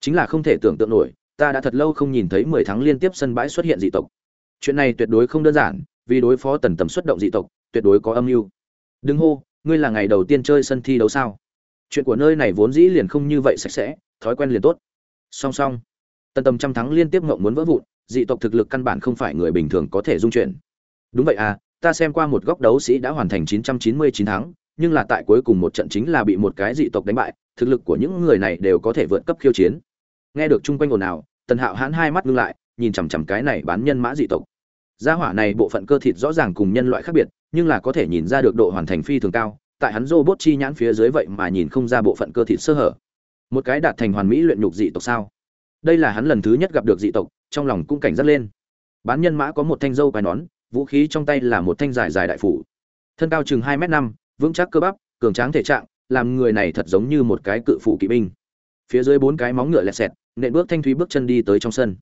chính là không thể tưởng tượng nổi, ta đã thật lâu không nhìn thấy mười tháng liên tiếp sân bãi xuất hiện dị tộc. Chuyện này tuyệt đối không đơn giản, vì đối phó tần tầm xuất động dị tộc, tuyệt đối có âm mưu. Đừng hô, ngươi là ngày đầu tiên chơi sân thi đấu sao? Chuyện của nơi này vốn dĩ liền không như vậy sạch sẽ, thói quen liền tốt. Song song, tần tầm trăm thắng liên tiếp ngộng muốn vỡ vụn, dị tộc thực lực căn bản không phải người bình thường có thể dung chuyển. Đúng vậy à ta xem qua một góc đấu sĩ đã hoàn thành 999 tháng nhưng là tại cuối cùng một trận chính là bị một cái dị tộc đánh bại, thực lực của những người này đều có thể vượt cấp khiêu chiến nghe được chung quanh ồn ào, tần hạo hãn hai mắt ngưng lại, nhìn chằm chằm cái này bán nhân mã dị tộc. Gia hỏa này bộ phận cơ thịt rõ ràng cùng nhân loại khác biệt, nhưng là có thể nhìn ra được độ hoàn thành phi thường cao, tại hắn robot chi nhãn phía dưới vậy mà nhìn không ra bộ phận cơ thịt sơ hở. Một cái đạt thành hoàn mỹ luyện nhục dị tộc sao? Đây là hắn lần thứ nhất gặp được dị tộc, trong lòng cũng cảnh giác lên. Bán nhân mã có một thanh dâu quai nón, vũ khí trong tay là một thanh dài dài đại phủ. Thân cao chừng hai m năm, vững chắc cơ bắp, cường tráng thể trạng, làm người này thật giống như một cái cự phủ kỵ binh phía dưới bốn cái móng ngựa lẹt xẹt, nện bước thanh thúy bước chân đi tới trong sân.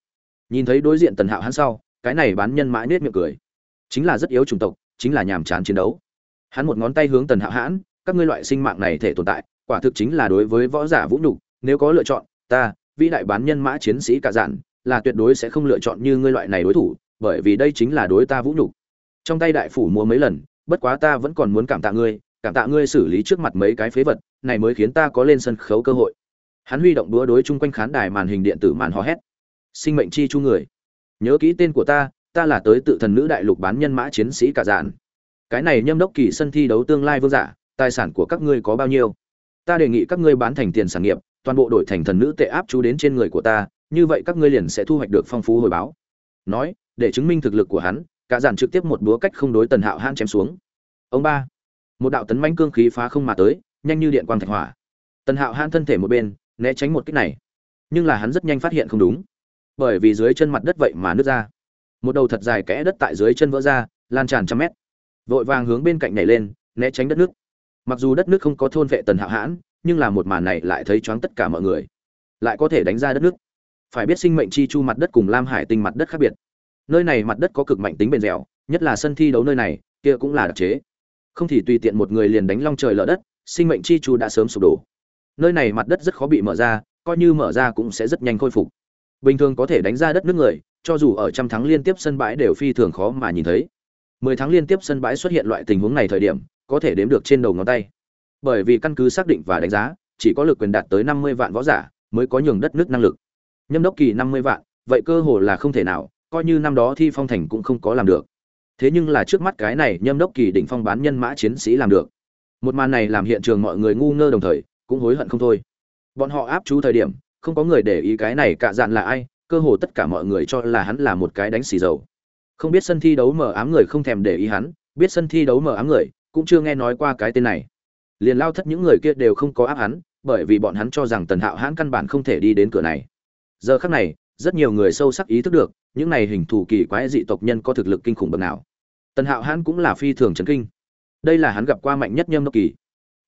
Nhìn thấy đối diện tần hạo hắn sau, cái này bán nhân mã nết miệng cười. Chính là rất yếu chủng tộc, chính là nhàm chán chiến đấu. Hắn một ngón tay hướng tần hạo hãn, các ngươi loại sinh mạng này thể tồn tại, quả thực chính là đối với võ giả vũ nhục, nếu có lựa chọn, ta, vĩ đại bán nhân mã chiến sĩ cả giản là tuyệt đối sẽ không lựa chọn như ngươi loại này đối thủ, bởi vì đây chính là đối ta vũ nhục. Trong tay đại phủ mua mấy lần, bất quá ta vẫn còn muốn cảm tạ ngươi, cảm tạ ngươi xử lý trước mặt mấy cái phế vật, này mới khiến ta có lên sân khấu cơ hội hắn huy động đũa đối chung quanh khán đài màn hình điện tử màn hò hét. Sinh mệnh chi chu người. Nhớ kỹ tên của ta ta là tới tự thần nữ đại lục bán nhân mã chiến sĩ cả dạn. Cái này nhâm đốc kỳ sân thi đấu tương lai vương giả, tài sản của các ngươi có bao nhiêu? Ta đề nghị các ngươi bán thành tiền sản nghiệp, toàn bộ đổi thành thần nữ tệ áp chú đến trên người của ta, như vậy các ngươi liền sẽ thu hoạch được phong phú hồi báo. Nói, để chứng minh thực lực của hắn, cả dàn trực tiếp một búa cách không đối tần hạo hãn chém xuống. Ông ba, một đạo tấn manh cương khí phá không mà tới, nhanh như điện quang thạch hỏa. Tần hạo hãn thân thể một bên né tránh một kích này. Nhưng là hắn rất nhanh phát hiện không đúng. Bởi vì dưới chân mặt đất vậy mà nứt ra. Một đầu thật dài kẽ đất tại dưới chân vỡ ra, lan tràn trăm mét. Vội vàng hướng bên cạnh nhảy lên, né tránh đất nước. Mặc dù đất nước không có thôn vệ tần hạo hãn, nhưng là một màn này lại thấy choáng tất cả mọi người. Lại có thể đánh ra đất nước. Phải biết sinh mệnh chi chu mặt đất cùng lam hải tinh mặt đất khác biệt. Nơi này mặt đất có cực mạnh tính bền dẻo, nhất là sân thi đấu nơi này, kia cũng là đặc chế. Không thì tùy tiện một người liền đánh long trời lở đất, sinh mệnh chi chu đã sớm sụp đổ nơi này mặt đất rất khó bị mở ra, coi như mở ra cũng sẽ rất nhanh khôi phục. Bình thường có thể đánh ra đất nước người, cho dù ở trăm tháng liên tiếp sân bãi đều phi thường khó mà nhìn thấy. Mười tháng liên tiếp sân bãi xuất hiện loại tình huống này thời điểm, có thể đếm được trên đầu ngón tay. Bởi vì căn cứ xác định và đánh giá, chỉ có lực quyền đạt tới năm mươi vạn võ giả mới có nhường đất nước năng lực. Nhâm đốc kỳ năm mươi vạn, vậy cơ hồ là không thể nào, coi như năm đó thi phong thành cũng không có làm được. Thế nhưng là trước mắt cái này nhâm đốc kỳ đỉnh phong bán nhân mã chiến sĩ làm được. Một màn này làm hiện trường mọi người ngu ngơ đồng thời cũng hối hận không thôi. Bọn họ áp chú thời điểm, không có người để ý cái này cạ dạn là ai, cơ hồ tất cả mọi người cho là hắn là một cái đánh xì dầu. Không biết sân thi đấu mở ám người không thèm để ý hắn, biết sân thi đấu mở ám người, cũng chưa nghe nói qua cái tên này. Liền lao thất những người kia đều không có áp hắn, bởi vì bọn hắn cho rằng tần hạo hãn căn bản không thể đi đến cửa này. Giờ khắc này, rất nhiều người sâu sắc ý thức được, những này hình thù kỳ quái dị tộc nhân có thực lực kinh khủng bậc nào. Tần hạo hãn cũng là phi thường trấn kinh. Đây là hắn gặp qua mạnh nhất nhâm đốc kỳ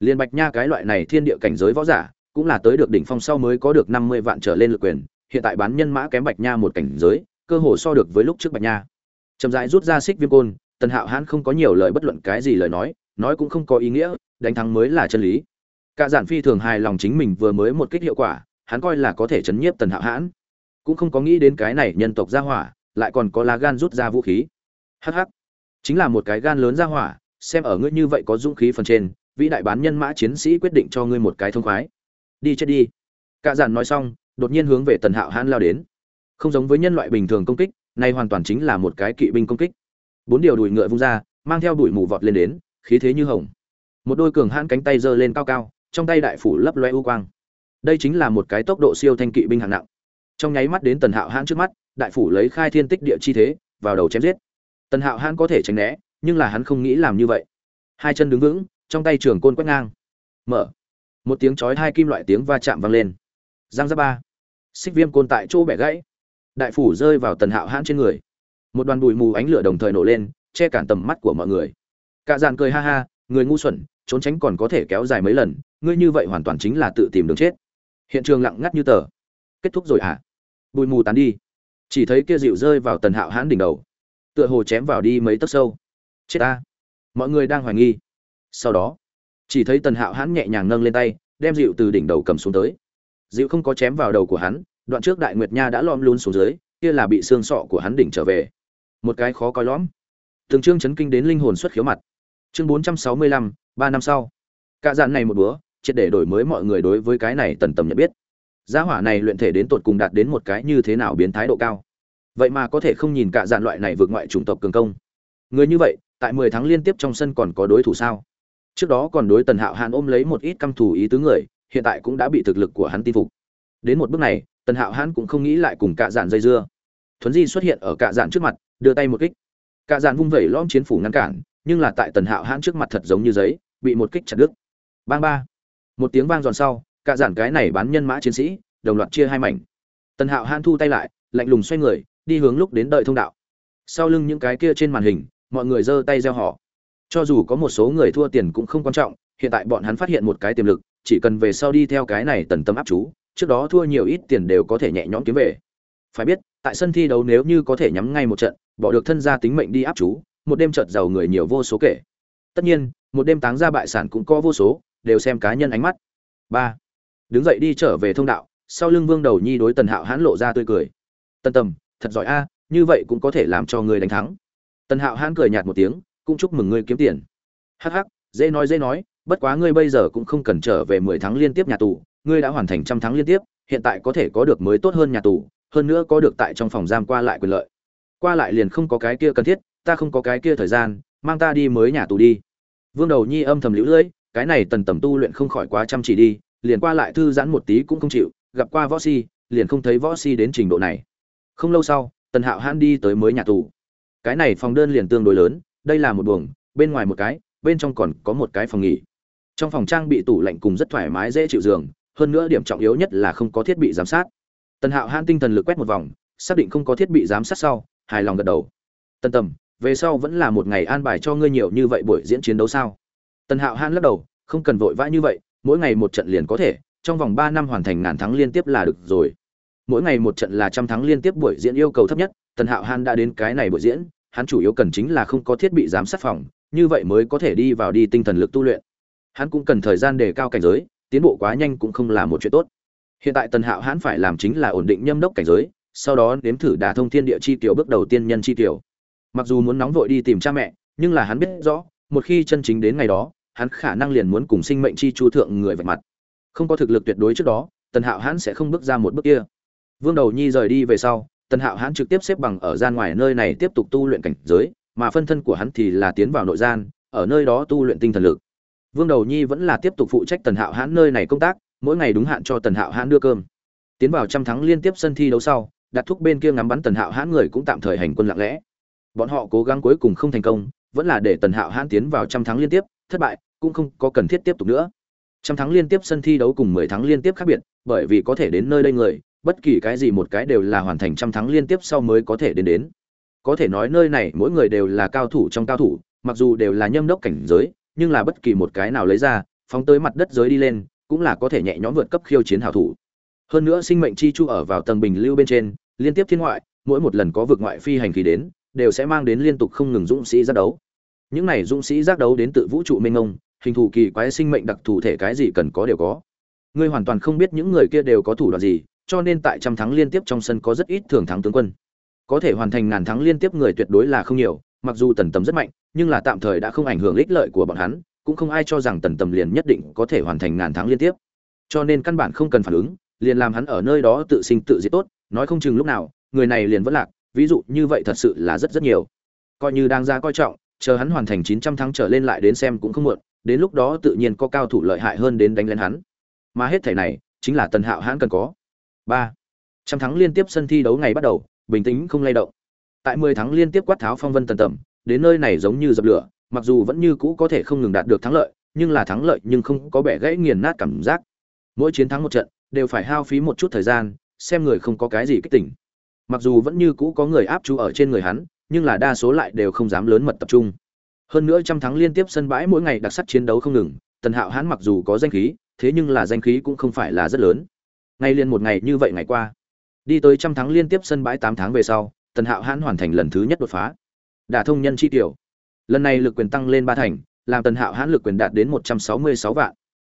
liên bạch nha cái loại này thiên địa cảnh giới võ giả cũng là tới được đỉnh phong sau mới có được năm mươi vạn trở lên lực quyền hiện tại bán nhân mã kém bạch nha một cảnh giới cơ hồ so được với lúc trước bạch nha. Chậm rãi rút ra xích viêm côn tần hạo hãn không có nhiều lời bất luận cái gì lời nói nói cũng không có ý nghĩa đánh thắng mới là chân lý. Cả giản phi thường hài lòng chính mình vừa mới một kích hiệu quả hắn coi là có thể chấn nhiếp tần hạo hãn. Cũng không có nghĩ đến cái này nhân tộc gia hỏa lại còn có lá gan rút ra vũ khí. Hắc hắc, chính là một cái gan lớn ra hỏa xem ở ngươi như vậy có dũng khí phần trên vĩ đại bán nhân mã chiến sĩ quyết định cho ngươi một cái thông khoái. Đi chết đi. Cả giản nói xong, đột nhiên hướng về tần hạo hãn lao đến. Không giống với nhân loại bình thường công kích này hoàn toàn chính là một cái kỵ binh công kích. Bốn điều đùi ngựa vung ra, mang theo đuổi mù vọt lên đến, khí thế như hồng. Một đôi cường hãn cánh tay giơ lên cao cao, trong tay đại phủ lấp loe u quang. Đây chính là một cái tốc độ siêu thanh kỵ binh hạng nặng. Trong nháy mắt đến tần hạo hãn trước mắt, đại phủ lấy khai thiên tích địa chi thế, vào đầu chém giết. Tần hạo hãn có thể tránh né, nhưng là hắn không nghĩ làm như vậy. Hai chân đứng vững trong tay trường côn quét ngang. Mở. Một tiếng chói hai kim loại tiếng va chạm vang lên. Giang ra ba. Xích viêm côn tại chỗ bẻ gãy. Đại phủ rơi vào tần hạo hãn trên người. Một đoàn bụi mù ánh lửa đồng thời nổ lên, che cản tầm mắt của mọi người. Cả dàn cười ha ha, người ngu xuẩn, trốn tránh còn có thể kéo dài mấy lần, ngươi như vậy hoàn toàn chính là tự tìm đường chết. Hiện trường lặng ngắt như tờ. Kết thúc rồi hả? À? bụi mù tán đi. Chỉ thấy kia dịu rơi vào tần hạo hãn đỉnh đầu. Tựa hồ chém vào đi mấy tấc sâu. Chết ta. Mọi người đang hoài nghi sau đó, chỉ thấy tần hạo hãn nhẹ nhàng nâng lên tay, đem dịu từ đỉnh đầu cầm xuống tới. Dịu không có chém vào đầu của hắn, đoạn trước đại nguyệt nha đã lom luôn xuống dưới, kia là bị xương sọ của hắn đỉnh trở về. Một cái khó coi lõm. Từng chương chấn kinh đến linh hồn xuất khiếu mặt. Chương bốn trăm sáu mươi lăm, ba năm sau. Cạ dạn này một bữa, triệt để đổi mới mọi người đối với cái này tần tầm nhận biết. Gia hỏa này luyện thể đến tột cùng đạt đến một cái như thế nào biến thái độ cao. Vậy mà có thể không nhìn cạ dạn loại này vượt ngoại chủng tộc cường công. Người như vậy, tại mười tháng liên tiếp trong sân còn có đối thủ sao? Trước đó còn đối tần hạo hàn ôm lấy một ít căm thù ý tứ người, hiện tại cũng đã bị thực lực của hắn tin phục. Đến một bước này, tần hạo hãn cũng không nghĩ lại cùng cạ dạn dây dưa. Thuấn di xuất hiện ở cạ dạn trước mặt, đưa tay một kích. Cạ dạn vung vẩy lõm chiến phủ ngăn cản, nhưng là tại tần hạo hãn trước mặt thật giống như giấy, bị một kích chặt đứt. Bang ba. Một tiếng vang giòn sau, cạ dạn cái này bán nhân mã chiến sĩ, đồng loạt chia hai mảnh. Tần hạo hãn thu tay lại, lạnh lùng xoay người, đi hướng lúc đến đợi thông đạo. Sau lưng những cái kia trên màn hình, mọi người giơ tay gieo họ cho dù có một số người thua tiền cũng không quan trọng, hiện tại bọn hắn phát hiện một cái tiềm lực, chỉ cần về sau đi theo cái này tần tâm áp chú, trước đó thua nhiều ít tiền đều có thể nhẹ nhõm kiếm về. Phải biết, tại sân thi đấu nếu như có thể nhắm ngay một trận, bỏ được thân gia tính mệnh đi áp chú, một đêm chợt giàu người nhiều vô số kể. Tất nhiên, một đêm táng ra bại sản cũng có vô số, đều xem cá nhân ánh mắt. Ba, đứng dậy đi trở về thông đạo, sau lưng vương đầu nhi đối tần hạo hãn lộ ra tươi cười. "Tần tầm thật giỏi a, như vậy cũng có thể làm cho người đánh thắng. Tần hạo hãn cười nhạt một tiếng cũng chúc mừng ngươi kiếm tiền. Hắc hắc, dễ nói dễ nói, bất quá ngươi bây giờ cũng không cần trở về mười tháng liên tiếp nhà tù, ngươi đã hoàn thành trăm tháng liên tiếp, hiện tại có thể có được mới tốt hơn nhà tù, hơn nữa có được tại trong phòng giam qua lại quyền lợi. Qua lại liền không có cái kia cần thiết, ta không có cái kia thời gian, mang ta đi mới nhà tù đi. Vương đầu nhi âm thầm lũ lưỡi cái này tần tầm tu luyện không khỏi quá chăm chỉ đi, liền qua lại thư giãn một tí cũng không chịu, gặp qua võ si, liền không thấy võ si đến trình độ này. Không lâu sau, tần hạo hãn đi tới mới nhà tù. Cái này phòng đơn liền tương đối lớn đây là một buồng, bên ngoài một cái, bên trong còn có một cái phòng nghỉ. Trong phòng trang bị tủ lạnh cùng rất thoải mái dễ chịu giường, hơn nữa điểm trọng yếu nhất là không có thiết bị giám sát. Tần hạo hãn tinh thần lực quét một vòng, xác định không có thiết bị giám sát sau, hài lòng gật đầu. Tần tầm, về sau vẫn là một ngày an bài cho ngươi nhiều như vậy buổi diễn chiến đấu sao? Tần hạo hãn lắc đầu, không cần vội vã như vậy, mỗi ngày một trận liền có thể, trong vòng ba năm hoàn thành ngàn thắng liên tiếp là được rồi. Mỗi ngày một trận là trăm thắng liên tiếp buổi diễn yêu cầu thấp nhất, tần hạo hãn đã đến cái này buổi diễn hắn chủ yếu cần chính là không có thiết bị giám sát phòng, như vậy mới có thể đi vào đi tinh thần lực tu luyện. Hắn cũng cần thời gian để cao cảnh giới, tiến bộ quá nhanh cũng không là một chuyện tốt. Hiện tại tần hạo hắn phải làm chính là ổn định nhâm đốc cảnh giới, sau đó nếm thử đả thông thiên địa chi tiểu bước đầu tiên nhân chi tiểu. Mặc dù muốn nóng vội đi tìm cha mẹ, nhưng là hắn biết rõ, một khi chân chính đến ngày đó, hắn khả năng liền muốn cùng sinh mệnh chi chu thượng người vạch mặt. Không có thực lực tuyệt đối trước đó, tần hạo hắn sẽ không bước ra một bước kia. Vương đầu nhi rời đi về sau tần hạo hãn trực tiếp xếp bằng ở gian ngoài nơi này tiếp tục tu luyện cảnh giới mà phân thân của hắn thì là tiến vào nội gian ở nơi đó tu luyện tinh thần lực Vương Đầu Nhi vẫn là tiếp tục phụ trách Tần Hạo Hãn nơi này công tác, mỗi ngày đúng hạn cho Tần Hạo Hãn đưa cơm. Tiến vào trăm thắng liên tiếp sân thi đấu sau, đặt thúc bên kia ngắm bắn Tần Hạo Hãn người cũng tạm thời hành quân lặng lẽ. Bọn họ cố gắng cuối cùng không thành công, vẫn là để Tần Hạo Hãn tiến vào trăm thắng liên tiếp, thất bại, cũng không có cần thiết tiếp tục nữa. Trăm thắng liên tiếp sân thi đấu cùng mười thắng liên tiếp khác biệt, bởi vì có thể đến nơi đây người, bất kỳ cái gì một cái đều là hoàn thành trăm thắng liên tiếp sau mới có thể đến đến. Có thể nói nơi này mỗi người đều là cao thủ trong cao thủ, mặc dù đều là nhâm đốc cảnh giới, nhưng là bất kỳ một cái nào lấy ra phóng tới mặt đất giới đi lên cũng là có thể nhẹ nhõm vượt cấp khiêu chiến hảo thủ. Hơn nữa sinh mệnh chi chu ở vào tầng bình lưu bên trên liên tiếp thiên ngoại mỗi một lần có vực ngoại phi hành khí đến đều sẽ mang đến liên tục không ngừng dũng sĩ giác đấu. Những này dũng sĩ giác đấu đến tự vũ trụ mênh mông hình thù kỳ quái sinh mệnh đặc thù thể cái gì cần có đều có. Ngươi hoàn toàn không biết những người kia đều có thủ đoạn gì cho nên tại trăm thắng liên tiếp trong sân có rất ít thường thắng tướng quân. Có thể hoàn thành ngàn thắng liên tiếp người tuyệt đối là không nhiều, mặc dù tần tầm rất mạnh, nhưng là tạm thời đã không ảnh hưởng ích lợi của bọn hắn, cũng không ai cho rằng tần tầm liền nhất định có thể hoàn thành ngàn thắng liên tiếp. Cho nên căn bản không cần phản ứng, liền làm hắn ở nơi đó tự sinh tự diệt tốt, nói không chừng lúc nào, người này liền vẫn lạc, ví dụ như vậy thật sự là rất rất nhiều. Coi như đang ra coi trọng, chờ hắn hoàn thành chín trăm thắng trở lên lại đến xem cũng không muộn, đến lúc đó tự nhiên có cao thủ lợi hại hơn đến đánh lên hắn. Mà hết thảy này, chính là tần hạo hãn cần có ba. Trăm thắng liên tiếp sân thi đấu ngày bắt đầu, bình tĩnh không lay động. Tại mười tháng liên tiếp quát tháo phong vân tần tầm, đến nơi này giống như dập lửa, mặc dù vẫn như cũ có thể không ngừng đạt được thắng lợi, nhưng là thắng lợi nhưng không có bẻ gãy nghiền nát cảm giác. Mỗi chiến thắng một trận, đều phải hao phí một chút thời gian, xem người không có cái gì kích tỉnh. Mặc dù vẫn như cũ có người áp chú ở trên người hắn, nhưng là đa số lại đều không dám lớn mật tập trung. Hơn nữa trăm thắng liên tiếp sân bãi mỗi ngày đặc sắc chiến đấu không ngừng, tần hạo hắn mặc dù có danh khí, thế nhưng là danh khí cũng không phải là rất lớn ngay liền một ngày như vậy ngày qua. Đi tới trăm tháng liên tiếp sân bãi tám tháng về sau, tần hạo hãn hoàn thành lần thứ nhất đột phá. Đả thông nhân chi tiểu. Lần này lực quyền tăng lên ba thành, làm tần hạo hãn lực quyền đạt đến một trăm sáu mươi sáu vạn.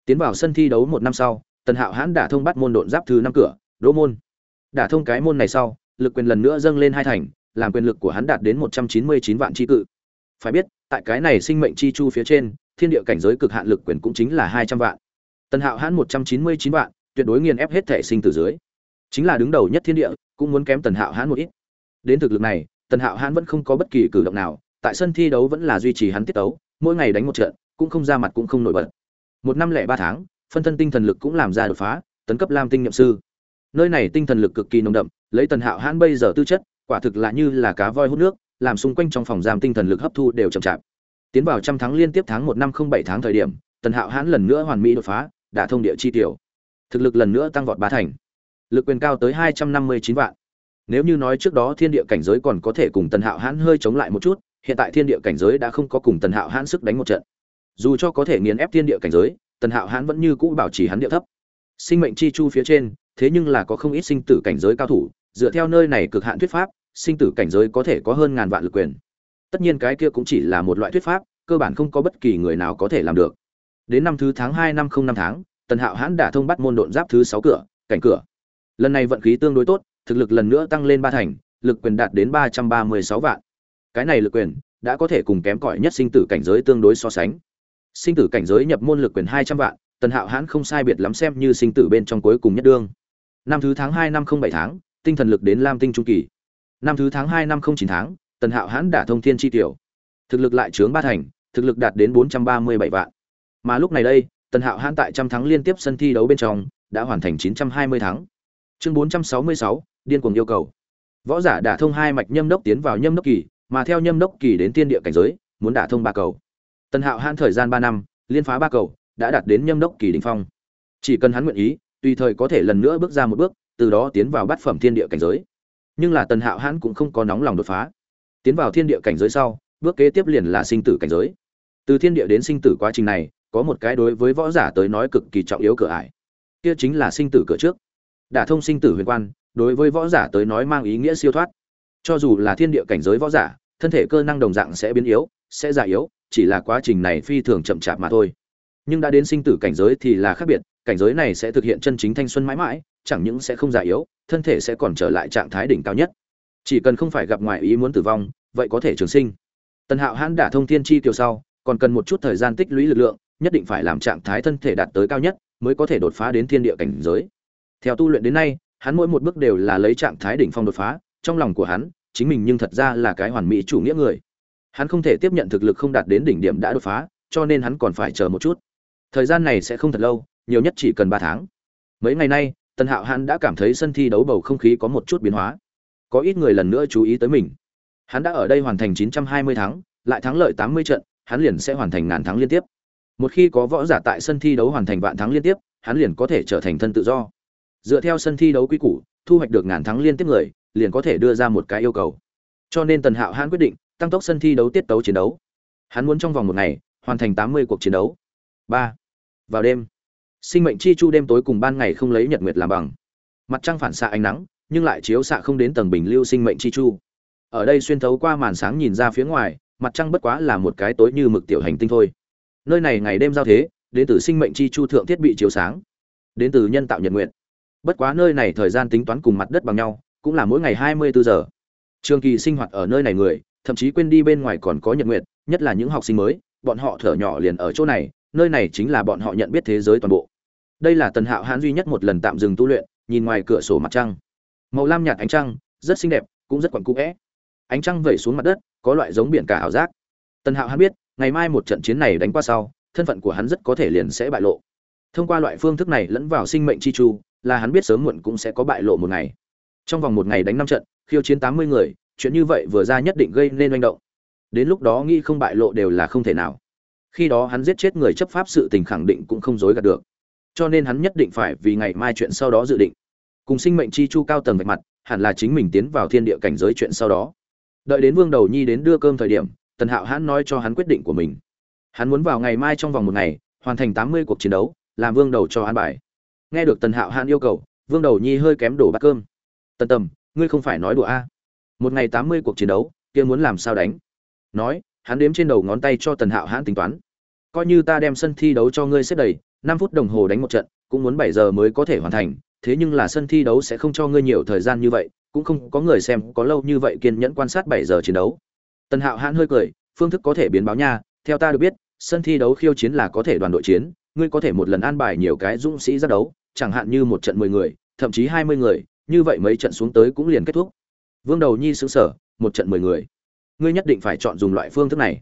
Tiến vào sân thi đấu một năm sau, tần hạo hãn đả thông bắt môn độn giáp thứ năm cửa, đỗ môn. Đả thông cái môn này sau, lực quyền lần nữa dâng lên hai thành, làm quyền lực của hắn đạt đến một trăm chín mươi chín vạn chi cự. Phải biết, tại cái này sinh mệnh chi chu phía trên, thiên địa cảnh giới cực hạn lực quyền cũng chính là hai trăm vạn. Tần hạo hãn một trăm chín mươi chín vạn tuyệt đối nghiền ép hết thể sinh từ dưới. Chính là đứng đầu nhất thiên địa, cũng muốn kém tần hạo hãn một ít. Đến thực lực này, tần hạo hãn vẫn không có bất kỳ cử động nào, tại sân thi đấu vẫn là duy trì hắn tiết tấu, mỗi ngày đánh một trận, cũng không ra mặt cũng không nổi bật. Một năm lẻ ba tháng, phân thân tinh thần lực cũng làm ra đột phá, tấn cấp lam tinh nhậm sư. Nơi này tinh thần lực cực kỳ nồng đậm, lấy tần hạo hãn bây giờ tư chất, quả thực là như là cá voi hút nước, làm xung quanh trong phòng giam tinh thần lực hấp thu đều chậm chạp. Tiến vào trăm tháng liên tiếp tháng một năm không bảy tháng thời điểm, tần hạo hãn lần nữa hoàn mỹ đột phá đã thông địa chi tiểu thực lực lần nữa tăng vọt ba thành. Lực quyền cao tới hai trăm năm mươi chín vạn. Nếu như nói trước đó thiên địa cảnh giới còn có thể cùng tần hạo hãn hơi chống lại một chút, hiện tại thiên địa cảnh giới đã không có cùng tần hạo hãn sức đánh một trận. Dù cho có thể nghiền ép thiên địa cảnh giới, tần hạo hãn vẫn như cũ bảo trì hắn địa thấp. Sinh mệnh chi chu phía trên, thế nhưng là có không ít sinh tử cảnh giới cao thủ, dựa theo nơi này cực hạn thuyết pháp, sinh tử cảnh giới có thể có hơn ngàn vạn lực quyền. Tất nhiên cái kia cũng chỉ là một loại thuyết pháp, cơ bản không có bất kỳ người nào có thể làm được. Đến năm thứ tháng hai năm không năm tháng tần hạo hãn đã thông bắt môn độn giáp thứ sáu cửa, cảnh cửa. Lần này vận khí tương đối tốt, thực lực lần nữa tăng lên ba thành, lực quyền đạt đến ba trăm ba mươi sáu vạn. Cái này lực quyền đã có thể cùng kém cỏi nhất sinh tử cảnh giới tương đối so sánh. Sinh tử cảnh giới nhập môn lực quyền hai trăm vạn, tần hạo hãn không sai biệt lắm xem như sinh tử bên trong cuối cùng nhất đương. Năm thứ tháng hai năm không bảy tháng, tinh thần lực đến lam tinh trung kỳ. Năm thứ tháng hai năm không chín tháng, tần hạo hãn đả thông thiên tri tiểu. Thực lực lại trướng ba thành, thực lực đạt đến bốn trăm ba mươi bảy vạn. Mà lúc này đây tần hạo hãn tại trăm thắng liên tiếp sân thi đấu bên trong, đã hoàn thành chín trăm hai mươi chương bốn trăm sáu mươi sáu, điên cuồng yêu cầu. Võ giả đả thông hai mạch nhâm đốc tiến vào nhâm đốc kỳ, mà theo nhâm đốc kỳ đến tiên địa cảnh giới, muốn đả thông ba cầu. Tần hạo hãn thời gian ba năm, liên phá ba cầu, đã đạt đến nhâm đốc kỳ đỉnh phong. Chỉ cần hắn nguyện ý, tùy thời có thể lần nữa bước ra một bước, từ đó tiến vào bát phẩm thiên địa cảnh giới. Nhưng là tần hạo hãn cũng không có nóng lòng đột phá. Tiến vào thiên địa cảnh giới sau, bước kế tiếp liền là sinh tử cảnh giới. Từ thiên địa đến sinh tử quá trình này có một cái đối với võ giả tới nói cực kỳ trọng yếu cửa ải. Kia chính là sinh tử cửa trước. Đả thông sinh tử huyền quan, đối với võ giả tới nói mang ý nghĩa siêu thoát. Cho dù là thiên địa cảnh giới võ giả, thân thể cơ năng đồng dạng sẽ biến yếu, sẽ già yếu, chỉ là quá trình này phi thường chậm chạp mà thôi. Nhưng đã đến sinh tử cảnh giới thì là khác biệt, cảnh giới này sẽ thực hiện chân chính thanh xuân mãi mãi, chẳng những sẽ không già yếu, thân thể sẽ còn trở lại trạng thái đỉnh cao nhất. Chỉ cần không phải gặp ngoài ý muốn tử vong, vậy có thể trường sinh. Tần hạo hãn đả thông thiên chi kiều sau, còn cần một chút thời gian tích lũy lực lượng nhất định phải làm trạng thái thân thể đạt tới cao nhất mới có thể đột phá đến thiên địa cảnh giới. Theo tu luyện đến nay, hắn mỗi một bước đều là lấy trạng thái đỉnh phong đột phá, trong lòng của hắn, chính mình nhưng thật ra là cái hoàn mỹ chủ nghĩa người. Hắn không thể tiếp nhận thực lực không đạt đến đỉnh điểm đã đột phá, cho nên hắn còn phải chờ một chút. Thời gian này sẽ không thật lâu, nhiều nhất chỉ cần ba tháng. Mấy ngày nay, tần hạo hắn đã cảm thấy sân thi đấu bầu không khí có một chút biến hóa. Có ít người lần nữa chú ý tới mình. Hắn đã ở đây hoàn thành 920 thắng lại thắng lợi 80 trận, hắn liền sẽ hoàn thành ngàn thắng liên tiếp một khi có võ giả tại sân thi đấu hoàn thành vạn thắng liên tiếp, hắn liền có thể trở thành thân tự do. Dựa theo sân thi đấu quy củ, thu hoạch được ngàn thắng liên tiếp người, liền có thể đưa ra một cái yêu cầu. Cho nên tần hạo hắn quyết định tăng tốc sân thi đấu tiết tấu chiến đấu. Hắn muốn trong vòng một ngày hoàn thành 80 cuộc chiến đấu. Ba. Vào đêm. Sinh mệnh chi chu đêm tối cùng ban ngày không lấy nhật nguyệt làm bằng. Mặt trăng phản xạ ánh nắng, nhưng lại chiếu xạ không đến tầng bình lưu sinh mệnh chi chu. Ở đây xuyên thấu qua màn sáng nhìn ra phía ngoài, mặt trăng bất quá là một cái tối như mực tiểu hành tinh thôi nơi này ngày đêm giao thế, đến từ sinh mệnh chi chu thượng thiết bị chiếu sáng, đến từ nhân tạo nhật nguyện. Bất quá nơi này thời gian tính toán cùng mặt đất bằng nhau, cũng là mỗi ngày hai mươi bốn giờ. Trường kỳ sinh hoạt ở nơi này người, thậm chí quên đi bên ngoài còn có nhật nguyện, nhất là những học sinh mới, bọn họ thở nhỏ liền ở chỗ này, nơi này chính là bọn họ nhận biết thế giới toàn bộ. Đây là tần hạo hãn duy nhất một lần tạm dừng tu luyện, nhìn ngoài cửa sổ mặt trăng. Màu lam nhạt ánh trăng, rất xinh đẹp, cũng rất quặn cũ vẽ ánh trăng vẩy xuống mặt đất, có loại giống biển cả ảo giác. Tần hạo hãn biết ngày mai một trận chiến này đánh qua sau, thân phận của hắn rất có thể liền sẽ bại lộ. Thông qua loại phương thức này lẫn vào sinh mệnh chi chu, là hắn biết sớm muộn cũng sẽ có bại lộ một ngày. Trong vòng một ngày đánh năm trận, khiêu chiến tám mươi người, chuyện như vậy vừa ra nhất định gây nên manh động. Đến lúc đó nghĩ không bại lộ đều là không thể nào. Khi đó hắn giết chết người chấp pháp sự tình khẳng định cũng không dối gạt được. Cho nên hắn nhất định phải vì ngày mai chuyện sau đó dự định. Cùng sinh mệnh chi chu cao tầng vạch mặt, hẳn là chính mình tiến vào thiên địa cảnh giới chuyện sau đó. Đợi đến vương đầu nhi đến đưa cơm thời điểm tần hạo hãn nói cho hắn quyết định của mình. Hắn muốn vào ngày mai trong vòng một ngày, hoàn thành tám mươi cuộc chiến đấu, làm vương đầu cho an bài. Nghe được tần hạo hãn yêu cầu, vương đầu nhi hơi kém đổ bát cơm. Tần tầm, ngươi không phải nói đùa a. Một ngày tám mươi cuộc chiến đấu, kia muốn làm sao đánh? Nói, hắn đếm trên đầu ngón tay cho tần hạo hãn tính toán. Coi như ta đem sân thi đấu cho ngươi xếp đầy, năm phút đồng hồ đánh một trận, cũng muốn bảy giờ mới có thể hoàn thành, thế nhưng là sân thi đấu sẽ không cho ngươi nhiều thời gian như vậy, cũng không có người xem có lâu như vậy kiên nhẫn quan sát bảy giờ chiến đấu tần hạo hãn hơi cười, phương thức có thể biến báo nha, theo ta được biết, sân thi đấu khiêu chiến là có thể đoàn đội chiến, ngươi có thể một lần an bài nhiều cái dũng sĩ ra đấu, chẳng hạn như một trận mười người, thậm chí hai mươi người, như vậy mấy trận xuống tới cũng liền kết thúc. Vương đầu nhi xứng sở một trận mười người. Ngươi nhất định phải chọn dùng loại phương thức này.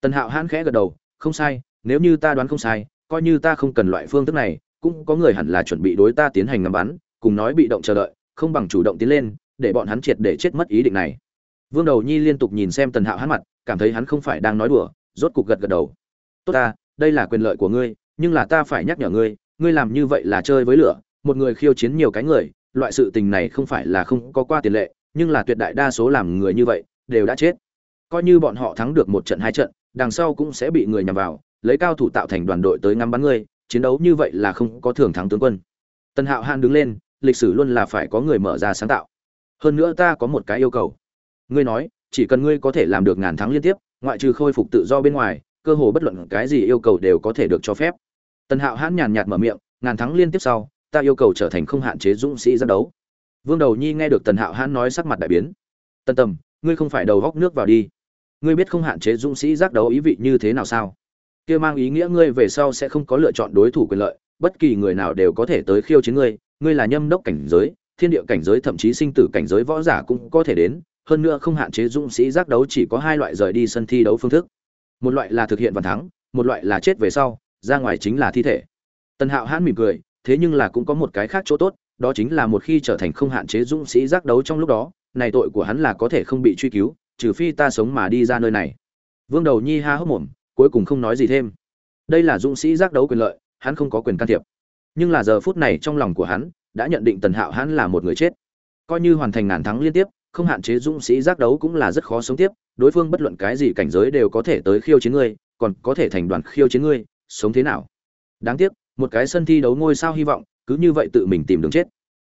Tần hạo hãn khẽ gật đầu, không sai, nếu như ta đoán không sai, coi như ta không cần loại phương thức này, cũng có người hẳn là chuẩn bị đối ta tiến hành ngắm bắn, cùng nói bị động chờ đợi, không bằng chủ động tiến lên, để bọn hắn triệt để chết mất ý định này vương đầu nhi liên tục nhìn xem tần hạo hắn mặt, cảm thấy hắn không phải đang nói đùa, rốt cục gật gật đầu. Tốt ta, đây là quyền lợi của ngươi, nhưng là ta phải nhắc nhở ngươi ngươi làm như vậy là chơi với lửa, một người khiêu chiến nhiều cái người, loại sự tình này không phải là không có qua tiền lệ, nhưng là tuyệt đại đa số làm người như vậy, đều đã chết. Coi như bọn họ thắng được một trận hai trận, đằng sau cũng sẽ bị người nhằm vào, lấy cao thủ tạo thành đoàn đội tới ngắm bắn ngươi, chiến đấu như vậy là không có thường thắng tướng quân. Tần hạo han đứng lên, lịch sử luôn là phải có người mở ra sáng tạo. Hơn nữa ta có một cái yêu cầu ngươi nói, chỉ cần ngươi có thể làm được ngàn thắng liên tiếp, ngoại trừ khôi phục tự do bên ngoài, cơ hồ bất luận cái gì yêu cầu đều có thể được cho phép. Tần hạo hãn nhàn nhạt mở miệng, ngàn thắng liên tiếp sau, ta yêu cầu trở thành không hạn chế dũng sĩ ra đấu. Vương đầu nhi nghe được tần hạo hãn nói sắc mặt đại biến. Tần tầm, ngươi không phải đầu góc nước vào đi. Ngươi biết không hạn chế dũng sĩ giác đấu ý vị như thế nào sao? Kia mang ý nghĩa ngươi về sau sẽ không có lựa chọn đối thủ quyền lợi, bất kỳ người nào đều có thể tới khiêu chiến ngươi. Ngươi là nhâm đốc cảnh giới, thiên địa cảnh giới, thậm chí sinh tử cảnh giới võ giả cũng có thể đến hơn nữa không hạn chế dũng sĩ giác đấu chỉ có hai loại rời đi sân thi đấu phương thức. Một loại là thực hiện và thắng, một loại là chết về sau, ra ngoài chính là thi thể. Tần hạo hãn mỉm cười, thế nhưng là cũng có một cái khác chỗ tốt, đó chính là một khi trở thành không hạn chế dũng sĩ giác đấu trong lúc đó, này tội của hắn là có thể không bị truy cứu, trừ phi ta sống mà đi ra nơi này. Vương đầu nhi ha hốc mồm, cuối cùng không nói gì thêm. Đây là dũng sĩ giác đấu quyền lợi, hắn không có quyền can thiệp. Nhưng là giờ phút này trong lòng của hắn, đã nhận định tần hạo hắn là một người chết. Coi như hoàn thành ngàn thắng liên tiếp không hạn chế dũng sĩ giác đấu cũng là rất khó sống tiếp, đối phương bất luận cái gì cảnh giới đều có thể tới khiêu chiến ngươi, còn có thể thành đoàn khiêu chiến ngươi, sống thế nào? Đáng tiếc, một cái sân thi đấu ngôi sao hy vọng, cứ như vậy tự mình tìm đường chết.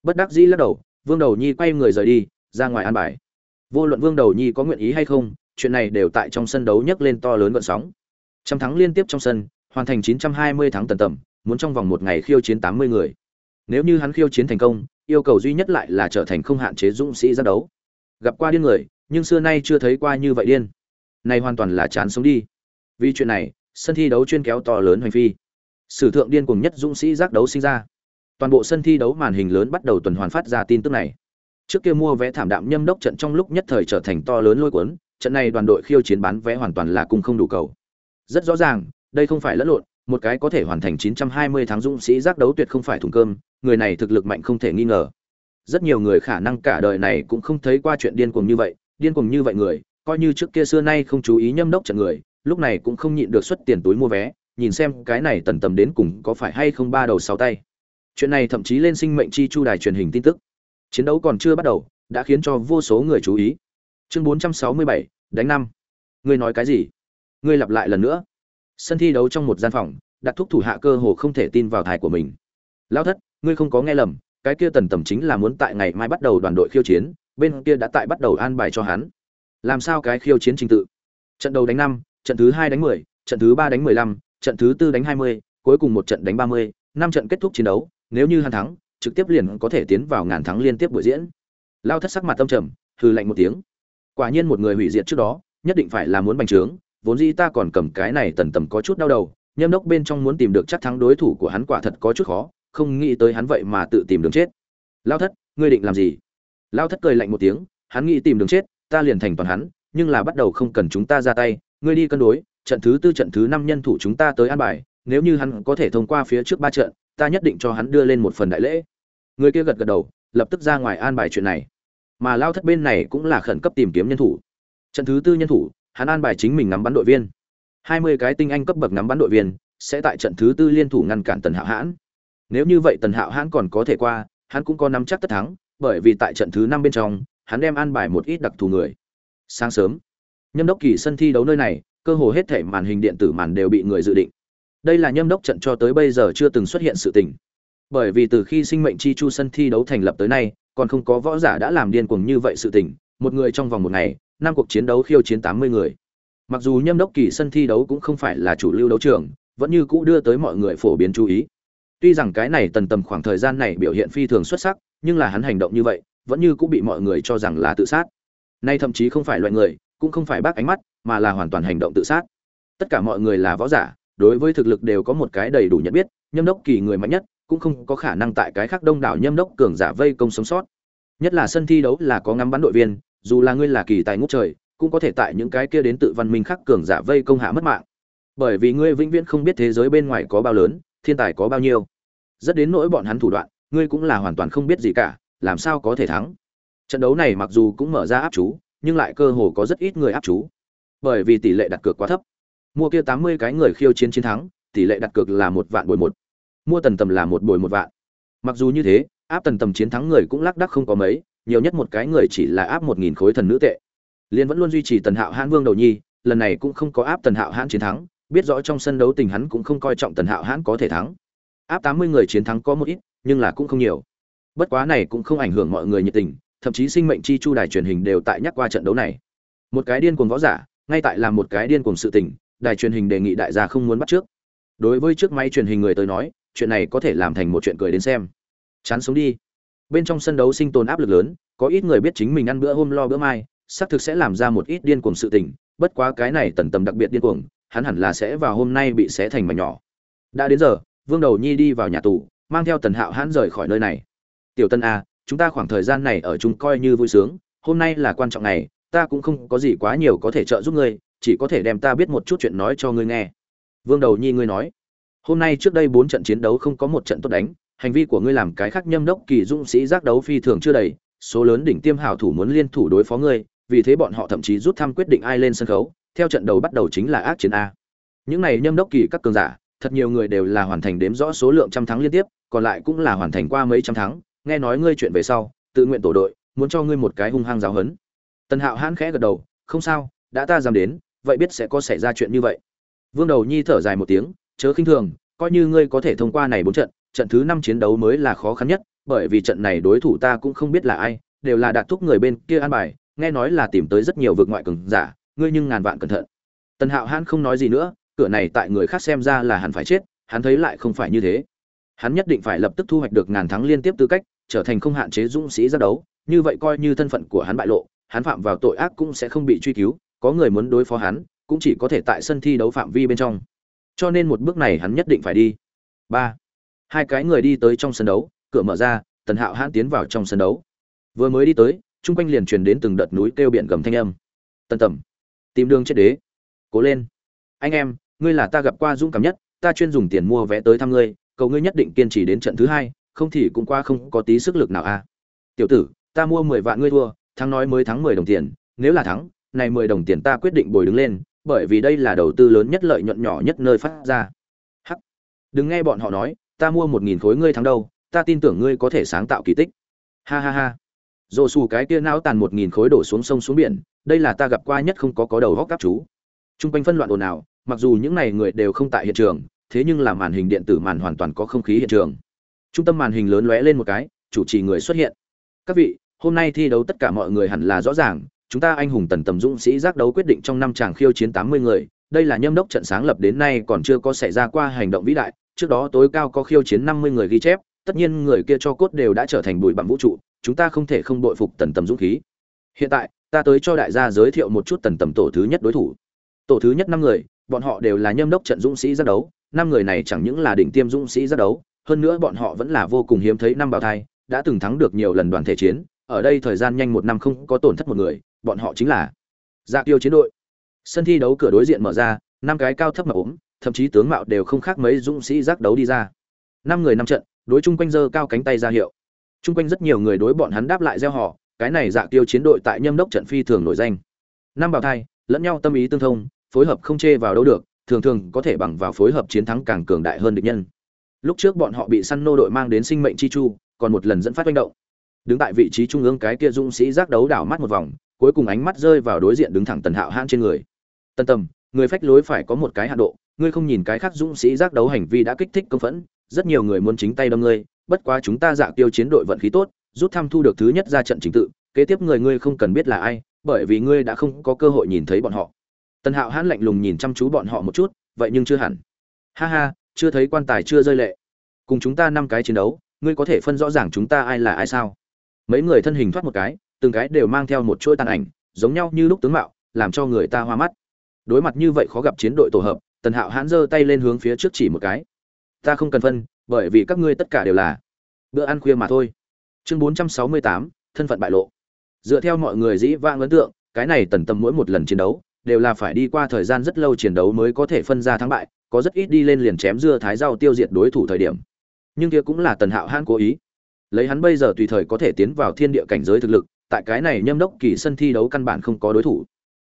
Bất đắc dĩ lắc đầu, vương đầu nhi quay người rời đi, ra ngoài an bài. Vô luận vương đầu nhi có nguyện ý hay không, chuyện này đều tại trong sân đấu nhấc lên to lớn gợn sóng. Trăm thắng liên tiếp trong sân, hoàn thành 920 thắng tần tầm, muốn trong vòng một ngày khiêu chiến 80 người. Nếu như hắn khiêu chiến thành công, yêu cầu duy nhất lại là trở thành không hạn chế dũng sĩ ra đấu gặp qua điên người, nhưng xưa nay chưa thấy qua như vậy điên. Này hoàn toàn là chán sống đi. Vì chuyện này, sân thi đấu chuyên kéo to lớn hoành phi. Sử thượng điên cùng nhất dũng sĩ giác đấu sinh ra. Toàn bộ sân thi đấu màn hình lớn bắt đầu tuần hoàn phát ra tin tức này. Trước kia mua vé thảm đạm nhâm đốc trận trong lúc nhất thời trở thành to lớn lôi cuốn, trận này đoàn đội khiêu chiến bán vé hoàn toàn là cung không đủ cầu. Rất rõ ràng, đây không phải lẫn lộn, một cái có thể hoàn thành 920 tháng dũng sĩ giác đấu tuyệt không phải thùng cơm, người này thực lực mạnh không thể nghi ngờ rất nhiều người khả năng cả đời này cũng không thấy qua chuyện điên cuồng như vậy điên cuồng như vậy người coi như trước kia xưa nay không chú ý nhâm đốc trận người lúc này cũng không nhịn được xuất tiền túi mua vé nhìn xem cái này tần tầm đến cùng có phải hay không ba đầu sáu tay. Chuyện này thậm chí lên sinh mệnh chi chu đài truyền hình tin tức. Chiến đấu còn chưa bắt đầu đã khiến cho vô số người chú ý. Chương 467, đánh năm. Ngươi nói cái gì? Ngươi lặp lại lần nữa. Sân thi đấu trong một gian phòng đặt thúc thủ hạ cơ hồ không thể tin vào tai của mình. Lão thất ngươi không có nghe lầm cái kia tần tầm chính là muốn tại ngày mai bắt đầu đoàn đội khiêu chiến, bên kia đã tại bắt đầu an bài cho hắn. Làm sao cái khiêu chiến trình tự? Trận đầu đánh năm, trận thứ hai đánh mười, trận thứ ba đánh mười lăm, trận thứ tư đánh hai mươi, cuối cùng một trận đánh ba mươi, năm trận kết thúc chiến đấu, nếu như hắn thắng, trực tiếp liền có thể tiến vào ngàn thắng liên tiếp buổi diễn. Lao thất sắc mặt tâm trầm, hừ lạnh một tiếng. Quả nhiên một người hủy diệt trước đó, nhất định phải là muốn bành trướng, vốn dĩ ta còn cầm cái này tần tầm có chút đau đầu, nhâm đốc bên trong muốn tìm được chắc thắng đối thủ của hắn quả thật có chút khó không nghĩ tới hắn vậy mà tự tìm đường chết. Lao thất, ngươi định làm gì? Lao thất cười lạnh một tiếng, hắn nghĩ tìm đường chết, ta liền thành toàn hắn, nhưng là bắt đầu không cần chúng ta ra tay, ngươi đi cân đối, trận thứ tư, trận thứ năm nhân thủ chúng ta tới an bài, nếu như hắn có thể thông qua phía trước ba trận, ta nhất định cho hắn đưa lên một phần đại lễ. Người kia gật gật đầu, lập tức ra ngoài an bài chuyện này. Mà lao thất bên này cũng là khẩn cấp tìm kiếm nhân thủ. Trận thứ tư nhân thủ, hắn an bài chính mình nắm bắn đội viên. Hai mươi cái tinh anh cấp bậc nắm bắn đội viên sẽ tại trận thứ tư liên thủ ngăn cản tần hạo hãn nếu như vậy tần hạo hãn còn có thể qua, hắn cũng có nắm chắc tất thắng, bởi vì tại trận thứ năm bên trong, hắn đem an bài một ít đặc thù người. Sáng sớm, nhâm đốc kỳ sân thi đấu nơi này, cơ hồ hết thể màn hình điện tử màn đều bị người dự định. Đây là nhâm đốc trận cho tới bây giờ chưa từng xuất hiện sự tình. Bởi vì từ khi sinh mệnh chi chu sân thi đấu thành lập tới nay, còn không có võ giả đã làm điên cuồng như vậy sự tình, một người trong vòng một ngày, năm cuộc chiến đấu khiêu chiến tám mươi người. Mặc dù nhâm đốc kỳ sân thi đấu cũng không phải là chủ lưu đấu trường, vẫn như cũ đưa tới mọi người phổ biến chú ý tuy rằng cái này tần tầm khoảng thời gian này biểu hiện phi thường xuất sắc, nhưng là hắn hành động như vậy, vẫn như cũng bị mọi người cho rằng là tự sát. Nay thậm chí không phải loại người, cũng không phải bác ánh mắt, mà là hoàn toàn hành động tự sát. Tất cả mọi người là võ giả, đối với thực lực đều có một cái đầy đủ nhận biết, nhâm đốc kỳ người mạnh nhất, cũng không có khả năng tại cái khác đông đảo nhâm đốc cường giả vây công sống sót. Nhất là sân thi đấu là có ngắm bắn đội viên, dù là ngươi là kỳ tài ngút trời, cũng có thể tại những cái kia đến tự văn minh khác cường giả vây công hạ mất mạng. Bởi vì ngươi vĩnh viễn không biết thế giới bên ngoài có bao lớn thiên tài có bao nhiêu? Rất đến nỗi bọn hắn thủ đoạn, ngươi cũng là hoàn toàn không biết gì cả, làm sao có thể thắng? Trận đấu này mặc dù cũng mở ra áp chú, nhưng lại cơ hồ có rất ít người áp chú. Bởi vì tỷ lệ đặt cược quá thấp. Mua kia tám mươi cái người khiêu chiến chiến thắng, tỷ lệ đặt cược là một vạn bồi một. Mua tần tầm là một bồi một vạn. Mặc dù như thế, áp tần tầm chiến thắng người cũng lác đắc không có mấy, nhiều nhất một cái người chỉ là áp một nghìn khối thần nữ tệ. Liên vẫn luôn duy trì tần hạo hãn vương đầu nhi, lần này cũng không có áp tần hạo hãn chiến thắng biết rõ trong sân đấu tình hắn cũng không coi trọng tần hạo hãn có thể thắng. Áp tám mươi người chiến thắng có một ít, nhưng là cũng không nhiều. Bất quá này cũng không ảnh hưởng mọi người nhiệt tình, thậm chí sinh mệnh chi chu đài truyền hình đều tại nhắc qua trận đấu này. Một cái điên cuồng võ giả, ngay tại làm một cái điên cuồng sự tình, đài truyền hình đề nghị đại gia không muốn bắt trước. Đối với trước máy truyền hình người tới nói, chuyện này có thể làm thành một chuyện cười đến xem. Chán sống đi. Bên trong sân đấu sinh tồn áp lực lớn, có ít người biết chính mình ăn bữa hôm lo bữa mai, xác thực sẽ làm ra một ít điên cuồng sự tình, bất quá cái này tần tầm đặc biệt điên cuồng hắn hẳn là sẽ vào hôm nay bị xé thành mảnh nhỏ. Đã đến giờ, vương đầu nhi đi vào nhà tù, mang theo tần hạo hãn rời khỏi nơi này. Tiểu tân a chúng ta khoảng thời gian này ở chung coi như vui sướng, hôm nay là quan trọng ngày, ta cũng không có gì quá nhiều có thể trợ giúp ngươi, chỉ có thể đem ta biết một chút chuyện nói cho ngươi nghe. Vương đầu nhi ngươi nói, hôm nay trước đây bốn trận chiến đấu không có một trận tốt đánh, hành vi của ngươi làm cái khác nhâm đốc kỳ dũng sĩ giác đấu phi thường chưa đầy, số lớn đỉnh tiêm hảo thủ muốn liên thủ đối phó ngươi, vì thế bọn họ thậm chí rút thăm quyết định ai lên sân khấu theo trận đầu bắt đầu chính là ác chiến a. Những này nhâm đốc kỳ các cường giả, thật nhiều người đều là hoàn thành đếm rõ số lượng trăm thắng liên tiếp, còn lại cũng là hoàn thành qua mấy trăm thắng. Nghe nói ngươi chuyện về sau, tự nguyện tổ đội, muốn cho ngươi một cái hung hăng giáo hấn. Tần hạo hãn khẽ gật đầu, không sao, đã ta dám đến, vậy biết sẽ có xảy ra chuyện như vậy. Vương đầu nhi thở dài một tiếng, chớ khinh thường, coi như ngươi có thể thông qua này bốn trận trận thứ năm chiến đấu mới là khó khăn nhất, bởi vì trận này đối thủ ta cũng không biết là ai, đều là đạt thúc người bên kia an bài, nghe nói là tìm tới rất nhiều vực ngoại cường giả ngươi nhưng ngàn vạn cẩn thận. Tần hạo hãn không nói gì nữa, cửa này tại người khác xem ra là hẳn phải chết, hắn thấy lại không phải như thế. Hắn nhất định phải lập tức thu hoạch được ngàn thắng liên tiếp tư cách, trở thành không hạn chế dũng sĩ ra đấu, như vậy coi như thân phận của hắn bại lộ, hắn phạm vào tội ác cũng sẽ không bị truy cứu, có người muốn đối phó hắn, cũng chỉ có thể tại sân thi đấu phạm vi bên trong. Cho nên một bước này hắn nhất định phải đi. Ba. Hai cái người đi tới trong sân đấu, cửa mở ra, tần hạo hãn tiến vào trong sân đấu. Vừa mới đi tới, chung quanh liền truyền đến từng đợt núi kêu biển gầm thanh âm. Tần tầm tìm đường chết đế. Cố lên. Anh em, ngươi là ta gặp qua dũng cảm nhất, ta chuyên dùng tiền mua vé tới thăm ngươi, cầu ngươi nhất định kiên trì đến trận thứ hai, không thì cũng qua không có tí sức lực nào a à. tiểu tử, ta mua mười vạn ngươi thua, thắng nói mới thắng mười đồng tiền, nếu là thắng, này mười đồng tiền ta quyết định bồi đứng lên, bởi vì đây là đầu tư lớn nhất lợi nhuận nhỏ nhất nơi phát ra. Hắc. Đừng nghe bọn họ nói, ta mua một nghìn khối ngươi thắng đâu, ta tin tưởng ngươi có thể sáng tạo kỳ tích. Ha ha ha. Dồ xù cái kia não tàn một nghìn khối đổ xuống sông xuống biển đây là ta gặp qua nhất không có có đầu góc các chú. T r u n g quanh phân loạn ồn ào, mặc dù những n à y người đều không tại hiện trường, thế nhưng là màn hình điện tử màn hoàn toàn có không khí hiện trường. Trung tâm màn hình lớn lóe lên một cái, chủ trì người xuất hiện. Các vị, hôm nay thi đấu tất cả mọi người hẳn là rõ ràng, chúng ta anh hùng tần tầm dũng sĩ giác đấu quyết định trong năm chàng khiêu chiến tám mươi người, đây là nhâm đốc trận sáng lập đến nay còn chưa có xảy ra qua hành động vĩ đại, trước đó tối cao có khiêu chiến năm mươi người ghi chép, tất nhiên người kia cho cốt đều đã trở thành bụi bặm vũ trụ, chúng ta không thể không bội phục tần tầm dũng khí. Hiện tại ta tới cho đại gia giới thiệu một chút tần tầm tổ thứ nhất đối thủ. Tổ thứ nhất năm người, bọn họ đều là nhâm đốc trận dũng sĩ giác đấu, năm người này chẳng những là đỉnh tiêm dũng sĩ giác đấu, hơn nữa bọn họ vẫn là vô cùng hiếm thấy năm bào thai, đã từng thắng được nhiều lần đoàn thể chiến, ở đây thời gian nhanh một năm không có tổn thất một người, bọn họ chính là dạ tiêu chiến đội. Sân thi đấu cửa đối diện mở ra, năm cái cao thấp mà ốm, thậm chí tướng mạo đều không khác mấy dũng sĩ giác đấu đi ra. Năm người năm trận, đối chung quanh giơ cao cánh tay ra hiệu. Chung quanh rất nhiều người đối bọn hắn đáp lại gieo họ cái này dạ tiêu chiến đội tại nhâm đốc trận phi thường nổi danh. Năm bào thai, lẫn nhau tâm ý tương thông, phối hợp không chê vào đâu được, thường thường có thể bằng vào phối hợp chiến thắng càng cường đại hơn địch nhân. Lúc trước bọn họ bị săn nô đội mang đến sinh mệnh chi chu, còn một lần dẫn phát manh động. Đứng tại vị trí trung ương cái kia dũng sĩ giác đấu đảo mắt một vòng, cuối cùng ánh mắt rơi vào đối diện đứng thẳng tần hạo hãn trên người. Tân tâm người phách lối phải có một cái hạ độ, ngươi không nhìn cái khác dũng sĩ giác đấu hành vi đã kích thích công phẫn, rất nhiều người muốn chính tay đâm ngươi, bất quá chúng ta dạ tiêu chiến đội vận khí tốt rút thăm thu được thứ nhất ra trận chính tự, kế tiếp người ngươi không cần biết là ai, bởi vì ngươi đã không có cơ hội nhìn thấy bọn họ. Tần hạo hãn lạnh lùng nhìn chăm chú bọn họ một chút, vậy nhưng chưa hẳn. Ha ha, chưa thấy quan tài chưa rơi lệ. Cùng chúng ta năm cái chiến đấu, ngươi có thể phân rõ ràng chúng ta ai là ai sao? Mấy người thân hình thoát một cái, từng cái đều mang theo một chuỗi tàn ảnh, giống nhau như lúc tướng mạo, làm cho người ta hoa mắt. Đối mặt như vậy khó gặp chiến đội tổ hợp, tần hạo hãn giơ tay lên hướng phía trước chỉ một cái. Ta không cần phân, bởi vì các ngươi tất cả đều là bữa ăn khuya mà thôi chương bốn trăm sáu mươi tám, thân phận bại lộ. Dựa theo mọi người dĩ vãng ấn tượng, cái này tần tâm mỗi một lần chiến đấu, đều là phải đi qua thời gian rất lâu chiến đấu mới có thể phân ra thắng bại, có rất ít đi lên liền chém dưa thái rau tiêu diệt đối thủ thời điểm. Nhưng kia cũng là tần hạo hãn cố ý. Lấy hắn bây giờ tùy thời có thể tiến vào thiên địa cảnh giới thực lực, tại cái này nhâm đốc kỳ sân thi đấu căn bản không có đối thủ.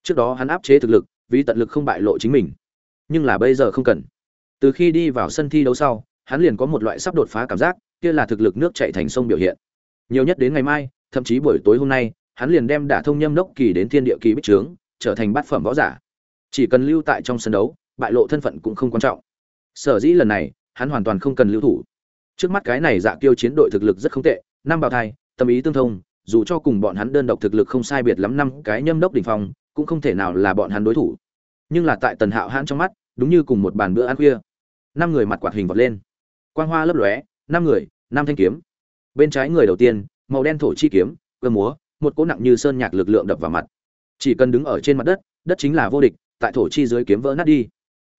Trước đó hắn áp chế thực lực, vì tận lực không bại lộ chính mình. Nhưng là bây giờ không cần. Từ khi đi vào sân thi đấu sau, hắn liền có một loại sắp đột phá cảm giác, kia là thực lực nước chạy thành sông biểu hiện nhiều nhất đến ngày mai, thậm chí buổi tối hôm nay, hắn liền đem đả thông nhâm đốc kỳ đến thiên địa kỳ bích trướng, trở thành bát phẩm võ giả. Chỉ cần lưu tại trong sân đấu, bại lộ thân phận cũng không quan trọng. Sở dĩ lần này, hắn hoàn toàn không cần lưu thủ. Trước mắt cái này dạ kiêu chiến đội thực lực rất không tệ, năm bào thai, tâm ý tương thông, dù cho cùng bọn hắn đơn độc thực lực không sai biệt lắm năm cái nhâm đốc đỉnh phong, cũng không thể nào là bọn hắn đối thủ. Nhưng là tại tần hạo hãn trong mắt, đúng như cùng một bàn bữa ăn khuya. Năm người mặt quạt hình vọt lên. Quang hoa lấp lóe, năm người, năm thanh kiếm bên trái người đầu tiên, màu đen thổ chi kiếm, cơ múa, một cỗ nặng như sơn nhạc lực lượng đập vào mặt. Chỉ cần đứng ở trên mặt đất đất chính là vô địch, tại thổ chi dưới kiếm vỡ nát đi.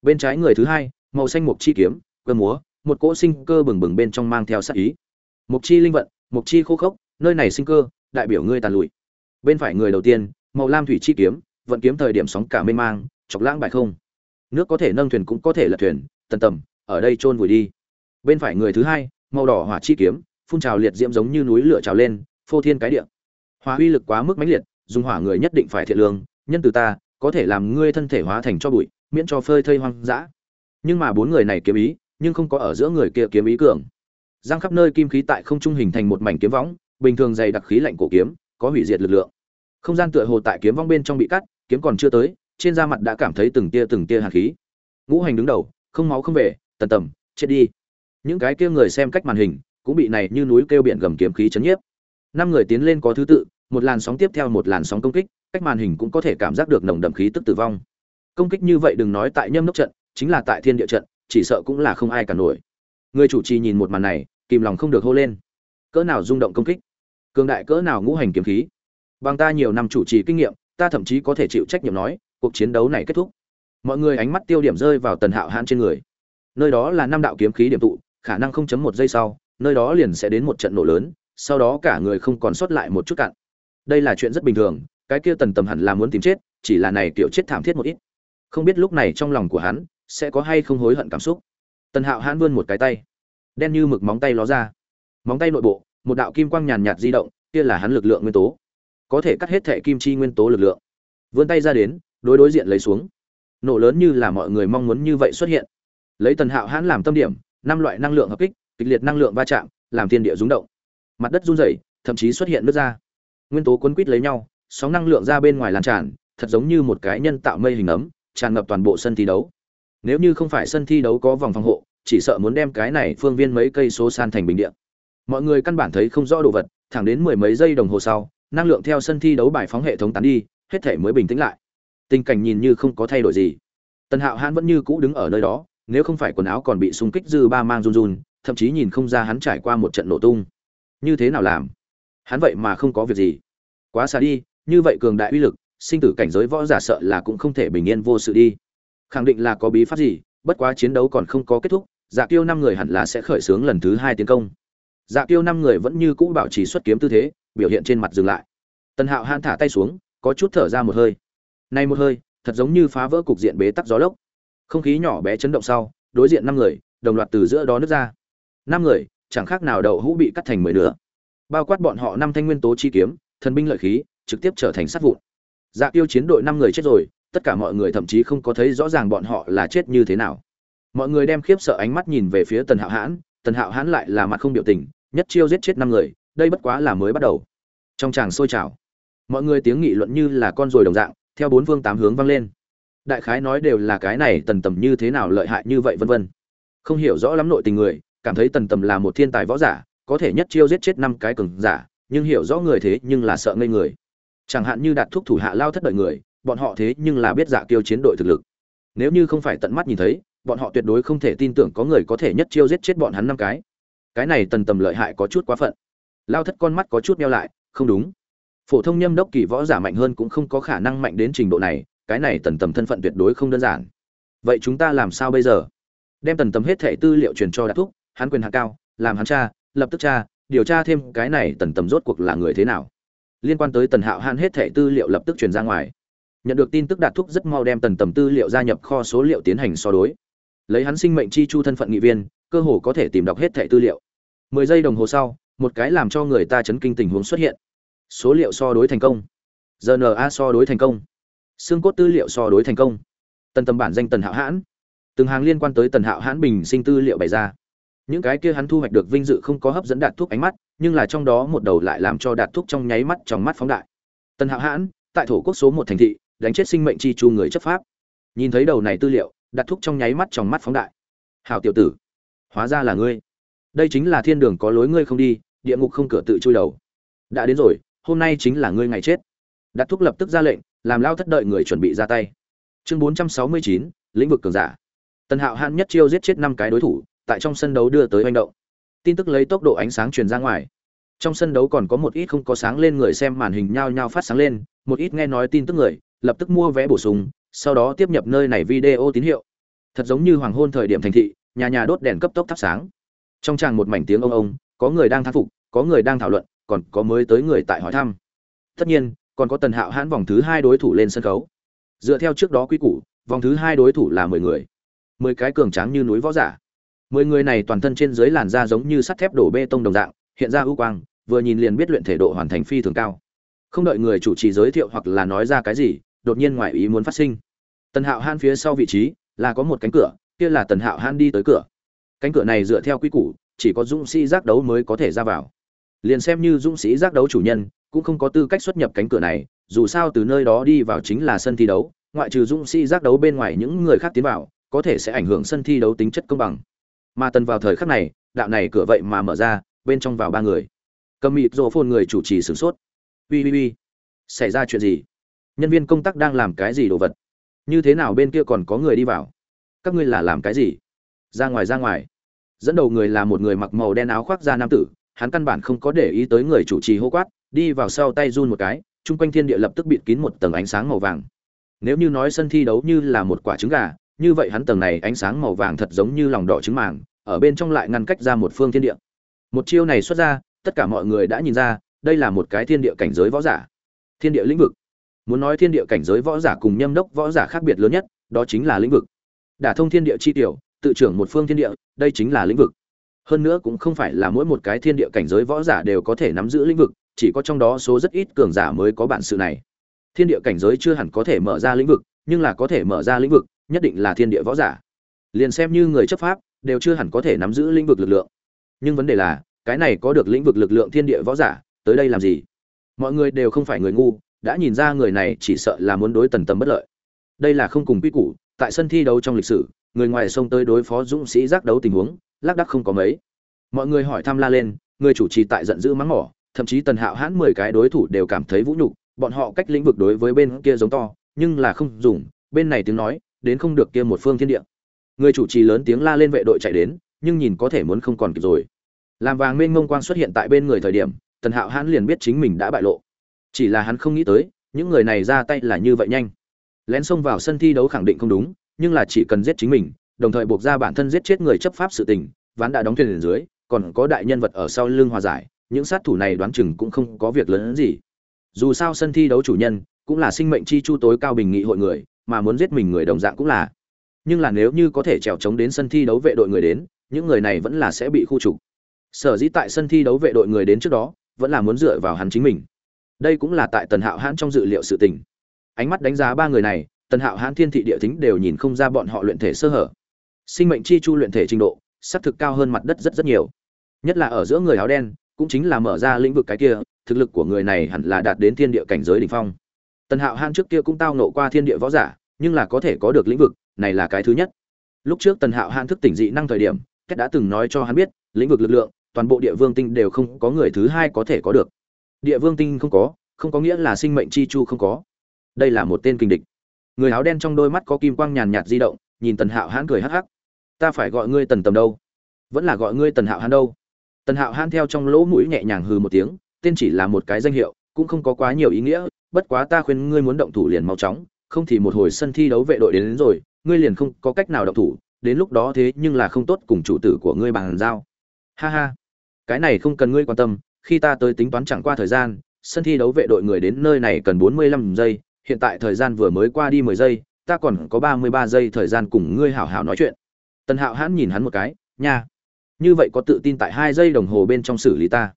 Bên trái người thứ hai, màu xanh mục chi kiếm, cơ múa, một cỗ sinh cơ bừng bừng bên trong mang theo sát ý. Mục chi linh vận, mục chi khô khốc, nơi này sinh cơ, đại biểu ngươi tàn lụi. Bên phải người đầu tiên, màu lam thủy chi kiếm, vận kiếm thời điểm sóng cả mênh mang, chọc lãng bại không. Nước có thể nâng thuyền cũng có thể lật thuyền, tần tầm, ở đây chôn vùi đi. Bên phải người thứ hai, màu đỏ hỏa chi kiếm phun trào liệt diễm giống như núi lửa trào lên, phô thiên cái địa. Hỏa uy lực quá mức mãnh liệt, dùng hỏa người nhất định phải thiện lương, nhân từ ta, có thể làm ngươi thân thể hóa thành cho bụi, miễn cho phơi thây hoang dã. Nhưng mà bốn người này kiếm ý, nhưng không có ở giữa người kia kiếm ý cường. Giang khắp nơi kim khí tại không trung hình thành một mảnh kiếm võng, bình thường dày đặc khí lạnh cổ kiếm, có hủy diệt lực lượng. Không gian tựa hồ tại kiếm vong bên trong bị cắt, kiếm còn chưa tới, trên da mặt đã cảm thấy từng tia từng tia hàn khí. Ngũ hành đứng đầu, không máu không về, tần tầm, chết đi. Những cái kia người xem cách màn hình cũng bị này như núi kêu biển gầm kiếm khí chấn nhiếp. Năm người tiến lên có thứ tự, một làn sóng tiếp theo một làn sóng công kích, cách màn hình cũng có thể cảm giác được nồng đậm khí tức tử vong. Công kích như vậy đừng nói tại nhâm nốc trận, chính là tại thiên địa trận, chỉ sợ cũng là không ai cả nổi. Người chủ trì nhìn một màn này, kìm lòng không được hô lên. Cỡ nào rung động công kích? Cường đại cỡ nào ngũ hành kiếm khí? Bằng ta nhiều năm chủ trì kinh nghiệm, ta thậm chí có thể chịu trách nhiệm nói, cuộc chiến đấu này kết thúc. Mọi người ánh mắt tiêu điểm rơi vào tần hạo hãn trên người. Nơi đó là năm đạo kiếm khí điểm tụ, khả năng không chấm một giây sau nơi đó liền sẽ đến một trận nổ lớn, sau đó cả người không còn sót lại một chút cạn đây là chuyện rất bình thường, cái kia tần tầm hẳn là muốn tìm chết, chỉ là này kiểu chết thảm thiết một ít. Không biết lúc này trong lòng của hắn, sẽ có hay không hối hận cảm xúc. Tần hạo hãn vươn một cái tay, đen như mực móng tay ló ra. Móng tay nội bộ, một đạo kim quang nhàn nhạt di động, kia là hắn lực lượng nguyên tố. Có thể cắt hết thẻ kim chi nguyên tố lực lượng. Vươn tay ra đến, đối đối diện lấy xuống. Nổ lớn như là mọi người mong muốn như vậy xuất hiện. Lấy tần hạo hãn làm tâm điểm, năm loại năng lượng hợp kích kịch liệt năng lượng va chạm, làm thiên địa rúng động. Mặt đất run rẩy, thậm chí xuất hiện nước ra nguyên tố quấn quít lấy nhau, sóng năng lượng ra bên ngoài lan tràn, thật giống như một cái nhân tạo mây hình ấm, tràn ngập toàn bộ sân thi đấu. Nếu như không phải sân thi đấu có vòng phòng hộ, chỉ sợ muốn đem cái này phương viên mấy cây số san thành bình địa. Mọi người căn bản thấy không rõ đồ vật, thẳng đến mười mấy giây đồng hồ sau, năng lượng theo sân thi đấu bài phóng hệ thống tán đi, hết thể mới bình tĩnh lại. Tình cảnh nhìn như không có thay đổi gì. Tần hạo hãn vẫn như cũ đứng ở nơi đó, nếu không phải quần áo còn bị súng kích dư ba mang run run thậm chí nhìn không ra hắn trải qua một trận nổ tung. Như thế nào làm? Hắn vậy mà không có việc gì. Quá xa đi, như vậy cường đại uy lực, sinh tử cảnh giới võ giả sợ là cũng không thể bình yên vô sự đi. Khẳng định là có bí pháp gì, bất quá chiến đấu còn không có kết thúc dạ tiêu năm người hẳn là sẽ khởi xướng lần thứ hai tiến công. Dạ tiêu năm người vẫn như cũ bảo trì xuất kiếm tư thế, biểu hiện trên mặt dừng lại. Tần hạo han thả tay xuống, có chút thở ra một hơi. Nay một hơi, thật giống như phá vỡ cục diện bế tắc gió lốc. Không khí nhỏ bé chấn động sau, đối diện năm người, đồng loạt từ giữa đó nứt ra năm người, chẳng khác nào đậu hũ bị cắt thành mười nửa. Bao quát bọn họ năm thanh nguyên tố chi kiếm, thần binh lợi khí, trực tiếp trở thành sát vụn. Dạ tiêu chiến đội năm người chết rồi, tất cả mọi người thậm chí không có thấy rõ ràng bọn họ là chết như thế nào. Mọi người đem khiếp sợ ánh mắt nhìn về phía tần hạo hãn, tần hạo hãn lại là mặt không biểu tình, nhất chiêu giết chết năm người, đây bất quá là mới bắt đầu. Trong tràng sôi trào, mọi người tiếng nghị luận như là con ruồi đồng dạng, theo bốn phương tám hướng vang lên. Đại khái nói đều là cái này tần tầm như thế nào lợi hại như vậy vân vân. Không hiểu rõ lắm nội tình người cảm thấy tần tầm là một thiên tài võ giả, có thể nhất chiêu giết chết năm cái cường giả, nhưng hiểu rõ người thế nhưng là sợ ngây người. Chẳng hạn như đạt thúc thủ hạ lao thất đợi người, bọn họ thế nhưng là biết giả kiêu chiến đội thực lực. Nếu như không phải tận mắt nhìn thấy, bọn họ tuyệt đối không thể tin tưởng có người có thể nhất chiêu giết chết bọn hắn năm cái. Cái này tần tầm lợi hại có chút quá phận. Lao thất con mắt có chút meo lại, không đúng. Phổ thông nhâm đốc kỳ võ giả mạnh hơn cũng không có khả năng mạnh đến trình độ này, cái này tần tầm thân phận tuyệt đối không đơn giản. Vậy chúng ta làm sao bây giờ? Đem tần tầm hết thẻ tư liệu truyền cho đạt thúc hắn quyền hạ cao, làm hắn cha, lập tức cha, điều tra thêm cái này tần tầm rốt cuộc là người thế nào. Liên quan tới tần hạo han hết thẻ tư liệu lập tức truyền ra ngoài. Nhận được tin tức đạt thúc rất mau đem tần tầm tư liệu gia nhập kho số liệu tiến hành so đối. Lấy hắn sinh mệnh chi chu thân phận nghị viên, cơ hồ có thể tìm đọc hết thẻ tư liệu. Mười giây đồng hồ sau, một cái làm cho người ta chấn kinh tình huống xuất hiện. Số liệu so đối thành công. Rna so đối thành công. Xương cốt tư liệu so đối thành công. Tần tầm bản danh tần hạo hãn. Từng hàng liên quan tới tần hạo hãn bình sinh tư liệu bày ra những cái kia hắn thu hoạch được vinh dự không có hấp dẫn đạt thuốc ánh mắt, nhưng là trong đó một đầu lại làm cho đạt thuốc trong nháy mắt trong mắt phóng đại. Tần hạo hãn, tại thổ quốc số một thành thị, đánh chết sinh mệnh chi chu người chấp pháp. Nhìn thấy đầu này tư liệu, đạt thuốc trong nháy mắt trong mắt phóng đại. Hảo tiểu tử, hóa ra là ngươi. Đây chính là thiên đường có lối ngươi không đi, địa ngục không cửa tự chui đầu. Đã đến rồi, hôm nay chính là ngươi ngày chết. Đạt thuốc lập tức ra lệnh, làm lao thất đợi người chuẩn bị ra tay. Chương bốn trăm sáu mươi chín, lĩnh vực cường giả. Tần hạo hãn nhất chiêu giết chết năm cái đối thủ tại trong sân đấu đưa tới hành động. Tin tức lấy tốc độ ánh sáng truyền ra ngoài. Trong sân đấu còn có một ít không có sáng lên người xem màn hình nhao nhao phát sáng lên, một ít nghe nói tin tức người, lập tức mua vé bổ sung, sau đó tiếp nhập nơi này video tín hiệu. Thật giống như hoàng hôn thời điểm thành thị, nhà nhà đốt đèn cấp tốc thắp sáng. Trong tràng một mảnh tiếng ông ông, có người đang thán phục, có người đang thảo luận, còn có mới tới người tại hỏi thăm. Tất nhiên, còn có tần hạo hãn vòng thứ hai đối thủ lên sân khấu. Dựa theo trước đó quy củ, vòng thứ hai đối thủ là mười người. Mười cái cường tráng như núi võ giả mười người này toàn thân trên dưới làn da giống như sắt thép đổ bê tông đồng dạng, hiện ra ưu quang, vừa nhìn liền biết luyện thể độ hoàn thành phi thường cao. Không đợi người chủ trì giới thiệu hoặc là nói ra cái gì, đột nhiên ngoài ý muốn phát sinh. Tần hạo han phía sau vị trí là có một cánh cửa, kia là tần hạo han đi tới cửa. Cánh cửa này dựa theo quy củ, chỉ có dũng sĩ giác đấu mới có thể ra vào. Liền xem như dũng sĩ giác đấu chủ nhân, cũng không có tư cách xuất nhập cánh cửa này, dù sao từ nơi đó đi vào chính là sân thi đấu, ngoại trừ dũng sĩ giác đấu bên ngoài những người khác tiến vào, có thể sẽ ảnh hưởng sân thi đấu tính chất công bằng mà tần vào thời khắc này, đạo này cửa vậy mà mở ra, bên trong vào ba người. Cầm mịt rộ phồn người chủ trì sửng sốt. Ui ui ui xảy ra chuyện gì? Nhân viên công tác đang làm cái gì đồ vật? Như thế nào bên kia còn có người đi vào? Các ngươi là làm cái gì? Ra ngoài ra ngoài. Dẫn đầu người là một người mặc màu đen áo khoác da nam tử, hắn căn bản không có để ý tới người chủ trì hô quát, đi vào sau tay run một cái, chung quanh thiên địa lập tức bịt kín một tầng ánh sáng màu vàng. Nếu như nói sân thi đấu như là một quả trứng gà như vậy hắn tầng này ánh sáng màu vàng thật giống như lòng đỏ trứng màng, ở bên trong lại ngăn cách ra một phương thiên địa. Một chiêu này xuất ra, tất cả mọi người đã nhìn ra, đây là một cái thiên địa cảnh giới võ giả. Thiên địa lĩnh vực. Muốn nói thiên địa cảnh giới võ giả cùng nhâm đốc võ giả khác biệt lớn nhất, đó chính là lĩnh vực. Đả thông thiên địa chi tiểu, tự trưởng một phương thiên địa, đây chính là lĩnh vực. Hơn nữa cũng không phải là mỗi một cái thiên địa cảnh giới võ giả đều có thể nắm giữ lĩnh vực, chỉ có trong đó số rất ít cường giả mới có bản sự này. Thiên địa cảnh giới chưa hẳn có thể mở ra lĩnh vực, nhưng là có thể mở ra lĩnh vực nhất định là thiên địa võ giả. Liền xem như người chấp pháp, đều chưa hẳn có thể nắm giữ lĩnh vực lực lượng. Nhưng vấn đề là, cái này có được lĩnh vực lực lượng thiên địa võ giả, tới đây làm gì? Mọi người đều không phải người ngu, đã nhìn ra người này chỉ sợ là muốn đối tần tâm bất lợi. Đây là không cùng quy củ, tại sân thi đấu trong lịch sử, người ngoài sông tới đối phó dũng sĩ giác đấu tình huống, lác đắc không có mấy. Mọi người hỏi tham la lên, người chủ trì tại giận dữ mắng mỏ, thậm chí tần hạo hãn mười cái đối thủ đều cảm thấy vũ nhục, bọn họ cách lĩnh vực đối với bên kia giống to, nhưng là không dùng, bên này tiếng nói đến không được kia một phương thiên địa. Người chủ trì lớn tiếng la lên vệ đội chạy đến, nhưng nhìn có thể muốn không còn kịp rồi. Làm vàng mênh mông quang xuất hiện tại bên người thời điểm, tần hạo hãn liền biết chính mình đã bại lộ. Chỉ là hắn không nghĩ tới, những người này ra tay là như vậy nhanh. Lén xông vào sân thi đấu khẳng định không đúng, nhưng là chỉ cần giết chính mình, đồng thời buộc ra bản thân giết chết người chấp pháp sự tình, ván đã đóng thuyền lên dưới, còn có đại nhân vật ở sau lưng hòa giải, những sát thủ này đoán chừng cũng không có việc lớn hơn gì. Dù sao sân thi đấu chủ nhân cũng là sinh mệnh chi chu tối cao bình nghị hội người mà muốn giết mình người đồng dạng cũng là. Nhưng là nếu như có thể trèo trống đến sân thi đấu vệ đội người đến, những người này vẫn là sẽ bị khu trục. Sở dĩ tại sân thi đấu vệ đội người đến trước đó, vẫn là muốn dựa vào hắn chính mình. Đây cũng là tại tần hạo hãn trong dự liệu sự tình. Ánh mắt đánh giá ba người này, tần hạo hãn thiên thị địa thính đều nhìn không ra bọn họ luyện thể sơ hở. Sinh mệnh chi chu luyện thể trình độ s ắ c thực cao hơn mặt đất rất rất nhiều. Nhất là ở giữa người áo đen, cũng chính là mở ra lĩnh vực cái kia, thực lực của người này hẳn là đạt đến thiên địa cảnh giới đ ỉ n h phong tần hạo hãn trước kia cũng tao nộ qua thiên địa võ giả, nhưng là có thể có được lĩnh vực, này là cái thứ nhất. Lúc trước tần hạo hãn thức tỉnh dị năng thời điểm, kết đã từng nói cho hắn biết, lĩnh vực lực lượng, toàn bộ địa vương tinh đều không có người thứ hai có thể có được. Địa vương tinh không có không có nghĩa là sinh mệnh chi chu không có. Đây là một tên kinh địch. Người áo đen trong đôi mắt có kim quang nhàn nhạt di động, nhìn tần hạo hãn cười hắc hắc. Ta phải gọi ngươi tần tầm đâu? Vẫn là gọi ngươi tần hạo hán đâu? Tần hạo hán theo trong lỗ mũi nhẹ nhàng hừ một tiếng, tên chỉ là một cái danh hiệu, cũng không có quá nhiều ý nghĩa bất quá ta khuyên ngươi muốn động thủ liền mau chóng không thì một hồi sân thi đấu vệ đội đến, đến rồi ngươi liền không có cách nào động thủ đến lúc đó thế nhưng là không tốt cùng chủ tử của ngươi bàn giao. Ha ha. Cái này không cần ngươi quan tâm khi ta tới tính toán chẳng qua thời gian sân thi đấu vệ đội người đến nơi này cần 45 giây hiện tại thời gian vừa mới qua đi 10 giây ta còn có 33 giây thời gian cùng ngươi hảo hảo nói chuyện. Tần hạo hãn nhìn hắn một cái nha. Như vậy có tự tin tại hai giây đồng hồ bên trong xử lý ta.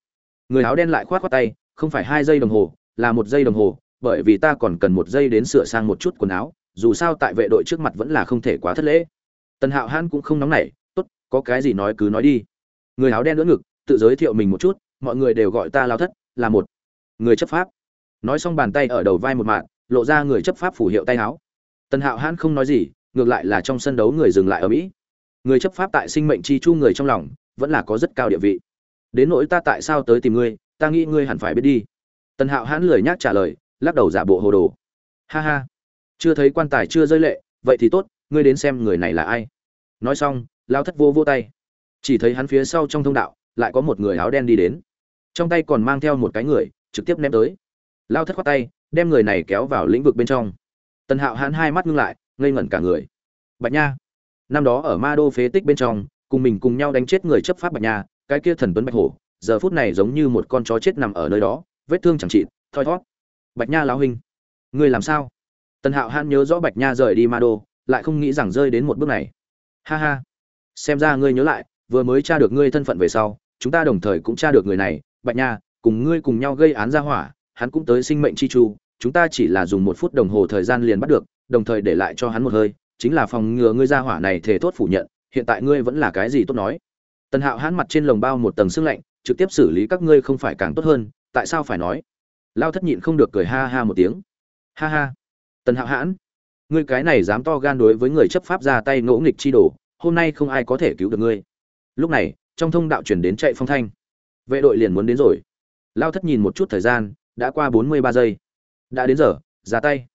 Người áo đen lại khoát khoát tay không phải hai giây đồng hồ là một giây đồng hồ bởi vì ta còn cần một giây đến sửa sang một chút quần áo, dù sao tại vệ đội trước mặt vẫn là không thể quá thất lễ. Tần hạo hãn cũng không nóng nảy, tốt, có cái gì nói cứ nói đi. Người áo đen lưỡng ngực, tự giới thiệu mình một chút, mọi người đều gọi ta lao thất, là một người chấp pháp. Nói xong bàn tay ở đầu vai một mạng lộ ra người chấp pháp phủ hiệu tay áo. Tần hạo hãn không nói gì, ngược lại là trong sân đấu người dừng lại ở mỹ. Người chấp pháp tại sinh mệnh chi chu người trong lòng, vẫn là có rất cao địa vị. Đến nỗi ta tại sao tới tìm ngươi, ta nghĩ ngươi hẳn phải biết đi. Tần hạo hãn lười nhác trả lời lắc đầu giả bộ hồ đồ. Ha ha. Chưa thấy quan tài chưa rơi lệ, vậy thì tốt, ngươi đến xem người này là ai. Nói xong lao thất vô vô tay. Chỉ thấy hắn phía sau trong thông đạo, lại có một người áo đen đi đến. Trong tay còn mang theo một cái người, trực tiếp ném tới. Lao thất khoát tay, đem người này kéo vào lĩnh vực bên trong. Tần hạo hắn hai mắt ngưng lại, ngây ngẩn cả người. Bạch nha. Năm đó ở ma đô phế tích bên trong, cùng mình cùng nhau đánh chết người chấp pháp bạch nha, cái kia thần tuấn bạch hổ, giờ phút này giống như một con chó chết nằm ở nơi đó, vết thương chẳng trị thoi thót bạch nha lão huynh, ngươi làm sao? Tần hạo hắn nhớ rõ bạch nha rời đi ma đô lại không nghĩ rằng rơi đến một bước này. Ha ha, xem ra ngươi nhớ lại, vừa mới tra được ngươi thân phận về sau, chúng ta đồng thời cũng tra được người này. Bạch nha, cùng ngươi cùng nhau gây án ra hỏa, hắn cũng tới sinh mệnh chi chu, chúng ta chỉ là dùng một phút đồng hồ thời gian liền bắt được, đồng thời để lại cho hắn một hơi, chính là phòng ngừa ngươi ra hỏa này thể thốt phủ nhận, hiện tại ngươi vẫn là cái gì tốt nói. Tần hạo hắn mặt trên lồng bao một tầng xương lạnh, trực tiếp xử lý các ngươi không phải càng tốt hơn, tại sao phải nói? Lao thất nhịn không được cười ha ha một tiếng. Ha ha. Tần hạo hãn, ngươi cái này dám to gan đối với người chấp pháp ra tay ngỗ nghịch chi đồ, hôm nay không ai có thể cứu được ngươi. Lúc này, trong thông đạo chuyển đến chạy phong thanh. Vệ đội liền muốn đến rồi. Lao thất nhìn một chút thời gian, đã qua bốn mươi ba giây. Đã đến giờ, ra tay.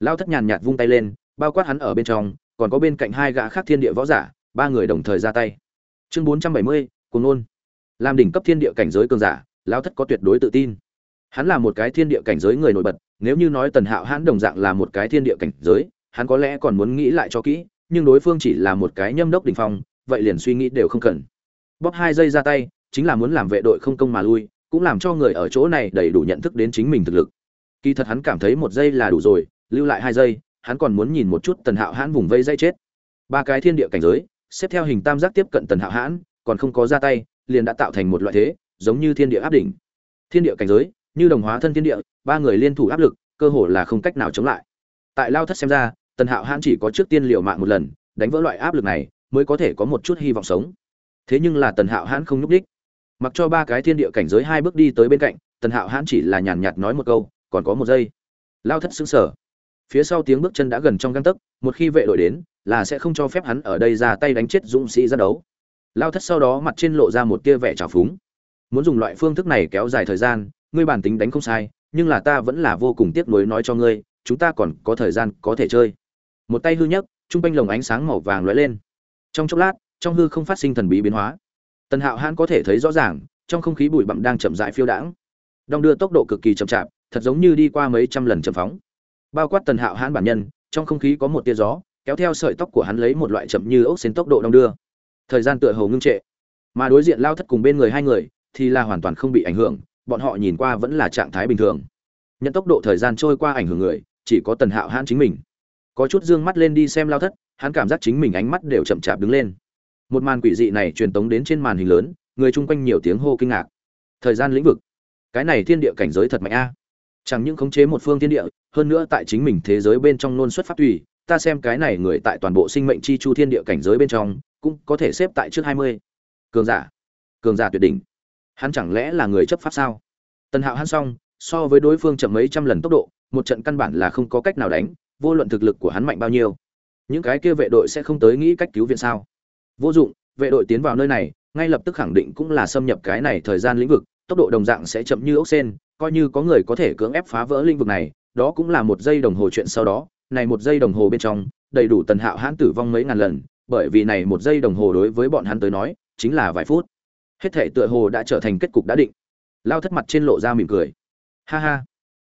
Lao thất nhàn nhạt vung tay lên, bao quát hắn ở bên trong, còn có bên cạnh hai gã khác thiên địa võ giả, ba người đồng thời ra tay. Chương bốn trăm bảy mươi cùng nôn. Làm đỉnh cấp thiên địa cảnh giới cường giả, lao thất có tuyệt đối tự tin hắn là một cái thiên địa cảnh giới người nổi bật, nếu như nói tần hạo hãn đồng dạng là một cái thiên địa cảnh giới, hắn có lẽ còn muốn nghĩ lại cho kỹ, nhưng đối phương chỉ là một cái nhâm đốc đỉnh phong, vậy liền suy nghĩ đều không cần. Bóp hai giây ra tay, chính là muốn làm vệ đội không công mà lui, cũng làm cho người ở chỗ này đầy đủ nhận thức đến chính mình thực lực. Kỳ thật hắn cảm thấy một giây là đủ rồi, lưu lại hai giây, hắn còn muốn nhìn một chút tần hạo hãn vùng vây dây chết. Ba cái thiên địa cảnh giới, xếp theo hình tam giác tiếp cận tần hạo hãn, còn không có ra tay, liền đã tạo thành một loại thế, giống như thiên địa áp đỉnh. Thiên địa cảnh giới như đồng hóa thân thiên địa, ba người liên thủ áp lực, cơ hồ là không cách nào chống lại. Tại lao thất xem ra, tần hạo hãn chỉ có trước tiên liều mạng một lần, đánh vỡ loại áp lực này, mới có thể có một chút hy vọng sống. Thế nhưng là tần hạo hãn không nhúc đích mặc cho ba cái thiên địa cảnh giới hai bước đi tới bên cạnh, tần hạo hãn chỉ là nhàn nhạt nói một câu, còn có một giây. Lao thất xứng sở phía sau tiếng bước chân đã gần trong găng tấc, một khi vệ đội đến, là sẽ không cho phép hắn ở đây ra tay đánh chết dũng sĩ ra đấu. Lao thất sau đó mặt trên lộ ra một tia vẻ trào phúng. Muốn dùng loại phương thức này kéo dài thời gian ngươi bản tính đánh không sai nhưng là ta vẫn là vô cùng tiếc nuối nói cho ngươi chúng ta còn có thời gian có thể chơi. Một tay hư nhấc, trung quanh lồng ánh sáng màu vàng lóe lên. Trong chốc lát trong hư không phát sinh thần bí biến hóa. Tần hạo hãn có thể thấy rõ ràng trong không khí bụi bặm đang chậm rãi phiêu đãng. Đông đưa tốc độ cực kỳ chậm chạp thật giống như đi qua mấy trăm lần chậm phóng. Bao quát tần hạo hãn bản nhân trong không khí có một tia gió kéo theo sợi tóc của hắn lấy một loại chậm như ốc xến tốc độ Đông đưa. Thời gian tựa hồ ngưng trệ mà đối diện lao thất cùng bên người hai người thì là hoàn toàn không bị ảnh hưởng bọn họ nhìn qua vẫn là trạng thái bình thường. Nhận tốc độ thời gian trôi qua ảnh hưởng người, chỉ có tần hạo hãn chính mình. Có chút dương mắt lên đi xem lao thất, hắn cảm giác chính mình ánh mắt đều chậm chạp đứng lên. Một màn quỷ dị này truyền tống đến trên màn hình lớn, người chung quanh nhiều tiếng hô kinh ngạc. Thời gian lĩnh vực. Cái này thiên địa cảnh giới thật mạnh a. Chẳng những khống chế một phương thiên địa, hơn nữa tại chính mình thế giới bên trong nôn xuất phát tùy, ta xem cái này người tại toàn bộ sinh mệnh chi chu thiên địa cảnh giới bên trong, cũng có thể xếp tại trước hai mươi. Cường giả. Cường giả tuyệt đỉnh hắn chẳng lẽ là người chấp pháp sao? Tần hạo hắn xong, so với đối phương chậm mấy trăm lần tốc độ, một trận căn bản là không có cách nào đánh, vô luận thực lực của hắn mạnh bao nhiêu. Những cái kia vệ đội sẽ không tới nghĩ cách cứu viện sao? Vô dụng, vệ đội tiến vào nơi này, ngay lập tức khẳng định cũng là xâm nhập cái này thời gian lĩnh vực, tốc độ đồng dạng sẽ chậm như ốc sen, coi như có người có thể cưỡng ép phá vỡ lĩnh vực này, đó cũng là một giây đồng hồ chuyện sau đó. Này một giây đồng hồ bên trong, đầy đủ tần hạo hãn tử vong mấy ngàn lần, bởi vì này một giây đồng hồ đối với bọn hắn tới nói, chính là vài phút hết thể tựa hồ đã trở thành kết cục đã định. Lao thất mặt trên lộ ra mỉm cười. Ha ha.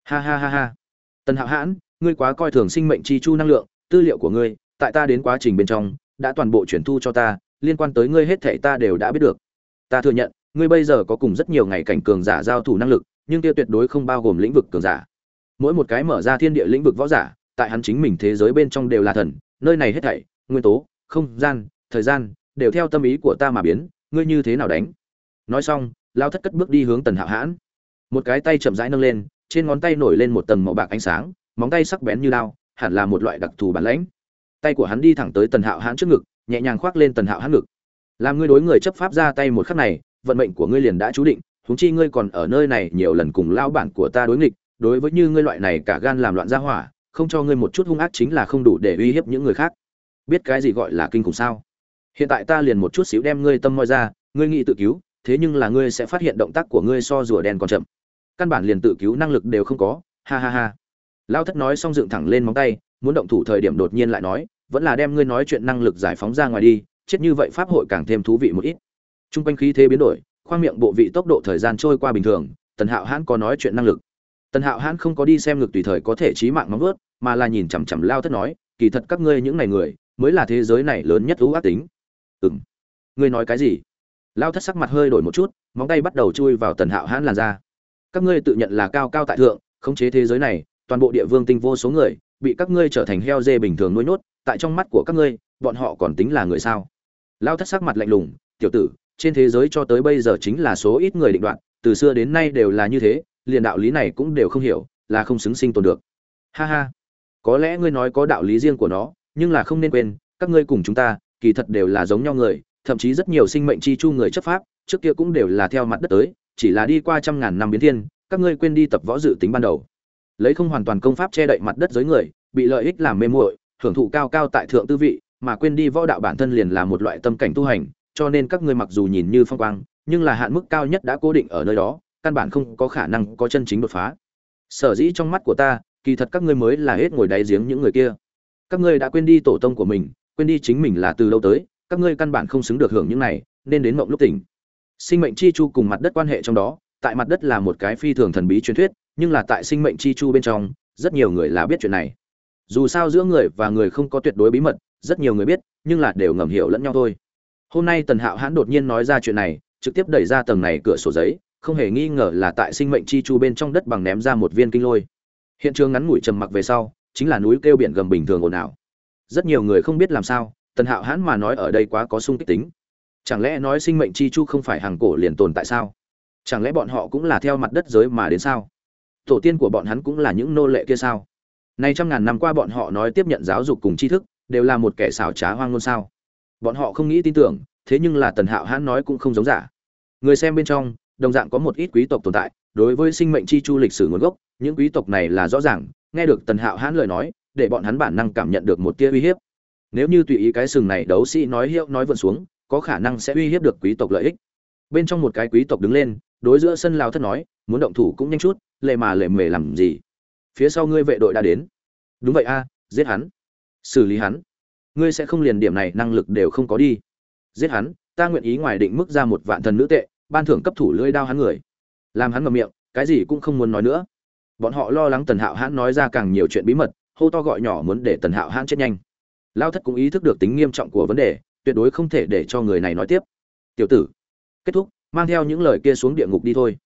Ha ha ha ha. Tần hạo hãn, ngươi quá coi thường sinh mệnh chi chu năng lượng, tư liệu của ngươi, tại ta đến quá trình bên trong, đã toàn bộ chuyển thu cho ta, liên quan tới ngươi hết thể ta đều đã biết được. Ta thừa nhận, ngươi bây giờ có cùng rất nhiều ngày cảnh cường giả giao thủ năng lực, nhưng kia tuyệt đối không bao gồm lĩnh vực cường giả. Mỗi một cái mở ra thiên địa lĩnh vực võ giả, tại hắn chính mình thế giới bên trong đều là thần, nơi này hết thảy, nguyên tố, không gian, thời gian, đều theo tâm ý của ta mà biến, ngươi như thế nào đánh? Nói xong, lao thất cất bước đi hướng tần hạo hãn. Một cái tay chậm rãi nâng lên, trên ngón tay nổi lên một tầng màu bạc ánh sáng, móng tay sắc bén như lao hẳn là một loại đặc thù bản lãnh. Tay của hắn đi thẳng tới tần hạo hãn trước ngực, nhẹ nhàng khoác lên tần hạo hãn ngực. Làm ngươi đối người chấp pháp ra tay một khắc này, vận mệnh của ngươi liền đã chú định thúng chi ngươi còn ở nơi này nhiều lần cùng lao bản của ta đối nghịch, đối với như ngươi loại này cả gan làm loạn ra hỏa, không cho ngươi một chút hung ác chính là không đủ để uy hiếp những người khác. Biết cái gì gọi là kinh khủng sao? Hiện tại ta liền một chút xíu đem ngươi tâm moi ra, ngươi nghĩ tự cứu thế nhưng là ngươi sẽ phát hiện động tác của ngươi so rùa đen còn chậm. Căn bản liền tự cứu năng lực đều không có, ha ha ha. Lao thất nói xong dựng thẳng lên móng tay, muốn động thủ thời điểm đột nhiên lại nói, vẫn là đem ngươi nói chuyện năng lực giải phóng ra ngoài đi, chết như vậy pháp hội càng thêm thú vị một ít. T r u n g quanh khí thế biến đổi, khoang miệng bộ vị tốc độ thời gian trôi qua bình thường, tần hạo hãn có nói chuyện năng lực. Tần hạo hãn không có đi xem ngực tùy thời có thể trí mạng móng ướt mà là nhìn chằm chằm lao thất nói, kỳ thật các ngươi những ngày người, mới là thế giới này lớn nhất thú ác tính. Ừ m ngươi nói cái gì? Lao thất sắc mặt hơi đổi một chút, móng tay bắt đầu chui vào tần hạo hãn làn ra các ngươi tự nhận là cao cao tại thượng, khống chế thế giới này, toàn bộ địa vương tinh vô số người, bị các ngươi trở thành heo dê bình thường nuôi nhốt, tại trong mắt của các ngươi, bọn họ còn tính là người sao? Lao thất sắc mặt lạnh lùng, tiểu tử, trên thế giới cho tới bây giờ chính là số ít người định đoạn, từ xưa đến nay đều là như thế, liền đạo lý này cũng đều không hiểu, là không xứng sinh tồn được. Ha ha. Có lẽ ngươi nói có đạo lý riêng của nó, nhưng là không nên quên, các ngươi cùng chúng ta, kỳ thật đều là giống nhau người thậm chí rất nhiều sinh mệnh chi chu người chấp pháp, trước kia cũng đều là theo mặt đất tới, chỉ là đi qua trăm ngàn năm biến thiên, các ngươi quên đi tập võ dự tính ban đầu. Lấy không hoàn toàn công pháp che đậy mặt đất giới người, bị lợi ích làm mê muội, hưởng thụ cao cao tại thượng tư vị, mà quên đi võ đạo bản thân liền là một loại tâm cảnh tu hành, cho nên các ngươi mặc dù nhìn như phong quang, nhưng là hạn mức cao nhất đã cố định ở nơi đó, căn bản không có khả năng có chân chính đột phá. Sở dĩ trong mắt của ta, kỳ thật các ngươi mới là hết ngồi đáy giếng những người kia. Các ngươi đã quên đi tổ tông của mình, quên đi chính mình là từ lâu tới các ngươi căn bản không xứng được hưởng những này, nên đến mộng lúc tỉnh. Sinh mệnh chi chu cùng mặt đất quan hệ trong đó, tại mặt đất là một cái phi thường thần bí truyền thuyết, nhưng là tại sinh mệnh chi chu bên trong, rất nhiều người là biết chuyện này. Dù sao giữa người và người không có tuyệt đối bí mật, rất nhiều người biết, nhưng là đều ngầm hiểu lẫn nhau thôi. Hôm nay tần hạo hãn đột nhiên nói ra chuyện này, trực tiếp đẩy ra tầng này cửa sổ giấy, không hề nghi ngờ là tại sinh mệnh chi chu bên trong đất bằng ném ra một viên kinh lôi. Hiện trường ngắn ngủi trầm mặc về sau, chính là núi kêu biển gầm bình thường ồn ào. Rất nhiều người không biết làm sao tần hạo hãn mà nói ở đây quá có sung kích tính. Chẳng lẽ nói sinh mệnh chi chu không phải hàng cổ liền tồn tại sao? Chẳng lẽ bọn họ cũng là theo mặt đất giới mà đến sao? Tổ tiên của bọn hắn cũng là những nô lệ kia sao? Nay trăm ngàn năm qua bọn họ nói tiếp nhận giáo dục cùng tri thức, đều là một kẻ xảo trá hoang ngôn sao? Bọn họ không nghĩ tin tưởng, thế nhưng là tần hạo hãn nói cũng không giống giả. Người xem bên trong, đồng dạng có một ít quý tộc tồn tại, đối với sinh mệnh chi chu lịch sử nguồn gốc, những quý tộc này là rõ ràng, nghe được tần hạo hãn lời nói, để bọn hắn bản năng cảm nhận được một tia uy hiếp nếu như tùy ý cái sừng này đấu sĩ nói hiệu nói vượn xuống, có khả năng sẽ uy hiếp được quý tộc lợi ích. Bên trong một cái quý tộc đứng lên, đối giữa sân lao thất nói, muốn động thủ cũng nhanh chút, lệ mà lệ mề làm gì? Phía sau ngươi vệ đội đã đến. Đúng vậy a, giết hắn. Xử lý hắn. Ngươi sẽ không liền điểm này năng lực đều không có đi. Giết hắn, ta nguyện ý ngoài định mức ra một vạn thần nữ tệ, ban thưởng cấp thủ lưỡi đao hắn người. Làm hắn ngậm miệng, cái gì cũng không muốn nói nữa. Bọn họ lo lắng tần hạo hãn nói ra càng nhiều chuyện bí mật, hô to gọi nhỏ muốn để tần hạo hãn chết nhanh lao thất cũng ý thức được tính nghiêm trọng của vấn đề, tuyệt đối không thể để cho người này nói tiếp. Tiểu tử. Kết thúc, mang theo những lời kia xuống địa ngục đi thôi.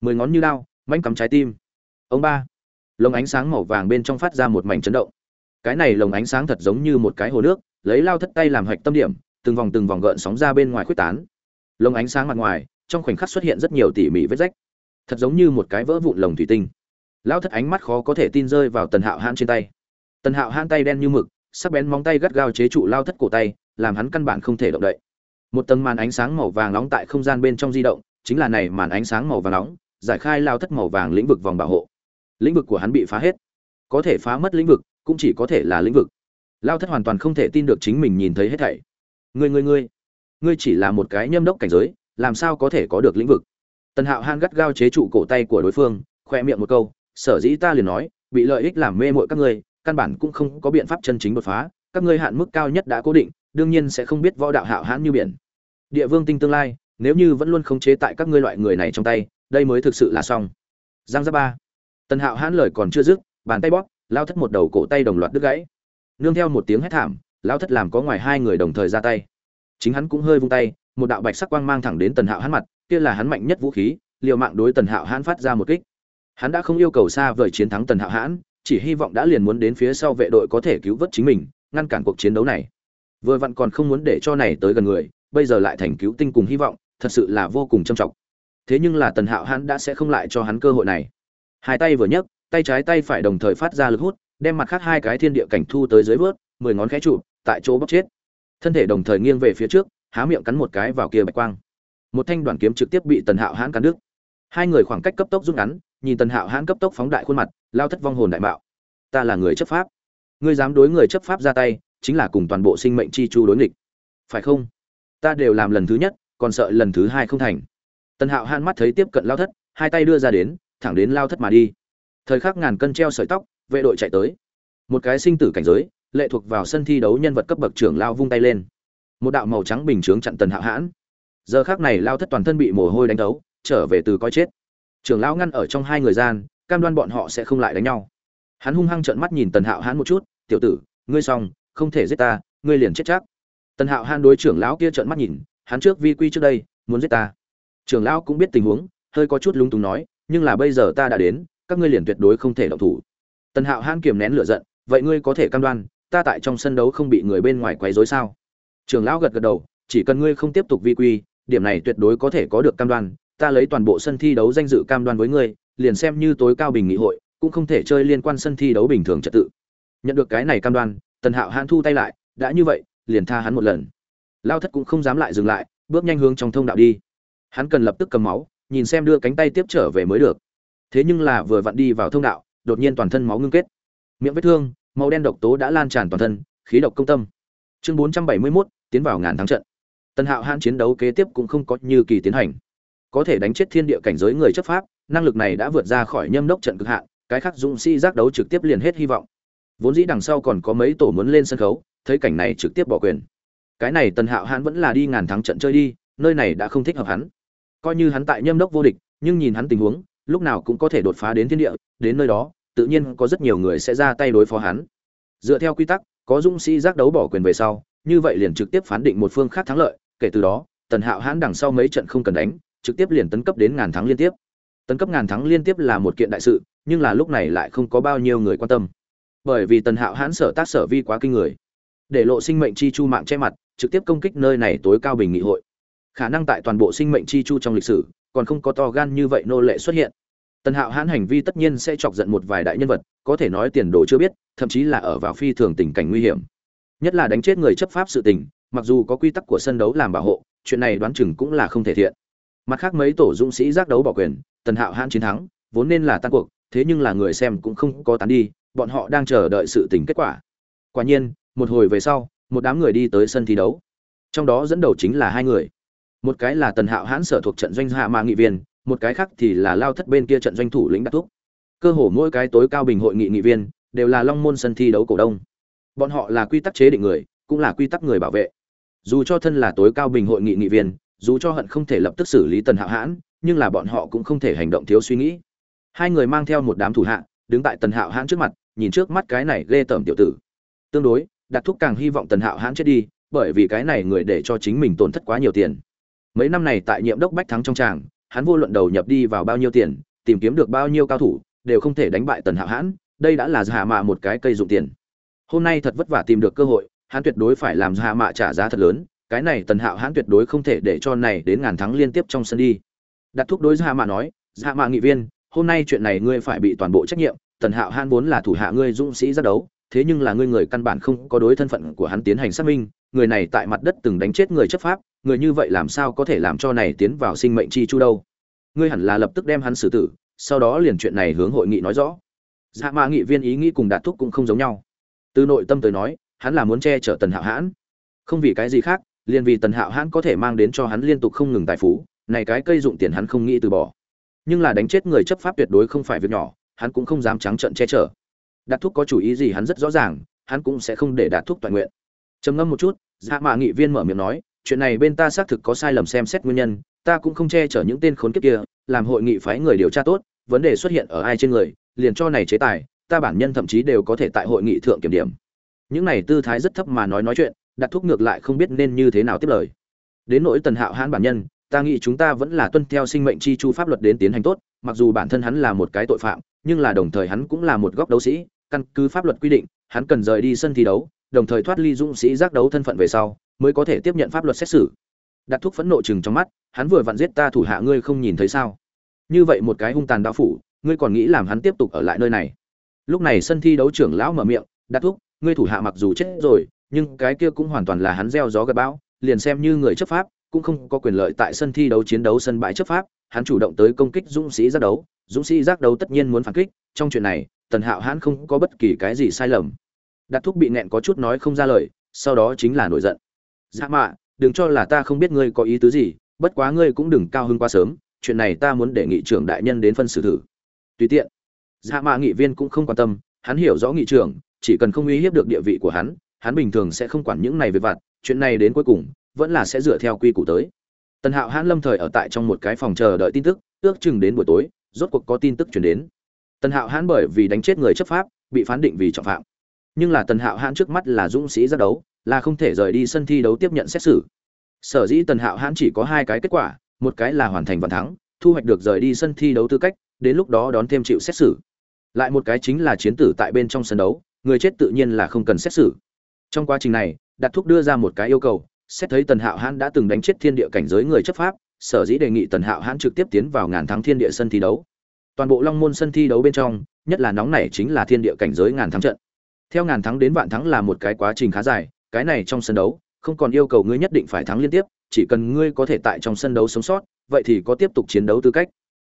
Mười ngón như lao manh cắm trái tim. Ông ba. Lồng ánh sáng màu vàng bên trong phát ra một mảnh chấn động. Cái này lồng ánh sáng thật giống như một cái hồ nước, lấy lao thất tay làm hạch tâm điểm, từng vòng từng vòng gợn sóng ra bên ngoài khuếch tán. Lồng ánh sáng mặt ngoài, trong khoảnh khắc xuất hiện rất nhiều tỉ mỉ vết rách. Thật giống như một cái vỡ vụn lồng thủy tinh. Lao thất ánh mắt khó có thể tin rơi vào tần hạo hãn trên tay. Tần hạo hãn tay đen như mực sắc bén móng tay gắt gao chế trụ lao thất cổ tay, làm hắn căn bản không thể động đậy. Một tầng màn ánh sáng màu vàng nóng tại không gian bên trong di động, chính là này màn ánh sáng màu vàng nóng, giải khai lao thất màu vàng lĩnh vực vòng bảo hộ. Lĩnh vực của hắn bị phá hết. Có thể phá mất lĩnh vực, cũng chỉ có thể là lĩnh vực. Lao thất hoàn toàn không thể tin được chính mình nhìn thấy hết thảy. Ngươi ngươi ngươi ngươi chỉ là một cái nhâm đốc cảnh giới, làm sao có thể có được lĩnh vực? Tần hạo han gắt gao chế trụ cổ tay của đối phương, khoe miệng một câu, sở dĩ ta liền nói, bị lợi ích làm mê mội các ngươi căn bản cũng không có biện pháp chân chính đột phá, các ngươi hạn mức cao nhất đã cố định, đương nhiên sẽ không biết võ đạo hạo hãn như biển. Địa vương tinh tương lai, nếu như vẫn luôn khống chế tại các ngươi loại người này trong tay, đây mới thực sự là xong. Giang giáp ba. Tần hạo hãn lời còn chưa dứt, bàn tay bóp, lao thất một đầu cổ tay đồng loạt đứt gãy. Nương theo một tiếng hét thảm, lao thất làm có ngoài hai người đồng thời ra tay. Chính hắn cũng hơi vung tay, một đạo bạch sắc quang mang thẳng đến tần hạo hãn mặt, kia là hắn mạnh nhất vũ khí, liều mạng đối tần hạo hãn phát ra một kích. Hắn đã không yêu cầu xa vời chiến thắng tần hạo hãn chỉ hy vọng đã liền muốn đến phía sau vệ đội có thể cứu vớt chính mình, ngăn cản cuộc chiến đấu này. Vừa vặn còn không muốn để cho này tới gần người, bây giờ lại thành cứu tinh cùng hy vọng, thật sự là vô cùng trầm trọng. Thế nhưng là tần hạo hắn đã sẽ không lại cho hắn cơ hội này. Hai tay vừa nhấc, tay trái tay phải đồng thời phát ra lực hút, đem mặt khác hai cái thiên địa cảnh thu tới dưới vớt, mười ngón khẽ trụ, tại chỗ bóc chết. Thân thể đồng thời nghiêng về phía trước, há miệng cắn một cái vào kia bạch quang. Một thanh đoàn kiếm trực tiếp bị tần hạo hãn cắn đứt. Hai người khoảng cách cấp tốc rút ngắn nhìn tần hạo hãn cấp tốc phóng đại khuôn mặt, lao thất vong hồn đại mạo. Ta là người chấp pháp. Ngươi dám đối người chấp pháp ra tay, chính là cùng toàn bộ sinh mệnh chi chu đối nghịch. Phải không? Ta đều làm lần thứ nhất, còn sợ lần thứ hai không thành. Tần hạo hãn mắt thấy tiếp cận lao thất, hai tay đưa ra đến, thẳng đến lao thất mà đi. Thời khắc ngàn cân treo sợi tóc, vệ đội chạy tới. Một cái sinh tử cảnh giới, lệ thuộc vào sân thi đấu nhân vật cấp bậc trưởng lao vung tay lên. Một đạo màu trắng bình chướng chặn tần hạo hãn. Giờ khác này lao thất toàn thân bị mồ hôi đánh đấu trở về từ coi chết trưởng lão ngăn ở trong hai người gian, cam đoan bọn họ sẽ không lại đánh nhau. Hắn hung hăng trợn mắt nhìn tần hạo hãn một chút, tiểu tử, ngươi xong, không thể giết ta, ngươi liền chết chắc. Tần hạo hãn đối trưởng lão kia trợn mắt nhìn, hắn trước vi quy trước đây, muốn giết ta. Trưởng lão cũng biết tình huống, hơi có chút lúng túng nói, nhưng là bây giờ ta đã đến, các ngươi liền tuyệt đối không thể động thủ. Tần hạo hãn kiềm nén lửa giận, vậy ngươi có thể cam đoan, ta tại trong sân đấu không bị người bên ngoài quấy rối sao? Trưởng lão gật gật đầu, chỉ cần ngươi không tiếp tục vi quy, điểm này tuyệt đối có thể có được cam đoan ta lấy toàn bộ sân thi đấu danh dự cam đoan với ngươi liền xem như tối cao bình nghị hội cũng không thể chơi liên quan sân thi đấu bình thường trật tự. Nhận được cái này cam đoan tần hạo hãn thu tay lại đã như vậy liền tha hắn một lần. Lao thất cũng không dám lại dừng lại bước nhanh hướng trong thông đạo đi. Hắn cần lập tức cầm máu nhìn xem đưa cánh tay tiếp trở về mới được. Thế nhưng là vừa vặn đi vào thông đạo đột nhiên toàn thân máu ngưng kết. Miệng vết thương màu đen độc tố đã lan tràn toàn thân khí độc công tâm. Chương 471, tiến vào ngàn thắng trận. Tần hạo hãn chiến đấu kế tiếp cũng không có như kỳ tiến hành có thể đánh chết thiên địa cảnh giới người chấp pháp, năng lực này đã vượt ra khỏi nhâm đốc trận cực hạn, cái khác dũng sĩ giác đấu trực tiếp liền hết hy vọng. Vốn dĩ đằng sau còn có mấy tổ muốn lên sân khấu, thấy cảnh này trực tiếp bỏ quyền. Cái này tần hạo hãn vẫn là đi ngàn thắng trận chơi đi, nơi này đã không thích hợp hắn. Coi như hắn tại nhâm đốc vô địch, nhưng nhìn hắn tình huống, lúc nào cũng có thể đột phá đến thiên địa, đến nơi đó, tự nhiên có rất nhiều người sẽ ra tay đối phó hắn. Dựa theo quy tắc, có dũng sĩ giác đấu bỏ quyền về sau, như vậy liền trực tiếp phán định một phương khác thắng lợi, kể từ đó, tần hạo hãn đằng sau mấy trận không cần đánh trực tiếp liền tấn cấp đến ngàn thắng liên tiếp. Tấn cấp ngàn thắng liên tiếp là một kiện đại sự, nhưng là lúc này lại không có bao nhiêu người quan tâm. Bởi vì tần hạo hãn sở tác sở vi quá kinh người. Để lộ sinh mệnh chi chu mạng che mặt, trực tiếp công kích nơi này tối cao bình nghị hội. Khả năng tại toàn bộ sinh mệnh chi chu trong lịch sử, còn không có to gan như vậy nô lệ xuất hiện. Tần hạo hãn hành vi tất nhiên sẽ chọc giận một vài đại nhân vật, có thể nói tiền đồ chưa biết, thậm chí là ở vào phi thường tình cảnh nguy hiểm. Nhất là đánh chết người chấp pháp sự tình, mặc dù có quy tắc của sân đấu làm bảo hộ, chuyện này đoán chừng cũng là không thể thiện mặt khác mấy tổ dũng sĩ giác đấu bỏ quyền, tần hạo hãn chiến thắng, vốn nên là tan cuộc, thế nhưng là người xem cũng không có tán đi, bọn họ đang chờ đợi sự tình kết quả. Quả nhiên, một hồi về sau, một đám người đi tới sân thi đấu. Trong đó dẫn đầu chính là hai người. Một cái là tần hạo hãn sở thuộc trận doanh hạ mà nghị viên, một cái khác thì là lao thất bên kia trận doanh thủ lĩnh đắc thúc. Cơ hồ mỗi cái tối cao bình hội nghị nghị viên đều là long môn sân thi đấu cổ đông. Bọn họ là quy tắc chế định người, cũng là quy tắc người bảo vệ. Dù cho thân là tối cao bình hội nghị nghị viên dù cho hận không thể lập tức xử lý tần hạo hãn, nhưng là bọn họ cũng không thể hành động thiếu suy nghĩ. Hai người mang theo một đám thủ hạ, đứng tại tần hạo hãn trước mặt, nhìn trước mắt cái này ghê tởm tiểu tử. Tương đối đặt thúc càng hy vọng tần hạo hãn chết đi, bởi vì cái này người để cho chính mình tổn thất quá nhiều tiền. Mấy năm này tại nhiệm đốc bách thắng trong tràng, hắn vô luận đầu nhập đi vào bao nhiêu tiền, tìm kiếm được bao nhiêu cao thủ, đều không thể đánh bại tần hạo hãn, đây đã là hạ mạ một cái cây dụng tiền. Hôm nay thật vất vả tìm được cơ hội, hắn tuyệt đối phải làm hạ mạ trả giá thật lớn cái này tần hạo hãn tuyệt đối không thể để cho này đến ngàn thắng liên tiếp trong sân đi. Đặt thúc đối hạ mạ nói hạ mạ nghị viên, hôm nay chuyện này ngươi phải bị toàn bộ trách nhiệm, tần hạo hãn vốn là thủ hạ ngươi dũng sĩ ra đấu, thế nhưng là ngươi người căn bản không có đối thân phận của hắn tiến hành xác minh, người này tại mặt đất từng đánh chết người chấp pháp, người như vậy làm sao có thể làm cho này tiến vào sinh mệnh chi chu đâu? Ngươi hẳn là lập tức đem hắn xử tử, sau đó liền chuyện này hướng hội nghị nói rõ. Dạ mạ nghị viên ý nghĩ cùng đạt thúc cũng không giống nhau. Từ nội tâm tới nói, hắn là muốn che chở tần hạo hãn. Không vì cái gì khác liền vì tần hạo hãn có thể mang đến cho hắn liên tục không ngừng tài phú, này cái cây dụng tiền hắn không nghĩ từ bỏ. Nhưng là đánh chết người chấp pháp tuyệt đối không phải việc nhỏ, hắn cũng không dám trắng trợn che chở. Đạt thúc có chủ ý gì hắn rất rõ ràng, hắn cũng sẽ không để đạt thúc toàn nguyện. Trầm ngâm một chút dạ mạ nghị viên mở miệng nói, chuyện này bên ta xác thực có sai lầm xem xét nguyên nhân, ta cũng không che chở những tên khốn kiếp kia, làm hội nghị phái người điều tra tốt, vấn đề xuất hiện ở ai trên người, liền cho này chế tài, ta bản nhân thậm chí đều có thể tại hội nghị thượng kiểm điểm. Những này tư thái rất thấp mà nói nói chuyện đặt thuốc ngược lại không biết nên như thế nào tiếp lời. Đến nỗi tần hạo hãn bản nhân, ta nghĩ chúng ta vẫn là tuân theo sinh mệnh chi chu pháp luật đến tiến hành tốt, mặc dù bản thân hắn là một cái tội phạm, nhưng là đồng thời hắn cũng là một góc đấu sĩ, căn cứ pháp luật quy định, hắn cần rời đi sân thi đấu, đồng thời thoát ly dũng sĩ giác đấu thân phận về sau, mới có thể tiếp nhận pháp luật xét xử. Đặt thuốc phẫn nộ chừng trong mắt, hắn vừa vặn giết ta thủ hạ ngươi không nhìn thấy sao? Như vậy một cái hung tàn đạo phủ, ngươi còn nghĩ làm hắn tiếp tục ở lại nơi này? Lúc này sân thi đấu trưởng lão mở miệng, đặt thuốc, ngươi thủ hạ mặc dù chết rồi nhưng cái kia cũng hoàn toàn là hắn gieo gió gặt bão, liền xem như người chấp pháp, cũng không có quyền lợi tại sân thi đấu chiến đấu sân bãi chấp pháp, hắn chủ động tới công kích dũng sĩ giác đấu, dũng sĩ giác đấu tất nhiên muốn phản kích, trong chuyện này, tần hạo hắn không có bất kỳ cái gì sai lầm. Đặt thúc bị nẹn có chút nói không ra lời, sau đó chính là nổi giận. Dạ mạ, đừng cho là ta không biết ngươi có ý tứ gì, bất quá ngươi cũng đừng cao hứng quá sớm, chuyện này ta muốn đề nghị trưởng đại nhân đến phân xử thử. Tùy tiện. Dạ mạ nghị viên cũng không quan tâm, hắn hiểu rõ nghị trưởng, chỉ cần không uy hiếp được địa vị của hắn hắn bình thường sẽ không quản những này về vặt, chuyện này đến cuối cùng, vẫn là sẽ dựa theo quy củ tới. Tần hạo hãn lâm thời ở tại trong một cái phòng chờ đợi tin tức, ước chừng đến buổi tối, rốt cuộc có tin tức chuyển đến. Tần hạo hãn bởi vì đánh chết người chấp pháp, bị phán định vì trọng phạm. Nhưng là tần hạo hãn trước mắt là dũng sĩ ra đấu, là không thể rời đi sân thi đấu tiếp nhận xét xử. Sở dĩ tần hạo hãn chỉ có hai cái kết quả, một cái là hoàn thành vạn thắng, thu hoạch được rời đi sân thi đấu tư cách, đến lúc đó đón thêm chịu xét xử. Lại một cái chính là chiến tử tại bên trong sân đấu, người chết tự nhiên là không cần xét xử trong quá trình này đặt thúc đưa ra một cái yêu cầu, xét thấy tần hạo hãn đã từng đánh chết thiên địa cảnh giới người chấp pháp, sở dĩ đề nghị tần hạo hãn trực tiếp tiến vào ngàn thắng thiên địa sân thi đấu. Toàn bộ long môn sân thi đấu bên trong, nhất là nóng này chính là thiên địa cảnh giới ngàn thắng trận. Theo ngàn thắng đến vạn thắng là một cái quá trình khá dài, cái này trong sân đấu, không còn yêu cầu ngươi nhất định phải thắng liên tiếp, chỉ cần ngươi có thể tại trong sân đấu sống sót, vậy thì có tiếp tục chiến đấu tư cách.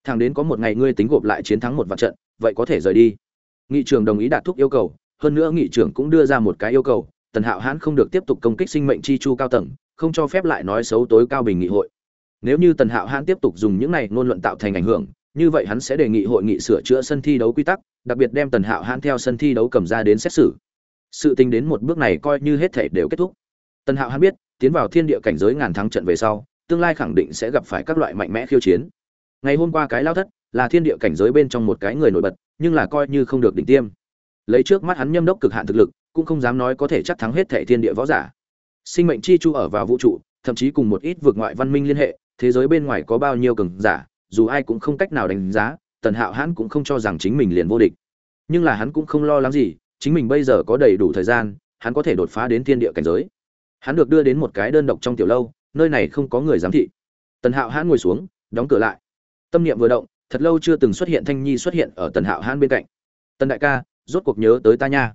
Thẳng đến có một ngày ngươi tính gộp lại chiến thắng một vạn trận, vậy có thể rời đi. Nghị trường đồng ý đạt thúc yêu cầu, hơn nữa nghị trưởng cũng đưa ra một cái yêu cầu tần hạo hãn không được tiếp tục công kích sinh mệnh chi chu cao tầng, không cho phép lại nói xấu tối cao bình nghị hội. Nếu như tần hạo hãn tiếp tục dùng những này ngôn luận tạo thành ảnh hưởng, như vậy hắn sẽ đề nghị hội nghị sửa chữa sân thi đấu quy tắc, đặc biệt đem tần hạo hãn theo sân thi đấu cầm ra đến xét xử. Sự tính đến một bước này coi như hết thể đều kết thúc. Tần hạo hãn biết, tiến vào thiên địa cảnh giới ngàn thắng trận về sau, tương lai khẳng định sẽ gặp phải các loại mạnh mẽ khiêu chiến. Ngày hôm qua cái lao thất, là thiên địa cảnh giới bên trong một cái người nổi bật, nhưng là coi như không được đỉnh tiêm. Lấy trước mắt hắn nhâm đốc cực hạn thực lực cũng không dám nói có thể chắc thắng hết thể thiên địa võ giả. Sinh mệnh chi chu ở vào vũ trụ, thậm chí cùng một ít vượt ngoại văn minh liên hệ, thế giới bên ngoài có bao nhiêu cường giả, dù ai cũng không cách nào đánh giá, tần hạo hãn cũng không cho rằng chính mình liền vô địch. Nhưng là hắn cũng không lo lắng gì, chính mình bây giờ có đầy đủ thời gian, hắn có thể đột phá đến thiên địa cảnh giới. Hắn được đưa đến một cái đơn độc trong tiểu lâu, nơi này không có người giám thị. Tần hạo hãn ngồi xuống, đóng cửa lại. Tâm niệm vừa động, thật lâu chưa từng xuất hiện thanh nhi xuất hiện ở tần hạo hãn bên cạnh. Tần đại ca, rốt cuộc nhớ tới ta nha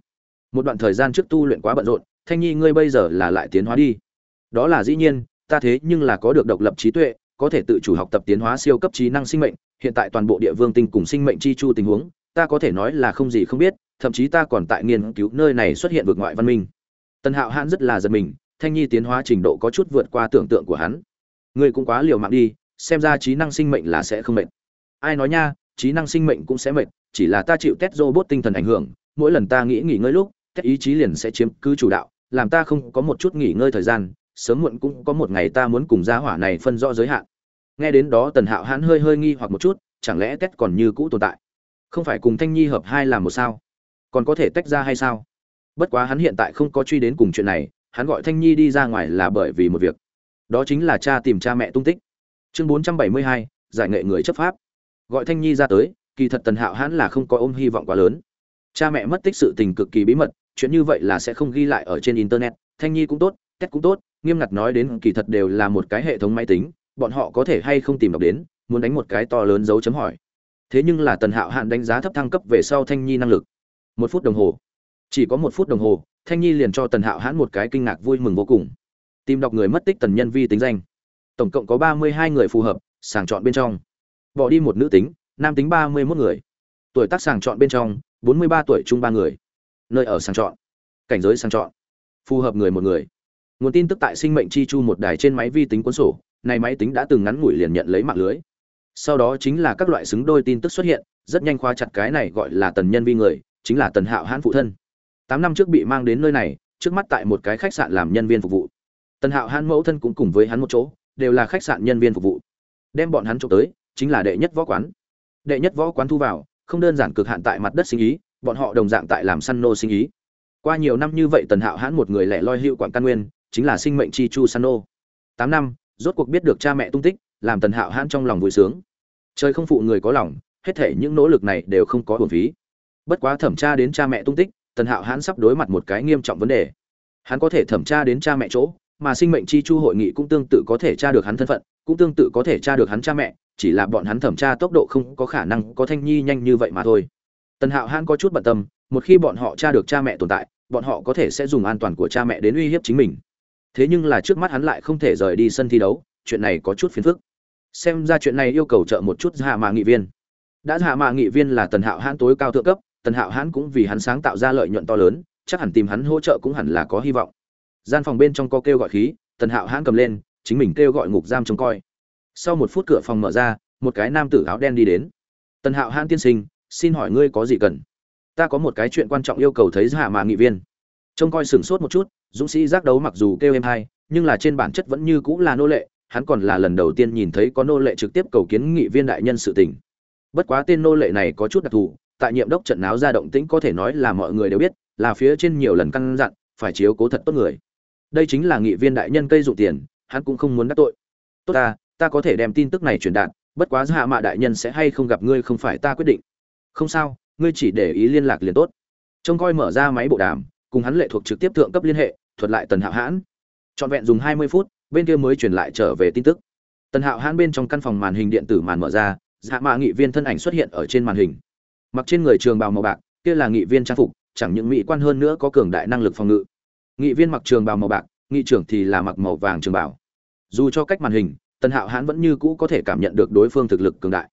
một đoạn thời gian trước tu luyện quá bận rộn, thanh nhi ngươi bây giờ là lại tiến hóa đi. Đó là dĩ nhiên, ta thế nhưng là có được độc lập trí tuệ, có thể tự chủ học tập tiến hóa siêu cấp trí năng sinh mệnh, hiện tại toàn bộ địa vương tinh cùng sinh mệnh chi chu tình huống, ta có thể nói là không gì không biết, thậm chí ta còn tại nghiên cứu nơi này xuất hiện vượt ngoại văn minh. Tần hạo hãn rất là giật mình, thanh nhi tiến hóa trình độ có chút vượt qua tưởng tượng của hắn. Ngươi cũng quá liều mạng đi, xem ra trí năng sinh mệnh là sẽ không mệt. Ai nói nha, trí năng sinh mệnh cũng sẽ mệt, chỉ là ta chịu test robot tinh thần ảnh hưởng, mỗi lần ta nghĩ nghỉ ngơi lúc thét ý chí liền sẽ chiếm cứ chủ đạo, làm ta không có một chút nghỉ ngơi thời gian, sớm muộn cũng có một ngày ta muốn cùng gia hỏa này phân rõ giới hạn. Nghe đến đó tần hạo hãn hơi hơi nghi hoặc một chút, chẳng lẽ tét còn như cũ tồn tại? Không phải cùng thanh nhi hợp hai làm một sao? Còn có thể tách ra hay sao? Bất quá hắn hiện tại không có truy đến cùng chuyện này, hắn gọi thanh nhi đi ra ngoài là bởi vì một việc. Đó chính là cha tìm cha mẹ tung tích. Chương bốn trăm bảy mươi hai, giải nghệ người chấp pháp. Gọi thanh nhi ra tới, kỳ thật tần hạo hãn là không có ôm hy vọng quá lớn. Cha mẹ mất tích sự tình cực kỳ bí mật chuyện như vậy là sẽ không ghi lại ở trên internet, thanh nhi cũng tốt test cũng tốt, nghiêm ngặt nói đến kỳ thật đều là một cái hệ thống máy tính, bọn họ có thể hay không tìm đọc đến, muốn đánh một cái to lớn dấu chấm hỏi. Thế nhưng là tần hạo hạn đánh giá thấp thăng cấp về sau thanh nhi năng lực. Một phút đồng hồ. Chỉ có một phút đồng hồ, thanh nhi liền cho tần hạo hãn một cái kinh ngạc vui mừng vô cùng. Tìm đọc người mất tích tần nhân vi tính danh. Tổng cộng có ba mươi hai người phù hợp, sàng chọn bên trong. Bỏ đi một nữ tính, nam tính ba mươi mốt người. Tuổi tác sàng chọn bên trong, bốn mươi ba tuổi chung ba người nơi ở sang chọn, cảnh giới sang chọn, phù hợp người một người. Nguồn tin tức tại sinh mệnh chi chu một đài trên máy vi tính cuốn sổ, này máy tính đã từng ngắn ngủi liền nhận lấy mạng lưới. Sau đó chính là các loại xứng đôi tin tức xuất hiện, rất nhanh khóa chặt cái này gọi là tần nhân vi người, chính là tần hạo hãn phụ thân. Tám năm trước bị mang đến nơi này, trước mắt tại một cái khách sạn làm nhân viên phục vụ. Tần hạo hãn mẫu thân cũng cùng với hắn một chỗ, đều là khách sạn nhân viên phục vụ. Đem bọn hắn trộm tới, chính là đệ nhất võ quán. Đệ nhất võ quán thu vào, không đơn giản cực hạn tại mặt đất sinh ý bọn họ đồng dạng tại làm săn nô sinh ý. Qua nhiều năm như vậy tần hạo hãn một người lẻ loi hữu quảng căn nguyên, chính là sinh mệnh chi chu săn nô. Tám năm, rốt cuộc biết được cha mẹ tung tích, làm tần hạo hãn trong lòng vui sướng. Trời không phụ người có lòng, hết thể những nỗ lực này đều không có hồn phí. Bất quá thẩm tra đến cha mẹ tung tích, tần hạo hãn sắp đối mặt một cái nghiêm trọng vấn đề. Hắn có thể thẩm tra đến cha mẹ chỗ, mà sinh mệnh chi chu hội nghị cũng tương tự có thể tra được hắn thân phận, cũng tương tự có thể tra được hắn cha mẹ, chỉ là bọn hắn thẩm tra tốc độ không có khả năng có thanh nhi nhanh như vậy mà thôi tần hạo hãn có chút bận tâm, một khi bọn họ tra được cha mẹ tồn tại, bọn họ có thể sẽ dùng an toàn của cha mẹ đến uy hiếp chính mình. Thế nhưng là trước mắt hắn lại không thể rời đi sân thi đấu, chuyện này có chút phiền phức. Xem ra chuyện này yêu cầu trợ một chút hạ mạ nghị viên. Đã hạ mạ nghị viên là tần hạo hãn tối cao thượng cấp, tần hạo hãn cũng vì hắn sáng tạo ra lợi nhuận to lớn, chắc hẳn tìm hắn hỗ trợ cũng hẳn là có hy vọng. Gian phòng bên trong có kêu gọi khí, tần hạo hãn cầm lên, chính mình kêu gọi ngục giam trông coi. Sau một phút cửa phòng mở ra, một cái nam tử áo đen đi đến. Tần hạo hãn tiên sinh xin hỏi ngươi có gì cần? Ta có một cái chuyện quan trọng yêu cầu thấy hạ mạ nghị viên. Trông coi sửng sốt một chút, dũng sĩ giác đấu mặc dù kêu em hai nhưng là trên bản chất vẫn như cũng là nô lệ, hắn còn là lần đầu tiên nhìn thấy có nô lệ trực tiếp cầu kiến nghị viên đại nhân sự tình. Bất quá tên nô lệ này có chút đặc thù, tại nhiệm đốc trận náo ra động tĩnh có thể nói là mọi người đều biết, là phía trên nhiều lần căn dặn, phải chiếu cố thật tốt người. Đây chính là nghị viên đại nhân cây dụng tiền, hắn cũng không muốn đắc tội. Tốt ta ta có thể đem tin tức này truyền đạt, bất quá hạ mạ đại nhân sẽ hay không gặp ngươi không phải ta quyết định không sao, ngươi chỉ để ý liên lạc liền tốt. Trông coi mở ra máy bộ đàm, cùng hắn lệ thuộc trực tiếp thượng cấp liên hệ, thuật lại tần hạo hãn. Trọn vẹn dùng hai mươi phút, bên kia mới truyền lại trở về tin tức. Tần hạo hãn bên trong căn phòng màn hình điện tử màn mở ra dạ mạ nghị viên thân ảnh xuất hiện ở trên màn hình. Mặc trên người trường bào màu bạc, kia là nghị viên trang phục, chẳng những mỹ quan hơn nữa có cường đại năng lực phòng ngự. Nghị viên mặc trường bào màu bạc, nghị trưởng thì là mặc màu vàng trường bào. Dù cho cách màn hình, tần hạo hãn vẫn như cũ có thể cảm nhận được đối phương thực lực cường đại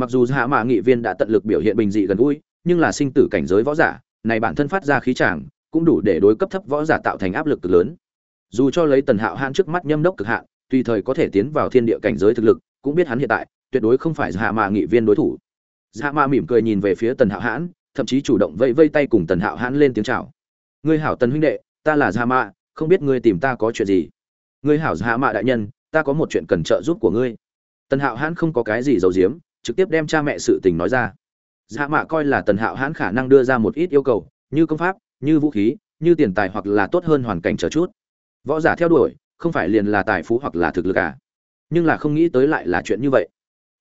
mặc dù hạ mạ nghị viên đã tận lực biểu hiện bình dị gần gũi, nhưng là sinh tử cảnh giới võ giả, này bản thân phát ra khí tràng cũng đủ để đối cấp thấp võ giả tạo thành áp lực cực lớn. Dù cho lấy tần hạo hãn trước mắt nhâm đốc cực hạn, tùy thời có thể tiến vào thiên địa cảnh giới thực lực, cũng biết hắn hiện tại, tuyệt đối không phải hạ mạ nghị viên đối thủ. Hạ mạ mỉm cười nhìn về phía tần hạo hãn, thậm chí chủ động vây vây tay cùng tần hạo hãn lên tiếng chào. Ngươi hảo tần huynh đệ, ta là hạ mạ, không biết ngươi tìm ta có chuyện gì? Ngươi hảo hạ mạ đại nhân, ta có một chuyện cần trợ giúp của ngươi. Tần hạo hãn không có cái gì giấu giếm trực tiếp đem cha mẹ sự tình nói ra. Hạ mạ coi là tần hạo hãn khả năng đưa ra một ít yêu cầu, như công pháp, như vũ khí, như tiền tài hoặc là tốt hơn hoàn cảnh chờ chút. Võ giả theo đuổi, không phải liền là tài phú hoặc là thực lực à? Nhưng là không nghĩ tới lại là chuyện như vậy.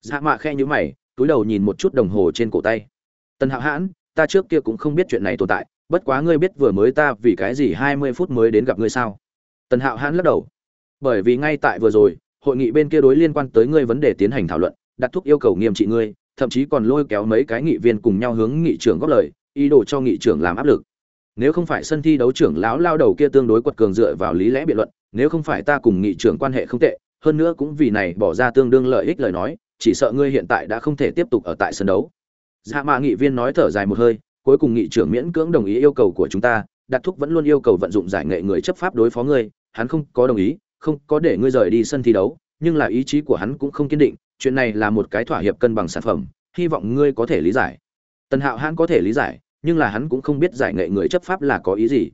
Dạ mạ khe nhữ mày, túi đầu nhìn một chút đồng hồ trên cổ tay. Tần hạo hãn, ta trước kia cũng không biết chuyện này tồn tại, bất quá ngươi biết vừa mới ta vì cái gì hai mươi phút mới đến gặp ngươi sao? Tần hạo hãn lắc đầu. Bởi vì ngay tại vừa rồi, hội nghị bên kia đối liên quan tới ngươi vấn đề tiến hành thảo luận đặt thúc yêu cầu nghiêm trị ngươi, thậm chí còn lôi kéo mấy cái nghị viên cùng nhau hướng nghị trưởng góp lời, ý đồ cho nghị trưởng làm áp lực. Nếu không phải sân thi đấu trưởng lão lao đầu kia tương đối quật cường dựa vào lý lẽ biện luận, nếu không phải ta cùng nghị trưởng quan hệ không tệ, hơn nữa cũng vì này bỏ ra tương đương lợi ích lời nói, chỉ sợ ngươi hiện tại đã không thể tiếp tục ở tại sân đấu. Dạ mạ nghị viên nói thở dài một hơi, cuối cùng nghị trưởng miễn cưỡng đồng ý yêu cầu của chúng ta, đặt thúc vẫn luôn yêu cầu vận dụng giải nghệ người chấp pháp đối phó ngươi, hắn không có đồng ý, không có để ngươi rời đi sân thi đấu, nhưng là ý chí của hắn cũng không kiên định chuyện này là một cái thỏa hiệp cân bằng sản phẩm, hy vọng ngươi có thể lý giải. Tần hạo hãn có thể lý giải, nhưng là hắn cũng không biết giải nghệ người chấp pháp là có ý gì.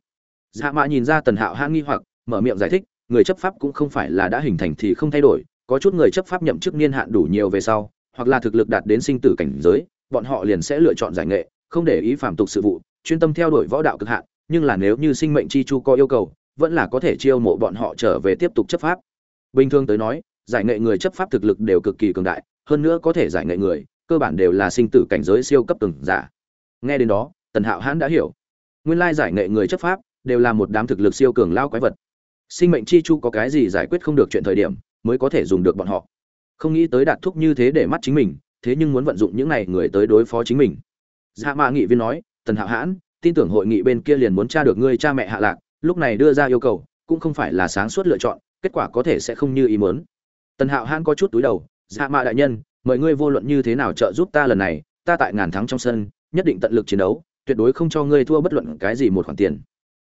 Dạ mạ nhìn ra tần hạo hãn nghi hoặc, mở miệng giải thích, người chấp pháp cũng không phải là đã hình thành thì không thay đổi, có chút người chấp pháp nhậm chức niên hạn đủ nhiều về sau, hoặc là thực lực đạt đến sinh tử cảnh giới, bọn họ liền sẽ lựa chọn giải nghệ, không để ý phạm tục sự vụ, chuyên tâm theo đuổi võ đạo cực hạn, nhưng là nếu như sinh mệnh chi chu có yêu cầu, vẫn là có thể chiêu mộ bọn họ trở về tiếp tục chấp pháp. Bình thường tới nói giải nghệ người chấp pháp thực lực đều cực kỳ cường đại, hơn nữa có thể giải nghệ người, cơ bản đều là sinh tử cảnh giới siêu cấp từng giả. Nghe đến đó, tần hạo hãn đã hiểu. Nguyên lai giải nghệ người chấp pháp đều là một đám thực lực siêu cường lao quái vật. Sinh mệnh chi chu có cái gì giải quyết không được chuyện thời điểm, mới có thể dùng được bọn họ. Không nghĩ tới đạt thúc như thế để mắt chính mình, thế nhưng muốn vận dụng những này người tới đối phó chính mình. Dạ mạ nghị viên nói, tần hạo hãn, tin tưởng hội nghị bên kia liền muốn tra được ngươi cha mẹ hạ lạc, lúc này đưa ra yêu cầu, cũng không phải là sáng suốt lựa chọn, kết quả có thể sẽ không như ý muốn tần hạo hãn có chút túi đầu dạ mạ đại nhân, mời ngươi vô luận như thế nào trợ giúp ta lần này, ta tại ngàn thắng trong sân, nhất định tận lực chiến đấu, tuyệt đối không cho ngươi thua bất luận cái gì một khoản tiền.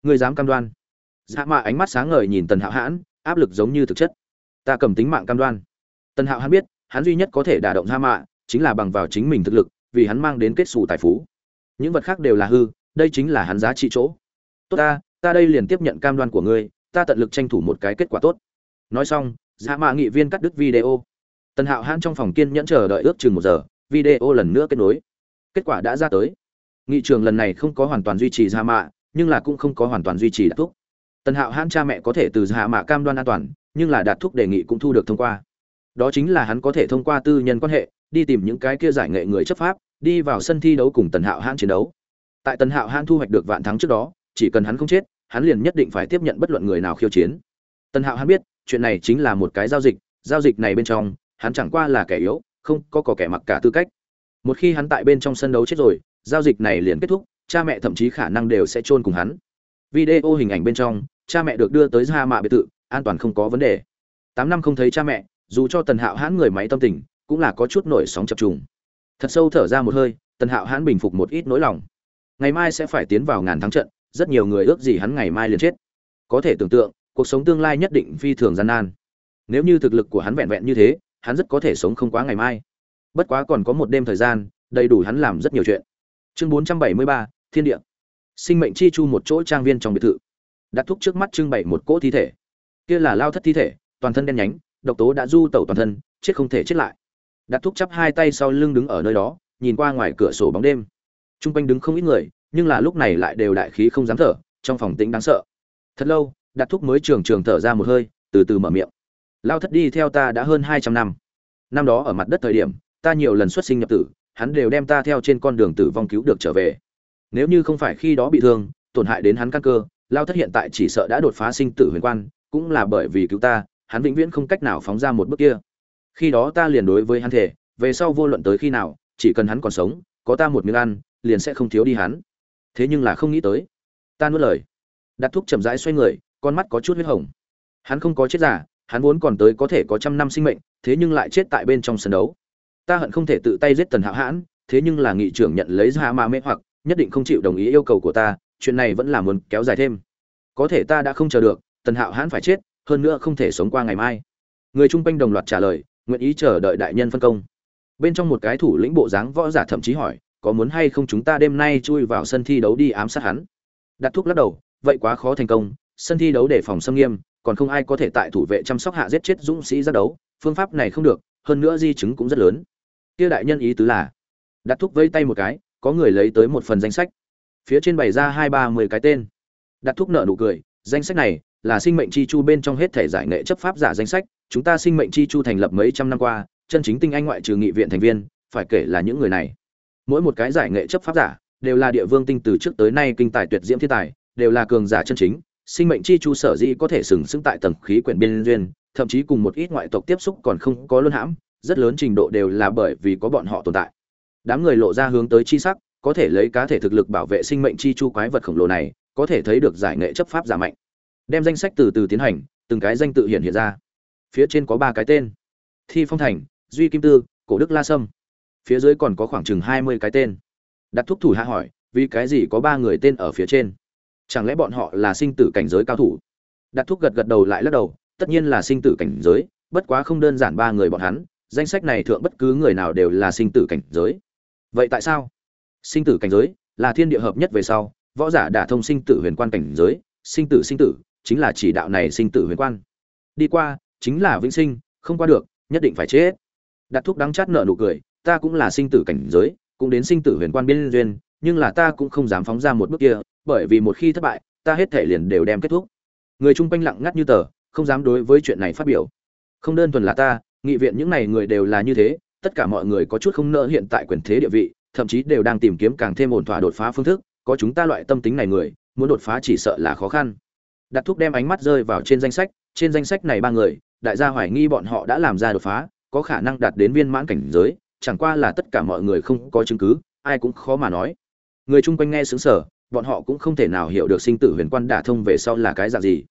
Ngươi dám cam đoan? Dạ mạ ánh mắt sáng ngời nhìn tần hạo hãn, áp lực giống như thực chất. Ta cầm tính mạng cam đoan. Tần hạo hãn biết, hắn duy nhất có thể đả động dạ mạ, chính là bằng vào chính mình thực lực, vì hắn mang đến kết xù tài phú. Những vật khác đều là hư, đây chính là hắn giá trị chỗ. Tốt ta ta đây liền tiếp nhận cam đoan của ngươi, ta tận lực tranh thủ một cái kết quả tốt. Nói xong dạ mạ nghị viên cắt đứt video. Tần hạo hãn trong phòng kiên nhẫn chờ đợi ước chừng một giờ, video lần nữa kết nối. Kết quả đã ra tới. Nghị trường lần này không có hoàn toàn duy trì dạ mạ, nhưng là cũng không có hoàn toàn duy trì đạt thúc. Tần hạo hãn cha mẹ có thể từ dạ mạ cam đoan an toàn, nhưng là đạt thúc đề nghị cũng thu được thông qua. Đó chính là hắn có thể thông qua tư nhân quan hệ, đi tìm những cái kia giải nghệ người chấp pháp, đi vào sân thi đấu cùng tần hạo hãn chiến đấu. Tại tần hạo hãn thu hoạch được vạn thắng trước đó, chỉ cần hắn không chết, hắn liền nhất định phải tiếp nhận bất luận người nào khiêu chiến. Tần hạo Hãn biết chuyện này chính là một cái giao dịch giao dịch này bên trong, hắn chẳng qua là kẻ yếu, không có có kẻ mặc cả tư cách. Một khi hắn tại bên trong sân đấu chết rồi, giao dịch này liền kết thúc, cha mẹ thậm chí khả năng đều sẽ chôn cùng hắn. Video hình ảnh bên trong, cha mẹ được đưa tới gia mạ biệt thự, an toàn không có vấn đề. Tám năm không thấy cha mẹ, dù cho tần hạo hãn người máy tâm tình, cũng là có chút nổi sóng chập trùng. Thật sâu thở ra một hơi, tần hạo hãn bình phục một ít nỗi lòng. Ngày mai sẽ phải tiến vào ngàn thắng trận, rất nhiều người ước gì hắn ngày mai liền chết. Có thể tưởng tượng cuộc sống tương lai nhất định phi thường gian nan. Nếu như thực lực của hắn vẹn vẹn như thế hắn rất có thể sống không quá ngày mai. Bất quá còn có một đêm thời gian đầy đủ hắn làm rất nhiều chuyện. Chương 473, thiên địa. Sinh mệnh chi chu một chỗ trang viên trong biệt thự. Đặt thúc trước mắt trưng bày một cỗ thi thể. Kia là lao thất thi thể toàn thân đen nhánh độc tố đã du tẩu toàn thân chết không thể chết lại. Đặt thúc chắp hai tay sau lưng đứng ở nơi đó nhìn qua ngoài cửa sổ bóng đêm. T r u n g quanh đứng không ít người nhưng là lúc này lại đều đại khí không dám thở trong phòng tĩnh đáng sợ. Thật lâu đặt thúc mới trường trường thở ra một hơi, từ từ mở miệng. Lao thất đi theo ta đã hơn hai trăm năm. Năm đó ở mặt đất thời điểm, ta nhiều lần xuất sinh nhập tử, hắn đều đem ta theo trên con đường tử vong cứu được trở về. Nếu như không phải khi đó bị thương, tổn hại đến hắn căn cơ, lao thất hiện tại chỉ sợ đã đột phá sinh tử huyền quan, cũng là bởi vì cứu ta, hắn vĩnh viễn không cách nào phóng ra một bước kia. Khi đó ta liền đối với hắn thể về sau vô luận tới khi nào, chỉ cần hắn còn sống, có ta một miếng ăn, liền sẽ không thiếu đi hắn. Thế nhưng là không nghĩ tới. Ta nuốt lời. Đặt thuốc chậm rãi xoay người con mắt có chút huyết hồng. Hắn không có chết giả hắn vốn còn tới có thể có trăm năm sinh mệnh, thế nhưng lại chết tại bên trong sân đấu. Ta hận không thể tự tay giết tần hạo hãn, thế nhưng là nghị trưởng nhận lấy ra ma mê hoặc, nhất định không chịu đồng ý yêu cầu của ta, chuyện này vẫn là muốn kéo dài thêm. Có thể ta đã không chờ được, tần hạo hãn phải chết, hơn nữa không thể sống qua ngày mai. Người chung quanh đồng loạt trả lời, nguyện ý chờ đợi đại nhân phân công. Bên trong một cái thủ lĩnh bộ dáng võ giả thậm chí hỏi, có muốn hay không chúng ta đêm nay chui vào sân thi đấu đi ám sát hắn? Đặt thuốc lắc đầu, vậy quá khó thành công sân thi đấu để phòng xâm nghiêm, còn không ai có thể tại thủ vệ chăm sóc hạ giết chết dũng sĩ ra đấu, phương pháp này không được, hơn nữa di chứng cũng rất lớn. Kia đại nhân ý tứ là, đặt thuốc vây tay một cái, có người lấy tới một phần danh sách. Phía trên bày ra hai ba mười cái tên. Đặt thuốc nợ nụ cười, danh sách này là sinh mệnh chi chu bên trong hết thể giải nghệ chấp pháp giả danh sách, chúng ta sinh mệnh chi chu thành lập mấy trăm năm qua, chân chính tinh anh ngoại trừ nghị viện thành viên, phải kể là những người này. Mỗi một cái giải nghệ chấp pháp giả đều là địa vương tinh từ trước tới nay kinh tài tuyệt diễm thiên tài, đều là cường giả chân chính sinh mệnh chi chu sở dĩ có thể sừng sững tại tầng khí quyển biên duyên, thậm chí cùng một ít ngoại tộc tiếp xúc còn không có luân hãm, rất lớn trình độ đều là bởi vì có bọn họ tồn tại. Đám người lộ ra hướng tới chi sắc, có thể lấy cá thể thực lực bảo vệ sinh mệnh chi chu quái vật khổng lồ này, có thể thấy được giải nghệ chấp pháp giả mạnh. Đem danh sách từ từ tiến hành, từng cái danh tự hiện hiện ra. Phía trên có ba cái tên. Thi phong thành, duy kim tư, cổ đức la sâm. Phía dưới còn có khoảng chừng hai mươi cái tên. Đặt thúc thủ hạ hỏi, vì cái gì có ba người tên ở phía trên? Chẳng lẽ bọn họ là sinh tử cảnh giới cao thủ? Đặt thúc gật gật đầu lại lắc đầu, tất nhiên là sinh tử cảnh giới, bất quá không đơn giản ba người bọn hắn, danh sách này thượng bất cứ người nào đều là sinh tử cảnh giới. Vậy tại sao? Sinh tử cảnh giới là thiên địa hợp nhất về sau, võ giả đả thông sinh tử huyền quan cảnh giới, sinh tử sinh tử, chính là chỉ đạo này sinh tử huyền quan. Đi qua, chính là vĩnh sinh, không qua được, nhất định phải chết. Đặt thuốc đắng chát nợ nụ cười, ta cũng là sinh tử cảnh giới, cũng đến sinh tử huyền quan biên duyên, nhưng là ta cũng không dám phóng ra một bước kia bởi vì một khi thất bại, ta hết thể liền đều đem kết thúc. Người chung quanh lặng ngắt như tờ, không dám đối với chuyện này phát biểu. Không đơn thuần là ta, nghị viện những này người đều là như thế, tất cả mọi người có chút không nỡ hiện tại quyền thế địa vị, thậm chí đều đang tìm kiếm càng thêm ổn thỏa đột phá phương thức, có chúng ta loại tâm tính này người, muốn đột phá chỉ sợ là khó khăn. Đặt thúc đem ánh mắt rơi vào trên danh sách, trên danh sách này ba người, đại gia hoài nghi bọn họ đã làm ra đột phá, có khả năng đạt đến viên mãn cảnh giới, chẳng qua là tất cả mọi người không có chứng cứ, ai cũng khó mà nói. Người chung quanh nghe xứng sở bọn họ cũng không thể nào hiểu được sinh tử huyền quan đả thông về sau là cái dạng gì.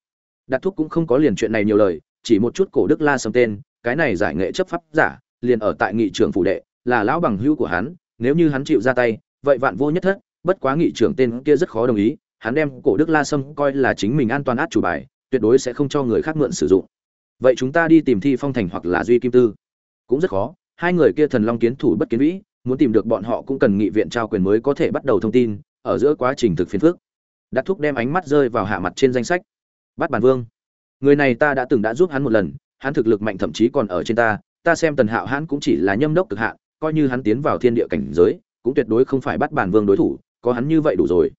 Đặt thúc cũng không có liền chuyện này nhiều lời, chỉ một chút cổ đức la sầm tên, cái này giải nghệ chấp pháp giả, liền ở tại nghị trưởng phủ đệ, là lão bằng hữu của hắn, nếu như hắn chịu ra tay, vậy vạn vô nhất thất, bất quá nghị trưởng tên kia rất khó đồng ý, hắn đem cổ đức la sâm coi là chính mình an toàn át chủ bài, tuyệt đối sẽ không cho người khác mượn sử dụng. Vậy chúng ta đi tìm thi phong thành hoặc là duy kim tư. Cũng rất khó, hai người kia thần long kiến thủ bất kiến vĩ, muốn tìm được bọn họ cũng cần nghị viện trao quyền mới có thể bắt đầu thông tin ở giữa quá trình thực phiền phước đặt thúc đem ánh mắt rơi vào hạ mặt trên danh sách. Bắt bản vương, người này ta đã từng đã giúp hắn một lần, hắn thực lực mạnh thậm chí còn ở trên ta ta xem tần hạo hắn cũng chỉ là nhâm đốc cực hạn, coi như hắn tiến vào thiên địa cảnh giới, cũng tuyệt đối không phải bắt bản vương đối thủ, có hắn như vậy đủ rồi.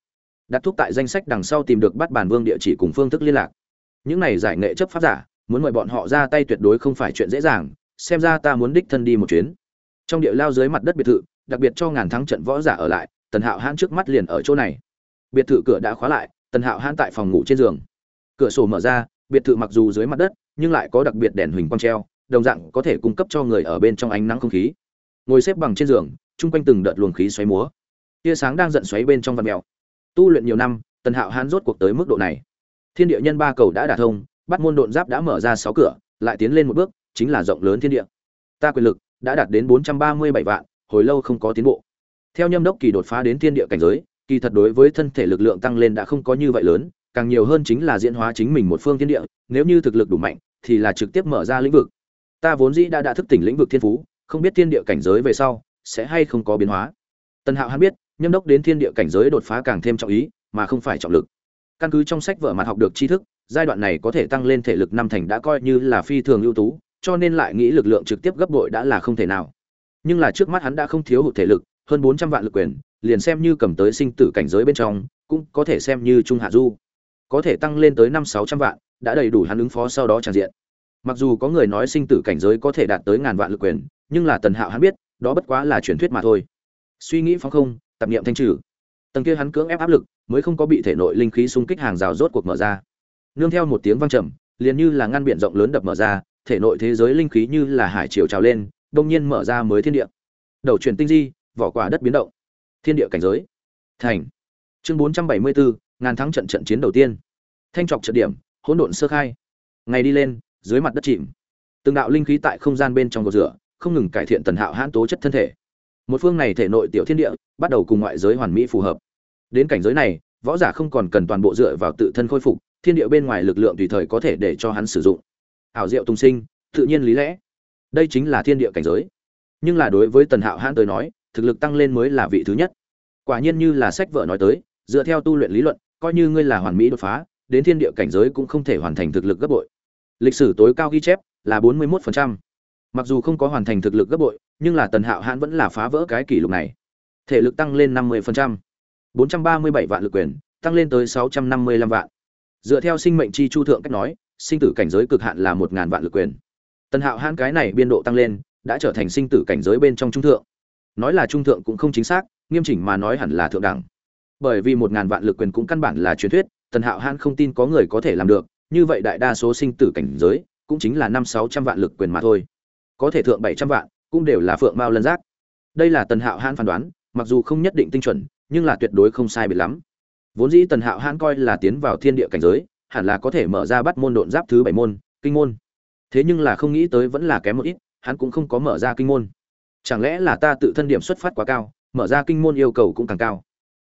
Đặt Thúc tại danh sách đằng sau tìm được bắt bản vương địa chỉ cùng phương thức liên lạc. Những này giải nghệ chấp pháp giả, muốn mời bọn họ ra tay tuyệt đối không phải chuyện dễ dàng, xem ra ta muốn đích thân đi một chuyến. Trong địa lao dưới mặt đất biệt thự, đặc biệt cho ngàn thắng trận võ giả ở lại tần hạo hãn trước mắt liền ở chỗ này. Biệt thự cửa đã khóa lại, tần hạo hãn tại phòng ngủ trên giường. Cửa sổ mở ra, biệt thự mặc dù dưới mặt đất, nhưng lại có đặc biệt đèn huỳnh quang treo, đồng dạng có thể cung cấp cho người ở bên trong ánh nắng không khí. Ngồi xếp bằng trên giường, chung quanh từng đợt luồng khí xoáy múa. Tia sáng đang giận xoáy bên trong vạt mèo. Tu luyện nhiều năm, tần hạo hãn rốt cuộc tới mức độ này. Thiên địa nhân ba cầu đã đả thông, bắt môn độn giáp đã mở ra sáu cửa, lại tiến lên một bước, chính là rộng lớn thiên địa. Ta quyền lực đã đạt đến bốn trăm ba mươi bảy vạn, hồi lâu không có tiến bộ theo nhâm đốc kỳ đột phá đến thiên địa cảnh giới, kỳ thật đối với thân thể lực lượng tăng lên đã không có như vậy lớn, càng nhiều hơn chính là diễn hóa chính mình một phương thiên địa, nếu như thực lực đủ mạnh, thì là trực tiếp mở ra lĩnh vực. Ta vốn dĩ đã đã thức tỉnh lĩnh vực thiên phú, không biết thiên địa cảnh giới về sau, sẽ hay không có biến hóa. Tần hạo hắn biết, nhâm đốc đến thiên địa cảnh giới đột phá càng thêm trọng ý, mà không phải trọng lực. Căn cứ trong sách vở mặt học được tri thức, giai đoạn này có thể tăng lên thể lực năm thành đã coi như là phi thường ưu tú, cho nên lại nghĩ lực lượng trực tiếp gấp bội đã là không thể nào. Nhưng là trước mắt hắn đã không thiếu hụt thể lực hơn bốn trăm vạn lực quyền, liền xem như cầm tới sinh tử cảnh giới bên trong, cũng có thể xem như trung hạ du. Có thể tăng lên tới năm sáu trăm vạn, đã đầy đủ hắn ứng phó sau đó tràn diện. Mặc dù có người nói sinh tử cảnh giới có thể đạt tới ngàn vạn lực quyền, nhưng là tần hạo hắn biết, đó bất quá là truyền thuyết mà thôi. Suy nghĩ phóng không, tập niệm thanh trừ. Tầng kia hắn cưỡng ép áp lực, mới không có bị thể nội linh khí xung kích hàng rào rốt cuộc mở ra. Nương theo một tiếng vang trầm, liền như là ngăn biển rộng lớn đập mở ra, thể nội thế giới linh khí như là hải triều trào lên, đông nhiên mở ra mới thiên địa. Đầu chuyển tinh di vỏ quả đất biến động. Thiên địa cảnh giới. Thành. Chương bốn trăm bảy mươi bốn, ngàn thắng trận trận chiến đầu tiên. Thanh trọc trận điểm, hỗn độn sơ khai. Ngày đi lên, dưới mặt đất chìm. Từng đạo linh khí tại không gian bên trong cột rửa, không ngừng cải thiện tần hạo hãn tố chất thân thể. Một phương này thể nội tiểu thiên địa, bắt đầu cùng ngoại giới hoàn mỹ phù hợp. Đến cảnh giới này, võ giả không còn cần toàn bộ dựa vào tự thân khôi phục, thiên địa bên ngoài lực lượng tùy thời có thể để cho hắn sử dụng. Ảo diệu tung sinh, tự nhiên lý lẽ. Đây chính là thiên địa cảnh giới. Nhưng là đối với tần hạo hãn tới nói thực lực tăng lên mới là vị thứ nhất. Quả nhiên như là sách vợ nói tới, dựa theo tu luyện lý luận, coi như ngươi là hoàn mỹ đột phá, đến thiên địa cảnh giới cũng không thể hoàn thành thực lực gấp bội. Lịch sử tối cao ghi chép là bốn mươi 41%. mặc dù không có hoàn thành thực lực gấp bội, nhưng là tần hạo hãn vẫn là phá vỡ cái kỷ lục này. Thể lực tăng lên năm mươi bốn trăm ba mươi bảy vạn lực quyền, tăng lên tới sáu trăm năm mươi lăm vạn. Dựa theo sinh mệnh chi chu thượng cách nói, sinh tử cảnh giới cực hạn là một ngàn vạn lực quyền. Tần hạo hãn cái này biên độ tăng lên, đã trở thành sinh tử cảnh giới bên trong trung thượng nói là trung thượng cũng không chính xác, nghiêm chỉnh mà nói hẳn là thượng đẳng. Bởi vì một ngàn vạn lực quyền cũng căn bản là truyền thuyết, tần hạo hãn không tin có người có thể làm được, như vậy đại đa số sinh tử cảnh giới cũng chính là năm sáu trăm vạn lực quyền mà thôi. Có thể thượng bảy trăm vạn cũng đều là phượng mao lân giác. Đây là tần hạo hãn phán đoán, mặc dù không nhất định tinh chuẩn, nhưng là tuyệt đối không sai biệt lắm. Vốn dĩ tần hạo hãn coi là tiến vào thiên địa cảnh giới, hẳn là có thể mở ra bắt môn độn giáp thứ bảy môn, kinh môn. Thế nhưng là không nghĩ tới vẫn là kém một ít, hắn cũng không có mở ra kinh môn chẳng lẽ là ta tự thân điểm xuất phát quá cao, mở ra kinh môn yêu cầu cũng càng cao.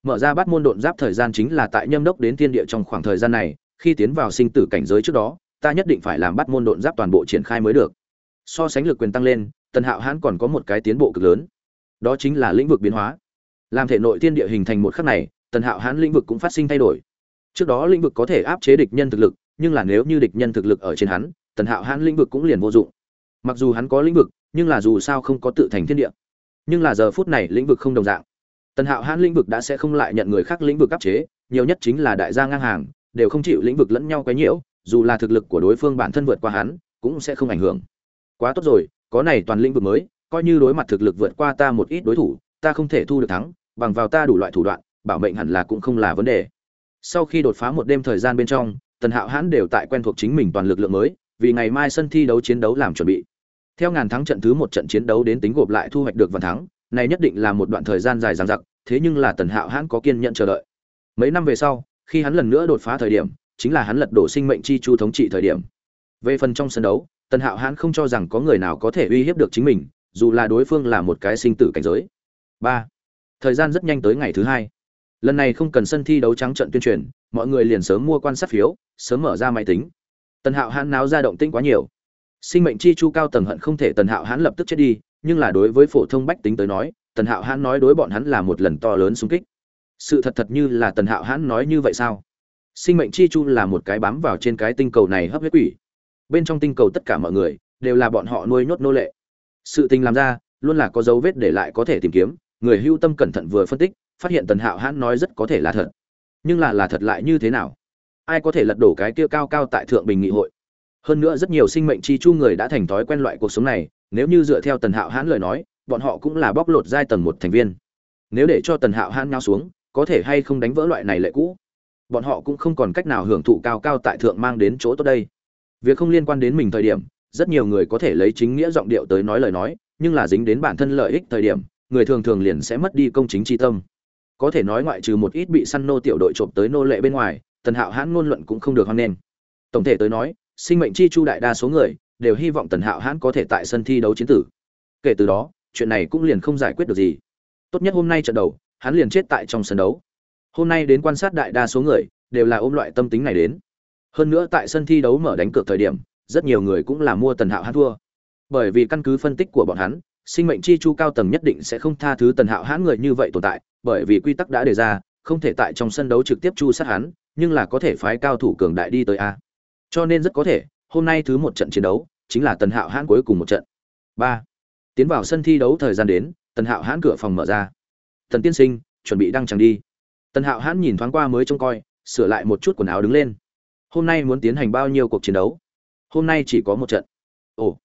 Mở ra bắt môn độn giáp thời gian chính là tại nhâm đốc đến thiên địa trong khoảng thời gian này, khi tiến vào sinh tử cảnh giới trước đó, ta nhất định phải làm bắt môn độn giáp toàn bộ triển khai mới được. So sánh lực quyền tăng lên, tần hạo hãn còn có một cái tiến bộ cực lớn. Đó chính là lĩnh vực biến hóa. Làm thể nội thiên địa hình thành một khắc này, tần hạo hãn lĩnh vực cũng phát sinh thay đổi. Trước đó lĩnh vực có thể áp chế địch nhân thực lực, nhưng là nếu như địch nhân thực lực ở trên hắn, tần hạo hãn lĩnh vực cũng liền vô dụng mặc dù hắn có lĩnh vực, nhưng là dù sao không có tự thành thiên địa. Nhưng là giờ phút này lĩnh vực không đồng dạng. Tần hạo hãn lĩnh vực đã sẽ không lại nhận người khác lĩnh vực áp chế, nhiều nhất chính là đại gia ngang hàng, đều không chịu lĩnh vực lẫn nhau quấy nhiễu, dù là thực lực của đối phương bản thân vượt qua hắn, cũng sẽ không ảnh hưởng. Quá tốt rồi, có này toàn lĩnh vực mới, coi như đối mặt thực lực vượt qua ta một ít đối thủ, ta không thể thu được thắng, bằng vào ta đủ loại thủ đoạn, bảo mệnh hẳn là cũng không là vấn đề. Sau khi đột phá một đêm thời gian bên trong, tần hạo hãn đều tại quen thuộc chính mình toàn lực lượng mới, vì ngày mai sân thi đấu chiến đấu làm chuẩn bị theo ngàn thắng trận thứ một trận chiến đấu đến tính gộp lại thu hoạch được vạn thắng, này nhất định là một đoạn thời gian dài dằng dặc, thế nhưng là tần hạo hãn có kiên nhẫn chờ đợi. Mấy năm về sau, khi hắn lần nữa đột phá thời điểm, chính là hắn lật đổ sinh mệnh chi chu thống trị thời điểm. Về phần trong sân đấu, tần hạo hãn không cho rằng có người nào có thể uy hiếp được chính mình, dù là đối phương là một cái sinh tử cảnh giới. Ba. Thời gian rất nhanh tới ngày thứ hai. Lần này không cần sân thi đấu trắng trận tuyên truyền, mọi người liền sớm mua quan sát phiếu, sớm mở ra máy tính. Tần hạo hãn náo ra động tĩnh quá nhiều sinh mệnh chi chu cao tầng hận không thể tần hạo hãn lập tức chết đi, nhưng là đối với phổ thông bách tính tới nói, tần hạo hãn nói đối bọn hắn là một lần to lớn xung kích. Sự thật thật như là tần hạo hãn nói như vậy sao? Sinh mệnh chi chu là một cái bám vào trên cái tinh cầu này hấp huyết quỷ. Bên trong tinh cầu tất cả mọi người đều là bọn họ nuôi nhốt nô lệ. Sự tình làm ra, luôn là có dấu vết để lại có thể tìm kiếm, người hưu tâm cẩn thận vừa phân tích, phát hiện tần hạo hãn nói rất có thể là thật. Nhưng là là thật lại như thế nào? Ai có thể lật đổ cái kia cao cao tại thượng bình nghị hội? Hơn nữa rất nhiều sinh mệnh chi chu người đã thành thói quen loại cuộc sống này, nếu như dựa theo tần hạo hãn lời nói, bọn họ cũng là bóc lột giai tầng một thành viên. Nếu để cho tần hạo hãn ngao xuống, có thể hay không đánh vỡ loại này lệ cũ? Bọn họ cũng không còn cách nào hưởng thụ cao cao tại thượng mang đến chỗ tốt đây. Việc không liên quan đến mình thời điểm, rất nhiều người có thể lấy chính nghĩa giọng điệu tới nói lời nói, nhưng là dính đến bản thân lợi ích thời điểm, người thường thường liền sẽ mất đi công chính tri tâm. Có thể nói ngoại trừ một ít bị săn nô tiểu đội trộm tới nô lệ bên ngoài, tần hạo hãn ngôn luận cũng không được hoan nghênh. Tổng thể tới nói sinh mệnh chi chu đại đa số người đều hy vọng tần hạo hãn có thể tại sân thi đấu chiến tử. Kể từ đó, chuyện này cũng liền không giải quyết được gì. Tốt nhất hôm nay trận đầu, hắn liền chết tại trong sân đấu. Hôm nay đến quan sát đại đa số người, đều là ôm loại tâm tính này đến. Hơn nữa tại sân thi đấu mở đánh cược thời điểm, rất nhiều người cũng là mua tần hạo hãn thua. Bởi vì căn cứ phân tích của bọn hắn, sinh mệnh chi chu cao tầng nhất định sẽ không tha thứ tần hạo hãn người như vậy tồn tại, bởi vì quy tắc đã đề ra, không thể tại trong sân đấu trực tiếp chu sát hắn, nhưng là có thể phái cao thủ cường đại đi tới a cho nên rất có thể, hôm nay thứ một trận chiến đấu, chính là tần hạo hãn cuối cùng một trận. Ba. Tiến vào sân thi đấu thời gian đến, tần hạo hãn cửa phòng mở ra. Tần tiên sinh, chuẩn bị đăng chẳng đi. Tần hạo hãn nhìn thoáng qua mới trông coi, sửa lại một chút quần áo đứng lên. Hôm nay muốn tiến hành bao nhiêu cuộc chiến đấu? Hôm nay chỉ có một trận. Ồ,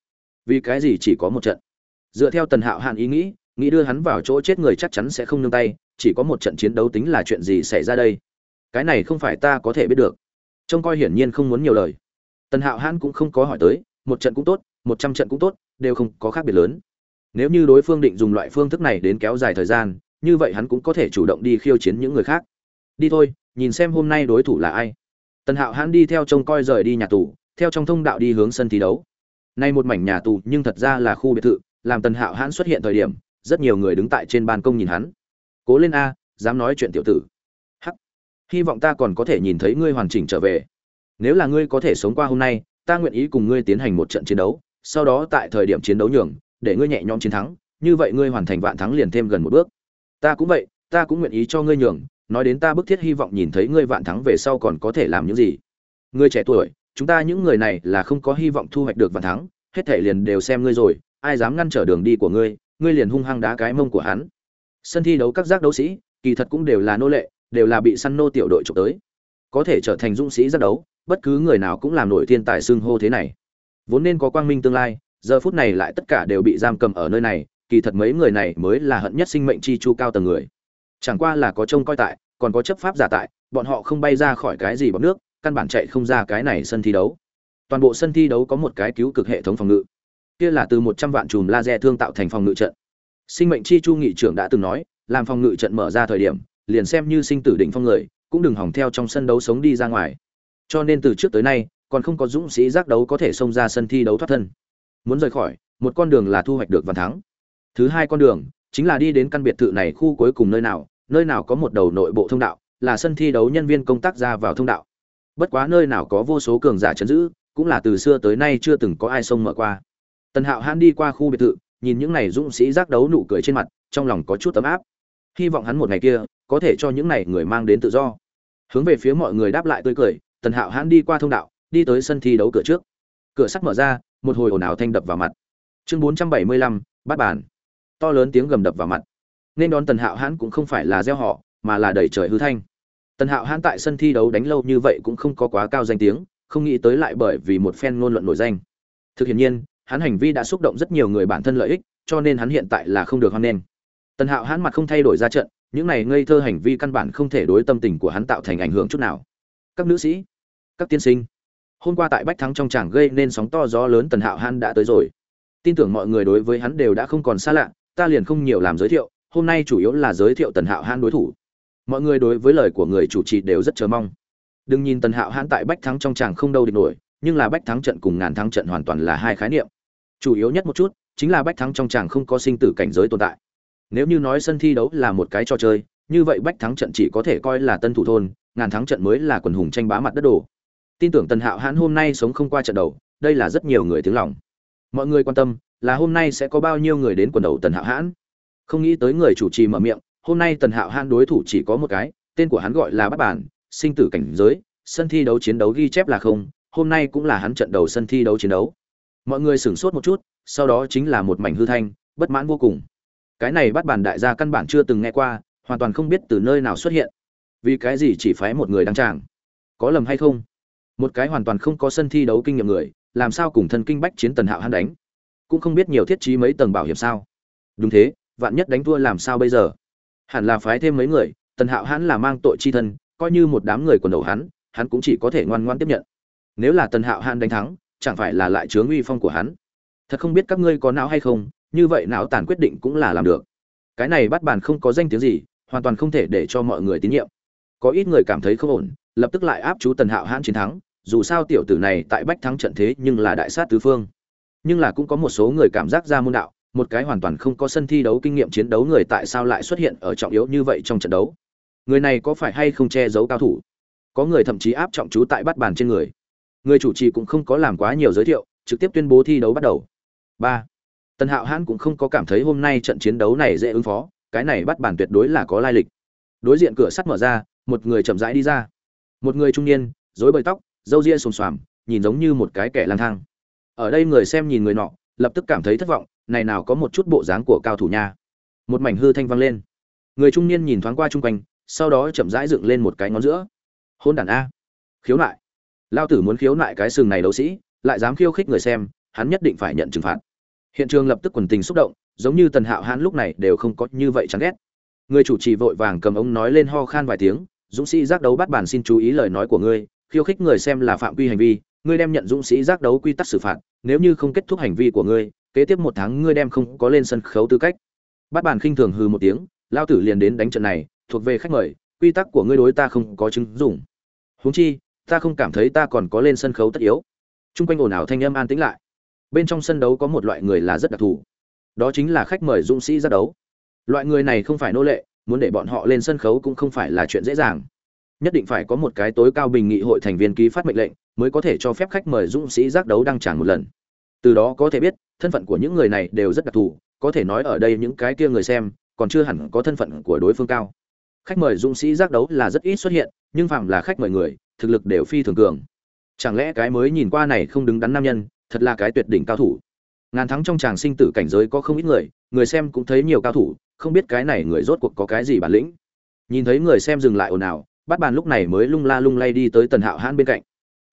vì cái gì chỉ có một trận? Dựa theo tần hạo hạn ý nghĩ nghĩ đưa hắn vào chỗ chết người chắc chắn sẽ không nương tay, chỉ có một trận chiến đấu tính là chuyện gì xảy ra đây? Cái này không phải ta có thể biết được trông coi hiển nhiên không muốn nhiều lời. Tần hạo hãn cũng không có hỏi tới, một trận cũng tốt, một trăm trận cũng tốt, đều không có khác biệt lớn. Nếu như đối phương định dùng loại phương thức này đến kéo dài thời gian, như vậy hắn cũng có thể chủ động đi khiêu chiến những người khác. Đi thôi, nhìn xem hôm nay đối thủ là ai. Tần hạo hãn đi theo trông coi rời đi nhà tù, theo trong thông đạo đi hướng sân thi đấu. Nay một mảnh nhà tù, nhưng thật ra là khu biệt thự, làm tần hạo hãn xuất hiện thời điểm, rất nhiều người đứng tại trên ban công nhìn hắn. Cố lên a, dám nói chuyện tiểu tử hy vọng ta còn có thể nhìn thấy ngươi hoàn chỉnh trở về. Nếu là ngươi có thể sống qua hôm nay, ta nguyện ý cùng ngươi tiến hành một trận chiến đấu, sau đó tại thời điểm chiến đấu nhường, để ngươi nhẹ nhõm chiến thắng, như vậy ngươi hoàn thành vạn thắng liền thêm gần một bước. Ta cũng vậy, ta cũng nguyện ý cho ngươi nhường, nói đến ta bức thiết hy vọng nhìn thấy ngươi vạn thắng về sau còn có thể làm những gì. Ngươi trẻ tuổi, chúng ta những người này là không có hy vọng thu hoạch được vạn thắng, hết thể liền đều xem ngươi rồi, ai dám ngăn trở đường đi của ngươi ngươi liền hung hăng đá cái mông của hắn. Sân thi đấu các giác đấu sĩ, kỳ thật cũng đều là nô lệ đều là bị săn nô tiểu đội trộm tới. Có thể trở thành dũng sĩ giác đấu, bất cứ người nào cũng làm nổi thiên tài xưng hô thế này. Vốn nên có quang minh tương lai, giờ phút này lại tất cả đều bị giam cầm ở nơi này, kỳ thật mấy người này mới là hận nhất sinh mệnh chi chu cao tầng người. Chẳng qua là có trông coi tại, còn có chấp pháp giả tại, bọn họ không bay ra khỏi cái gì bọc nước, căn bản chạy không ra cái này sân thi đấu. Toàn bộ sân thi đấu có một cái cứu cực hệ thống phòng ngự. Kia là từ một trăm vạn chùm laser thương tạo thành phòng ngự trận. Sinh mệnh chi chu nghị trưởng đã từng nói, làm phòng ngự trận mở ra thời điểm liền xem như sinh tử định phong người, cũng đừng hỏng theo trong sân đấu sống đi ra ngoài. Cho nên từ trước tới nay, còn không có dũng sĩ giác đấu có thể xông ra sân thi đấu thoát thân. Muốn rời khỏi, một con đường là thu hoạch được vạn thắng. Thứ hai con đường, chính là đi đến căn biệt thự này khu cuối cùng nơi nào nơi nào có một đầu nội bộ thông đạo, là sân thi đấu nhân viên công tác ra vào thông đạo. Bất quá nơi nào có vô số cường giả chấn giữ, cũng là từ xưa tới nay chưa từng có ai xông mở qua. Tần hạo hãn đi qua khu biệt thự, nhìn những này dũng sĩ giác đấu nụ cười trên mặt, trong lòng có chút tấm áp. Hy vọng hắn một ngày kia có thể cho những này người mang đến tự do. Hướng về phía mọi người đáp lại tươi cười, tần hạo hãn đi qua thông đạo, đi tới sân thi đấu cửa trước. Cửa sắt mở ra, một hồi ồn ào thanh đập vào mặt. Chương bốn trăm bảy mươi lăm, bắt bàn. To lớn tiếng gầm đập vào mặt. Nên đón tần hạo hãn cũng không phải là gieo họ, mà là đẩy trời hư thanh. Tần hạo hãn tại sân thi đấu đánh lâu như vậy cũng không có quá cao danh tiếng, không nghĩ tới lại bởi vì một phen ngôn luận nổi danh. Thực hiện nhiên, hắn hành vi đã xúc động rất nhiều người bản thân lợi ích, cho nên hắn hiện tại là không được hoan nghênh. Tần hạo hãn mặt không thay đổi ra trận những này ngây thơ hành vi căn bản không thể đối tâm tình của hắn tạo thành ảnh hưởng chút nào. Các nữ sĩ, các tiên sinh, hôm qua tại bách thắng trong tràng gây nên sóng to gió lớn tần hạo hãn đã tới rồi. Tin tưởng mọi người đối với hắn đều đã không còn xa lạ, ta liền không nhiều làm giới thiệu, hôm nay chủ yếu là giới thiệu tần hạo hãn đối thủ. Mọi người đối với lời của người chủ trì đều rất chờ mong. Đừng nhìn tần hạo hãn tại bách thắng trong tràng không đâu địch nổi, nhưng là bách thắng trận cùng ngàn thắng trận hoàn toàn là hai khái niệm. Chủ yếu nhất một chút, chính là bách thắng trong tràng không có sinh tử cảnh giới tồn tại nếu như nói sân thi đấu là một cái trò chơi, như vậy bách thắng trận chỉ có thể coi là tân thủ thôn, ngàn thắng trận mới là quần hùng tranh bá mặt đất đồ. Tin tưởng tần hạo hãn hôm nay sống không qua trận đầu, đây là rất nhiều người tiếng lòng. Mọi người quan tâm là hôm nay sẽ có bao nhiêu người đến quần đầu tần hạo hãn. Không nghĩ tới người chủ trì mở miệng, hôm nay tần hạo hãn đối thủ chỉ có một cái, tên của hắn gọi là bắt bản, sinh tử cảnh giới, sân thi đấu chiến đấu ghi chép là không, hôm nay cũng là hắn trận đầu sân thi đấu chiến đấu. Mọi người sửng sốt một chút, sau đó chính là một mảnh hư thanh, bất mãn vô cùng cái này bắt bàn đại gia căn bản chưa từng nghe qua, hoàn toàn không biết từ nơi nào xuất hiện. Vì cái gì chỉ phái một người đăng tràng? Có lầm hay không? Một cái hoàn toàn không có sân thi đấu kinh nghiệm người, làm sao cùng thân kinh bách chiến tần hạo hắn đánh? Cũng không biết nhiều thiết trí mấy tầng bảo hiểm sao? Đúng thế, vạn nhất đánh thua làm sao bây giờ? Hẳn là phái thêm mấy người, tần hạo hắn là mang tội chi thân, coi như một đám người quần đầu hắn hắn cũng chỉ có thể ngoan ngoan tiếp nhận. Nếu là tần hạo hắn đánh thắng, chẳng phải là lại chướng uy phong của hắn? Thật không biết các ngươi có não hay không như vậy não tàn quyết định cũng là làm được. Cái này bắt bàn không có danh tiếng gì, hoàn toàn không thể để cho mọi người tín nhiệm. Có ít người cảm thấy không ổn, lập tức lại áp chú tần hạo hãn chiến thắng, dù sao tiểu tử này tại bách thắng trận thế nhưng là đại sát tứ phương. Nhưng là cũng có một số người cảm giác ra môn đạo, một cái hoàn toàn không có sân thi đấu kinh nghiệm chiến đấu người tại sao lại xuất hiện ở trọng yếu như vậy trong trận đấu. Người này có phải hay không che giấu cao thủ? Có người thậm chí áp trọng chú tại bắt bàn trên người. Người chủ trì cũng không có làm quá nhiều giới thiệu, trực tiếp tuyên bố thi đấu bắt đầu. Ba tần hạo hãn cũng không có cảm thấy hôm nay trận chiến đấu này dễ ứng phó, cái này bắt bản tuyệt đối là có lai lịch. Đối diện cửa sắt mở ra, một người chậm rãi đi ra. Một người trung niên, rối bời tóc, râu ria xồm xoàm, nhìn giống như một cái kẻ lang thang. Ở đây người xem nhìn người nọ, lập tức cảm thấy thất vọng, này nào có một chút bộ dáng của cao thủ nha. Một mảnh hư thanh vang lên. Người trung niên nhìn thoáng qua chung quanh, sau đó chậm rãi dựng lên một cái ngón giữa. Hôn đàn a. Khiếu nại. Lao tử muốn khiếu nại cái sừng này đấu sĩ, lại dám khiêu khích người xem, hắn nhất định phải nhận trừng phạt hiện trường lập tức quần tình xúc động, giống như tần hạo hãn lúc này đều không có như vậy chán ghét. Người chủ trì vội vàng cầm ống nói lên ho khan vài tiếng, dũng sĩ giác đấu bắt bàn xin chú ý lời nói của ngươi, khiêu khích người xem là phạm quy hành vi, ngươi đem nhận dũng sĩ giác đấu quy tắc xử phạt, nếu như không kết thúc hành vi của ngươi, kế tiếp một tháng ngươi đem không có lên sân khấu tư cách. Bắt bàn khinh thường hư một tiếng, lao tử liền đến đánh trận này, thuộc về khách mời, quy tắc của ngươi đối ta không có chứng dụng. Huống chi, ta không cảm thấy ta còn có lên sân khấu tất yếu. Trung quanh ồn ào thanh âm an tĩnh lại bên trong sân đấu có một loại người là rất đặc thù. Đó chính là khách mời dũng sĩ ra đấu. Loại người này không phải nô lệ, muốn để bọn họ lên sân khấu cũng không phải là chuyện dễ dàng. Nhất định phải có một cái tối cao bình nghị hội thành viên ký phát mệnh lệnh, mới có thể cho phép khách mời dũng sĩ giác đấu đăng tràn một lần. Từ đó có thể biết, thân phận của những người này đều rất đặc thù, có thể nói ở đây những cái kia người xem, còn chưa hẳn có thân phận của đối phương cao. Khách mời dũng sĩ giác đấu là rất ít xuất hiện, nhưng phạm là khách mời người, thực lực đều phi thường cường. Chẳng lẽ cái mới nhìn qua này không đứng đắn nam nhân thật là cái tuyệt đỉnh cao thủ. Ngàn thắng trong tràng sinh tử cảnh giới có không ít người người xem cũng thấy nhiều cao thủ, không biết cái này người rốt cuộc có cái gì bản lĩnh. Nhìn thấy người xem dừng lại ồn ào, bắt bàn lúc này mới lung la lung lay đi tới tần hạo hãn bên cạnh.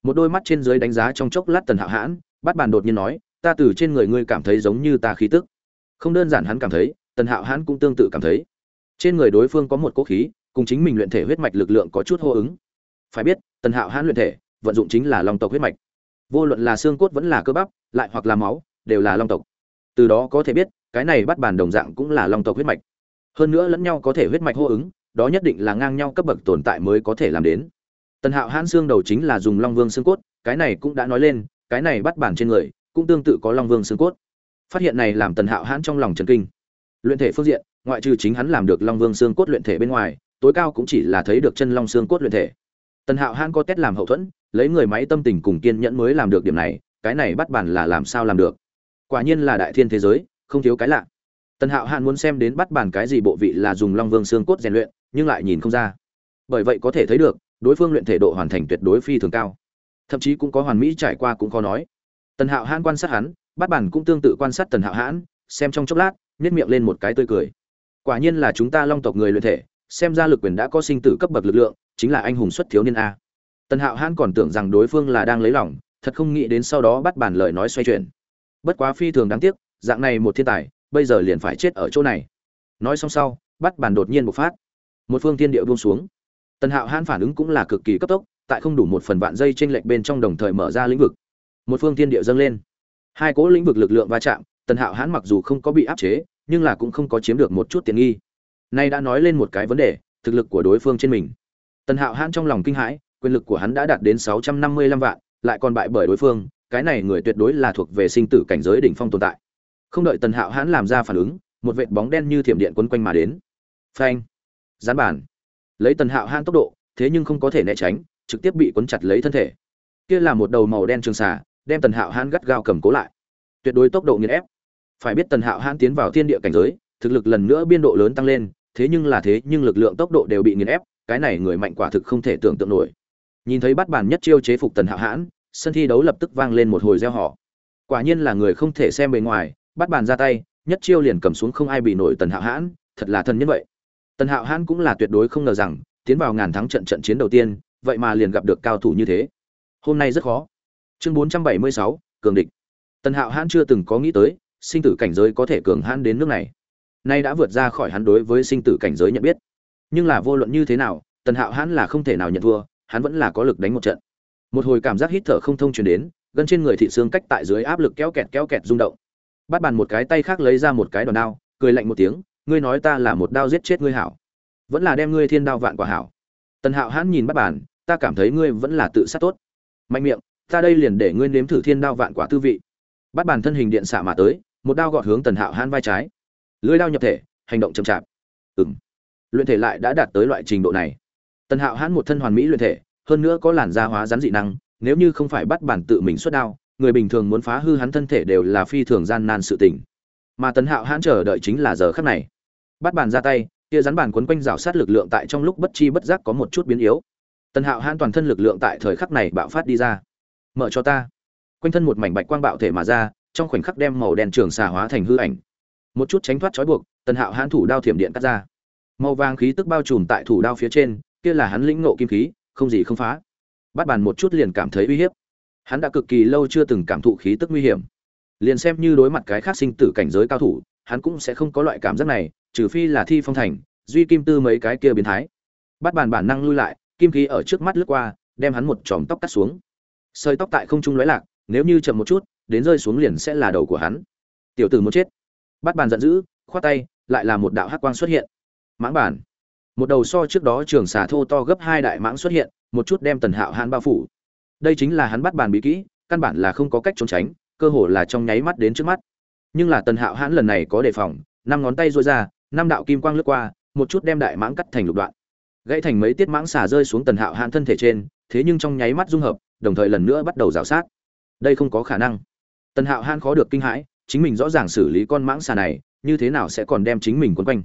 Một đôi mắt trên dưới đánh giá trong chốc lát tần hạo hãn, bắt bàn đột nhiên nói, ta từ trên người ngươi cảm thấy giống như ta khí tức. Không đơn giản hắn cảm thấy, tần hạo hãn cũng tương tự cảm thấy. Trên người đối phương có một cỗ khí, cùng chính mình luyện thể huyết mạch lực lượng có chút hô ứng. Phải biết, tần hạo hãn luyện thể, vận dụng chính là long tộc huyết mạch vô luận là xương cốt vẫn là cơ bắp, lại hoặc là máu, đều là long tộc. Từ đó có thể biết, cái này bắt bàn đồng dạng cũng là long tộc huyết mạch. Hơn nữa lẫn nhau có thể huyết mạch hô ứng, đó nhất định là ngang nhau cấp bậc tồn tại mới có thể làm đến. Tần hạo hãn xương đầu chính là dùng long vương xương cốt, cái này cũng đã nói lên, cái này bắt bàn trên người cũng tương tự có long vương xương cốt. Phát hiện này làm tần hạo hãn trong lòng trần kinh. Luyện thể phương diện, ngoại trừ chính hắn làm được long vương xương cốt luyện thể bên ngoài, tối cao cũng chỉ là thấy được chân long xương cốt luyện thể. Tần hạo hãn có test làm hậu thuẫn lấy người máy tâm tình cùng kiên nhẫn mới làm được điểm này, cái này bắt bàn là làm sao làm được? Quả nhiên là đại thiên thế giới, không thiếu cái lạ. Tần hạo hạn muốn xem đến bắt bàn cái gì bộ vị là dùng long vương xương cốt rèn luyện, nhưng lại nhìn không ra. Bởi vậy có thể thấy được, đối phương luyện thể độ hoàn thành tuyệt đối phi thường cao. Thậm chí cũng có hoàn mỹ trải qua cũng khó nói. Tần hạo hãn quan sát hắn, bắt bàn cũng tương tự quan sát tần hạo hãn xem trong chốc lát nhét miệng lên một cái tươi cười. Quả nhiên là chúng ta long tộc người luyện thể, xem ra lực quyền đã có sinh tử cấp bậc lực lượng, chính là anh hùng xuất thiếu niên a tần hạo hãn còn tưởng rằng đối phương là đang lấy lòng, thật không nghĩ đến sau đó bắt bàn lời nói xoay chuyển. Bất quá phi thường đáng tiếc, dạng này một thiên tài, bây giờ liền phải chết ở chỗ này. Nói xong sau, bắt bàn đột nhiên bộc phát. Một phương thiên địa buông xuống. Tần hạo hãn phản ứng cũng là cực kỳ cấp tốc, tại không đủ một phần vạn dây trên lệch bên trong đồng thời mở ra lĩnh vực. Một phương thiên địa dâng lên. Hai cỗ lĩnh vực lực lượng va chạm, tần hạo hãn mặc dù không có bị áp chế, nhưng là cũng không có chiếm được một chút tiện nghi. Nay đã nói lên một cái vấn đề, thực lực của đối phương trên mình. Tần hạo hãn trong lòng kinh hãi quyền lực của hắn đã đạt đến sáu trăm năm mươi lăm vạn, lại còn bại bởi đối phương, cái này người tuyệt đối là thuộc về sinh tử cảnh giới đỉnh phong tồn tại. Không đợi tần hạo hãn làm ra phản ứng, một vệt bóng đen như thiểm điện quấn quanh mà đến. Phanh! Gián bản. Lấy tần hạo hãn tốc độ, thế nhưng không có thể né tránh, trực tiếp bị quấn chặt lấy thân thể. Kia là một đầu màu đen trường xà, đem tần hạo hãn gắt gao cầm cố lại. Tuyệt đối tốc độ nghiền ép. Phải biết tần hạo hãn tiến vào thiên địa cảnh giới, thực lực lần nữa biên độ lớn tăng lên, thế nhưng là thế nhưng lực lượng tốc độ đều bị nghiền ép, cái này người mạnh quả thực không thể tưởng tượng nổi nhìn thấy bắt bàn nhất chiêu chế phục tần hạo hãn, sân thi đấu lập tức vang lên một hồi reo hò. Quả nhiên là người không thể xem bề ngoài, bắt bàn ra tay, nhất chiêu liền cầm xuống không ai bị nổi tần hạo hãn, thật là thân nhân vậy. Tần hạo hãn cũng là tuyệt đối không ngờ rằng, tiến vào ngàn thắng trận trận chiến đầu tiên, vậy mà liền gặp được cao thủ như thế. Hôm nay rất khó. Chương bốn trăm bảy mươi sáu, cường địch. Tần hạo hãn chưa từng có nghĩ tới, sinh tử cảnh giới có thể cường hãn đến nước này. Nay đã vượt ra khỏi hắn đối với sinh tử cảnh giới nhận biết. Nhưng là vô luận như thế nào, tần hạo hãn là không thể nào nhận thua hắn vẫn là có lực đánh một trận. Một hồi cảm giác hít thở không thông truyền đến, gân trên người thị xương cách tại dưới áp lực kéo kẹt kéo kẹt rung động. Bắt bàn một cái tay khác lấy ra một cái đòn đao, cười lạnh một tiếng, ngươi nói ta là một đao giết chết ngươi hảo, vẫn là đem ngươi thiên đao vạn quả hảo. Tần hạo hãn nhìn bắt bàn, ta cảm thấy ngươi vẫn là tự sát tốt. Mạnh miệng, ta đây liền để ngươi nếm thử thiên đao vạn quả tư vị. Bắt bàn thân hình điện xạ mà tới, một đao gọt hướng tần hạo hãn vai trái. Lưới đao nhập thể, hành động chậm chạp. Ừng luyện thể lại đã đạt tới loại trình độ này tần hạo hãn một thân hoàn mỹ luyện thể, hơn nữa có làn da hóa rắn dị năng, nếu như không phải bắt bản tự mình xuất đao, người bình thường muốn phá hư hắn thân thể đều là phi thường gian nan sự tình. Mà tần hạo hãn chờ đợi chính là giờ khắc này. Bắt bàn ra tay, kia rắn bàn quấn quanh rào sát lực lượng tại trong lúc bất chi bất giác có một chút biến yếu. Tần hạo hãn toàn thân lực lượng tại thời khắc này bạo phát đi ra. Mở cho ta. Quanh thân một mảnh bạch quang bạo thể mà ra, trong khoảnh khắc đem màu đen trường xà hóa thành hư ảnh. Một chút tránh thoát trói buộc, tần hạo hãn thủ đao thiểm điện cắt ra. Màu vàng khí tức bao trùm tại thủ đao phía trên kia là hắn lĩnh ngộ kim khí, không gì không phá. Bát bàn một chút liền cảm thấy uy hiếp. Hắn đã cực kỳ lâu chưa từng cảm thụ khí tức nguy hiểm. Liền xem như đối mặt cái khác sinh tử cảnh giới cao thủ, hắn cũng sẽ không có loại cảm giác này, trừ phi là thi phong thành, duy kim tư mấy cái kia biến thái. Bát bàn bản năng lui lại, kim khí ở trước mắt lướt qua, đem hắn một chòm tóc cắt xuống. Sợi tóc tại không trung lóe lạc, nếu như chậm một chút, đến rơi xuống liền sẽ là đầu của hắn. Tiểu tử muốn chết. Bát bàn giận dữ, khoát tay, lại là một đạo hắc quang xuất hiện. Mãng bản một đầu so trước đó trường xà thô to gấp hai đại mãng xuất hiện, một chút đem tần hạo hãn bao phủ. Đây chính là hắn bắt bàn bí kỹ, căn bản là không có cách trốn tránh, cơ hồ là trong nháy mắt đến trước mắt. Nhưng là tần hạo hãn lần này có đề phòng, năm ngón tay rối ra, năm đạo kim quang lướt qua, một chút đem đại mãng cắt thành lục đoạn. Gãy thành mấy tiết mãng xà rơi xuống tần hạo hãn thân thể trên, thế nhưng trong nháy mắt dung hợp, đồng thời lần nữa bắt đầu rào sát. Đây không có khả năng. Tần hạo hãn khó được kinh hãi, chính mình rõ ràng xử lý con mãng xà này, như thế nào sẽ còn đem chính mình quấn quanh.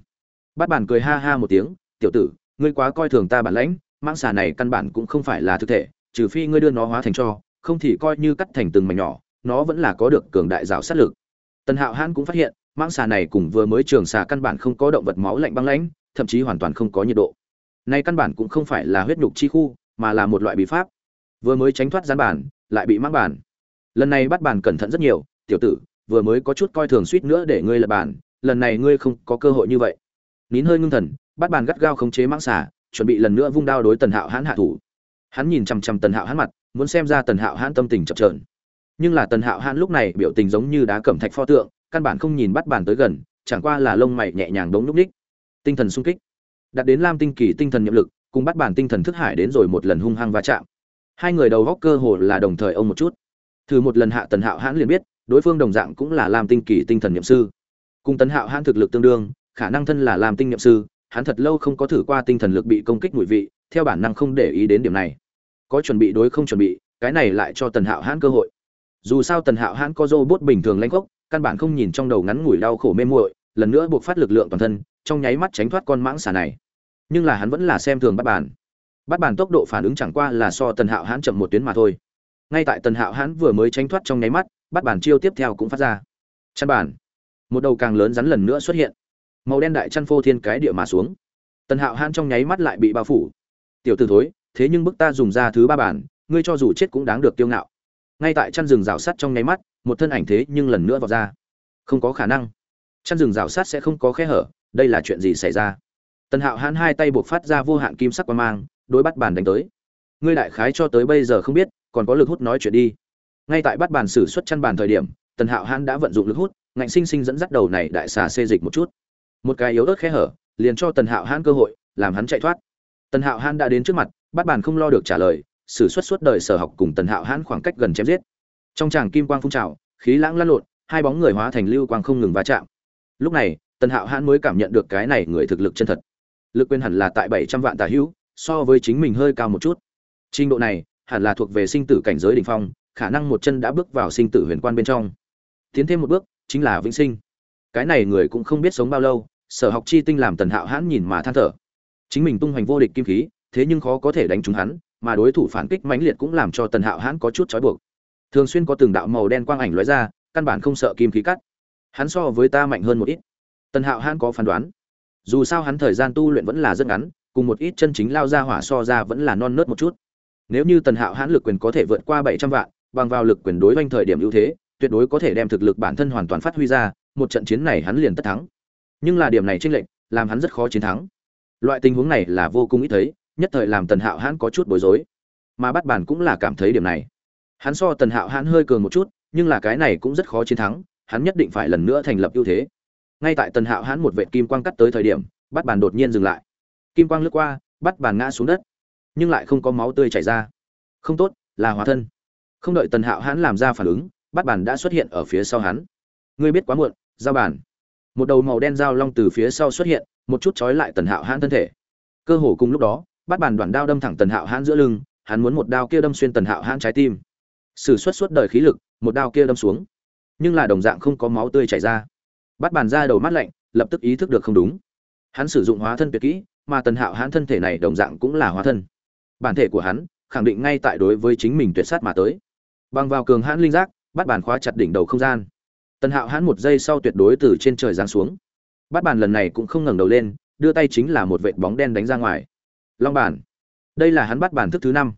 Bắt bàn cười ha ha một tiếng tiểu tử, ngươi quá coi thường ta bản lãnh mang xà này căn bản cũng không phải là thực thể, trừ phi ngươi đưa nó hóa thành cho, không thì coi như cắt thành từng mảnh nhỏ, nó vẫn là có được cường đại rào sát lực. Tần hạo hãn cũng phát hiện mang xà này cùng vừa mới trường xà căn bản không có động vật máu lạnh băng lãnh, thậm chí hoàn toàn không có nhiệt độ. Nay căn bản cũng không phải là huyết nhục chi khu, mà là một loại bí pháp. Vừa mới tránh thoát gián bản lại bị mắc bản lần này bắt bản cẩn thận rất nhiều, tiểu tử, vừa mới có chút coi thường suýt nữa để ngươi lập bản lần này ngươi không có cơ hội như vậy. Nín hơi ngưng thần bắt bàn gắt gao khống chế mãng xà, chuẩn bị lần nữa vung đao đối tần hạo hãn hạ thủ. Hắn nhìn chằm chằm tần hạo hãn mặt, muốn xem ra tần hạo hãn tâm tình chập trờn nhưng là tần hạo hãn lúc này biểu tình giống như đá cẩm thạch pho tượng, căn bản không nhìn bắt bàn tới gần, chẳng qua là lông mày nhẹ nhàng đống núp ních. Tinh thần sung kích. Đặt đến lam tinh kỳ tinh thần nhiệm lực, cùng bắt bàn tinh thần thức hải đến rồi một lần hung hăng va chạm. Hai người đầu góc cơ hồ là đồng thời ông một chút. Thử một lần hạ tần hạo hãn liền biết, đối phương đồng dạng cũng là lam tinh kỳ tinh thần nhiệm sư. Cùng tần hạo hãn thực lực tương đương, khả năng thân là lam tinh nhiệm sư hắn thật lâu không có thử qua tinh thần lực bị công kích mùi vị, theo bản năng không để ý đến điểm này. Có chuẩn bị đối không chuẩn bị, cái này lại cho tần hạo hãn cơ hội. Dù sao tần hạo hãn có rô bốt bình thường lãnh gốc, căn bản không nhìn trong đầu ngắn ngủi đau khổ mê muội, lần nữa buộc phát lực lượng toàn thân, trong nháy mắt tránh thoát con mãng xà này. Nhưng là hắn vẫn là xem thường bắt bản. Bắt bản tốc độ phản ứng chẳng qua là so tần hạo hãn chậm một tuyến mà thôi. Ngay tại tần hạo hãn vừa mới tránh thoát trong nháy mắt bắt bản chiêu tiếp theo cũng phát ra. Chăn bản. Một đầu càng lớn rắn lần nữa xuất hiện màu đen đại chăn phô thiên cái địa mà xuống. Tần hạo hãn trong nháy mắt lại bị bao phủ. Tiểu t ử thối, thế nhưng bức ta dùng ra thứ ba bản, ngươi cho dù chết cũng đáng được tiêu ngạo. Ngay tại chăn rừng rào sắt trong nháy mắt, một thân ảnh thế nhưng lần nữa vào ra. Không có khả năng. Chăn rừng rào sắt sẽ không có khe hở, đây là chuyện gì xảy ra? Tần hạo hãn hai tay buộc phát ra vô hạn kim sắc qua mang, đối bắt bàn đánh tới. Ngươi đại khái cho tới bây giờ không biết, còn có lực hút nói chuyện đi. Ngay tại bắt bàn xử xuất chăn bàn thời điểm, tần hạo hãn đã vận dụng lực hút, ngạnh sinh sinh dẫn dắt đầu này đại xà xê dịch một chút một cái yếu ớt khe hở, liền cho tần hạo hãn cơ hội, làm hắn chạy thoát. Tần hạo hãn đã đến trước mặt, bắt bàn không lo được trả lời s ử suất suốt đời sở học cùng tần hạo hãn khoảng cách gần chém giết. Trong tràng kim quang phun trào, khí lãng lăn lộn, hai bóng người hóa thành lưu quang không ngừng va chạm. Lúc này, tần hạo hãn mới cảm nhận được cái này người thực lực chân thật. Lực quên hẳn là tại bảy trăm vạn tà hữu, so với chính mình hơi cao một chút. Trình độ này, hẳn là thuộc về sinh tử cảnh giới đ ỉ n h phong, khả năng một chân đã bước vào sinh tử huyền quan bên trong. Tiến thêm một bước, chính là vĩnh sinh cái này người cũng không biết sống bao lâu, sở học chi tinh làm tần hạo hãn nhìn mà than thở. Chính mình tung hoành vô địch kim khí, thế nhưng khó có thể đánh trúng hắn, mà đối thủ phản kích mãnh liệt cũng làm cho tần hạo hãn có chút trói buộc. Thường xuyên có từng đạo màu đen quang ảnh lóe ra, căn bản không sợ kim khí cắt. Hắn so với ta mạnh hơn một ít. Tần hạo hãn có phán đoán. Dù sao hắn thời gian tu luyện vẫn là rất ngắn, cùng một ít chân chính lao ra hỏa so ra vẫn là non nớt một chút. Nếu như tần hạo hãn lực quyền có thể vượt qua bảy trăm vạn, bằng vào lực quyền đối oanh thời điểm ưu thế, tuyệt đối có thể đem thực lực bản thân hoàn toàn phát huy ra một trận chiến này hắn liền tất thắng. Nhưng là điểm này tranh lệch, làm hắn rất khó chiến thắng. Loại tình huống này là vô cùng ít thấy, nhất thời làm tần hạo hãn có chút bối rối. Mà bắt bản cũng là cảm thấy điểm này. Hắn so tần hạo hãn hơi cường một chút, nhưng là cái này cũng rất khó chiến thắng, hắn nhất định phải lần nữa thành lập ưu thế. Ngay tại tần hạo hãn một vệ kim quang cắt tới thời điểm bắt bàn đột nhiên dừng lại. Kim quang lướt qua bắt bàn ngã xuống đất, nhưng lại không có máu tươi chảy ra. Không tốt, là hóa thân. Không đợi tần hạo hãn làm ra phản ứng bắt bàn đã xuất hiện ở phía sau hắn ngươi biết quá muộn, giao bản. một đầu màu đen dao long từ phía sau xuất hiện, một chút trói lại tần hạo hãn thân thể. Cơ hồ cùng lúc đó, bắt bàn đoạn đao đâm thẳng tần hạo hãn giữa lưng, hắn muốn một đao kia đâm xuyên tần hạo hãn trái tim. Sử xuất suốt đời khí lực, một đao kia đâm xuống. Nhưng là đồng dạng không có máu tươi chảy ra. Bắt bàn ra đầu mắt lạnh, lập tức ý thức được không đúng. Hắn sử dụng hóa thân tuyệt kỹ, mà tần hạo hãn thân thể này đồng dạng cũng là hóa thân. Bản thể của hắn, khẳng định ngay tại đối với chính mình tuyệt sát mà tới. Bằng vào cường hãn linh giác, bắt bàn khóa chặt đỉnh đầu không gian tần hạo hãn một giây sau tuyệt đối từ trên trời giáng xuống. Bắt bàn lần này cũng không ngẩng đầu lên, đưa tay chính là một vệt bóng đen đánh ra ngoài. Long bản đây là hắn bắt bản thức thứ năm.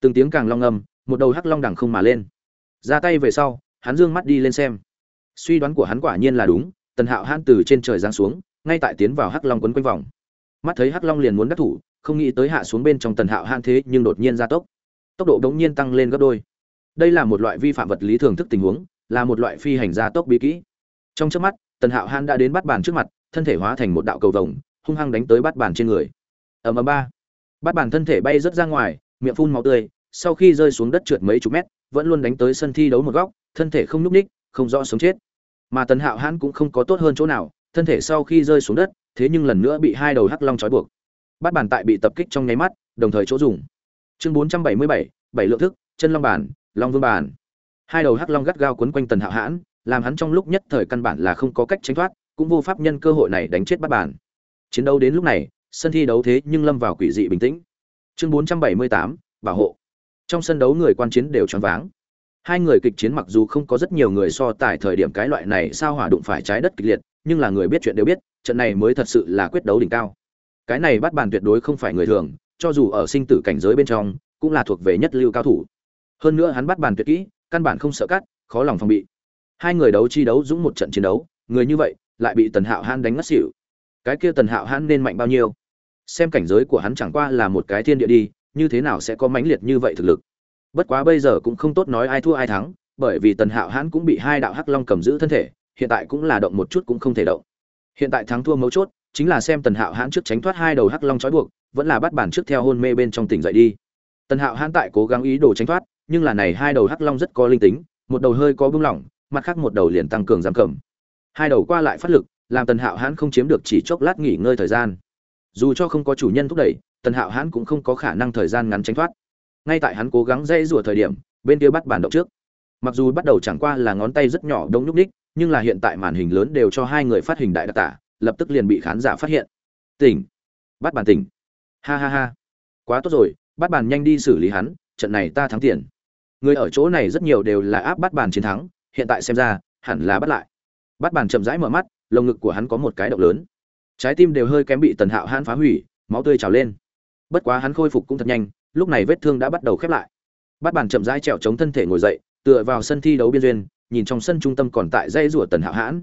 Từng tiếng càng long âm, một đầu hắc long đẳng không mà lên. Ra tay về sau, hắn dương mắt đi lên xem. Suy đoán của hắn quả nhiên là đúng, tần hạo hãn từ trên trời giáng xuống, ngay tại tiến vào hắc long quấn quanh vòng. Mắt thấy hắc long liền muốn đắc thủ, không nghĩ tới hạ xuống bên trong tần hạo hãn thế nhưng đột nhiên gia tốc. Tốc độ đột nhiên tăng lên gấp đôi. Đây là một loại vi phạm vật lý thường thức tình huống là một loại phi hành gia tốc bí kỹ. Trong trước mắt, tần hạo hãn đã đến bắt bàn trước mặt, thân thể hóa thành một đạo cầu vồng, hung hăng đánh tới bắt bàn trên người. Ở ầm ba. Bắt bàn thân thể bay rớt ra ngoài, miệng phun máu tươi, sau khi rơi xuống đất trượt mấy chục mét, vẫn luôn đánh tới sân thi đấu một góc, thân thể không nhúc ních không rõ sống chết. Mà tần hạo hãn cũng không có tốt hơn chỗ nào, thân thể sau khi rơi xuống đất, thế nhưng lần nữa bị hai đầu hắc long trói buộc. Bắt bàn tại bị tập kích trong nháy mắt, đồng thời chỗ dùng. Chương bốn trăm bảy mươi bảy bảy lượng thức, chân long bản long vương bản hai đầu hắc long gắt gao quấn quanh tần hạo hãn, làm hắn trong lúc nhất thời căn bản là không có cách tránh thoát, cũng vô pháp nhân cơ hội này đánh chết bắt bàn. Chiến đấu đến lúc này, sân thi đấu thế nhưng lâm vào quỷ dị bình tĩnh. Chương bốn trăm bảy mươi tám, bảo hộ. Trong sân đấu người quan chiến đều choáng váng. Hai người kịch chiến mặc dù không có rất nhiều người so tài thời điểm cái loại này sao hỏa đụng phải trái đất kịch liệt, nhưng là người biết chuyện đều biết, trận này mới thật sự là quyết đấu đỉnh cao. Cái này bắt bàn tuyệt đối không phải người thường, cho dù ở sinh tử cảnh giới bên trong, cũng là thuộc về nhất lưu cao thủ. Hơn nữa hắn bắt bàn tuyệt kỹ căn bản không sợ cắt, khó lòng phòng bị. Hai người đấu chi đấu dũng một trận chiến đấu, người như vậy, lại bị tần hạo han đánh ngất xỉu. Cái kia tần hạo han nên mạnh bao nhiêu? Xem cảnh giới của hắn chẳng qua là một cái thiên địa đi, như thế nào sẽ có mãnh liệt như vậy thực lực? Bất quá bây giờ cũng không tốt nói ai thua ai thắng, bởi vì tần hạo hãn cũng bị hai đạo hắc long cầm giữ thân thể, hiện tại cũng là động một chút cũng không thể động. Hiện tại thắng thua mấu chốt, chính là xem tần hạo hãn trước tránh thoát hai đầu hắc long trói buộc, vẫn là bắt bản trước theo hôn mê bên trong tỉnh dậy đi. Tần hạo hãn tại cố gắng ý đồ tránh thoát nhưng là này hai đầu hắc long rất có linh tính một đầu hơi có bưng lỏng mặt khác một đầu liền tăng cường giam cầm. Hai đầu qua lại phát lực làm tần hạo hãn không chiếm được chỉ chốc lát nghỉ ngơi thời gian. Dù cho không có chủ nhân thúc đẩy tần hạo hãn cũng không có khả năng thời gian ngắn tránh thoát. Ngay tại hắn cố gắng dây rủa thời điểm bên kia bắt bản động trước. Mặc dù bắt đầu chẳng qua là ngón tay rất nhỏ đông nhúc đích, nhưng là hiện tại màn hình lớn đều cho hai người phát hình đại đặc tả lập tức liền bị khán giả phát hiện. Tỉnh. Bắt bàn tỉnh. Ha ha ha. Quá tốt rồi bắt bàn nhanh đi xử lý hắn trận này ta thắng tiền người ở chỗ này rất nhiều đều là áp bắt bàn chiến thắng, hiện tại xem ra, hẳn là bắt lại. Bắt bàn chậm rãi mở mắt, lồng ngực của hắn có một cái động lớn. Trái tim đều hơi kém bị tần hạo hãn phá hủy, máu tươi trào lên. Bất quá hắn khôi phục cũng thật nhanh, lúc này vết thương đã bắt đầu khép lại. Bắt bàn chậm rãi trèo chống thân thể ngồi dậy, tựa vào sân thi đấu biên duyên, nhìn trong sân trung tâm còn tại dây rủa tần hạo hãn.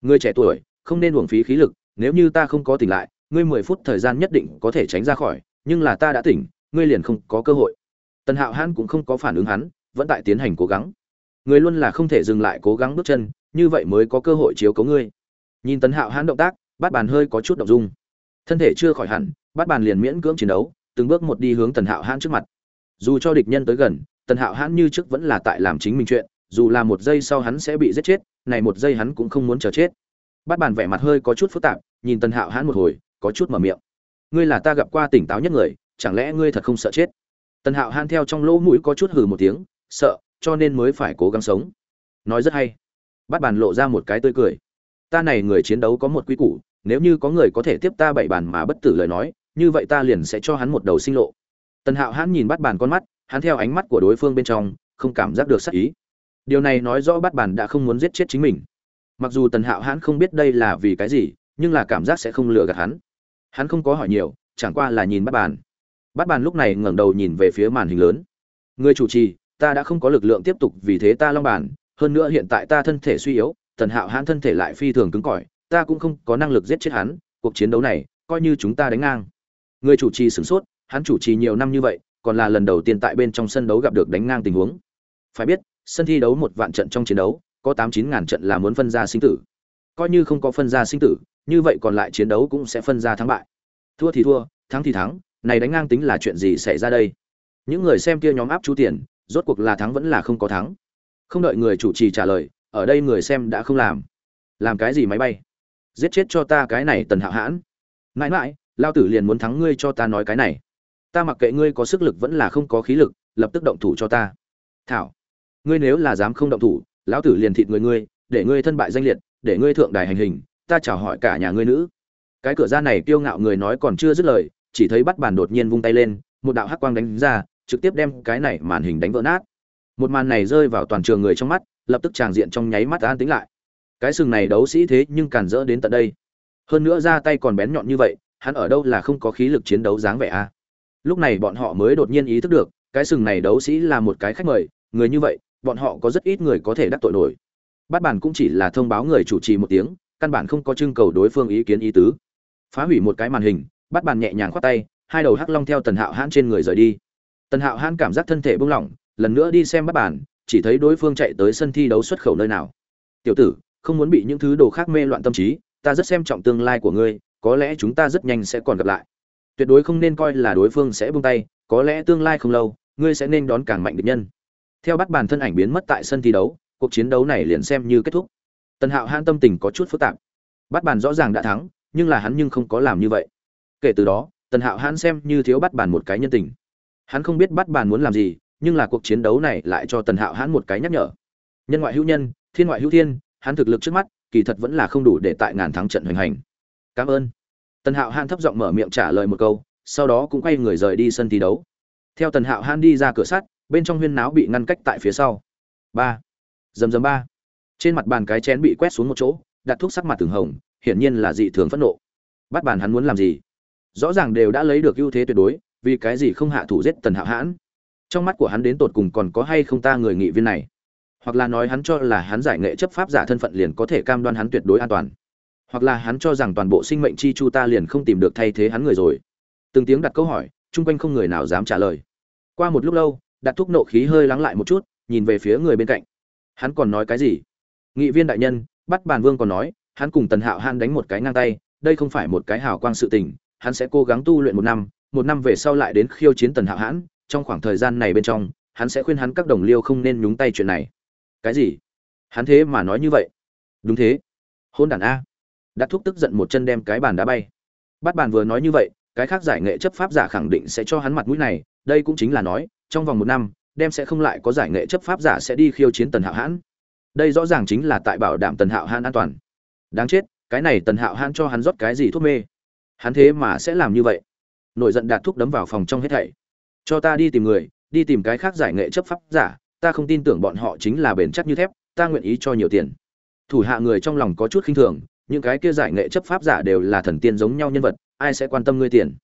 Người trẻ tuổi, không nên uổng phí khí lực, nếu như ta không có tỉnh lại, ngươi mười phút thời gian nhất định có thể tránh ra khỏi, nhưng là ta đã tỉnh, ngươi liền không có cơ hội tần hạo hãn cũng không có phản ứng hắn, vẫn tại tiến hành cố gắng. Người luôn là không thể dừng lại cố gắng bước chân, như vậy mới có cơ hội chiếu cấu ngươi. Nhìn tần hạo hãn động tác, bát bàn hơi có chút động dung. Thân thể chưa khỏi hẳn, bát bàn liền miễn cưỡng chiến đấu, từng bước một đi hướng tần hạo hãn trước mặt. Dù cho địch nhân tới gần, tần hạo hãn như trước vẫn là tại làm chính mình chuyện, dù là một giây sau hắn sẽ bị giết chết, này một giây hắn cũng không muốn chờ chết. Bát bàn vẻ mặt hơi có chút phức tạp, nhìn tần hạo hãn một hồi, có chút mở miệng. Ngươi là ta gặp qua tỉnh táo nhất người, chẳng lẽ ngươi thật không sợ chết? Tần hạo han theo trong lỗ mũi có chút hừ một tiếng, sợ, cho nên mới phải cố gắng sống. Nói rất hay. Bát bàn lộ ra một cái tươi cười. Ta này người chiến đấu có một quy củ, nếu như có người có thể tiếp ta bảy bàn mà bất tử lời nói, như vậy ta liền sẽ cho hắn một đầu sinh lộ. Tần hạo hãn nhìn bắt bàn con mắt, hắn theo ánh mắt của đối phương bên trong, không cảm giác được sắc ý. Điều này nói rõ bắt bàn đã không muốn giết chết chính mình. Mặc dù tần hạo hãn không biết đây là vì cái gì, nhưng là cảm giác sẽ không lừa gạt hắn. Hắn không có hỏi nhiều, chẳng qua là nhìn bắt bàn. Bát bàn lúc này ngẩng đầu nhìn về phía màn hình lớn. Người chủ trì, ta đã không có lực lượng tiếp tục vì thế ta long bàn, hơn nữa hiện tại ta thân thể suy yếu, tần hạo hãn thân thể lại phi thường cứng cỏi, ta cũng không có năng lực giết chết hắn, cuộc chiến đấu này, coi như chúng ta đánh ngang. Người chủ trì sửng sốt, hắn chủ trì nhiều năm như vậy, còn là lần đầu tiên tại bên trong sân đấu gặp được đánh ngang tình huống. Phải biết, sân thi đấu một vạn trận trong chiến đấu, có tám chín ngàn trận là muốn phân ra sinh tử. Coi như không có phân ra sinh tử, như vậy còn lại chiến đấu cũng sẽ phân ra thắng bại. Thua thì thua, thắng thì thắng này đánh ngang tính là chuyện gì xảy ra đây? Những người xem kia nhóm áp chú tiền, rốt cuộc là thắng vẫn là không có thắng? Không đợi người chủ trì trả lời, ở đây người xem đã không làm. Làm cái gì máy bay? Giết chết cho ta cái này tần hạo hãn. Mãi mãi, lao tử liền muốn thắng ngươi cho ta nói cái này. Ta mặc kệ ngươi có sức lực vẫn là không có khí lực, lập tức động thủ cho ta. Thảo, ngươi nếu là dám không động thủ, lão tử liền thịt người ngươi, để ngươi thân bại danh liệt, để ngươi thượng đài hành hình, ta chào hỏi cả nhà ngươi nữ. Cái cửa ra này kiêu ngạo người nói còn chưa dứt lời chỉ thấy bắt bàn đột nhiên vung tay lên, một đạo hắc quang đánh ra, trực tiếp đem cái này màn hình đánh vỡ nát. Một màn này rơi vào toàn trường người trong mắt, lập tức tràng diện trong nháy mắt an tính lại. Cái sừng này đấu sĩ thế nhưng càn rỡ đến tận đây. Hơn nữa ra tay còn bén nhọn như vậy, hắn ở đâu là không có khí lực chiến đấu dáng vẻ a? Lúc này bọn họ mới đột nhiên ý thức được, cái sừng này đấu sĩ là một cái khách mời, người như vậy, bọn họ có rất ít người có thể đắc tội nổi. Bát bản cũng chỉ là thông báo người chủ trì một tiếng, căn bản không có trưng cầu đối phương ý kiến ý tứ. Phá hủy một cái màn hình Bắt bàn nhẹ nhàng khoát tay hai đầu hắc long theo tần hạo hãn trên người rời đi. Tần hạo hãn cảm giác thân thể buông lỏng lần nữa đi xem bát Bàn, chỉ thấy đối phương chạy tới sân thi đấu xuất khẩu nơi nào. Tiểu tử không muốn bị những thứ đồ khác mê loạn tâm trí ta rất xem trọng tương lai của ngươi có lẽ chúng ta rất nhanh sẽ còn gặp lại. Tuyệt đối không nên coi là đối phương sẽ buông tay có lẽ tương lai không lâu ngươi sẽ nên đón càng mạnh địch nhân. Theo bắt bàn thân ảnh biến mất tại sân thi đấu cuộc chiến đấu này liền xem như kết thúc. Tần hạo hãn tâm tình có chút phức tạp. Bắt bàn rõ ràng đã thắng nhưng là hắn nhưng không có làm như vậy kể từ đó, tần hạo hãn xem như thiếu bắt bàn một cái nhân tình. Hắn không biết bắt bàn muốn làm gì, nhưng là cuộc chiến đấu này lại cho tần hạo hãn một cái nhắc nhở. Nhân ngoại hữu nhân, thiên ngoại hữu thiên, hắn thực lực trước mắt, kỳ thật vẫn là không đủ để tại ngàn thắng trận hoành hành. Cảm ơn. Tần hạo hãn thấp giọng mở miệng trả lời một câu, sau đó cũng quay người rời đi sân thi đấu. Theo tần hạo hãn đi ra cửa sắt, bên trong huyên náo bị ngăn cách tại phía sau. Ba. Dầm dầm ba. Trên mặt bàn cái chén bị quét xuống một chỗ, đặt thuốc sắc mặt từng hồng, hiển nhiên là dị thường phẫn nộ. Bắt bàn hắn muốn làm gì? Rõ ràng đều đã lấy được ưu thế tuyệt đối, vì cái gì không hạ thủ giết tần hạo hãn? Trong mắt của hắn đến tột cùng còn có hay không ta người nghị viên này? Hoặc là nói hắn cho là hắn giải nghệ chấp pháp giả thân phận liền có thể cam đoan hắn tuyệt đối an toàn? Hoặc là hắn cho rằng toàn bộ sinh mệnh chi chu ta liền không tìm được thay thế hắn người rồi? Từng tiếng đặt câu hỏi, chung quanh không người nào dám trả lời. Qua một lúc lâu, đặt thuốc nộ khí hơi lắng lại một chút, nhìn về phía người bên cạnh. Hắn còn nói cái gì? Nghị viên đại nhân, bắt bàn vương còn nói, hắn cùng tần hạo han đánh một cái ngang tay, đây không phải một cái hào quang sự tình hắn sẽ cố gắng tu luyện một năm một năm về sau lại đến khiêu chiến tần hạo hãn, trong khoảng thời gian này bên trong, hắn sẽ khuyên hắn các đồng liêu không nên nhúng tay chuyện này. Cái gì? Hắn thế mà nói như vậy? Đúng thế. Hôn đàn a. Đã thúc tức giận một chân đem cái bàn đá bay. Bắt bàn vừa nói như vậy, cái khác giải nghệ chấp pháp giả khẳng định sẽ cho hắn mặt mũi này, đây cũng chính là nói, trong vòng một năm, đem sẽ không lại có giải nghệ chấp pháp giả sẽ đi khiêu chiến tần hạo hãn. Đây rõ ràng chính là tại bảo đảm tần hạo hãn an toàn. Đáng chết, cái này tần hạo hãn cho hắn rót cái gì thuốc mê? Hắn thế mà sẽ làm như vậy. Nổi giận đạt thuốc đấm vào phòng trong hết thảy. Cho ta đi tìm người, đi tìm cái khác giải nghệ chấp pháp giả, ta không tin tưởng bọn họ chính là bền chắc như thép, ta nguyện ý cho nhiều tiền. Thủ hạ người trong lòng có chút khinh thường, những cái kia giải nghệ chấp pháp giả đều là thần tiên giống nhau nhân vật, ai sẽ quan tâm ngươi tiền?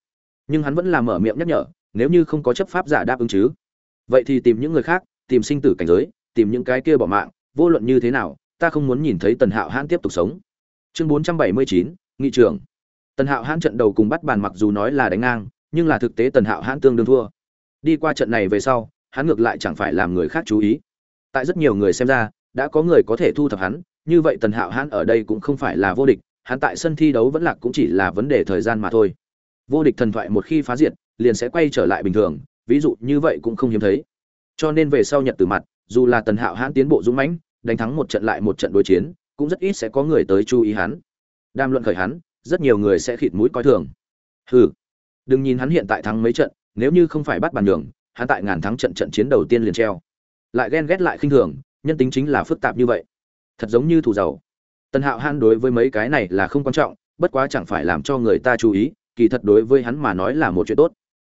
Nhưng hắn vẫn làm mở miệng nhắc nhở, nếu như không có chấp pháp giả đáp ứng chứ? Vậy thì tìm những người khác, tìm sinh tử cảnh giới, tìm những cái kia bỏ mạng, vô luận như thế nào, ta không muốn nhìn thấy tần hạo hãn tiếp tục sống. Chương bốn trăm bảy mươi chín, nghị trưởng tần hạo hãn trận đầu cùng bắt bàn mặc dù nói là đánh ngang, nhưng là thực tế tần hạo hãn tương đương thua. Đi qua trận này về sau, hắn ngược lại chẳng phải làm người khác chú ý. Tại rất nhiều người xem ra, đã có người có thể thu thập hắn, như vậy tần hạo hãn ở đây cũng không phải là vô địch, hắn tại sân thi đấu vẫn lạc cũng chỉ là vấn đề thời gian mà thôi. Vô địch thần thoại một khi phá diệt, liền sẽ quay trở lại bình thường, ví dụ như vậy cũng không hiếm thấy. Cho nên về sau nhật từ mặt, dù là tần hạo hãn tiến bộ dũng mãnh, đánh thắng một trận lại một trận đối chiến, cũng rất ít sẽ có người tới chú ý hắn. Đam luận khởi hắn rất nhiều người sẽ khịt mũi coi thường. Hừ, đừng nhìn hắn hiện tại thắng mấy trận, nếu như không phải bắt bàn đường, hắn tại ngàn thắng trận trận chiến đầu tiên liền treo. Lại ghen ghét lại khinh thường, nhân tính chính là phức tạp như vậy. Thật giống như thủ giàu. Tần hạo han đối với mấy cái này là không quan trọng, bất quá chẳng phải làm cho người ta chú ý, kỳ thật đối với hắn mà nói là một chuyện tốt.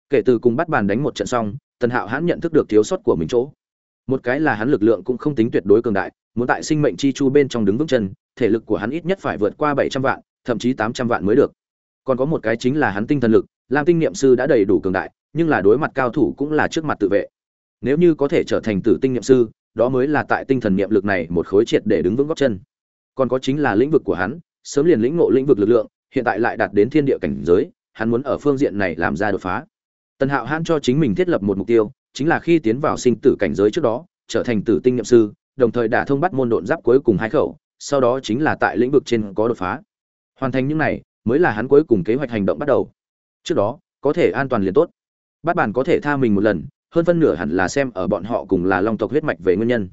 Kể từ cùng bắt bàn đánh một trận xong, tần hạo hãn nhận thức được thiếu sót của mình chỗ. Một cái là hắn lực lượng cũng không tính tuyệt đối cường đại, muốn tại sinh mệnh chi chu bên trong đứng vững chân, thể lực của hắn ít nhất phải vượt qua bảy trăm vạn thậm chí tám trăm vạn mới được. Còn có một cái chính là hắn tinh thần lực, lam tinh niệm sư đã đầy đủ cường đại, nhưng là đối mặt cao thủ cũng là trước mặt tự vệ. Nếu như có thể trở thành tử tinh niệm sư, đó mới là tại tinh thần niệm lực này một khối triệt để đứng vững góc chân. Còn có chính là lĩnh vực của hắn, sớm liền lĩnh ngộ lĩnh vực lực lượng, hiện tại lại đạt đến thiên địa cảnh giới, hắn muốn ở phương diện này làm ra đột phá. Tần hạo hãn cho chính mình thiết lập một mục tiêu, chính là khi tiến vào sinh tử cảnh giới trước đó, trở thành tử tinh niệm sư, đồng thời đả thông bắt môn độn giáp cuối cùng hai khẩu, sau đó chính là tại lĩnh vực trên có đột phá hoàn thành những này, mới là hắn cuối cùng kế hoạch hành động bắt đầu. Trước đó, có thể an toàn liền tốt. Bắt bản có thể tha mình một lần, hơn phân nửa hẳn là xem ở bọn họ cùng là long tộc huyết mạch về nguyên nhân.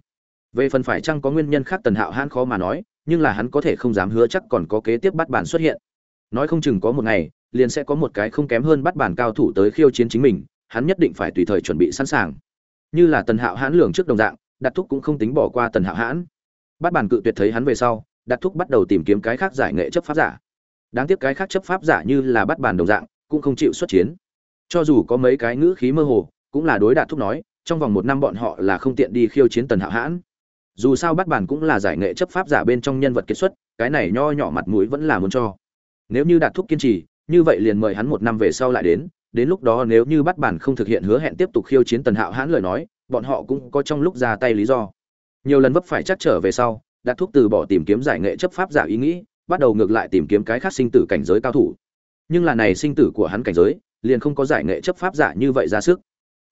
Về phần phải chăng có nguyên nhân khác tần hạo hãn khó mà nói, nhưng là hắn có thể không dám hứa chắc còn có kế tiếp bắt bản xuất hiện. Nói không chừng có một ngày, liền sẽ có một cái không kém hơn bắt bản cao thủ tới khiêu chiến chính mình, hắn nhất định phải tùy thời chuẩn bị sẵn sàng. Như là tần hạo hãn lường trước đồng dạng, đặt thúc cũng không tính bỏ qua tần hạo hãn. Bắt bản cự tuyệt thấy hắn về sau đặt thúc bắt đầu tìm kiếm cái khác giải nghệ chấp pháp giả. Đáng tiếc cái khác chấp pháp giả như là bắt bàn đồng dạng, cũng không chịu xuất chiến. Cho dù có mấy cái ngữ khí mơ hồ, cũng là đối đạt thúc nói, trong vòng một năm bọn họ là không tiện đi khiêu chiến tần hạo hãn. Dù sao bắt bàn cũng là giải nghệ chấp pháp giả bên trong nhân vật kết xuất, cái này nho nhỏ mặt mũi vẫn là muốn cho. Nếu như đạt thúc kiên trì, như vậy liền mời hắn một năm về sau lại đến đến lúc đó nếu như bắt bản không thực hiện hứa hẹn tiếp tục khiêu chiến tần hạo hãn lời nói, bọn họ cũng có trong lúc ra tay lý do. Nhiều lần vấp phải chắc trở về sau đạt thuốc từ bỏ tìm kiếm giải nghệ chấp pháp giả ý nghĩ, bắt đầu ngược lại tìm kiếm cái khác sinh tử cảnh giới cao thủ. Nhưng là này sinh tử của hắn cảnh giới, liền không có giải nghệ chấp pháp giả như vậy ra sức.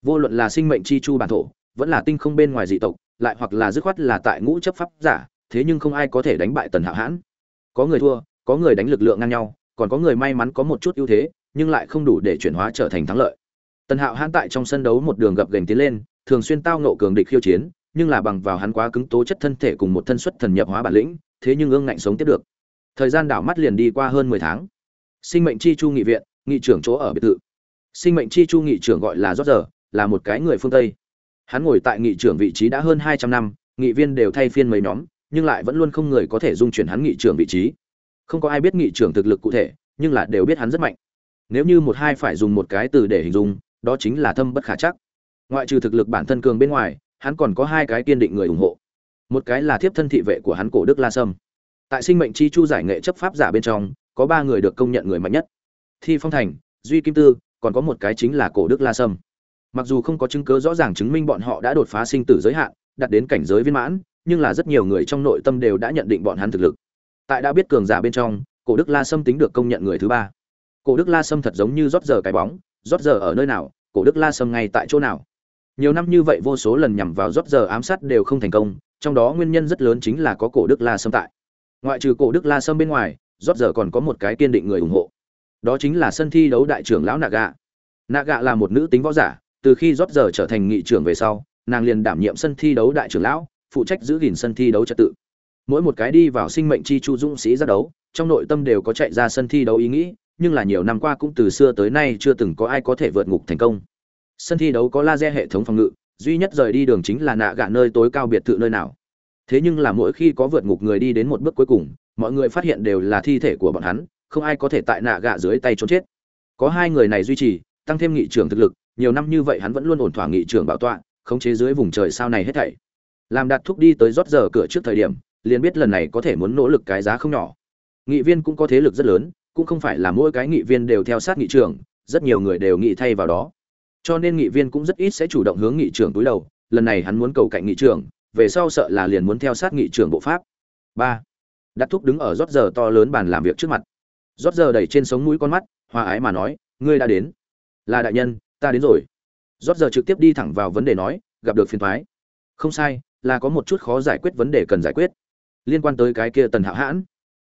Vô luận là sinh mệnh chi chu bản thổ, vẫn là tinh không bên ngoài dị tộc, lại hoặc là dứt khoát là tại ngũ chấp pháp giả, thế nhưng không ai có thể đánh bại tần hạo hãn. Có người thua, có người đánh lực lượng ngang nhau, còn có người may mắn có một chút ưu thế, nhưng lại không đủ để chuyển hóa trở thành thắng lợi. Tần hạo hãn tại trong sân đấu một đường gập gành tiến lên, thường xuyên tao nộ cường địch khiêu chiến nhưng là bằng vào hắn quá cứng tố chất thân thể cùng một thân xuất thần nhập hóa bản lĩnh, thế nhưng ương ngạnh sống tiếp được. Thời gian đảo mắt liền đi qua hơn mười tháng. Sinh mệnh chi chu nghị viện, nghị trưởng chỗ ở biệt thự. Sinh mệnh chi chu nghị trưởng gọi là rốt giờ là một cái người phương tây. Hắn ngồi tại nghị trưởng vị trí đã hơn hai trăm năm, nghị viên đều thay phiên mấy nhóm, nhưng lại vẫn luôn không người có thể dung chuyển hắn nghị trưởng vị trí. Không có ai biết nghị trưởng thực lực cụ thể, nhưng là đều biết hắn rất mạnh. Nếu như một hai phải dùng một cái từ để hình dung, đó chính là thâm bất khả chắc. Ngoại trừ thực lực bản thân cường bên ngoài hắn còn có hai cái kiên định người ủng hộ. Một cái là thiếp thân thị vệ của hắn cổ đức la sâm. Tại sinh mệnh chi chu giải nghệ chấp pháp giả bên trong, có ba người được công nhận người mạnh nhất. Thi phong thành, duy kim tư, còn có một cái chính là cổ đức la sâm. Mặc dù không có chứng cứ rõ ràng chứng minh bọn họ đã đột phá sinh tử giới hạn đặt đến cảnh giới viên mãn, nhưng là rất nhiều người trong nội tâm đều đã nhận định bọn hắn thực lực. Tại đã biết cường giả bên trong, cổ đức la sâm tính được công nhận người thứ ba. Cổ đức la sâm thật giống như rót giờ cái bóng, rót giờ ở nơi nào, cổ đức la sâm ngay tại chỗ nào nhiều năm như vậy vô số lần nhằm vào rót giờ ám sát đều không thành công, trong đó nguyên nhân rất lớn chính là có cổ đức la sâm tại. Ngoại trừ cổ đức la sâm bên ngoài, rót giờ còn có một cái kiên định người ủng hộ. Đó chính là sân thi đấu đại trưởng lão naga. Naga là một nữ tính võ giả, từ khi rót giờ trở thành nghị trưởng về sau, nàng liền đảm nhiệm sân thi đấu đại trưởng lão, phụ trách giữ gìn sân thi đấu trật tự. Mỗi một cái đi vào sinh mệnh chi chu dũng sĩ ra đấu, trong nội tâm đều có chạy ra sân thi đấu ý nghĩ, nhưng là nhiều năm qua cũng từ xưa tới nay chưa từng có ai có thể vượt ngục thành công sân thi đấu có laser hệ thống phòng ngự, duy nhất rời đi đường chính là nạ gạ nơi tối cao biệt thự nơi nào. Thế nhưng là mỗi khi có vượt ngục người đi đến một bước cuối cùng, mọi người phát hiện đều là thi thể của bọn hắn, không ai có thể tại nạ gạ dưới tay trốn chết. Có hai người này duy trì, tăng thêm nghị trưởng thực lực, nhiều năm như vậy hắn vẫn luôn ổn thỏa nghị trưởng bảo tọa, khống chế dưới vùng trời sao này hết thảy. Làm đạt thúc đi tới rót giờ cửa trước thời điểm, liền biết lần này có thể muốn nỗ lực cái giá không nhỏ. Nghị viên cũng có thế lực rất lớn, cũng không phải là mỗi cái nghị viên đều theo sát nghị trưởng, rất nhiều người đều nghị thay vào đó cho nên nghị viên cũng rất ít sẽ chủ động hướng nghị trưởng túi đầu, lần này hắn muốn cầu cạnh nghị trưởng, về sau sợ là liền muốn theo sát nghị trưởng bộ pháp. Ba đặt thúc đứng ở rót giờ to lớn bàn làm việc trước mặt. Rót giờ đẩy trên sống mũi con mắt, hòa ái mà nói, ngươi đã đến. Là đại nhân, ta đến rồi. Rót giờ trực tiếp đi thẳng vào vấn đề nói, gặp được phiền thoái. Không sai, là có một chút khó giải quyết vấn đề cần giải quyết, liên quan tới cái kia tần hạo hãn.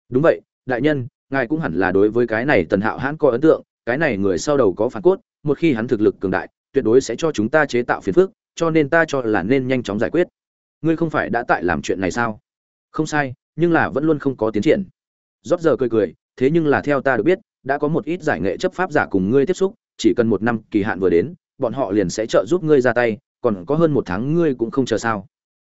Đúng vậy, đại nhân, ngài cũng hẳn là đối với cái này tần hạo hãn có ấn tượng, cái này người sau đầu có phản cốt một khi hắn thực lực cường đại, tuyệt đối sẽ cho chúng ta chế tạo phiền phức, cho nên ta cho là nên nhanh chóng giải quyết. Ngươi không phải đã tại làm chuyện này sao? Không sai, nhưng là vẫn luôn không có tiến triển. Rốt giờ cười cười, thế nhưng là theo ta được biết, đã có một ít giải nghệ chấp pháp giả cùng ngươi tiếp xúc, chỉ cần một năm kỳ hạn vừa đến, bọn họ liền sẽ trợ giúp ngươi ra tay, còn có hơn một tháng ngươi cũng không chờ sao.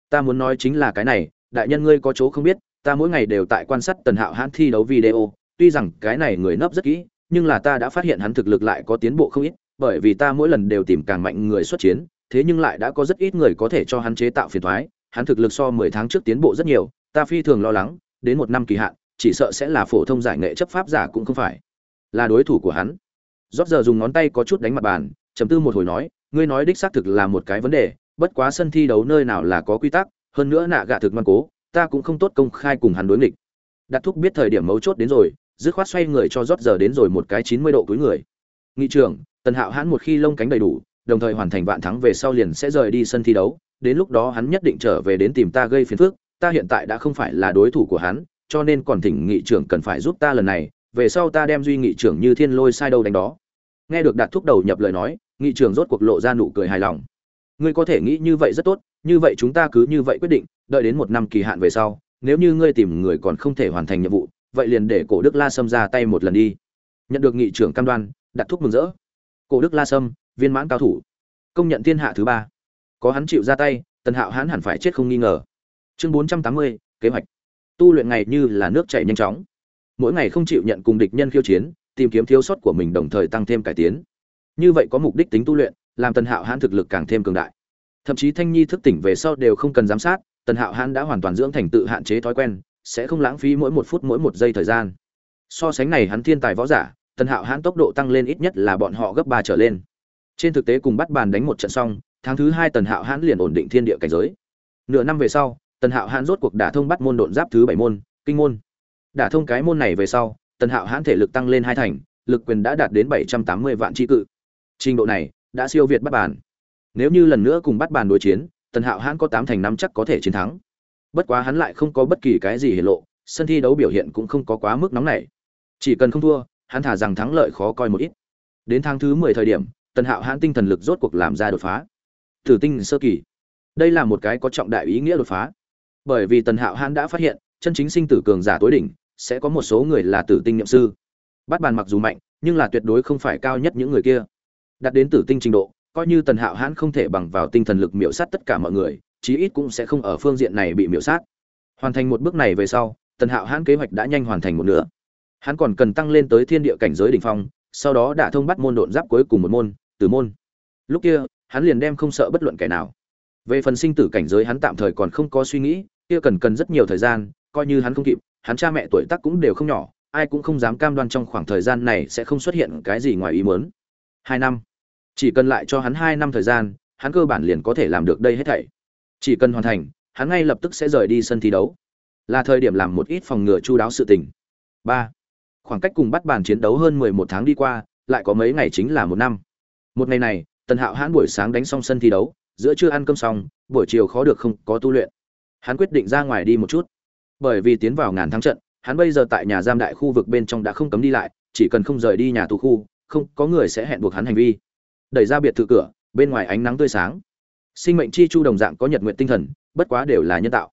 Ta muốn nói chính là cái này, đại nhân ngươi có chỗ không biết, ta mỗi ngày đều tại quan sát tần hạo hãn thi đấu video, tuy rằng cái này người nấp rất kỹ, nhưng là ta đã phát hiện hắn thực lực lại có tiến bộ không ít bởi vì ta mỗi lần đều tìm càng mạnh người xuất chiến, thế nhưng lại đã có rất ít người có thể cho hắn chế tạo phiền toái. hắn thực lực so mười tháng trước tiến bộ rất nhiều, ta phi thường lo lắng, đến một năm kỳ hạn, chỉ sợ sẽ là phổ thông giải nghệ chấp pháp giả cũng không phải. Là đối thủ của hắn. Rốt giờ dùng ngón tay có chút đánh mặt bàn, trầm tư một hồi nói, ngươi nói đích xác thực là một cái vấn đề, bất quá sân thi đấu nơi nào là có quy tắc, hơn nữa nạ gạ thực ngoan cố, ta cũng không tốt công khai cùng hắn đối nghịch. Đặt thúc biết thời điểm mấu chốt đến rồi, dứt khoát xoay người cho rót giờ đến rồi một cái chín mươi độ cuối người. Nghị trưởng tần hạo hãn một khi lông cánh đầy đủ, đồng thời hoàn thành vạn thắng về sau liền sẽ rời đi sân thi đấu. Đến lúc đó hắn nhất định trở về đến tìm ta gây phiền phức, ta hiện tại đã không phải là đối thủ của hắn, cho nên còn thỉnh nghị trưởng cần phải giúp ta lần này, về sau ta đem duy nghị trưởng như thiên lôi sai đâu đánh đó. Nghe được đạt thúc đầu nhập lời nói, nghị trưởng rốt cuộc lộ ra nụ cười hài lòng. Ngươi có thể nghĩ như vậy rất tốt, như vậy chúng ta cứ như vậy quyết định, đợi đến một năm kỳ hạn về sau, nếu như ngươi tìm người còn không thể hoàn thành nhiệm vụ, vậy liền để cổ đức la sâm ra tay một lần đi. Nhận được nghị trưởng cam đoan đặt thúc mừng rỡ cổ đức la sâm, viên mãn cao thủ. Công nhận thiên hạ thứ ba. Có hắn chịu ra tay, tần hạo hắn hẳn phải chết không nghi ngờ. Chương bốn trăm tám mươi, kế hoạch. Tu luyện ngày như là nước chảy nhanh chóng. Mỗi ngày không chịu nhận cùng địch nhân khiêu chiến, tìm kiếm thiếu sót của mình đồng thời tăng thêm cải tiến. Như vậy có mục đích tính tu luyện, làm tần hạo hãn thực lực càng thêm cường đại. Thậm chí thanh nhi thức tỉnh về sau đều không cần giám sát, tần hạo hãn đã hoàn toàn dưỡng thành tự hạn chế thói quen, sẽ không lãng phí mỗi một phút mỗi một giây thời gian. So sánh này hắn thiên tài võ giả tần hạo hãn tốc độ tăng lên ít nhất là bọn họ gấp ba trở lên. Trên thực tế cùng bắt bàn đánh một trận xong, tháng thứ hai tần hạo hãn liền ổn định thiên địa cảnh giới. Nửa năm về sau, tần hạo hãn rốt cuộc đả thông bắt môn độn giáp thứ bảy môn, kinh môn. Đả thông cái môn này về sau, tần hạo hãn thể lực tăng lên hai thành, lực quyền đã đạt đến bảy trăm tám mươi vạn tri cự. Trình độ này, đã siêu việt bắt bàn. Nếu như lần nữa cùng bắt bàn đối chiến, tần hạo hãn có tám thành năm chắc có thể chiến thắng. Bất quá hắn lại không có bất kỳ cái gì hiển lộ, sân thi đấu biểu hiện cũng không có quá mức nóng nảy. Chỉ cần không thua hắn thả rằng thắng lợi khó coi một ít. Đến tháng thứ mười thời điểm, tần hạo hãn tinh thần lực rốt cuộc làm ra đột phá. Thử tinh sơ kỳ. Đây là một cái có trọng đại ý nghĩa đột phá. Bởi vì tần hạo hãn đã phát hiện, chân chính sinh tử cường giả tối đỉnh, sẽ có một số người là tử tinh niệm sư. Bát bàn mặc dù mạnh, nhưng là tuyệt đối không phải cao nhất những người kia. Đạt đến tử tinh trình độ, coi như tần hạo hãn không thể bằng vào tinh thần lực miểu sát tất cả mọi người, chí ít cũng sẽ không ở phương diện này bị miểu sát. Hoàn thành một bước này về sau, tần hạo hãn kế hoạch đã nhanh hoàn thành một nửa hắn còn cần tăng lên tới thiên địa cảnh giới đỉnh phong, sau đó đã thông bắt môn độn giáp cuối cùng một môn từ môn. Lúc kia, hắn liền đem không sợ bất luận kẻ nào. Về phần sinh tử cảnh giới hắn tạm thời còn không có suy nghĩ, kia cần cần rất nhiều thời gian, coi như hắn không kịp, hắn cha mẹ tuổi tác cũng đều không nhỏ, ai cũng không dám cam đoan trong khoảng thời gian này sẽ không xuất hiện cái gì ngoài ý muốn. Hai năm. Chỉ cần lại cho hắn hai năm thời gian, hắn cơ bản liền có thể làm được đây hết thảy. Chỉ cần hoàn thành, hắn ngay lập tức sẽ rời đi sân thi đấu. Là thời điểm làm một ít phòng ngừa chu đáo sự tình. Ba khoảng cách cùng bắt bàn chiến đấu hơn mười một tháng đi qua, lại có mấy ngày chính là một năm. Một ngày này, tần hạo hãn buổi sáng đánh xong sân thi đấu, giữa trưa ăn cơm xong, buổi chiều khó được không có tu luyện. Hắn quyết định ra ngoài đi một chút. Bởi vì tiến vào ngàn thắng trận, hắn bây giờ tại nhà giam đại khu vực bên trong đã không cấm đi lại, chỉ cần không rời đi nhà tù khu, không có người sẽ hẹn buộc hắn hành vi. Đẩy ra biệt thự cửa, bên ngoài ánh nắng tươi sáng. Sinh mệnh chi chu đồng dạng có nhật nguyện tinh thần, bất quá đều là nhân tạo.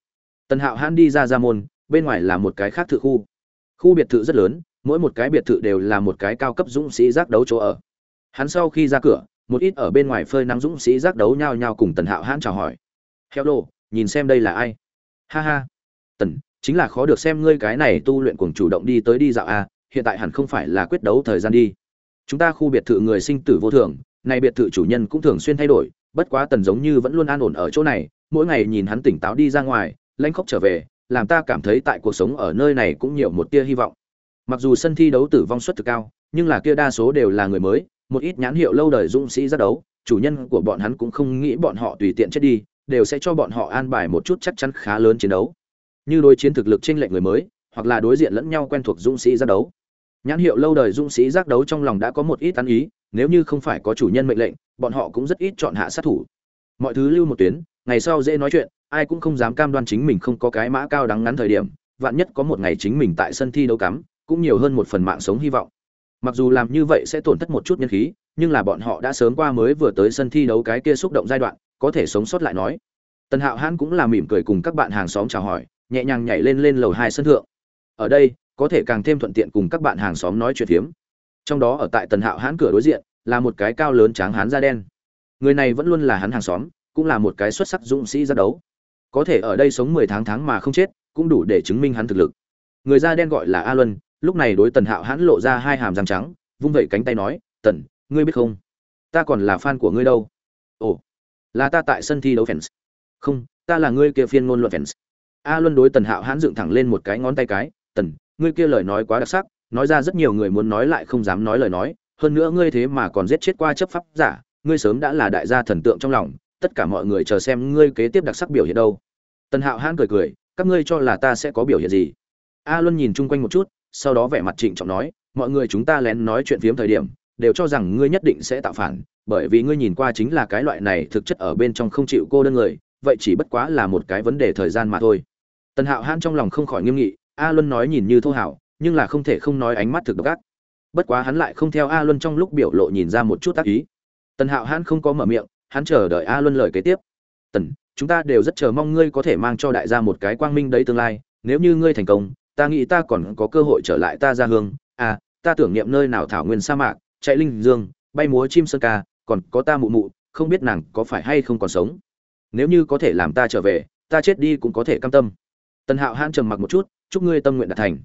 Tần hạo hãn đi ra ra môn, bên ngoài là một cái khác thự khu. Khu biệt thự rất lớn mỗi một cái biệt thự đều là một cái cao cấp dũng sĩ giác đấu chỗ ở. Hắn sau khi ra cửa, một ít ở bên ngoài phơi nắng dũng sĩ giác đấu nhao nhao cùng tần hạo hãn chào hỏi. Heo đồ nhìn xem đây là ai? Ha ha. Tần, chính là khó được xem ngươi cái này tu luyện cuồng chủ động đi tới đi dạo a hiện tại hẳn không phải là quyết đấu thời gian đi. Chúng ta khu biệt thự người sinh tử vô thường này biệt thự chủ nhân cũng thường xuyên thay đổi, bất quá tần giống như vẫn luôn an ổn ở chỗ này, mỗi ngày nhìn hắn tỉnh táo đi ra ngoài lanh khóc trở về, làm ta cảm thấy tại cuộc sống ở nơi này cũng nhiều một tia hy vọng mặc dù sân thi đấu tử vong suất thực cao, nhưng là kia đa số đều là người mới, một ít nhãn hiệu lâu đời dũng sĩ ra đấu, chủ nhân của bọn hắn cũng không nghĩ bọn họ tùy tiện chết đi, đều sẽ cho bọn họ an bài một chút chắc chắn khá lớn chiến đấu. Như đối chiến thực lực trên lệ người mới, hoặc là đối diện lẫn nhau quen thuộc dũng sĩ ra đấu. Nhãn hiệu lâu đời dũng sĩ giác đấu trong lòng đã có một ít tán ý, nếu như không phải có chủ nhân mệnh lệnh, bọn họ cũng rất ít chọn hạ sát thủ. Mọi thứ lưu một tuyến, ngày sau dễ nói chuyện, ai cũng không dám cam đoan chính mình không có cái mã cao đắng ngắn thời điểm, vạn nhất có một ngày chính mình tại sân thi đấu cắm cũng nhiều hơn một phần mạng sống hy vọng. Mặc dù làm như vậy sẽ tổn thất một chút nhân khí, nhưng là bọn họ đã sớm qua mới vừa tới sân thi đấu cái kia xúc động giai đoạn, có thể sống sót lại nói. Tần hạo hãn cũng là mỉm cười cùng các bạn hàng xóm chào hỏi, nhẹ nhàng nhảy lên lên lầu hai sân thượng. Ở đây, có thể càng thêm thuận tiện cùng các bạn hàng xóm nói chuyện phiếm. Trong đó ở tại tần hạo hãn cửa đối diện, là một cái cao lớn tráng hán da đen. Người này vẫn luôn là hắn hàng xóm, cũng là một cái xuất sắc dũng sĩ ra đấu. Có thể ở đây sống mười tháng tháng mà không chết, cũng đủ để chứng minh hắn thực lực. Người da đen gọi là a luân lúc này đối tần hạo hãn lộ ra hai hàm răng trắng, vung vẩy cánh tay nói, tần, ngươi biết không? Ta còn là fan của ngươi đâu. Ồ, là ta tại sân thi đấu fans. Không, ta là ngươi kia phiên ngôn luận fans. A luân đối tần hạo hãn dựng thẳng lên một cái ngón tay cái, tần, ngươi kia lời nói quá đặc sắc, nói ra rất nhiều người muốn nói lại không dám nói lời nói, hơn nữa ngươi thế mà còn giết chết qua chấp pháp giả, ngươi sớm đã là đại gia thần tượng trong lòng, tất cả mọi người chờ xem ngươi kế tiếp đặc sắc biểu hiện đâu. Tần hạo hãn cười cười, các ngươi cho là ta sẽ có biểu hiện gì? A luân nhìn chung quanh một chút sau đó vẻ mặt trịnh trọng nói, mọi người chúng ta lén nói chuyện phiếm thời điểm, đều cho rằng ngươi nhất định sẽ tạo phản, bởi vì ngươi nhìn qua chính là cái loại này thực chất ở bên trong không chịu cô đơn người, vậy chỉ bất quá là một cái vấn đề thời gian mà thôi. Tần hạo hãn trong lòng không khỏi nghiêm nghị, a luân nói nhìn như thô hảo, nhưng là không thể không nói ánh mắt thực độc ác. Bất quá hắn lại không theo a luân trong lúc biểu lộ nhìn ra một chút tác ý. Tần hạo hãn không có mở miệng, hắn chờ đợi a luân lời kế tiếp. Tần, chúng ta đều rất chờ mong ngươi có thể mang cho đại gia một cái quang minh đấy tương lai, nếu như ngươi thành công ta nghĩ ta còn có cơ hội trở lại ta ra hương. À ta tưởng niệm nơi nào thảo nguyên sa mạc, chạy linh dương, bay múa chim sơn ca, còn có ta mụ mụ, không biết nàng có phải hay không còn sống. Nếu như có thể làm ta trở về, ta chết đi cũng có thể cam tâm. Tần hạo hãn trầm mặc một chút, chúc ngươi tâm nguyện đạt thành.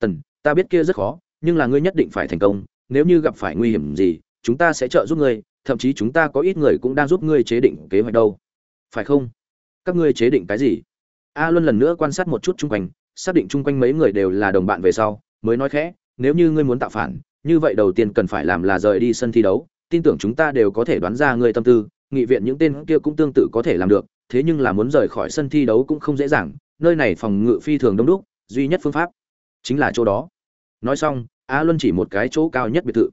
Tần, ta biết kia rất khó, nhưng là ngươi nhất định phải thành công. Nếu như gặp phải nguy hiểm gì, chúng ta sẽ trợ giúp ngươi, thậm chí chúng ta có ít người cũng đang giúp ngươi chế định kế hoạch đâu. Phải không? Các ngươi chế định cái gì? A luân lần nữa quan sát một chút chung quanh xác định chung quanh mấy người đều là đồng bạn về sau, mới nói khẽ, nếu như ngươi muốn tạo phản, như vậy đầu tiên cần phải làm là rời đi sân thi đấu. Tin tưởng chúng ta đều có thể đoán ra ngươi tâm tư, nghị viện những tên kia cũng tương tự có thể làm được, thế nhưng là muốn rời khỏi sân thi đấu cũng không dễ dàng, nơi này phòng ngự phi thường đông đúc, duy nhất phương pháp chính là chỗ đó. Nói xong, a luân chỉ một cái chỗ cao nhất biệt thự.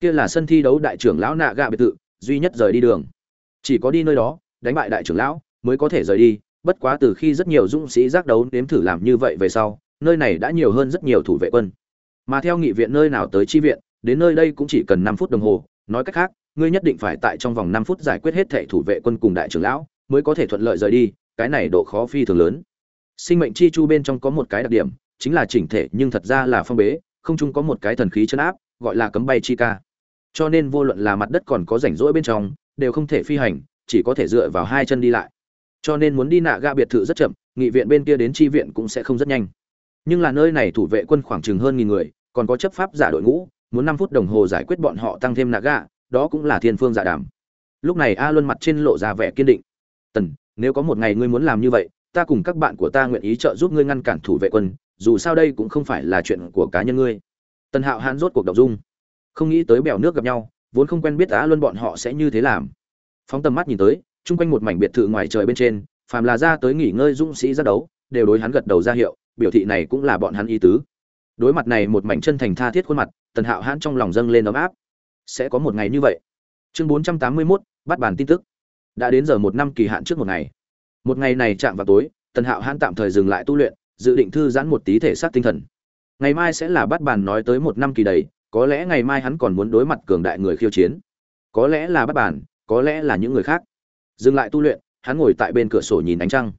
Kia là sân thi đấu đại trưởng lão nạ gạ biệt thự, duy nhất rời đi đường. Chỉ có đi nơi đó, đánh bại đại trưởng lão, mới có thể rời đi bất quá từ khi rất nhiều dũng sĩ giác đấu nếm thử làm như vậy về sau, nơi này đã nhiều hơn rất nhiều thủ vệ quân. Mà theo nghị viện nơi nào tới chi viện, đến nơi đây cũng chỉ cần năm phút đồng hồ. Nói cách khác, ngươi nhất định phải tại trong vòng năm phút giải quyết hết thệ thủ vệ quân cùng đại trưởng lão, mới có thể thuận lợi rời đi, cái này độ khó phi thường lớn. Sinh mệnh chi chu bên trong có một cái đặc điểm, chính là chỉnh thể nhưng thật ra là phong bế, không chung có một cái thần khí chấn áp, gọi là cấm bay chi ca. Cho nên vô luận là mặt đất còn có rảnh rỗi bên trong, đều không thể phi hành, chỉ có thể dựa vào hai chân đi lại cho nên muốn đi nạ ga biệt thự rất chậm, nghị viện bên kia đến tri viện cũng sẽ không rất nhanh. Nhưng là nơi này thủ vệ quân khoảng chừng hơn nghìn người, còn có chấp pháp giả đội ngũ, muốn năm phút đồng hồ giải quyết bọn họ tăng thêm nạ ga đó cũng là thiên phương giả đàm. Lúc này a luân mặt trên lộ ra vẻ kiên định. Tần, nếu có một ngày ngươi muốn làm như vậy, ta cùng các bạn của ta nguyện ý trợ giúp ngươi ngăn cản thủ vệ quân, dù sao đây cũng không phải là chuyện của cá nhân ngươi. Tần hạo hãn rốt cuộc đọc dung. Không nghĩ tới bèo nước gặp nhau, vốn không quen biết á luân bọn họ sẽ như thế làm. Phóng tầm mắt nhìn tới chung quanh một mảnh biệt thự ngoài trời bên trên phàm là ra tới nghỉ ngơi dũng sĩ ra đấu đều đối hắn gật đầu ra hiệu biểu thị này cũng là bọn hắn ý tứ. Đối mặt này một mảnh chân thành tha thiết khuôn mặt tần hạo hãn trong lòng dâng lên ấm áp. Sẽ có một ngày như vậy. Chương bốn trăm tám mươi 481, bắt bàn tin tức. Đã đến giờ một năm kỳ hạn trước một ngày. Một ngày này chạm vào tối tần hạo hãn tạm thời dừng lại tu luyện dự định thư giãn một tí thể xác tinh thần. Ngày mai sẽ là bắt bàn nói tới một năm kỳ đầy có lẽ ngày mai hắn còn muốn đối mặt cường đại người khiêu chiến. Có lẽ là bắt bàn có lẽ là những người khác dừng lại tu luyện, hắn ngồi tại bên cửa sổ nhìn ánh trăng.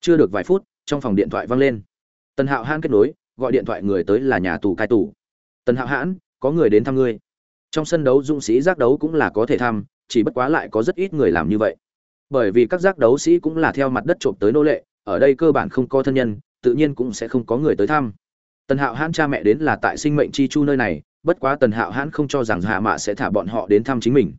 Chưa được vài phút, trong phòng điện thoại vang lên. Tần hạo hãn kết nối, gọi điện thoại người tới là nhà tù cai tù. Tần hạo hãn, có người đến thăm ngươi. Trong sân đấu dũng sĩ giác đấu cũng là có thể thăm, chỉ bất quá lại có rất ít người làm như vậy. Bởi vì các giác đấu sĩ cũng là theo mặt đất trộm tới nô lệ, ở đây cơ bản không có thân nhân, tự nhiên cũng sẽ không có người tới thăm. Tần hạo hãn cha mẹ đến là tại sinh mệnh chi chu nơi này, bất quá tần hạo hãn không cho rằng hạ mạ sẽ thả bọn họ đến thăm chính mình.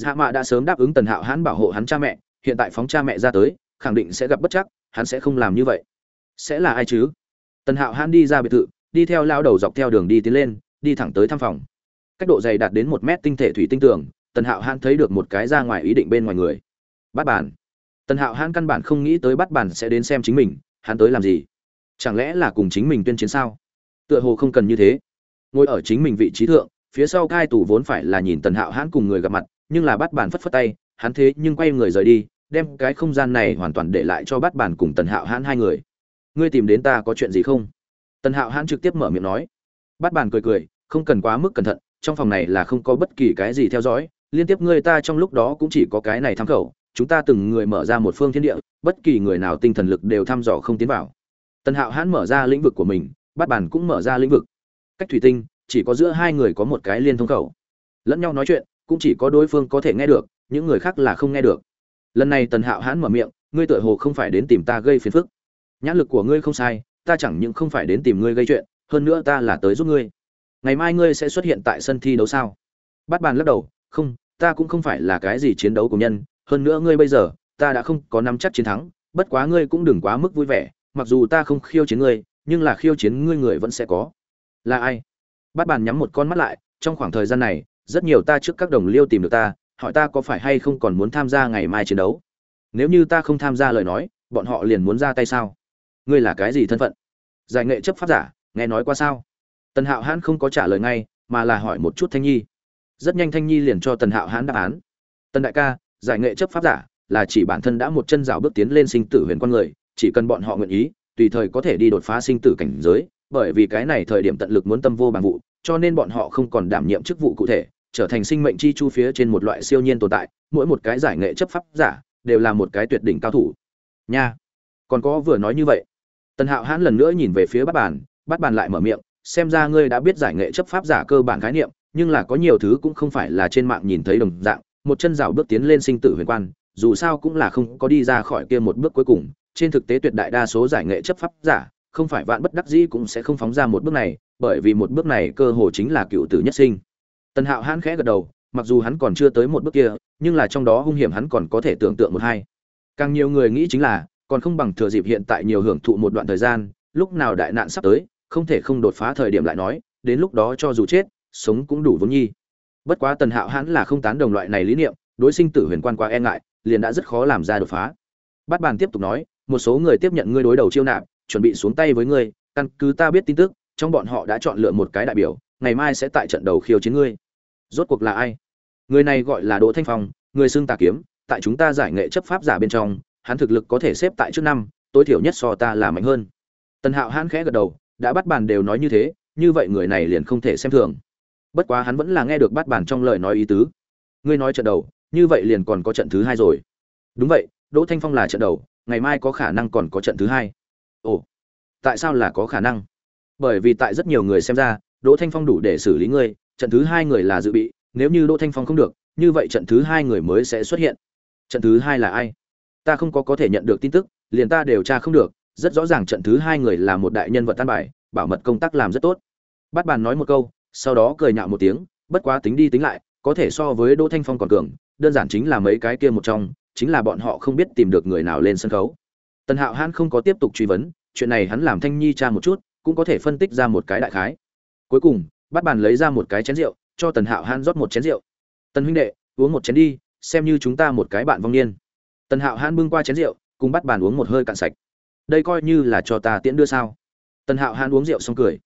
Dạ mạ đã sớm đáp ứng tần hạo hãn bảo hộ hắn cha mẹ, hiện tại phóng cha mẹ ra tới, khẳng định sẽ gặp bất chắc, hắn sẽ không làm như vậy. Sẽ là ai chứ? Tần hạo hãn đi ra biệt thự, đi theo lao đầu dọc theo đường đi tiến lên, đi thẳng tới thăm phòng. Cách độ dày đạt đến một mét tinh thể thủy tinh tường, tần hạo hãn thấy được một cái ra ngoài ý định bên ngoài người. Bắt bản. tần hạo hãn căn bản không nghĩ tới bắt bản sẽ đến xem chính mình, hắn tới làm gì? Chẳng lẽ là cùng chính mình tuyên chiến sao? Tựa hồ không cần như thế. Ngồi ở chính mình vị trí thượng, phía sau cai tù vốn phải là nhìn tần hạo hãn cùng người gặp mặt nhưng là bắt bàn phất phất tay, hắn thế nhưng quay người rời đi, đem cái không gian này hoàn toàn để lại cho bắt bàn cùng tần hạo hãn hai người. Ngươi tìm đến ta có chuyện gì không? Tần hạo hãn trực tiếp mở miệng nói. Bắt bàn cười cười, không cần quá mức cẩn thận, trong phòng này là không có bất kỳ cái gì theo dõi, liên tiếp ngươi ta trong lúc đó cũng chỉ có cái này tham khẩu chúng ta từng người mở ra một phương thiên địa, bất kỳ người nào tinh thần lực đều thăm dò không tiến vào. Tần hạo hãn mở ra lĩnh vực của mình, bắt bàn cũng mở ra lĩnh vực. Cách thủy tinh, chỉ có giữa hai người có một cái liên thông khẩu. Lẫn nhau nói chuyện cũng chỉ có đối phương có thể nghe được, những người khác là không nghe được. Lần này tần hạo hãn mở miệng, ngươi tựa hồ không phải đến tìm ta gây phiền phức. Nhãn lực của ngươi không sai, ta chẳng những không phải đến tìm ngươi gây chuyện, hơn nữa ta là tới giúp ngươi. Ngày mai ngươi sẽ xuất hiện tại sân thi đấu sao? Bắt bàn lắc đầu, không, ta cũng không phải là cái gì chiến đấu của nhân, hơn nữa ngươi bây giờ, ta đã không có nắm chắc chiến thắng, bất quá ngươi cũng đừng quá mức vui vẻ, mặc dù ta không khiêu chiến ngươi, nhưng là khiêu chiến ngươi người vẫn sẽ có. Là ai? Bắt bàn nhắm một con mắt lại, trong khoảng thời gian này rất nhiều ta trước các đồng liêu tìm được ta, hỏi ta có phải hay không còn muốn tham gia ngày mai chiến đấu. Nếu như ta không tham gia lời nói, bọn họ liền muốn ra tay sao? Ngươi là cái gì thân phận? Giải nghệ chấp pháp giả, nghe nói qua sao? Tần hạo hãn không có trả lời ngay, mà là hỏi một chút thanh nhi. Rất nhanh thanh nhi liền cho tần hạo hãn đáp án. Tần đại ca, giải nghệ chấp pháp giả là chỉ bản thân đã một chân rào bước tiến lên sinh tử huyền con người, chỉ cần bọn họ nguyện ý, tùy thời có thể đi đột phá sinh tử cảnh giới, bởi vì cái này thời điểm tận lực muốn tâm vô bằng vụ, cho nên bọn họ không còn đảm nhiệm chức vụ cụ thể trở thành sinh mệnh chi chu phía trên một loại siêu nhiên tồn tại, mỗi một cái giải nghệ chấp pháp giả đều là một cái tuyệt đỉnh cao thủ. Nha, còn có vừa nói như vậy. Tần hạo hãn lần nữa nhìn về phía bát bàn bát bàn lại mở miệng, xem ra ngươi đã biết giải nghệ chấp pháp giả cơ bản khái niệm, nhưng là có nhiều thứ cũng không phải là trên mạng nhìn thấy đồng dạng, một chân rào bước tiến lên sinh tử huyền quan, dù sao cũng là không có đi ra khỏi kia một bước cuối cùng, trên thực tế tuyệt đại đa số giải nghệ chấp pháp giả, không phải vạn bất đắc dĩ cũng sẽ không phóng ra một bước này, bởi vì một bước này cơ hồ chính là cựu tử nhất sinh tần hạo hãn khẽ gật đầu, mặc dù hắn còn chưa tới một bước kia, nhưng là trong đó hung hiểm hắn còn có thể tưởng tượng một hai. Càng nhiều người nghĩ chính là, còn không bằng thừa dịp hiện tại nhiều hưởng thụ một đoạn thời gian, lúc nào đại nạn sắp tới, không thể không đột phá thời điểm lại nói, đến lúc đó cho dù chết, sống cũng đủ vốn nhi. Bất quá tần hạo hãn là không tán đồng loại này lý niệm, đối sinh tử huyền quan quá e ngại, liền đã rất khó làm ra đột phá. Bát bàn tiếp tục nói, một số người tiếp nhận ngươi đối đầu chiêu nạp, chuẩn bị xuống tay với ngươi, căn cứ ta biết tin tức, trong bọn họ đã chọn lựa một cái đại biểu, ngày mai sẽ tại trận đầu khiêu chiến ngươi rốt cuộc là ai? Người này gọi là đỗ thanh phong, người xưng tà kiếm, tại chúng ta giải nghệ chấp pháp giả bên trong, hắn thực lực có thể xếp tại trước năm, tối thiểu nhất so ta là mạnh hơn. Tần hạo hãn khẽ gật đầu, đã bắt bàn đều nói như thế, như vậy người này liền không thể xem thường. Bất quá hắn vẫn là nghe được bắt bàn trong lời nói ý tứ. Ngươi nói trận đầu, như vậy liền còn có trận thứ hai rồi. Đúng vậy, đỗ thanh phong là trận đầu, ngày mai có khả năng còn có trận thứ hai. Ồ, tại sao là có khả năng? Bởi vì tại rất nhiều người xem ra, đỗ thanh phong đủ để xử lý ngươi trận thứ hai người là dự bị, nếu như đỗ thanh phong không được, như vậy trận thứ hai người mới sẽ xuất hiện. Trận thứ hai là ai? Ta không có có thể nhận được tin tức, liền ta điều tra không được, rất rõ ràng trận thứ hai người là một đại nhân vật tan bài, bảo mật công tác làm rất tốt. Bắt bàn nói một câu, sau đó cười nhạo một tiếng, bất quá tính đi tính lại, có thể so với đỗ thanh phong còn cường, đơn giản chính là mấy cái kia một trong, chính là bọn họ không biết tìm được người nào lên sân khấu. Tần hạo hãn không có tiếp tục truy vấn, chuyện này hắn làm thanh nhi tra một chút, cũng có thể phân tích ra một cái đại khái. Cuối cùng bát bàn lấy ra một cái chén rượu, cho tần hạo hãn rót một chén rượu. Tần huynh đệ, uống một chén đi, xem như chúng ta một cái bạn vong niên. Tần hạo hãn bưng qua chén rượu, cùng bắt bàn uống một hơi cạn sạch. Đây coi như là cho ta tiễn đưa sao? Tần hạo hãn uống rượu xong cười.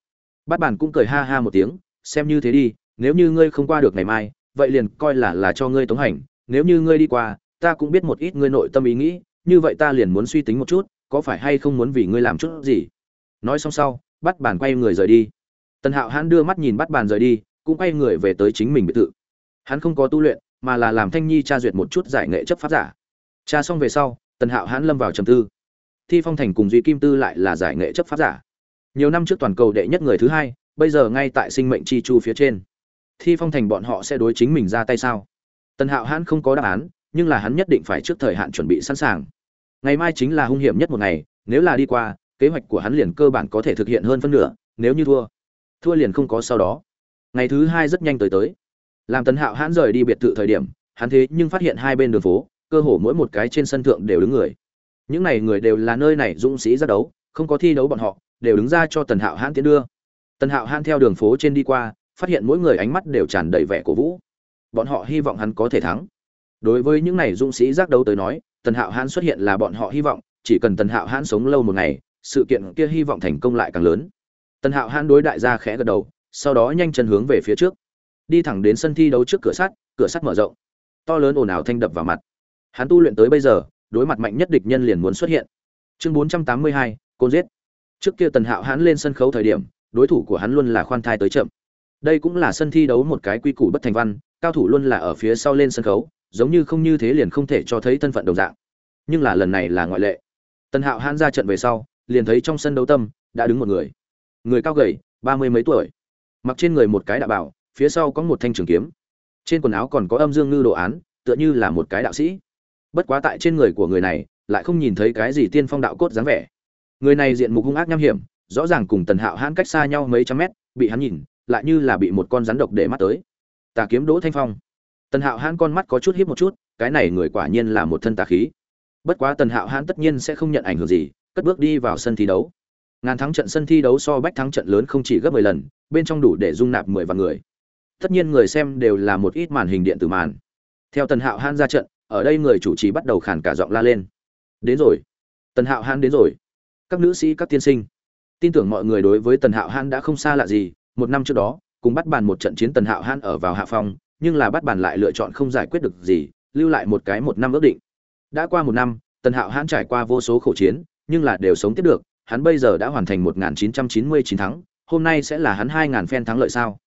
Bắt bàn cũng cười ha ha một tiếng, xem như thế đi, nếu như ngươi không qua được ngày mai, vậy liền coi là là cho ngươi tống hành, nếu như ngươi đi qua, ta cũng biết một ít ngươi nội tâm ý nghĩ, như vậy ta liền muốn suy tính một chút, có phải hay không muốn vì ngươi làm chút gì? Nói xong sau, bắt bàn quay người rời đi tần hạo hãn đưa mắt nhìn bắt bàn rời đi, cũng quay người về tới chính mình biệt thự. Hắn không có tu luyện, mà là làm thanh nhi tra duyệt một chút giải nghệ chấp pháp giả. Tra xong về sau, tần hạo hãn lâm vào trầm tư. Thi phong thành cùng duy kim tư lại là giải nghệ chấp pháp giả. Nhiều năm trước toàn cầu đệ nhất người thứ hai, bây giờ ngay tại sinh mệnh chi chu phía trên. Thi phong thành bọn họ sẽ đối chính mình ra tay sao? Tần hạo hãn không có đáp án, nhưng là hắn nhất định phải trước thời hạn chuẩn bị sẵn sàng. Ngày mai chính là hung hiểm nhất một ngày, nếu là đi qua, kế hoạch của hắn liền cơ bản có thể thực hiện hơn phân nửa, nếu như thua thua liền không có sau đó. Ngày thứ hai rất nhanh tới tới. Làm tần hạo hãn rời đi biệt thự thời điểm, hắn thế nhưng phát hiện hai bên đường phố, cơ hồ mỗi một cái trên sân thượng đều đứng người. Những này người đều là nơi này dũng sĩ ra đấu, không có thi đấu bọn họ, đều đứng ra cho tần hạo hãn tiến đưa. Tần hạo hãn theo đường phố trên đi qua, phát hiện mỗi người ánh mắt đều tràn đầy vẻ cổ vũ. Bọn họ hy vọng hắn có thể thắng. Đối với những này dũng sĩ giác đấu tới nói, tần hạo hãn xuất hiện là bọn họ hy vọng, chỉ cần tần hạo hãn sống lâu một ngày, sự kiện kia hy vọng thành công lại càng lớn tần hạo hãn đối đại gia khẽ gật đầu sau đó nhanh chân hướng về phía trước. Đi thẳng đến sân thi đấu trước cửa sắt cửa sắt mở rộng. To lớn ồn ào thanh đập vào mặt. Hắn tu luyện tới bây giờ đối mặt mạnh nhất địch nhân liền muốn xuất hiện. Chương 482, côn giết. Trước kia tần hạo hãn lên sân khấu thời điểm đối thủ của hắn luôn là khoan thai tới chậm. Đây cũng là sân thi đấu một cái quy củ bất thành văn cao thủ luôn là ở phía sau lên sân khấu giống như không như thế liền không thể cho thấy thân phận đồng dạng. Nhưng là lần này là ngoại lệ. Tần hạo hãn ra trận về sau liền thấy trong sân đấu tâm đã đứng một người người cao gầy, ba mươi mấy tuổi. Mặc trên người một cái đạo bảo, phía sau có một thanh trường kiếm. Trên quần áo còn có âm dương ngư đồ án, tựa như là một cái đạo sĩ. Bất quá tại trên người của người này, lại không nhìn thấy cái gì tiên phong đạo cốt dáng vẻ. Người này diện mục hung ác nham hiểm, rõ ràng cùng tần hạo hãn cách xa nhau mấy trăm mét, bị hắn nhìn, lại như là bị một con rắn độc để mắt tới. Tà kiếm đỗ thanh phong. Tần hạo hãn con mắt có chút hiếp một chút, cái này người quả nhiên là một thân tà khí. Bất quá tần hạo hãn tất nhiên sẽ không nhận ảnh hưởng gì, cất bước đi vào sân thi đấu ngàn thắng trận sân thi đấu so bách thắng trận lớn không chỉ gấp mười lần, bên trong đủ để dung nạp mười vạn người. Tất nhiên người xem đều là một ít màn hình điện tử màn. Theo tần hạo han ra trận, ở đây người chủ trì bắt đầu khản cả giọng la lên. Đến rồi. Tần hạo han đến rồi. Các nữ sĩ, các tiên sinh. Tin tưởng mọi người đối với tần hạo han đã không xa lạ gì. Một năm trước đó, cùng bắt bàn một trận chiến tần hạo han ở vào hạ phong, nhưng là bắt bàn lại lựa chọn không giải quyết được gì, lưu lại một cái một năm ước định. Đã qua một năm, tần hạo han trải qua vô số khẩu chiến, nhưng là đều sống tiếp được hắn bây giờ đã hoàn thành 1999 thắng, hôm nay sẽ là hắn 2.000 phen thắng lợi sao?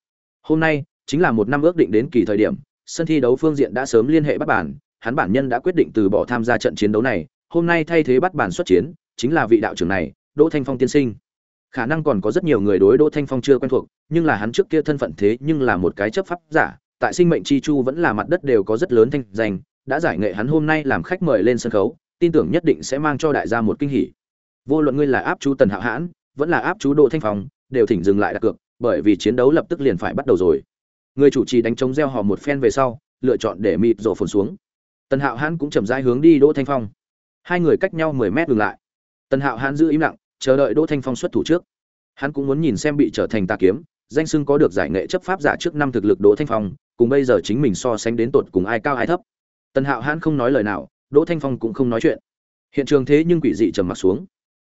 Hôm nay, chính là một năm ước định đến kỳ thời điểm, sân thi đấu phương diện đã sớm liên hệ bắt bản hắn bản nhân đã quyết định từ bỏ tham gia trận chiến đấu này, hôm nay thay thế bắt bản xuất chiến, chính là vị đạo trưởng này, đỗ thanh phong tiên sinh. Khả năng còn có rất nhiều người đối đỗ thanh phong chưa quen thuộc, nhưng là hắn trước kia thân phận thế nhưng là một cái chấp pháp giả, tại sinh mệnh chi chu vẫn là mặt đất đều có rất lớn thanh danh, đã giải nghệ hắn hôm nay làm khách mời lên sân khấu, tin tưởng nhất định sẽ mang cho đại gia một kinh hỉ vô luận ngươi là áp chú tần hạo hãn, vẫn là áp chú đỗ thanh phong, đều thỉnh dừng lại đặt cược, bởi vì chiến đấu lập tức liền phải bắt đầu rồi. Người chủ trì đánh trống gieo hò một phen về sau, lựa chọn để mịt rổ phồn xuống. Tần hạo hãn cũng chậm rãi hướng đi đỗ thanh phong. Hai người cách nhau mười mét ngừng lại. Tần hạo hãn giữ im lặng, chờ đợi đỗ thanh phong xuất thủ trước. Hắn cũng muốn nhìn xem bị trở thành tà kiếm, danh sưng có được giải nghệ chấp pháp giả trước năm thực lực đỗ thanh phong, cùng bây giờ chính mình so sánh đến tột cùng ai cao ai thấp. Tần hạo hãn không nói lời nào, đỗ thanh phong cũng không nói chuyện. Hiện trường thế nhưng quỷ dị trầm mặc xuống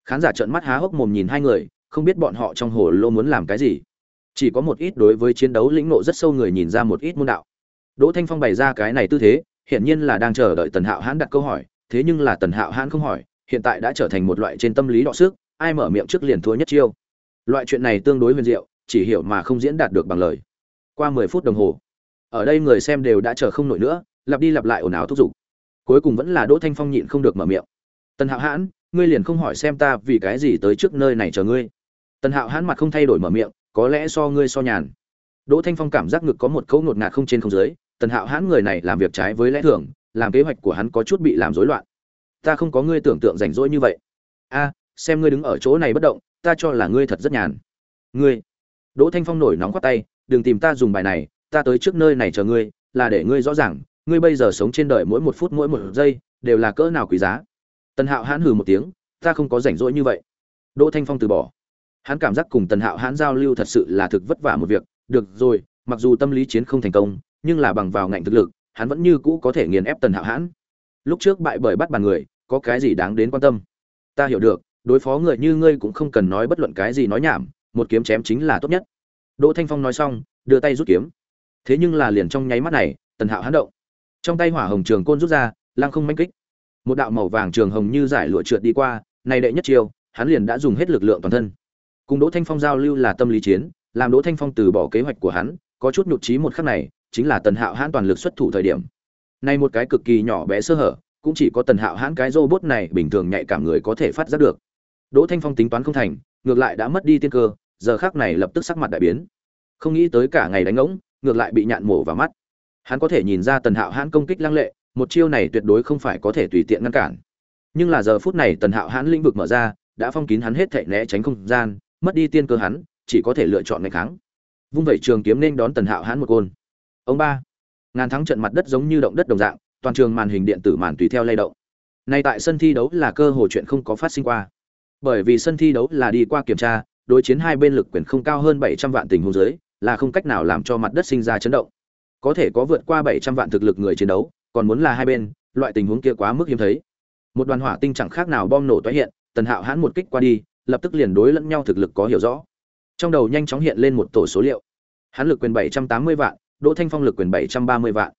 khán giả trợn mắt há hốc mồm nhìn hai người, không biết bọn họ trong hồ lô muốn làm cái gì. Chỉ có một ít đối với chiến đấu lĩnh nộ rất sâu người nhìn ra một ít môn đạo. Đỗ thanh phong bày ra cái này tư thế, hiển nhiên là đang chờ đợi tần hạo hãn đặt câu hỏi, thế nhưng là tần hạo hãn không hỏi, hiện tại đã trở thành một loại trên tâm lý đọ sức, ai mở miệng trước liền thua nhất chiêu. Loại chuyện này tương đối huyền diệu, chỉ hiểu mà không diễn đạt được bằng lời. Qua mười phút đồng hồ, ở đây người xem đều đã chờ không nổi nữa, lặp đi lặp lại ồn ào thúc giục. Cuối cùng vẫn là đỗ thanh phong nhịn không được mở miệng. Tần hạo hãn ngươi liền không hỏi xem ta vì cái gì tới trước nơi này chờ ngươi. Tần hạo hãn mặt không thay đổi mở miệng, có lẽ so ngươi so nhàn. Đỗ thanh phong cảm giác ngực có một cấu ngột ngạt không trên không dưới, tần hạo hãn người này làm việc trái với lẽ thường, làm kế hoạch của hắn có chút bị làm rối loạn. Ta không có ngươi tưởng tượng rảnh rỗi như vậy. A, xem ngươi đứng ở chỗ này bất động, ta cho là ngươi thật rất nhàn. Ngươi. Đỗ thanh phong nổi nóng khoác tay, đừng tìm ta dùng bài này, ta tới trước nơi này chờ ngươi, là để ngươi rõ ràng, ngươi bây giờ sống trên đời mỗi một phút mỗi một giây, đều là cỡ nào quý giá tần hạo hãn hừ một tiếng, ta không có rảnh rỗi như vậy. Đỗ thanh phong từ bỏ. Hắn cảm giác cùng tần hạo hãn giao lưu thật sự là thực vất vả một việc. Được rồi, mặc dù tâm lý chiến không thành công, nhưng là bằng vào ngạnh thực lực, hắn vẫn như cũ có thể nghiền ép tần hạo hãn. Lúc trước bại bởi bắt bàn người, có cái gì đáng đến quan tâm? Ta hiểu được, đối phó người như ngươi cũng không cần nói bất luận cái gì nói nhảm, một kiếm chém chính là tốt nhất. Đỗ thanh phong nói xong, đưa tay rút kiếm. Thế nhưng là liền trong nháy mắt này, tần hạo hãn động. Trong tay hỏa hồng trường côn rút ra, lăng không manh kích một đạo màu vàng trường hồng như giải lụa trượt đi qua này đệ nhất chiêu, hắn liền đã dùng hết lực lượng toàn thân. Cùng đỗ thanh phong giao lưu là tâm lý chiến, làm đỗ thanh phong từ bỏ kế hoạch của hắn, có chút nhụt trí một khắc này, chính là tần hạo hãn toàn lực xuất thủ thời điểm. Này một cái cực kỳ nhỏ bé sơ hở, cũng chỉ có tần hạo hãn cái robot này bình thường nhạy cảm người có thể phát giác được. Đỗ thanh phong tính toán không thành, ngược lại đã mất đi tiên cơ, giờ khác này lập tức sắc mặt đại biến. Không nghĩ tới cả ngày đánh ngỗng, ngược lại bị nhạn mổ vào mắt. Hắn có thể nhìn ra tần hạo hãn công kích lăng lệ một chiêu này tuyệt đối không phải có thể tùy tiện ngăn cản. Nhưng là giờ phút này tần hạo hãn lĩnh vực mở ra, đã phong kín hắn hết thảy né tránh không gian, mất đi tiên cơ hắn, chỉ có thể lựa chọn ngày kháng. Vung vẩy trường kiếm nên đón tần hạo hãn một côn. Ông ba, ngàn thắng trận mặt đất giống như động đất đồng dạng, toàn trường màn hình điện tử màn tùy theo lay động. Nay tại sân thi đấu là cơ hội chuyện không có phát sinh qua. Bởi vì sân thi đấu là đi qua kiểm tra, đối chiến hai bên lực quyền không cao hơn bảy trăm vạn tình huống giới là không cách nào làm cho mặt đất sinh ra chấn động. Có thể có vượt qua bảy trăm vạn thực lực người chiến đấu còn muốn là hai bên, loại tình huống kia quá mức hiếm thấy. Một đoàn hỏa tinh chẳng khác nào bom nổ tái hiện, tần hạo hãn một kích qua đi, lập tức liền đối lẫn nhau thực lực có hiểu rõ. Trong đầu nhanh chóng hiện lên một tổ số liệu. Hắn lực quyền bảy trăm tám mươi vạn, đỗ thanh phong lực quyền bảy trăm ba mươi vạn.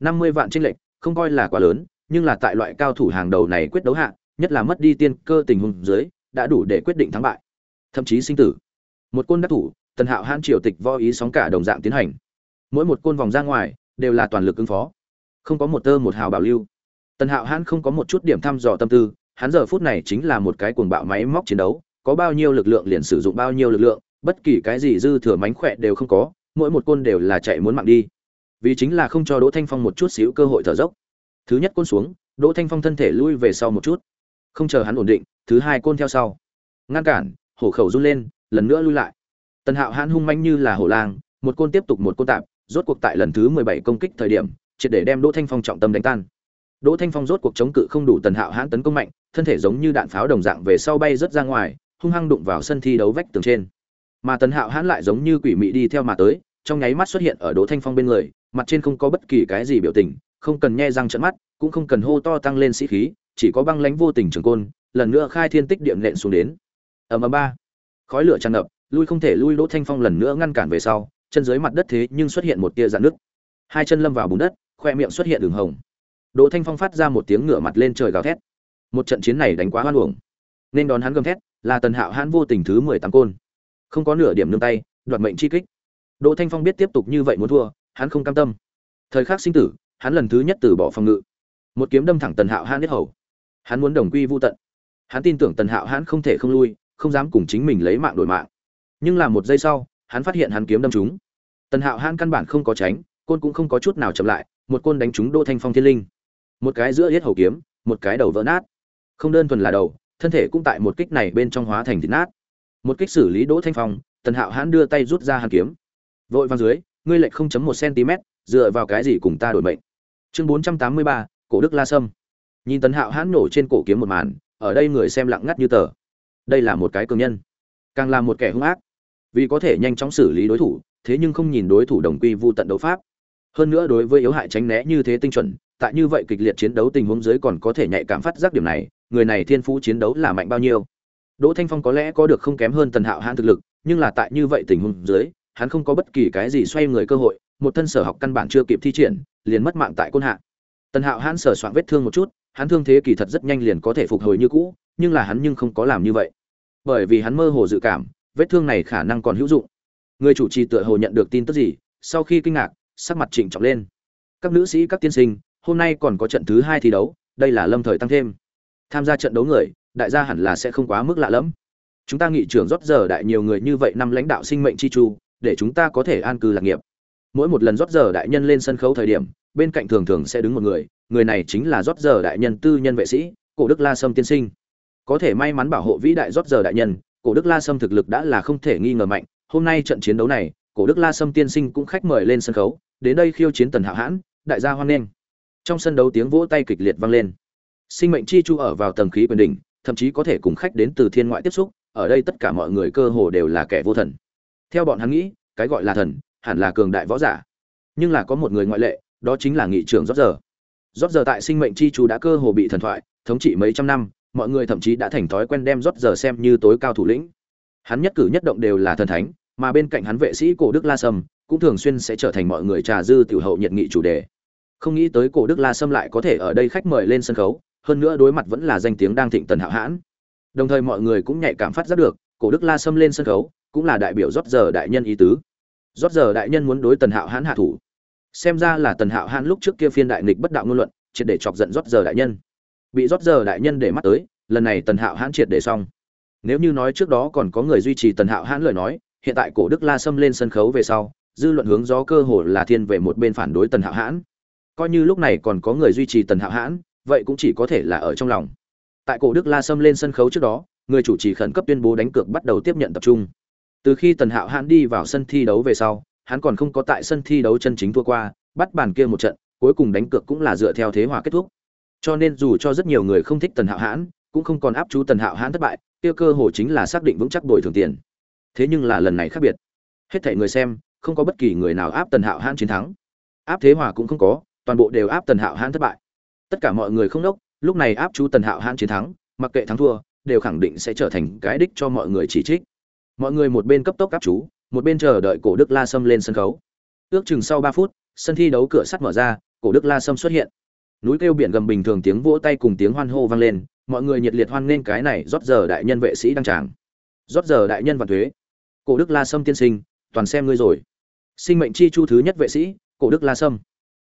năm mươi vạn tranh lệch, không coi là quá lớn, nhưng là tại loại cao thủ hàng đầu này quyết đấu hạ, nhất là mất đi tiên cơ tình huống dưới, đã đủ để quyết định thắng bại. Thậm chí sinh tử. Một côn đắc thủ, tần hạo hãn triều tịch vo ý sóng cả đồng dạng tiến hành. Mỗi một côn vòng ra ngoài, đều là toàn lực ứng phó không có một tơ một hào bảo lưu. Tần hạo hãn không có một chút điểm thăm dò tâm tư, hắn giờ phút này chính là một cái cuồng bạo máy móc chiến đấu, có bao nhiêu lực lượng liền sử dụng bao nhiêu lực lượng, bất kỳ cái gì dư thừa mánh khỏe đều không có, mỗi một côn đều là chạy muốn mạng đi. Vì chính là không cho đỗ thanh phong một chút xíu cơ hội thở dốc. Thứ nhất côn xuống, đỗ thanh phong thân thể lui về sau một chút. Không chờ hắn ổn định, thứ hai côn theo sau. Ngăn cản, hổ khẩu run lên, lần nữa lui lại. Tần hạo hãn hung manh như là hổ lang, một côn tiếp tục một côn tạp, rốt cuộc tại lần thứ mười bảy công kích thời điểm triệt để đem đỗ thanh phong trọng tâm đánh tan. Đỗ thanh phong rốt cuộc chống cự không đủ tần hạo hãn tấn công mạnh, thân thể giống như đạn pháo đồng dạng về sau bay rớt ra ngoài, hung hăng đụng vào sân thi đấu vách tường trên. Mà tần hạo hãn lại giống như quỷ mị đi theo mà tới, trong nháy mắt xuất hiện ở đỗ thanh phong bên người, mặt trên không có bất kỳ cái gì biểu tình, không cần nhe răng trợn mắt, cũng không cần hô to tăng lên sĩ khí, chỉ có băng lãnh vô tình trường côn, lần nữa khai thiên tích điểm nện xuống đến. Ở ầm ba. Khói lửa tràn ngập, lui không thể lui, đỗ thanh phong lần nữa ngăn cản về sau, chân dưới mặt đất thế nhưng xuất hiện một tia rạn nước hai chân lâm vào bùn đất khoe miệng xuất hiện đường hồng. Đỗ thanh phong phát ra một tiếng ngửa mặt lên trời gào thét. Một trận chiến này đánh quá hoan uổng. Nên đón hắn gầm thét, là tần hạo hãn vô tình thứ mười tám côn. Không có nửa điểm nương tay, đoạt mệnh chi kích. Đỗ thanh phong biết tiếp tục như vậy muốn thua, hắn không cam tâm. Thời khắc sinh tử, hắn lần thứ nhất từ bỏ phòng ngự. Một kiếm đâm thẳng tần hạo hãn nhất hầu. Hắn muốn đồng quy vô tận. Hắn tin tưởng tần hạo hãn không thể không lui, không dám cùng chính mình lấy mạng đổi mạng. Nhưng là một giây sau, hắn phát hiện hắn kiếm đâm trúng. Tần hạo hãn căn bản không có tránh, côn cũng không có chút nào chậm lại một côn đánh trúng đỗ thanh phong thiên linh. Một cái giữa yết hầu kiếm, một cái đầu vỡ nát. Không đơn thuần là đầu, thân thể cũng tại một kích này bên trong hóa thành thịt nát. Một kích xử lý đỗ thanh phong, tần hạo hãn đưa tay rút ra hàn kiếm. Vội vàng dưới, ngươi lệch không chấm một cm, dựa vào cái gì cùng ta đổi mệnh? Chương bốn trăm tám mươi ba, cổ đức la sâm. Nhìn tần hạo hãn nổ trên cổ kiếm một màn, ở đây người xem lặng ngắt như tờ. Đây là một cái cường nhân. Càng là một kẻ hung ác. Vì có thể nhanh chóng xử lý đối thủ, thế nhưng không nhìn đối thủ đồng quy vu tận đấu pháp hơn nữa đối với yếu hại tránh né như thế tinh chuẩn, tại như vậy kịch liệt chiến đấu tình huống dưới còn có thể nhạy cảm phát giác điểm này, người này thiên phú chiến đấu là mạnh bao nhiêu. Đỗ thanh phong có lẽ có được không kém hơn tần hạo hãn thực lực, nhưng là tại như vậy tình huống dưới, hắn không có bất kỳ cái gì xoay người cơ hội, một thân sở học căn bản chưa kịp thi triển, liền mất mạng tại côn hạ. Tần hạo hãn sở soạn vết thương một chút, hắn thương thế kỳ thật rất nhanh liền có thể phục hồi như cũ, nhưng là hắn nhưng không có làm như vậy. Bởi vì hắn mơ hồ dự cảm, vết thương này khả năng còn hữu dụng. Người chủ trì tựa hồ nhận được tin tức gì, sau khi kinh ngạc sắc mặt trịnh trọng lên. Các nữ sĩ, các tiên sinh, hôm nay còn có trận thứ hai thi đấu, đây là lâm thời tăng thêm. Tham gia trận đấu người, đại gia hẳn là sẽ không quá mức lạ lẫm. Chúng ta nghị trưởng rót giờ đại nhiều người như vậy năm lãnh đạo sinh mệnh chi chu, để chúng ta có thể an cư lạc nghiệp. Mỗi một lần rót giờ đại nhân lên sân khấu thời điểm, bên cạnh thường thường sẽ đứng một người người này chính là rót giờ đại nhân tư nhân vệ sĩ, cổ đức la sâm tiên sinh. Có thể may mắn bảo hộ vĩ đại rót giờ đại nhân, cổ đức la sâm thực lực đã là không thể nghi ngờ mạnh, hôm nay trận chiến đấu này cổ đức la sâm tiên sinh cũng khách mời lên sân khấu, đến đây khiêu chiến tần hạo hãn, đại gia hoan nghênh. Trong sân đấu tiếng vỗ tay kịch liệt vang lên. Sinh mệnh chi chu ở vào tầng khí quyền đỉnh, thậm chí có thể cùng khách đến từ thiên ngoại tiếp xúc, ở đây tất cả mọi người cơ hồ đều là kẻ vô thần. Theo bọn hắn nghĩ, cái gọi là thần, hẳn là cường đại võ giả. Nhưng là có một người ngoại lệ, đó chính là nghị trưởng rót giờ. Rót giờ tại sinh mệnh chi chu đã cơ hồ bị thần thoại, thống trị mấy trăm năm, mọi người thậm chí đã thành thói quen đem rót giờ xem như tối cao thủ lĩnh. Hắn nhất cử nhất động đều là thần thánh mà bên cạnh hắn vệ sĩ cổ đức la sâm cũng thường xuyên sẽ trở thành mọi người trà dư tiểu hậu nhiệt nghị chủ đề. Không nghĩ tới cổ đức la sâm lại có thể ở đây khách mời lên sân khấu, hơn nữa đối mặt vẫn là danh tiếng đang thịnh tần hạo hãn. Đồng thời mọi người cũng nhạy cảm phát giác được, cổ đức la sâm lên sân khấu cũng là đại biểu rót giờ đại nhân ý tứ. Rót giờ đại nhân muốn đối tần hạo hãn hạ thủ. Xem ra là tần hạo hãn lúc trước kia phiên đại nghịch bất đạo ngôn luận, triệt để chọc giận rót giờ đại nhân. Bị rót giờ đại nhân để mắt tới, lần này tần hạo hãn triệt để xong. Nếu như nói trước đó còn có người duy trì tần hạo hãn lời nói hiện tại cổ đức la sâm lên sân khấu về sau, dư luận hướng gió cơ hồ là thiên về một bên phản đối tần hạo hãn. Coi như lúc này còn có người duy trì tần hạo hãn, vậy cũng chỉ có thể là ở trong lòng. Tại cổ đức la sâm lên sân khấu trước đó, người chủ trì khẩn cấp tuyên bố đánh cược bắt đầu tiếp nhận tập trung. Từ khi tần hạo hãn đi vào sân thi đấu về sau, hắn còn không có tại sân thi đấu chân chính thua qua, bắt bàn kia một trận, cuối cùng đánh cược cũng là dựa theo thế hòa kết thúc. Cho nên dù cho rất nhiều người không thích tần hạo hãn, cũng không còn áp chú tần hạo hãn thất bại, kia cơ hồ chính là xác định vững chắc bồi thường tiền thế nhưng là lần này khác biệt. Hết thảy người xem, không có bất kỳ người nào áp tần hạo hãn chiến thắng. Áp thế hòa cũng không có, toàn bộ đều áp tần hạo hãn thất bại. Tất cả mọi người không đốc, lúc này áp chú tần hạo hãn chiến thắng, mặc kệ thắng thua, đều khẳng định sẽ trở thành cái đích cho mọi người chỉ trích. Mọi người một bên cấp tốc áp chú, một bên chờ đợi cổ đức la sâm lên sân khấu. Ước chừng sau ba phút, sân thi đấu cửa sắt mở ra, cổ đức la sâm xuất hiện. Núi kêu biển gầm bình thường tiếng vỗ tay cùng tiếng hoan hô vang lên, mọi người nhiệt liệt hoan nghênh cái này rót giờ đại nhân vệ sĩ đăng tràng. Rót giờ đại nhân và thuế cổ đức la sâm tiên sinh, toàn xem ngươi rồi. Sinh mệnh chi chu thứ nhất vệ sĩ, cổ đức la sâm.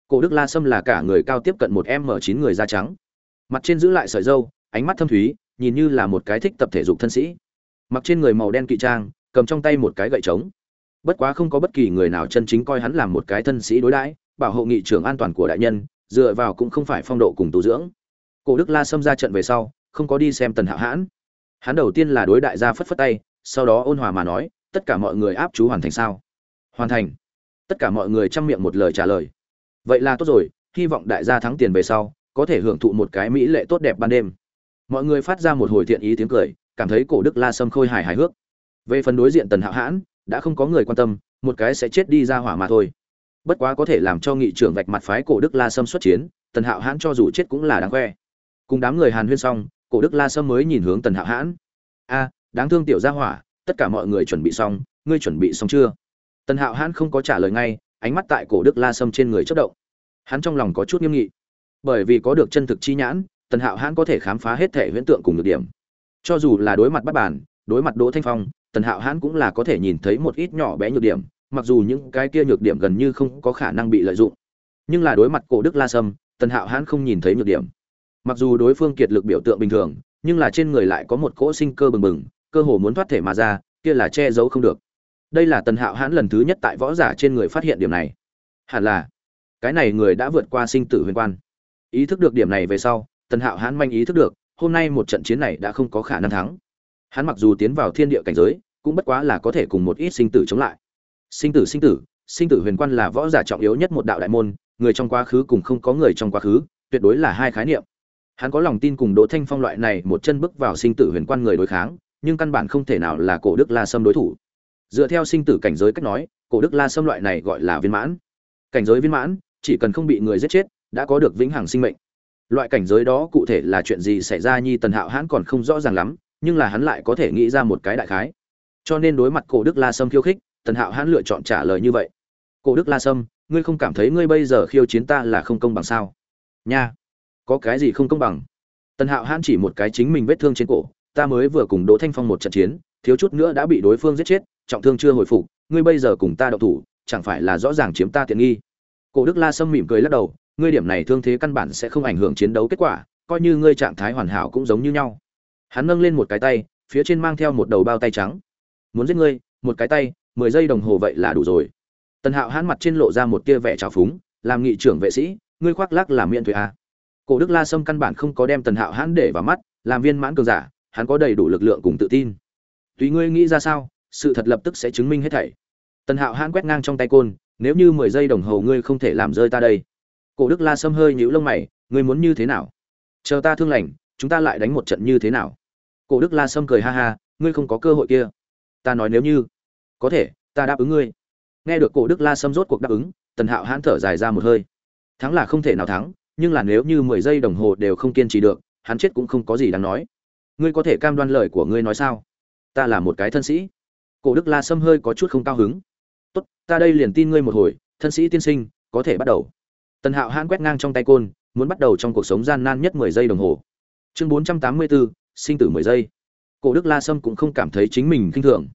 Cổ đức la sâm là cả người cao tiếp cận một m chín người da trắng. Mặt trên giữ lại sợi dâu ánh mắt thâm thúy, nhìn như là một cái thích tập thể dục thân sĩ. Mặc trên người màu đen kỵ trang, cầm trong tay một cái gậy trống. Bất quá không có bất kỳ người nào chân chính coi hắn làm một cái thân sĩ đối đãi, bảo hộ nghị trưởng an toàn của đại nhân, dựa vào cũng không phải phong độ cùng tu dưỡng. Cổ đức la Sâm ra trận về sau, không có đi xem tần hạo hãn. Hắn đầu tiên là đối đại gia phất phất tay, sau đó ôn hòa mà nói tất cả mọi người áp chú hoàn thành sao? Hoàn thành. Tất cả mọi người chăm miệng một lời trả lời. Vậy là tốt rồi, hy vọng đại gia thắng tiền về sau, có thể hưởng thụ một cái mỹ lệ tốt đẹp ban đêm. Mọi người phát ra một hồi thiện ý tiếng cười, cảm thấy cổ đức la sâm khôi hài hài hước. Về phần đối diện tần hạo hãn, đã không có người quan tâm, một cái sẽ chết đi ra hỏa mà thôi. Bất quá có thể làm cho nghị trưởng vạch mặt phái cổ đức la sâm xuất chiến, tần hạo hãn cho dù chết cũng là đáng khoe. Cùng đám người hàn huyên xong, cổ đức la sâm mới nhìn hướng tần hạo hãn. A, đáng thương tiểu gia hỏa tất cả mọi người chuẩn bị xong, ngươi chuẩn bị xong chưa? Tần hạo hãn không có trả lời ngay, ánh mắt tại cổ đức la sâm trên người chất động. Hắn trong lòng có chút nghiêm nghị. Bởi vì có được chân thực chi nhãn, tần hạo hãn có thể khám phá hết thể huyễn tượng cùng được điểm. Cho dù là đối mặt bắt bản, đối mặt đỗ thanh phong, tần hạo hãn cũng là có thể nhìn thấy một ít nhỏ bé nhược điểm, mặc dù những cái kia nhược điểm gần như không có khả năng bị lợi dụng. Nhưng là đối mặt cổ đức la sâm, tần hạo hãn không nhìn thấy nhược điểm. Mặc dù đối phương kiệt lực biểu tượng bình thường, nhưng là trên người lại có một cỗ sinh cơ bừng bừng cơ hồ muốn thoát thể mà ra, kia là che giấu không được. Đây là tần hạo hãn lần thứ nhất tại võ giả trên người phát hiện điểm này. Hẳn là, cái này người đã vượt qua sinh tử huyền quan. Ý thức được điểm này về sau, tần hạo hãn manh ý thức được, hôm nay một trận chiến này đã không có khả năng thắng. Hắn mặc dù tiến vào thiên địa cảnh giới, cũng bất quá là có thể cùng một ít sinh tử chống lại. Sinh tử sinh tử sinh tử huyền quan là võ giả trọng yếu nhất một đạo đại môn, người trong quá khứ cùng không có người trong quá khứ, tuyệt đối là hai khái niệm. Hắn có lòng tin cùng đỗ thanh phong loại này một chân bước vào sinh tử huyền quan người đối kháng nhưng căn bản không thể nào là cổ đức la sâm đối thủ. Dựa theo sinh tử cảnh giới cách nói, cổ đức la sâm loại này gọi là viên mãn. Cảnh giới viên mãn, chỉ cần không bị người giết chết, đã có được vĩnh hằng sinh mệnh. Loại cảnh giới đó cụ thể là chuyện gì xảy ra nhi tần hạo hãn còn không rõ ràng lắm, nhưng là hắn lại có thể nghĩ ra một cái đại khái. Cho nên đối mặt cổ đức la sâm khiêu khích, tần hạo hãn lựa chọn trả lời như vậy. Cổ đức la sâm, ngươi không cảm thấy ngươi bây giờ khiêu chiến ta là không công bằng sao? Nha, có cái gì không công bằng? Tần hạo hãn chỉ một cái chính mình vết thương trên cổ ta mới vừa cùng đỗ thanh phong một trận chiến, thiếu chút nữa đã bị đối phương giết chết, trọng thương chưa hồi phục, ngươi bây giờ cùng ta động thủ, chẳng phải là rõ ràng chiếm ta tiện nghi? Cổ đức la sâm mỉm cười lắc đầu, ngươi điểm này thương thế căn bản sẽ không ảnh hưởng chiến đấu kết quả, coi như ngươi trạng thái hoàn hảo cũng giống như nhau. Hắn nâng lên một cái tay, phía trên mang theo một đầu bao tay trắng. Muốn giết ngươi, một cái tay, mười giây đồng hồ vậy là đủ rồi. Tần hạo hãn mặt trên lộ ra một tia vẻ trào phúng, làm nghị trưởng vệ sĩ, ngươi khoác lác làm miễn thuế a cổ đức la sâm căn bản không có đem tần hạo hãn để vào mắt, làm viên mãn cường giả hắn có đầy đủ lực lượng cùng tự tin. Tùy ngươi nghĩ ra sao, sự thật lập tức sẽ chứng minh hết thảy. Tần hạo hãn quét ngang trong tay côn, nếu như mười giây đồng hồ ngươi không thể làm rơi ta đây. Cổ đức la sâm hơi nhũ lông mày, ngươi muốn như thế nào? Chờ ta thương lành, chúng ta lại đánh một trận như thế nào? Cổ đức la sâm cười ha ha, ngươi không có cơ hội kia. Ta nói nếu như, có thể, ta đáp ứng ngươi. Nghe được cổ đức la sâm rốt cuộc đáp ứng, tần hạo hãn thở dài ra một hơi. Thắng là không thể nào thắng, nhưng là nếu như mười giây đồng hồ đều không kiên trì được, hắn chết cũng không có gì đáng nói ngươi có thể cam đoan lời của ngươi nói sao? Ta là một cái thân sĩ. Cổ đức la sâm hơi có chút không cao hứng. Tốt, ta đây liền tin ngươi một hồi, thân sĩ tiên sinh, có thể bắt đầu. Tần hạo hãn quét ngang trong tay côn, muốn bắt đầu trong cuộc sống gian nan nhất mười giây đồng hồ. Chương bốn trăm tám mươi bốn sinh tử mười giây. Cổ đức la sâm cũng không cảm thấy chính mình khinh thường.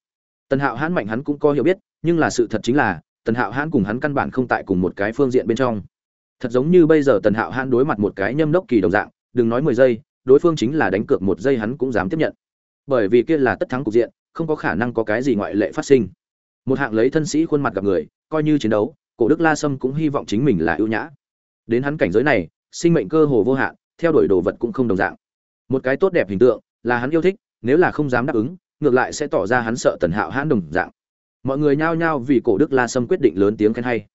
Tần hạo hãn mạnh hắn cũng có hiểu biết, nhưng là sự thật chính là, tần hạo hãn cùng hắn căn bản không tại cùng một cái phương diện bên trong. Thật giống như bây giờ tần hạo hãn đối mặt một cái nhâm đốc kỳ đồng dạng, đừng nói mười giây đối phương chính là đánh cược một giây hắn cũng dám tiếp nhận. Bởi vì kia là tất thắng cục diện, không có khả năng có cái gì ngoại lệ phát sinh. Một hạng lấy thân sĩ khuôn mặt gặp người, coi như chiến đấu, cổ đức la sâm cũng hy vọng chính mình là ưu nhã. Đến hắn cảnh giới này, sinh mệnh cơ hồ vô hạn, theo đuổi đồ vật cũng không đồng dạng. Một cái tốt đẹp hình tượng, là hắn yêu thích, nếu là không dám đáp ứng, ngược lại sẽ tỏ ra hắn sợ tần hạo hãn đồng dạng. Mọi người nhao nhao vì cổ đức la sâm quyết định lớn tiếng khen hay.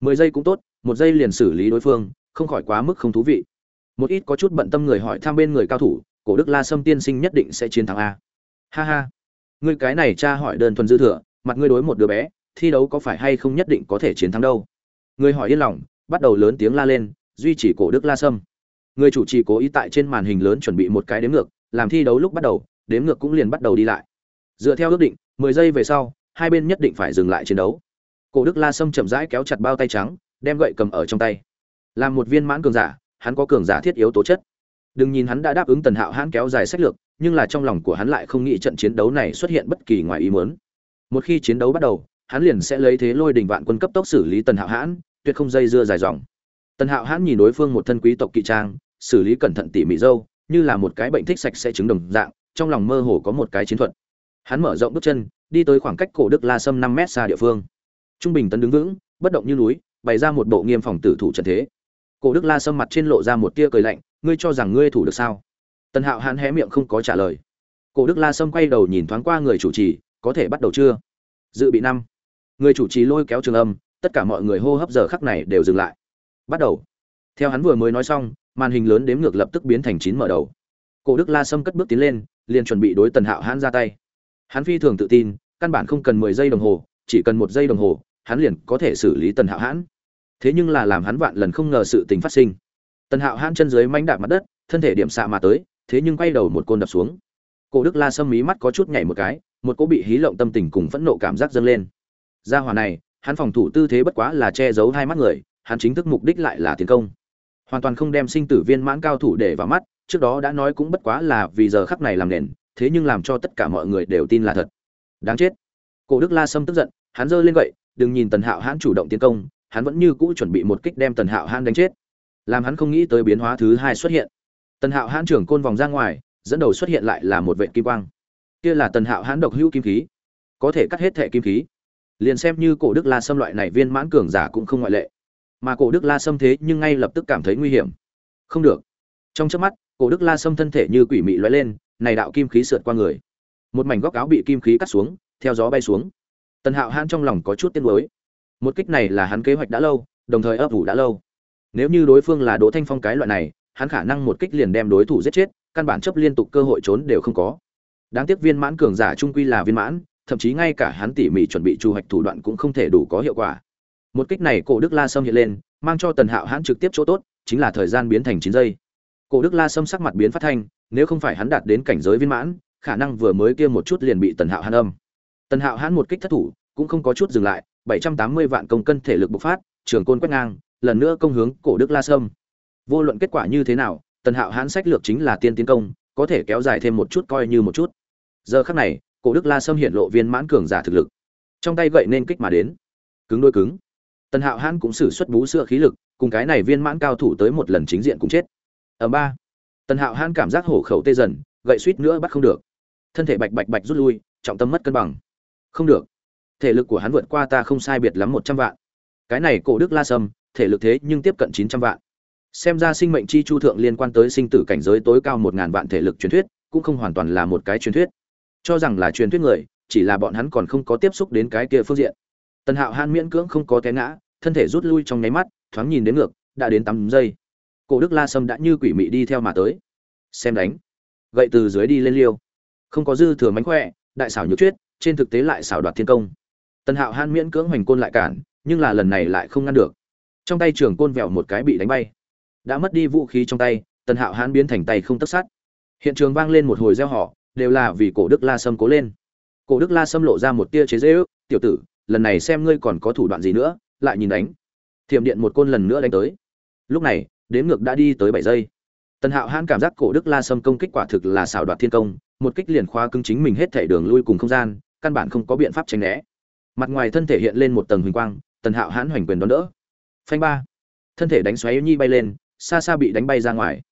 Mười giây cũng tốt, một giây liền xử lý đối phương, không khỏi quá mức không thú vị một ít có chút bận tâm người hỏi thăm bên người cao thủ, cổ đức la sâm tiên sinh nhất định sẽ chiến thắng a. Ha ha. Ngươi cái này cha hỏi đơn thuần dư thừa, mặt ngươi đối một đứa bé, thi đấu có phải hay không nhất định có thể chiến thắng đâu? Người hỏi yên lòng, bắt đầu lớn tiếng la lên, duy trì cổ đức la sâm. Người chủ trì cố ý tại trên màn hình lớn chuẩn bị một cái đếm ngược, làm thi đấu lúc bắt đầu, đếm ngược cũng liền bắt đầu đi lại. Dựa theo ước định, mười giây về sau, hai bên nhất định phải dừng lại chiến đấu. Cổ đức la sâm chậm rãi kéo chặt bao tay trắng, đem gậy cầm ở trong tay. Làm một viên mãn cường giả hắn có cường giả thiết yếu tố chất. Đừng nhìn hắn đã đáp ứng tần hạo hãn kéo dài sách lược, nhưng là trong lòng của hắn lại không nghĩ trận chiến đấu này xuất hiện bất kỳ ngoài ý muốn. Một khi chiến đấu bắt đầu, hắn liền sẽ lấy thế lôi đình vạn quân cấp tốc xử lý tần hạo hãn, tuyệt không dây dưa dài dòng. Tần hạo hãn nhìn đối phương một thân quý tộc kỵ trang, xử lý cẩn thận tỉ mỉ dâu, như là một cái bệnh thích sạch sẽ chứng đồng dạng, trong lòng mơ hồ có một cái chiến thuật. Hắn mở rộng bước chân, đi tới khoảng cách cổ đức la sâm năm mét xa địa phương. Trung bình tấn đứng vững, bất động như núi, bày ra một bộ nghiêm phòng tử thủ trận thế cổ đức la sâm mặt trên lộ ra một tia cười lạnh, ngươi cho rằng ngươi thủ được sao? Tần hạo hãn hé miệng không có trả lời. Cổ đức la sâm quay đầu nhìn thoáng qua người chủ trì, có thể bắt đầu chưa? Dự bị năm. Người chủ trì lôi kéo trường âm, tất cả mọi người hô hấp giờ khắc này đều dừng lại. Bắt đầu. Theo hắn vừa mới nói xong, màn hình lớn đếm ngược lập tức biến thành chín mở đầu. Cổ đức la sâm cất bước tiến lên, liền chuẩn bị đối tần hạo hãn ra tay. Hắn phi thường tự tin, căn bản không cần mười giây đồng hồ, chỉ cần một giây đồng hồ, hắn liền có thể xử lý tần hạo hãn thế nhưng là làm hắn vạn lần không ngờ sự tình phát sinh. Tần hạo hãn chân dưới mánh đạp mặt đất, thân thể điểm xạ mà tới, thế nhưng quay đầu một côn đập xuống. Cổ đức la sâm mí mắt có chút nhảy một cái, một cỗ bị hí lộng tâm tình cùng phẫn nộ cảm giác dâng lên. Gia hỏa này, hắn phòng thủ tư thế bất quá là che giấu hai mắt người, hắn chính thức mục đích lại là tiến công. Hoàn toàn không đem sinh tử viên mãn cao thủ để vào mắt, trước đó đã nói cũng bất quá là vì giờ khắc này làm nền, thế nhưng làm cho tất cả mọi người đều tin là thật. Đáng chết. Cổ đức la sâm tức giận, hắn giơ lên gậy, đừng nhìn tần hạo hãn chủ động tiến công hắn vẫn như cũ chuẩn bị một kích đem tần hạo hãn đánh chết. Làm hắn không nghĩ tới biến hóa thứ hai xuất hiện. Tần hạo hãn trưởng côn vòng ra ngoài, dẫn đầu xuất hiện lại là một vệ kim quang. Kia là tần hạo hãn độc hữu kim khí. Có thể cắt hết thẻ kim khí. Liền xem như cổ đức la sâm loại này viên mãn cường giả cũng không ngoại lệ. Mà cổ đức la sâm thế nhưng ngay lập tức cảm thấy nguy hiểm. Không được. Trong trước mắt, cổ đức la sâm thân thể như quỷ mị loay lên, này đạo kim khí sượt qua người. Một mảnh góc áo bị kim khí cắt xuống, theo gió bay xuống. Tần hạo hãn trong lòng có chút tiếc nuối một kích này là hắn kế hoạch đã lâu, đồng thời ấp ủ đã lâu. Nếu như đối phương là đỗ thanh phong cái loại này, hắn khả năng một kích liền đem đối thủ giết chết, căn bản chấp liên tục cơ hội trốn đều không có. Đáng tiếc viên mãn cường giả trung quy là viên mãn, thậm chí ngay cả hắn tỉ mỉ chuẩn bị trù hoạch thủ đoạn cũng không thể đủ có hiệu quả. Một kích này cổ đức la sâm hiện lên, mang cho tần hạo hãn trực tiếp chỗ tốt, chính là thời gian biến thành chín giây. Cổ đức la sâm sắc mặt biến phát thanh, nếu không phải hắn đạt đến cảnh giới viên mãn, khả năng vừa mới kia một chút liền bị tần hạo hãn âm. Tần hạo hãn một kích thất thủ, cũng không có chút dừng lại bảy trăm tám mươi vạn công cân thể lực bộc phát, trường côn quét ngang, lần nữa công hướng cổ đức la sâm. Vô luận kết quả như thế nào, tần hạo hãn sách lược chính là tiên tiến công, có thể kéo dài thêm một chút coi như một chút. Giờ khắc này, cổ đức la sâm hiện lộ viên mãn cường giả thực lực. Trong tay gậy nên kích mà đến. Cứng đôi cứng. Tần hạo hãn cũng sử xuất bú sữa khí lực, cùng cái này viên mãn cao thủ tới một lần chính diện cũng chết. Ở ba. Tần hạo hãn cảm giác hổ khẩu tê dần, gậy suýt nữa bắt không được. Thân thể bạch bạch bạch rút lui, trọng tâm mất cân bằng. Không được thể lực của hắn vượt qua ta không sai biệt lắm một trăm vạn. Cái này cổ đức la sâm, thể lực thế nhưng tiếp cận chín trăm vạn. Xem ra sinh mệnh chi chu thượng liên quan tới sinh tử cảnh giới tối cao một ngàn vạn thể lực truyền thuyết, cũng không hoàn toàn là một cái truyền thuyết. Cho rằng là truyền thuyết người, chỉ là bọn hắn còn không có tiếp xúc đến cái kia phương diện. Tần hạo han miễn cưỡng không có té ngã, thân thể rút lui trong nháy mắt, thoáng nhìn đến ngược, đã đến tám giây. Cổ đức la sâm đã như quỷ mị đi theo mà tới. Xem đánh. Gậy từ dưới đi lên liêu. Không có dư thừa mánh khỏe, đại xảo nhược chuyết trên thực tế lại xảo đoạt thiên công tần hạo han miễn cưỡng hoành côn lại cản, nhưng là lần này lại không ngăn được. Trong tay trường côn vẹo một cái bị đánh bay. Đã mất đi vũ khí trong tay, tần hạo hãn biến thành tay không tất sát. Hiện trường vang lên một hồi gieo họ đều là vì cổ đức la sâm cố lên. Cổ đức la sâm lộ ra một tia chế dễ ước tiểu tử, lần này xem ngươi còn có thủ đoạn gì nữa, lại nhìn đánh. Thiểm điện một côn lần nữa đánh tới. Lúc này, đếm ngược đã đi tới bảy giây. Tần hạo hãn cảm giác cổ đức la sâm công kích quả thực là xảo đoạt thiên công, một kích liền khoa cứng chính mình hết thể đường lui cùng không gian, căn bản không có biện pháp tránh né mặt ngoài thân thể hiện lên một tầng huỳnh quang, tần hạo hãn hoành quyền đón đỡ. Phanh ba. Thân thể đánh xoáy nhi bay lên, xa xa bị đánh bay ra ngoài.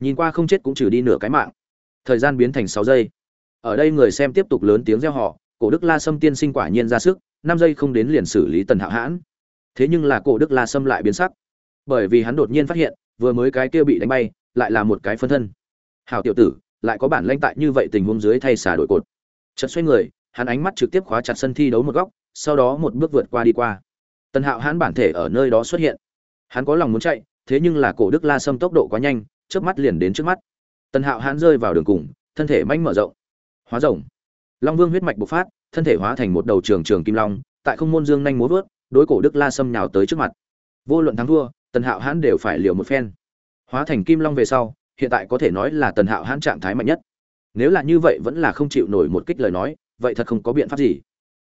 Nhìn qua không chết cũng trừ đi nửa cái mạng. Thời gian biến thành sáu giây. Ở đây người xem tiếp tục lớn tiếng reo họ cổ đức la sâm tiên sinh quả nhiên ra sức, năm giây không đến liền xử lý tần hạo hãn. Thế nhưng là cổ đức la sâm lại biến sắc. Bởi vì hắn đột nhiên phát hiện, vừa mới cái kia bị đánh bay, lại là một cái phân thân. Hảo tiểu tử, lại có bản lãnh tại như vậy tình huống dưới thay xả đội cột. Chợt xoay người, hắn ánh mắt trực tiếp khóa chặt sân thi đấu một góc sau đó một bước vượt qua đi qua. Tần hạo hãn bản thể ở nơi đó xuất hiện. Hắn có lòng muốn chạy, thế nhưng là cổ đức la sâm tốc độ quá nhanh trước mắt liền đến trước mắt. Tần hạo hãn rơi vào đường cùng, thân thể manh mở rộng, hóa rồng. Long vương huyết mạch bộc phát, thân thể hóa thành một đầu trường trường kim long, tại không môn dương nhanh múa vớt, đối cổ đức la sâm nhào tới trước mặt. Vô luận thắng thua, tần hạo hãn đều phải liều một phen. Hóa thành kim long về sau, hiện tại có thể nói là tần hạo hãn trạng thái mạnh nhất. Nếu là như vậy vẫn là không chịu nổi một kích lời nói, vậy thật không có biện pháp gì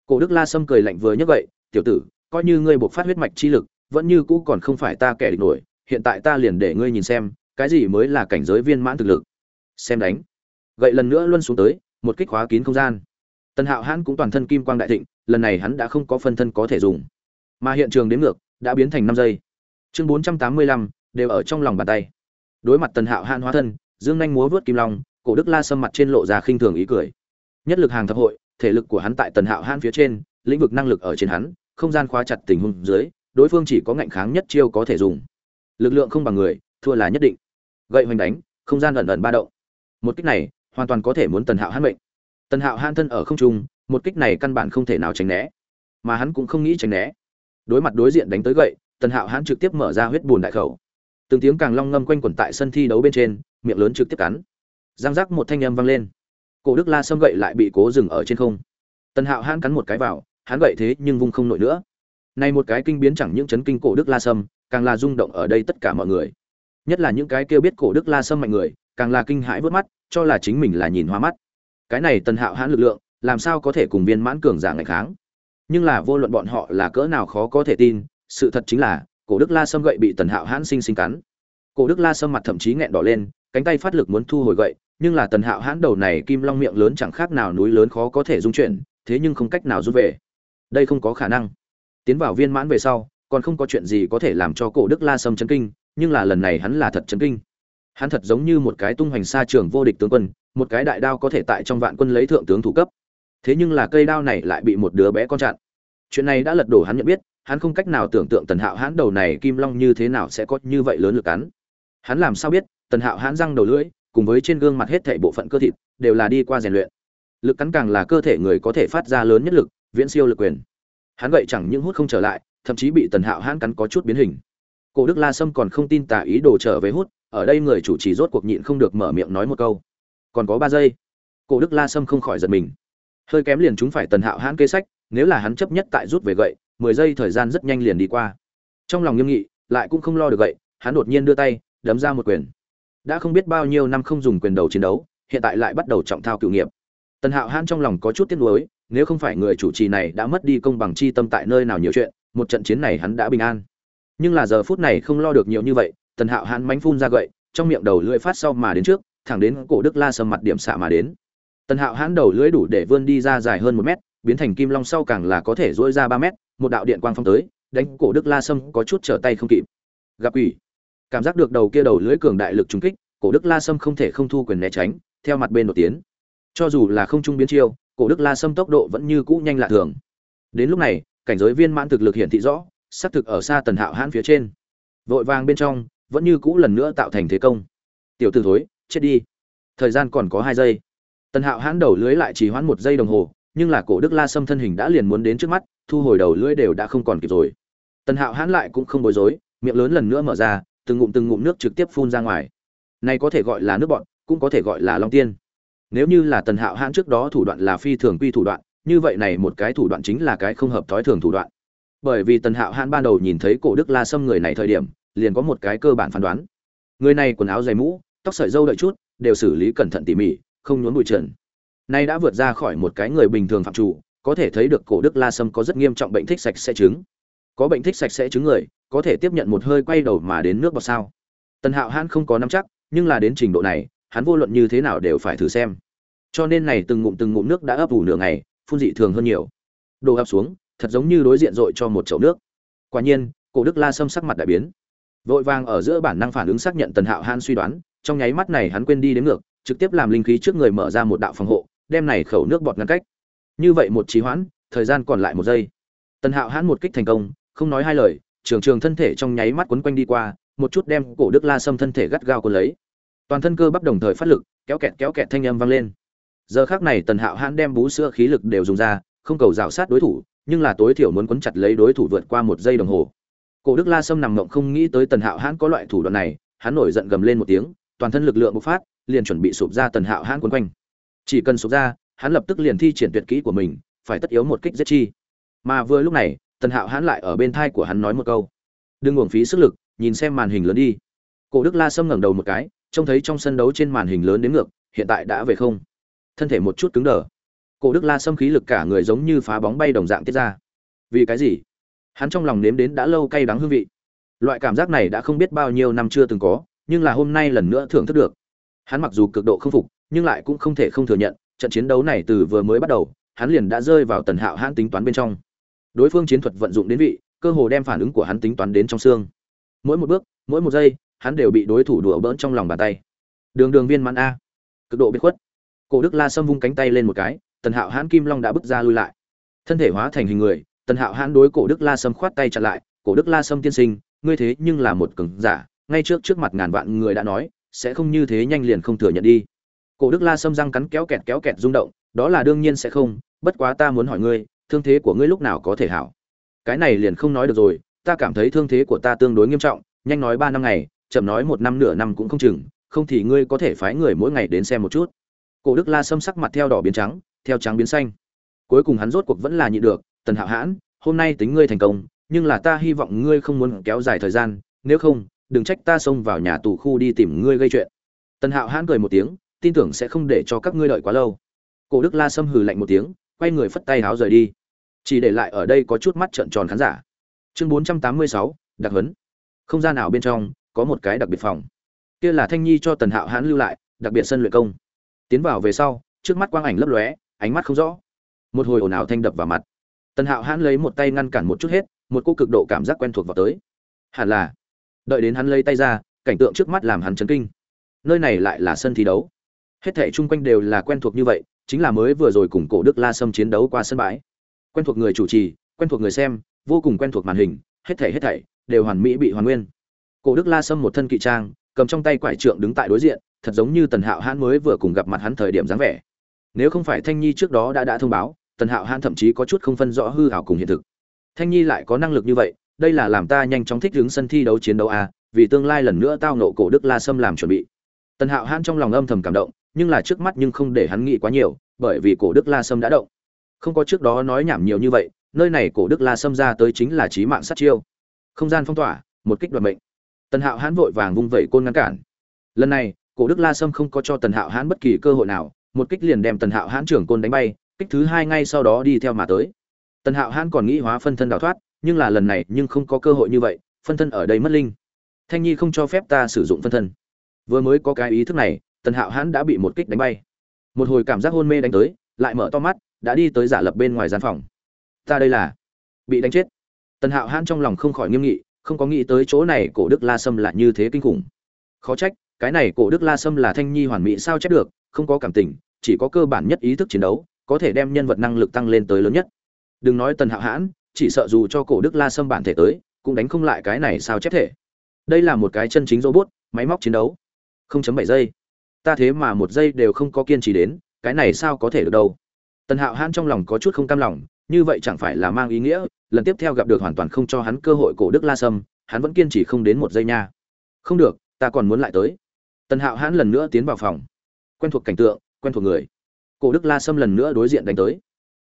cổ đức la sâm cười lạnh vừa như vậy tiểu tử, coi như ngươi buộc phát huyết mạch chi lực, vẫn như cũ còn không phải ta kẻ địch nổi, hiện tại ta liền để ngươi nhìn xem, cái gì mới là cảnh giới viên mãn thực lực. Xem đánh. Gậy lần nữa luân xuống tới, một kích khóa kín không gian. Tần hạo hãn cũng toàn thân kim quang đại thịnh, lần này hắn đã không có phân thân có thể dùng. Mà hiện trường đến ngược, đã biến thành năm giây. Chương bốn trăm tám mươi lăm, đều ở trong lòng bàn tay. Đối mặt tần hạo hãn hóa thân, dương nhanh múa vớt kim long, cổ đức la sâm mặt trên lộ ra khinh thường ý cười. Nhất lực hàng thập hội thể lực của hắn tại tần hạo hãn phía trên, lĩnh vực năng lực ở trên hắn, không gian khóa chặt tình huống dưới, đối phương chỉ có ngạnh kháng nhất chiêu có thể dùng. Lực lượng không bằng người, thua là nhất định. Gậy hoành đánh, không gian ẩn ẩn ba động. Một kích này, hoàn toàn có thể muốn tần hạo hãn mệnh. Tần hạo hãn thân ở không trung, một kích này căn bản không thể nào tránh né. Mà hắn cũng không nghĩ tránh né. Đối mặt đối diện đánh tới gậy, tần hạo hắn trực tiếp mở ra huyết bùn đại khẩu. Từng tiếng càng long ngâm quanh quẩn tại sân thi đấu bên trên, miệng lớn trực tiếp cắn. Giang giác một thanh âm vang lên cổ đức la Sâm gậy lại bị cố dừng ở trên không. Tần hạo hãn cắn một cái vào, hắn gậy thế nhưng vung không nổi nữa. Nay một cái kinh biến chẳng những chấn kinh cổ đức la sâm, càng là rung động ở đây tất cả mọi người. Nhất là những cái kêu biết cổ đức la sâm mạnh người, càng là kinh hãi vớt mắt, cho là chính mình là nhìn hoa mắt. Cái này tần hạo hãn lực lượng, làm sao có thể cùng viên mãn cường giả ngày kháng? Nhưng là vô luận bọn họ là cỡ nào khó có thể tin, sự thật chính là, cổ đức la sâm gậy bị tần hạo hãn sinh sinh cắn. Cổ đức la sâm mặt thậm chí nghẹn đỏ lên, cánh tay phát lực muốn thu hồi gậy nhưng là tần hạo hãn đầu này kim long miệng lớn chẳng khác nào núi lớn khó có thể dung chuyển, thế nhưng không cách nào rút về. Đây không có khả năng. Tiến vào viên mãn về sau, còn không có chuyện gì có thể làm cho cổ đức la sâm chấn kinh, nhưng là lần này hắn là thật chấn kinh. Hắn thật giống như một cái tung hoành xa trường vô địch tướng quân, một cái đại đao có thể tại trong vạn quân lấy thượng tướng thủ cấp. Thế nhưng là cây đao này lại bị một đứa bé con chặn. Chuyện này đã lật đổ hắn nhận biết, hắn không cách nào tưởng tượng tần hạo hãn đầu này kim long như thế nào sẽ có như vậy lớn lực cắn. Hắn làm sao biết, tần hạo hãn răng đầu lưỡi cùng với trên gương mặt hết thảy bộ phận cơ thịt, đều là đi qua rèn luyện. Lực cắn càng là cơ thể người có thể phát ra lớn nhất lực, viễn siêu lực quyền. Hắn gậy chẳng những hút không trở lại, thậm chí bị tần hạo hãn cắn có chút biến hình. Cổ đức la sâm còn không tin tà ý đồ trở về hút, ở đây người chủ trì rốt cuộc nhịn không được mở miệng nói một câu. Còn có ba giây. Cổ đức la sâm không khỏi giật mình. Hơi kém liền chúng phải tần hạo hãn kế sách, nếu là hắn chấp nhất tại rút về gậy, mười giây thời gian rất nhanh liền đi qua. Trong lòng nghiêm nghị, lại cũng không lo được gậy, hắn đột nhiên đưa tay, đấm ra một quyền đã không biết bao nhiêu năm không dùng quyền đầu chiến đấu, hiện tại lại bắt đầu trọng thao cựu nghiệp. Tần hạo hãn trong lòng có chút tiếc nuối, nếu không phải người chủ trì này đã mất đi công bằng chi tâm tại nơi nào nhiều chuyện, một trận chiến này hắn đã bình an. Nhưng là giờ phút này không lo được nhiều như vậy, tần hạo hãn mánh phun ra gậy, trong miệng đầu lưỡi phát sau mà đến trước, thẳng đến cổ đức la sầm mặt điểm xạ mà đến. Tần hạo hãn đầu lưỡi đủ để vươn đi ra dài hơn một mét, biến thành kim long sau càng là có thể dỗi ra ba mét, một đạo điện quang phong tới, đánh cổ đức la sâm có chút trở tay không kịp. Gặp ủy cảm giác được đầu kia đầu lưỡi cường đại lực trúng kích, cổ đức la sâm không thể không thu quyền né tránh, theo mặt bên đột tiến cho dù là không trung biến chiêu, cổ đức la sâm tốc độ vẫn như cũ nhanh lạ thường. Đến lúc này, cảnh giới viên mãn thực lực hiển thị rõ xác thực ở xa tần hạo hãn phía trên. Vội vàng bên trong, vẫn như cũ lần nữa tạo thành thế công. Tiểu t ử thối, chết đi. Thời gian còn có hai giây. Tần hạo hãn đầu lưới lại chỉ hoãn một giây đồng hồ, nhưng là cổ đức la sâm thân hình đã liền muốn đến trước mắt, thu hồi đầu lưỡi đều đã không còn kịp rồi. Tần hạo hãn lại cũng không bối rối, miệng lớn lần nữa mở ra từng ngụm từng ngụm nước trực tiếp phun ra ngoài. Này có thể gọi là nước bọn cũng có thể gọi là long tiên. Nếu như là tần hạo hãn trước đó thủ đoạn là phi thường quy thủ đoạn, như vậy này một cái thủ đoạn chính là cái không hợp thói thường thủ đoạn. Bởi vì tần hạo hãn ban đầu nhìn thấy cổ đức la sâm người này thời điểm, liền có một cái cơ bản phán đoán. Người này quần áo dày mũ, tóc sợi dâu đợi chút, đều xử lý cẩn thận tỉ mỉ, không nhốn bụi trần. Nay đã vượt ra khỏi một cái người bình thường phạm chủ, có thể thấy được cổ đức la sâm có rất nghiêm trọng bệnh thích sạch sẽ chứng có bệnh thích sạch sẽ chứng người, có thể tiếp nhận một hơi quay đầu mà đến nước bọt sao? Tần hạo hãn không có nắm chắc, nhưng là đến trình độ này, hắn vô luận như thế nào đều phải thử xem. Cho nên này từng ngụm từng ngụm nước đã ấp ủ nửa ngày, phun dị thường hơn nhiều. Đồ ập xuống, thật giống như đối diện dội cho một chậu nước. Quả nhiên, cổ đức la sâm sắc mặt đại biến. Vội vàng ở giữa bản năng phản ứng xác nhận tần hạo hãn suy đoán, trong nháy mắt này hắn quên đi đến ngược, trực tiếp làm linh khí trước người mở ra một đạo phòng hộ, đem này khẩu nước bọt ngăn cách. Như vậy một trí hoãn, thời gian còn lại một giây. Tần hạo hãn một kích thành công không nói hai lời, trường trường thân thể trong nháy mắt quấn quanh đi qua, một chút đem cổ đức la sâm thân thể gắt gao cuốn lấy. Toàn thân cơ bắp đồng thời phát lực, kéo kẹt kéo kẹt thanh âm vang lên. Giờ khác này tần hạo hãn đem bú sữa khí lực đều dùng ra, không cầu rào sát đối thủ, nhưng là tối thiểu muốn quấn chặt lấy đối thủ vượt qua một giây đồng hồ. Cổ đức la sâm nằm ngộng không nghĩ tới tần hạo hãn có loại thủ đoạn này, hắn nổi giận gầm lên một tiếng, toàn thân lực lượng bộc phát, liền chuẩn bị sụp ra tần hạo hãn quấn quanh. Chỉ cần sụp ra, hắn lập tức liền thi triển tuyệt kỹ của mình, phải tất yếu một kích giết chi. Mà vừa lúc này tần hạo hãn lại ở bên thai của hắn nói một câu. Đừng uổng phí sức lực, nhìn xem màn hình lớn đi. Cổ đức la sâm ngẩng đầu một cái, trông thấy trong sân đấu trên màn hình lớn đến ngược, hiện tại đã về không. Thân thể một chút cứng đờ. Cổ đức la Sâm khí lực cả người giống như phá bóng bay đồng dạng tiết ra. Vì cái gì? Hắn trong lòng nếm đến đã lâu cay đắng hương vị. Loại cảm giác này đã không biết bao nhiêu năm chưa từng có, nhưng là hôm nay lần nữa thưởng thức được. Hắn mặc dù cực độ không phục, nhưng lại cũng không thể không thừa nhận, trận chiến đấu này từ vừa mới bắt đầu, hắn liền đã rơi vào tần hạo hãn tính toán bên trong đối phương chiến thuật vận dụng đến vị, cơ hồ đem phản ứng của hắn tính toán đến trong xương. Mỗi một bước, mỗi một giây, hắn đều bị đối thủ đùa bỡn trong lòng bàn tay. Đường đường viên mãn a. Cực độ biệt khuất. Cổ đức la sâm vung cánh tay lên một cái, tần hạo hãn kim long đã bước ra lui lại. Thân thể hóa thành hình người, tần hạo hãn đối cổ đức la sâm khoát tay chặn lại, cổ đức la sâm tiên sinh, ngươi thế nhưng là một cường giả, ngay trước trước mặt ngàn vạn người đã nói, sẽ không như thế nhanh liền không thừa nhận đi. Cổ đức la sâm răng cắn kéo kẹt kéo kẹt rung động, đó là đương nhiên sẽ không, bất quá ta muốn hỏi ngươi thương thế của ngươi lúc nào có thể hảo? Cái này liền không nói được rồi, ta cảm thấy thương thế của ta tương đối nghiêm trọng, nhanh nói ba năm ngày, chậm nói một năm nửa năm cũng không chừng, không thì ngươi có thể phái người mỗi ngày đến xem một chút. Cổ đức la xâm sắc mặt theo đỏ biến trắng, theo trắng biến xanh. Cuối cùng hắn rốt cuộc vẫn là nhịn được, tần hạo hãn, hôm nay tính ngươi thành công, nhưng là ta hy vọng ngươi không muốn kéo dài thời gian, nếu không, đừng trách ta xông vào nhà tù khu đi tìm ngươi gây chuyện. Tần hạo hãn cười một tiếng, tin tưởng sẽ không để cho các ngươi đợi quá lâu. Cổ đức la xâm hừ lạnh một tiếng, quay người phất tay háo rời đi chỉ để lại ở đây có chút mắt trợn tròn khán giả. Chương bốn trăm tám mươi sáu, đặc huấn. Không gian nào bên trong, có một cái đặc biệt phòng. Kia là thanh nhi cho tần hạo hãn lưu lại, đặc biệt sân luyện công. Tiến vào về sau, trước mắt quang ảnh lấp lóe, ánh mắt không rõ. Một hồi ồn ào thanh đập vào mặt. Tần hạo hãn lấy một tay ngăn cản một chút hết, một cô cực độ cảm giác quen thuộc vào tới. Hẳn là, đợi đến hắn lấy tay ra, cảnh tượng trước mắt làm hắn chấn kinh. Nơi này lại là sân thi đấu. Hết thảy chung quanh đều là quen thuộc như vậy, chính là mới vừa rồi cùng cổ đức la sâm chiến đấu qua sân bãi quen thuộc người chủ trì quen thuộc người xem vô cùng quen thuộc màn hình hết thảy hết thảy đều hoàn mỹ bị hoàn nguyên. Cổ đức la sâm một thân kỵ trang cầm trong tay quải trượng đứng tại đối diện thật giống như tần hạo hãn mới vừa cùng gặp mặt hắn thời điểm dáng vẻ. Nếu không phải thanh nhi trước đó đã đã thông báo tần hạo hãn thậm chí có chút không phân rõ hư hảo cùng hiện thực. Thanh nhi lại có năng lực như vậy đây là làm ta nhanh chóng thích ứng sân thi đấu chiến đấu à, vì tương lai lần nữa tao nộ cổ đức la sâm làm chuẩn bị. Tần hạo hãn trong lòng âm thầm cảm động nhưng là trước mắt nhưng không để hắn nghĩ quá nhiều bởi vì cổ đức la sâm đã động không có trước đó nói nhảm nhiều như vậy, nơi này cổ đức la sâm ra tới chính là trí mạng sát chiêu. Không gian phong tỏa, một kích đoạt mệnh. Tần hạo hãn vội vàng vung vẩy côn ngăn cản. Lần này, cổ đức la sâm không có cho tần hạo hãn bất kỳ cơ hội nào, một kích liền đem tần hạo hãn trưởng côn đánh bay, kích thứ hai ngay sau đó đi theo mà tới. Tần hạo hãn còn nghĩ hóa phân thân đào thoát, nhưng là lần này nhưng không có cơ hội như vậy, phân thân ở đây mất linh. Thanh nhi không cho phép ta sử dụng phân thân. Vừa mới có cái ý thức này, tần hạo hãn đã bị một kích đánh bay. Một hồi cảm giác hôn mê đánh tới, lại mở to mắt đã đi tới giả lập bên ngoài gian phòng. Ta đây là bị đánh chết. Tần hạo hãn trong lòng không khỏi nghiêm nghị, không có nghĩ tới chỗ này cổ đức la sâm là như thế kinh khủng. Khó trách, cái này cổ đức la sâm là thanh nhi hoàn mỹ sao chép được, không có cảm tình, chỉ có cơ bản nhất ý thức chiến đấu, có thể đem nhân vật năng lực tăng lên tới lớn nhất. Đừng nói tần hạo hãn, chỉ sợ dù cho cổ đức la sâm bản thể tới, cũng đánh không lại cái này sao chép thể. Đây là một cái chân chính robot, máy móc chiến đấu. 0.7 giây. Ta thế mà một giây đều không có kiên trì đến, cái này sao có thể được đâu? Tần hạo hãn trong lòng có chút không cam lòng, như vậy chẳng phải là mang ý nghĩa, lần tiếp theo gặp được hoàn toàn không cho hắn cơ hội cổ đức la sâm, hắn vẫn kiên trì không đến một giây nha. Không được, ta còn muốn lại tới. Tần hạo hãn lần nữa tiến vào phòng. Quen thuộc cảnh tượng, quen thuộc người. Cổ đức la sâm lần nữa đối diện đánh tới.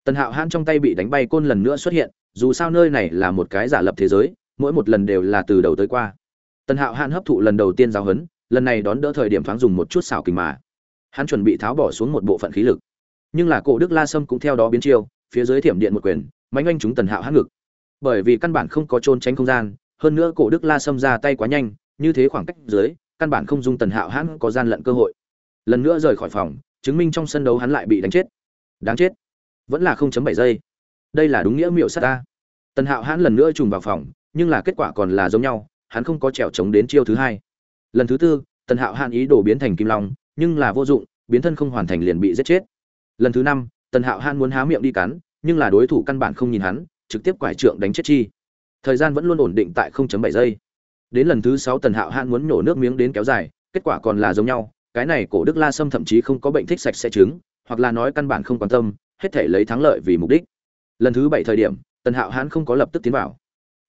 Tần hạo hãn trong tay bị đánh bay côn lần nữa xuất hiện, dù sao nơi này là một cái giả lập thế giới, mỗi một lần đều là từ đầu tới qua. Tần hạo hãn hấp thụ lần đầu tiên giáo huấn, lần này đón đỡ thời điểm thoáng dùng một chút xảo kình mà. Hắn chuẩn bị tháo bỏ xuống một bộ phận khí lực nhưng là cổ đức la sâm cũng theo đó biến chiêu, phía dưới thiểm điện một quyền mánh anh chúng tần hạo hát ngực. Bởi vì căn bản không có trôn tránh không gian, hơn nữa cổ đức la sâm ra tay quá nhanh, như thế khoảng cách dưới, căn bản không dung tần hạo hãn có gian lận cơ hội. Lần nữa rời khỏi phòng, chứng minh trong sân đấu hắn lại bị đánh chết. Đáng chết. Vẫn là 0.7 giây. Đây là đúng nghĩa miệu sát ta. Tần hạo hãn lần nữa trùng vào phòng, nhưng là kết quả còn là giống nhau, hắn không có trèo chống đến chiêu thứ hai. Lần thứ tư, tần hạo hãn ý đồ biến thành kim long, nhưng là vô dụng, biến thân không hoàn thành liền bị giết chết lần thứ năm, tần hạo han muốn há miệng đi cắn, nhưng là đối thủ căn bản không nhìn hắn, trực tiếp quải trượng đánh chết chi. Thời gian vẫn luôn ổn định tại 0.7 giây. Đến lần thứ sáu, tần hạo han muốn nhổ nước miếng đến kéo dài, kết quả còn là giống nhau, cái này cổ đức la sâm thậm chí không có bệnh thích sạch sẽ trứng, hoặc là nói căn bản không quan tâm, hết thể lấy thắng lợi vì mục đích. Lần thứ bảy thời điểm, tần hạo hãn không có lập tức tiến vào.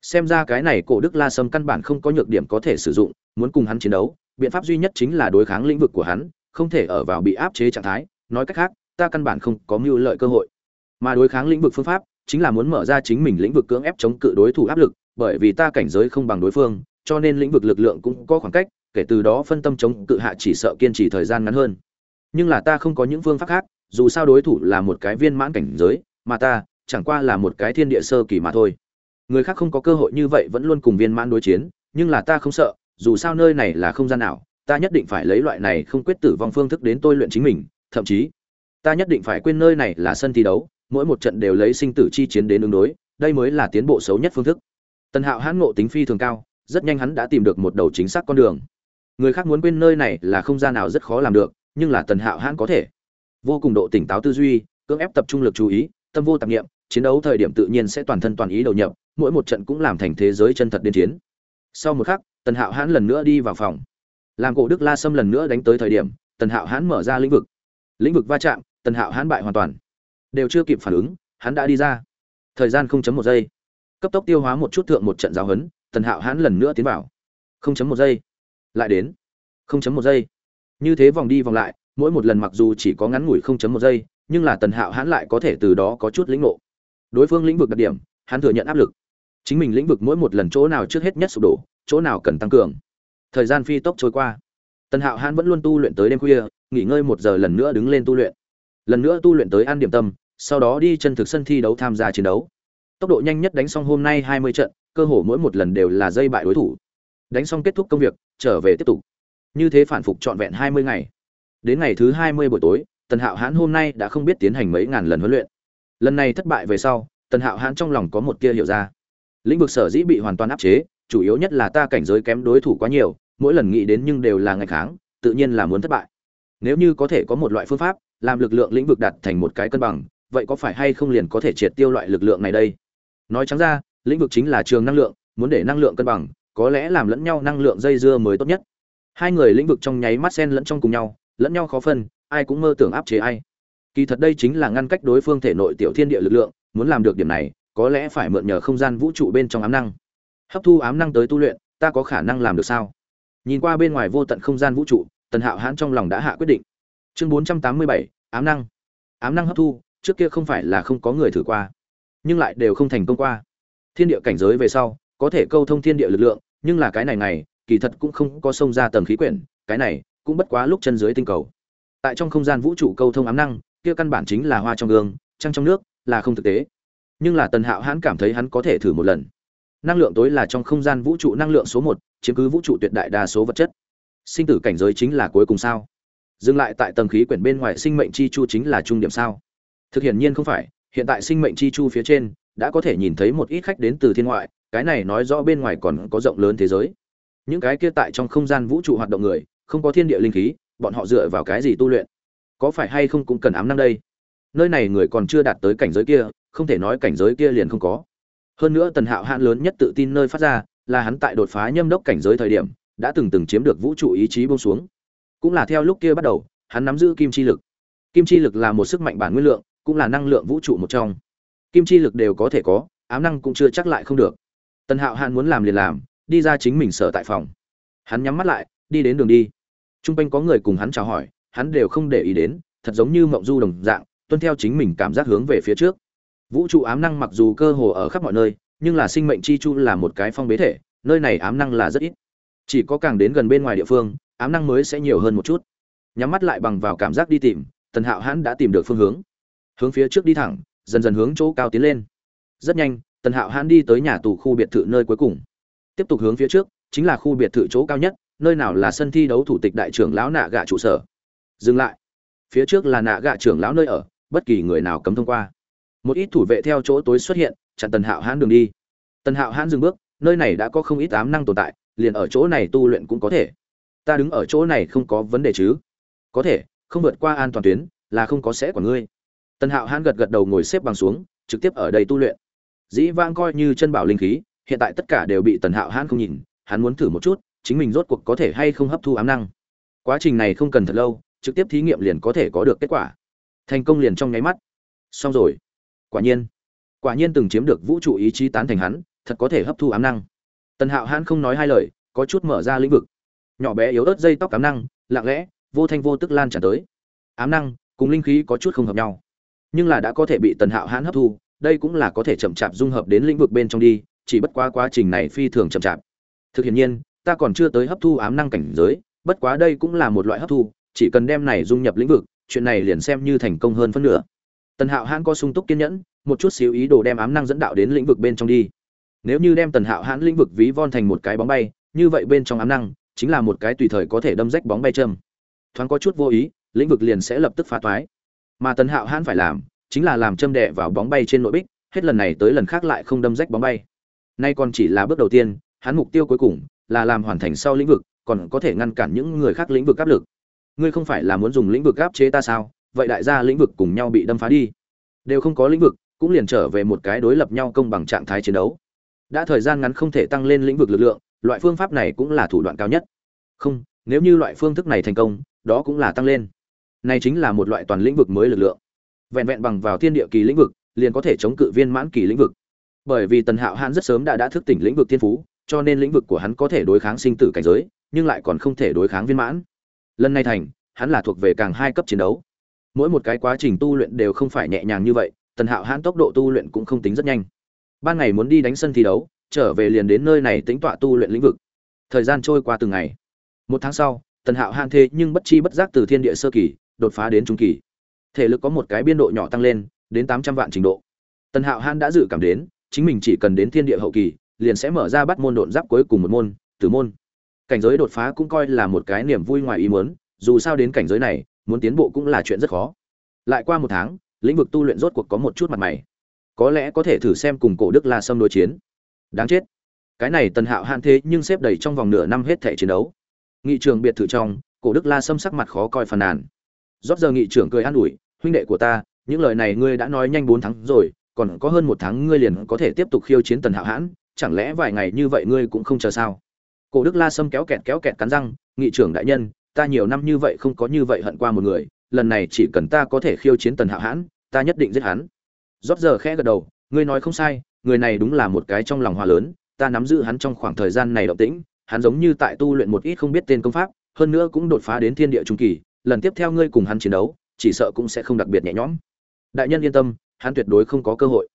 Xem ra cái này cổ đức la sâm căn bản không có nhược điểm có thể sử dụng, muốn cùng hắn chiến đấu, biện pháp duy nhất chính là đối kháng lĩnh vực của hắn, không thể ở vào bị áp chế trạng thái, nói cách khác ta căn bản không có mưu lợi cơ hội. Mà đối kháng lĩnh vực phương pháp, chính là muốn mở ra chính mình lĩnh vực cưỡng ép chống cự đối thủ áp lực, bởi vì ta cảnh giới không bằng đối phương, cho nên lĩnh vực lực lượng cũng có khoảng cách, kể từ đó phân tâm chống cự hạ chỉ sợ kiên trì thời gian ngắn hơn. Nhưng là ta không có những phương pháp khác, dù sao đối thủ là một cái viên mãn cảnh giới, mà ta chẳng qua là một cái thiên địa sơ kỳ mà thôi. Người khác không có cơ hội như vậy vẫn luôn cùng viên mãn đối chiến, nhưng là ta không sợ, dù sao nơi này là không gian nào ta nhất định phải lấy loại này không quyết tử vong phương thức đến tôi luyện chính mình, thậm chí ta nhất định phải quên nơi này là sân thi đấu, mỗi một trận đều lấy sinh tử chi chiến đến ứng đối, đây mới là tiến bộ xấu nhất phương thức. Tần hạo hãn ngộ tính phi thường cao, rất nhanh hắn đã tìm được một đầu chính xác con đường. Người khác muốn quên nơi này là không gian nào rất khó làm được, nhưng là tần hạo hãn có thể. Vô cùng độ tỉnh táo tư duy, cưỡng ép tập trung lực chú ý, tâm vô tạp nghiệm chiến đấu thời điểm tự nhiên sẽ toàn thân toàn ý đầu nhập, mỗi một trận cũng làm thành thế giới chân thật đến chiến. Sau một khắc, tần hạo hãn lần nữa đi vào phòng. Làm cổ đức la sâm lần nữa đánh tới thời điểm, tần hạo hãn mở ra lĩnh vực. Lĩnh vực va chạm tần hạo hãn bại hoàn toàn. Đều chưa kịp phản ứng, hắn đã đi ra. Thời gian không chấm một giây. Cấp tốc tiêu hóa một chút thượng một trận giáo hấn tần hạo hãn lần nữa tiến vào. Không chấm một giây. Lại đến. Không chấm một giây. Như thế vòng đi vòng lại, mỗi một lần mặc dù chỉ có ngắn ngủi không chấm một giây, nhưng là tần hạo hãn lại có thể từ đó có chút lĩnh ngộ. Đối phương lĩnh vực đặc điểm, hắn thừa nhận áp lực. Chính mình lĩnh vực mỗi một lần chỗ nào trước hết nhất sụp đổ, chỗ nào cần tăng cường. Thời gian phi tốc trôi qua. Tần hạo hãn vẫn luôn tu luyện tới đêm khuya, nghỉ ngơi một giờ lần nữa đứng lên tu luyện lần nữa tu luyện tới an điểm tâm, sau đó đi chân thực sân thi đấu tham gia chiến đấu. Tốc độ nhanh nhất đánh xong hôm nay hai mươi trận, cơ hồ mỗi một lần đều là dây bại đối thủ. Đánh xong kết thúc công việc, trở về tiếp tục. Như thế phản phục trọn vẹn hai mươi ngày. Đến ngày thứ hai mươi buổi tối, tần hạo hãn hôm nay đã không biết tiến hành mấy ngàn lần huấn luyện. Lần này thất bại về sau, tần hạo hãn trong lòng có một tia hiểu ra. Lĩnh vực sở dĩ bị hoàn toàn áp chế, chủ yếu nhất là ta cảnh giới kém đối thủ quá nhiều, mỗi lần nghĩ đến nhưng đều là ngày kháng, tự nhiên là muốn thất bại. Nếu như có thể có một loại phương pháp làm lực lượng lĩnh vực đạt thành một cái cân bằng, vậy có phải hay không liền có thể triệt tiêu loại lực lượng này đây? Nói trắng ra, lĩnh vực chính là trường năng lượng, muốn để năng lượng cân bằng, có lẽ làm lẫn nhau năng lượng dây dưa mới tốt nhất. Hai người lĩnh vực trong nháy mắt xen lẫn trong cùng nhau, lẫn nhau khó phân, ai cũng mơ tưởng áp chế ai. Kỳ thật đây chính là ngăn cách đối phương thể nội tiểu thiên địa lực lượng, muốn làm được điểm này, có lẽ phải mượn nhờ không gian vũ trụ bên trong ám năng. Hấp thu ám năng tới tu luyện, ta có khả năng làm được sao? Nhìn qua bên ngoài vô tận không gian vũ trụ, Tần Hạo Hãn trong lòng đã hạ quyết định. Chương 487, ám năng. Ám năng hấp thu, trước kia không phải là không có người thử qua, nhưng lại đều không thành công qua. Thiên địa cảnh giới về sau, có thể câu thông thiên địa lực lượng, nhưng là cái này này, kỳ thật cũng không có xông ra tầng khí quyển, cái này cũng bất quá lúc chân dưới tinh cầu. Tại trong không gian vũ trụ câu thông ám năng, kia căn bản chính là hoa trong gương, trăng trong nước, là không thực tế. Nhưng là tần hạo hãn cảm thấy hắn có thể thử một lần. Năng lượng tối là trong không gian vũ trụ năng lượng số một, chiếm cứ vũ trụ tuyệt đại đa số vật chất. Sinh tử cảnh giới chính là cuối cùng sao? Dừng lại tại tầng khí quyển bên ngoài sinh mệnh chi chu chính là trung điểm sao? Thực hiện nhiên không phải, hiện tại sinh mệnh chi chu phía trên đã có thể nhìn thấy một ít khách đến từ thiên ngoại, cái này nói rõ bên ngoài còn có rộng lớn thế giới. Những cái kia tại trong không gian vũ trụ hoạt động người, không có thiên địa linh khí, bọn họ dựa vào cái gì tu luyện? Có phải hay không cũng cần ám năng đây? Nơi này người còn chưa đạt tới cảnh giới kia, không thể nói cảnh giới kia liền không có. Hơn nữa tần hạo hạn lớn nhất tự tin nơi phát ra là hắn tại đột phá nhâm đốc cảnh giới thời điểm, đã từng từng chiếm được vũ trụ ý chí bông xuống cũng là theo lúc kia bắt đầu, hắn nắm giữ kim chi lực. Kim chi lực là một sức mạnh bản nguyên lượng, cũng là năng lượng vũ trụ một trong. Kim chi lực đều có thể có, ám năng cũng chưa chắc lại không được. Tần hạo hạn muốn làm liền làm, đi ra chính mình sở tại phòng. Hắn nhắm mắt lại, đi đến đường đi. T r u n g quanh có người cùng hắn chào hỏi, hắn đều không để ý đến, thật giống như mộng du đồng dạng, tuân theo chính mình cảm giác hướng về phía trước. Vũ trụ ám năng mặc dù cơ hồ ở khắp mọi nơi, nhưng là sinh mệnh chi chu là một cái phong bế thể, nơi này ám năng là rất ít. Chỉ có càng đến gần bên ngoài địa phương ám năng mới sẽ nhiều hơn một chút. Nhắm mắt lại bằng vào cảm giác đi tìm, tần hạo hãn đã tìm được phương hướng. Hướng phía trước đi thẳng, dần dần hướng chỗ cao tiến lên. Rất nhanh, tần hạo hãn đi tới nhà tù khu biệt thự nơi cuối cùng. Tiếp tục hướng phía trước, chính là khu biệt thự chỗ cao nhất, nơi nào là sân thi đấu thủ tịch đại trưởng lão nạ gạ trụ sở. Dừng lại. Phía trước là nạ gạ trưởng lão nơi ở, bất kỳ người nào cấm thông qua. Một ít thủ vệ theo chỗ tối xuất hiện, chặn tần hạo hãn đường đi. Tần hạo hãn dừng bước, nơi này đã có không ít ám năng tồn tại, liền ở chỗ này tu luyện cũng có thể ta đứng ở chỗ này không có vấn đề chứ? Có thể, không vượt qua an toàn tuyến, là không có sẽ của ngươi. Tần hạo hãn gật gật đầu ngồi xếp bằng xuống, trực tiếp ở đây tu luyện. Dĩ vang coi như chân bảo linh khí, hiện tại tất cả đều bị tần hạo hãn không nhìn, hắn muốn thử một chút, chính mình rốt cuộc có thể hay không hấp thu ám năng. Quá trình này không cần thật lâu, trực tiếp thí nghiệm liền có thể có được kết quả. Thành công liền trong nháy mắt. Xong rồi. Quả nhiên. Quả nhiên từng chiếm được vũ trụ ý chí tán thành hắn, thật có thể hấp thu ám năng. Tần hạo hãn không nói hai lời, có chút mở ra lĩnh vực nhỏ bé yếu ớt dây tóc ám năng, lặng lẽ, vô thanh vô tức lan tràn tới. Ám năng cùng linh khí có chút không hợp nhau, nhưng là đã có thể bị tần hạo hãn hấp thu, đây cũng là có thể chậm chạp dung hợp đến lĩnh vực bên trong đi, chỉ bất quá quá trình này phi thường chậm chạp. Thực hiện nhiên, ta còn chưa tới hấp thu ám năng cảnh giới, bất quá đây cũng là một loại hấp thu, chỉ cần đem này dung nhập lĩnh vực, chuyện này liền xem như thành công hơn phân nửa. Tần hạo hãn có sung túc kiên nhẫn, một chút xíu ý đồ đem ám năng dẫn đạo đến lĩnh vực bên trong đi. Nếu như đem tần hạo hãn lĩnh vực ví von thành một cái bóng bay, như vậy bên trong ám năng chính là một cái tùy thời có thể đâm rách bóng bay châm. Thoáng có chút vô ý, lĩnh vực liền sẽ lập tức phá toái. Mà tần hạo hãn phải làm, chính là làm châm đè vào bóng bay trên nội bích, hết lần này tới lần khác lại không đâm rách bóng bay. Nay còn chỉ là bước đầu tiên, hắn mục tiêu cuối cùng là làm hoàn thành sau lĩnh vực, còn có thể ngăn cản những người khác lĩnh vực áp lực. Ngươi không phải là muốn dùng lĩnh vực áp chế ta sao? Vậy đại gia lĩnh vực cùng nhau bị đâm phá đi. Đều không có lĩnh vực, cũng liền trở về một cái đối lập nhau công bằng trạng thái chiến đấu. Đã thời gian ngắn không thể tăng lên lĩnh vực lực lượng loại phương pháp này cũng là thủ đoạn cao nhất. Không, nếu như loại phương thức này thành công, đó cũng là tăng lên. Này chính là một loại toàn lĩnh vực mới lực lượng. Vẹn vẹn bằng vào thiên địa kỳ lĩnh vực, liền có thể chống cự viên mãn kỳ lĩnh vực. Bởi vì tần hạo hãn rất sớm đã đã thức tỉnh lĩnh vực thiên phú, cho nên lĩnh vực của hắn có thể đối kháng sinh tử cảnh giới, nhưng lại còn không thể đối kháng viên mãn. Lần này thành, hắn là thuộc về càng hai cấp chiến đấu. Mỗi một cái quá trình tu luyện đều không phải nhẹ nhàng như vậy, tần hạo hãn tốc độ tu luyện cũng không tính rất nhanh. Ban ngày muốn đi đánh sân thi đấu trở về liền đến nơi này tính tọa tu luyện lĩnh vực. Thời gian trôi qua từng ngày. Một tháng sau, tần hạo hạn thế nhưng bất chi bất giác từ thiên địa sơ kỳ, đột phá đến trung kỳ. Thể lực có một cái biên độ nhỏ tăng lên, đến tám trăm vạn trình độ. Tần hạo hạn đã dự cảm đến, chính mình chỉ cần đến thiên địa hậu kỳ, liền sẽ mở ra bắt môn độn giáp cuối cùng một môn, tử môn. Cảnh giới đột phá cũng coi là một cái niềm vui ngoài ý muốn, dù sao đến cảnh giới này, muốn tiến bộ cũng là chuyện rất khó. Lại qua một tháng, lĩnh vực tu luyện rốt cuộc có một chút mặt mày. Có lẽ có thể thử xem cùng cổ đức la sâm đối chiến đáng chết. Cái này tần hạo hạn thế nhưng xếp đầy trong vòng nửa năm hết thể chiến đấu. Nghị trường biệt thự trong, cổ đức la sâm sắc mặt khó coi phàn nàn. Rót giờ nghị trưởng cười an ủi, huynh đệ của ta, những lời này ngươi đã nói nhanh bốn tháng rồi, còn có hơn một tháng ngươi liền có thể tiếp tục khiêu chiến tần hạo hãn, chẳng lẽ vài ngày như vậy ngươi cũng không chờ sao? Cổ đức la sâm kéo kẹt kéo kẹt cắn răng, nghị trưởng đại nhân, ta nhiều năm như vậy không có như vậy hận qua một người, lần này chỉ cần ta có thể khiêu chiến tần hạo hãn, ta nhất định giết hắn. Rót giờ khẽ gật đầu, ngươi nói không sai người này đúng là một cái trong lòng hoa lớn, ta nắm giữ hắn trong khoảng thời gian này động tĩnh, hắn giống như tại tu luyện một ít không biết tên công pháp, hơn nữa cũng đột phá đến thiên địa trung kỳ, lần tiếp theo ngươi cùng hắn chiến đấu, chỉ sợ cũng sẽ không đặc biệt nhẹ nhõm. Đại nhân yên tâm, hắn tuyệt đối không có cơ hội.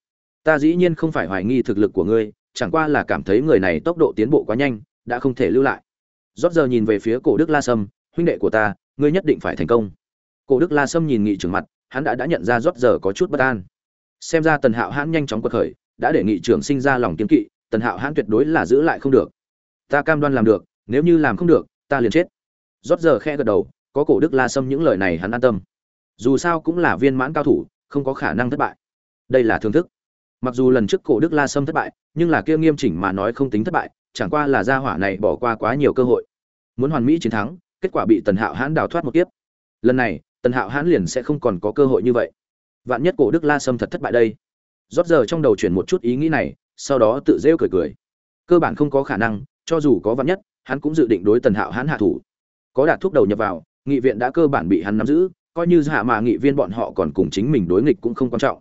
Ta dĩ nhiên không phải hoài nghi thực lực của ngươi, chẳng qua là cảm thấy người này tốc độ tiến bộ quá nhanh, đã không thể lưu lại. Rót giờ nhìn về phía cổ đức la sâm, huynh đệ của ta, ngươi nhất định phải thành công. Cổ đức la sâm nhìn nghị trưởng mặt, hắn đã đã nhận ra rót giờ có chút bất an. Xem ra tần hạo hãn nhanh chóng quật khởi đã để nghị trưởng sinh ra lòng kiên kỵ, tần hạo hãn tuyệt đối là giữ lại không được. Ta cam đoan làm được, nếu như làm không được, ta liền chết. Rót giờ khe gật đầu, có cổ đức la sâm những lời này hắn an tâm. Dù sao cũng là viên mãn cao thủ, không có khả năng thất bại. Đây là thương thức. Mặc dù lần trước cổ đức la sâm thất bại, nhưng là kia nghiêm chỉnh mà nói không tính thất bại, chẳng qua là gia hỏa này bỏ qua quá nhiều cơ hội. Muốn hoàn mỹ chiến thắng, kết quả bị tần hạo hãn đào thoát một kiếp. lần này, tần hạo hãn liền sẽ không còn có cơ hội như vậy. Vạn nhất cổ đức la sâm thật thất bại đây rót giờ trong đầu chuyển một chút ý nghĩ này, sau đó tự rêu cười cười. Cơ bản không có khả năng, cho dù có vắn nhất, hắn cũng dự định đối tần hạo hắn hạ thủ. Có đạt thuốc đầu nhập vào, nghị viện đã cơ bản bị hắn nắm giữ, coi như hạ mà nghị viên bọn họ còn cùng chính mình đối nghịch cũng không quan trọng.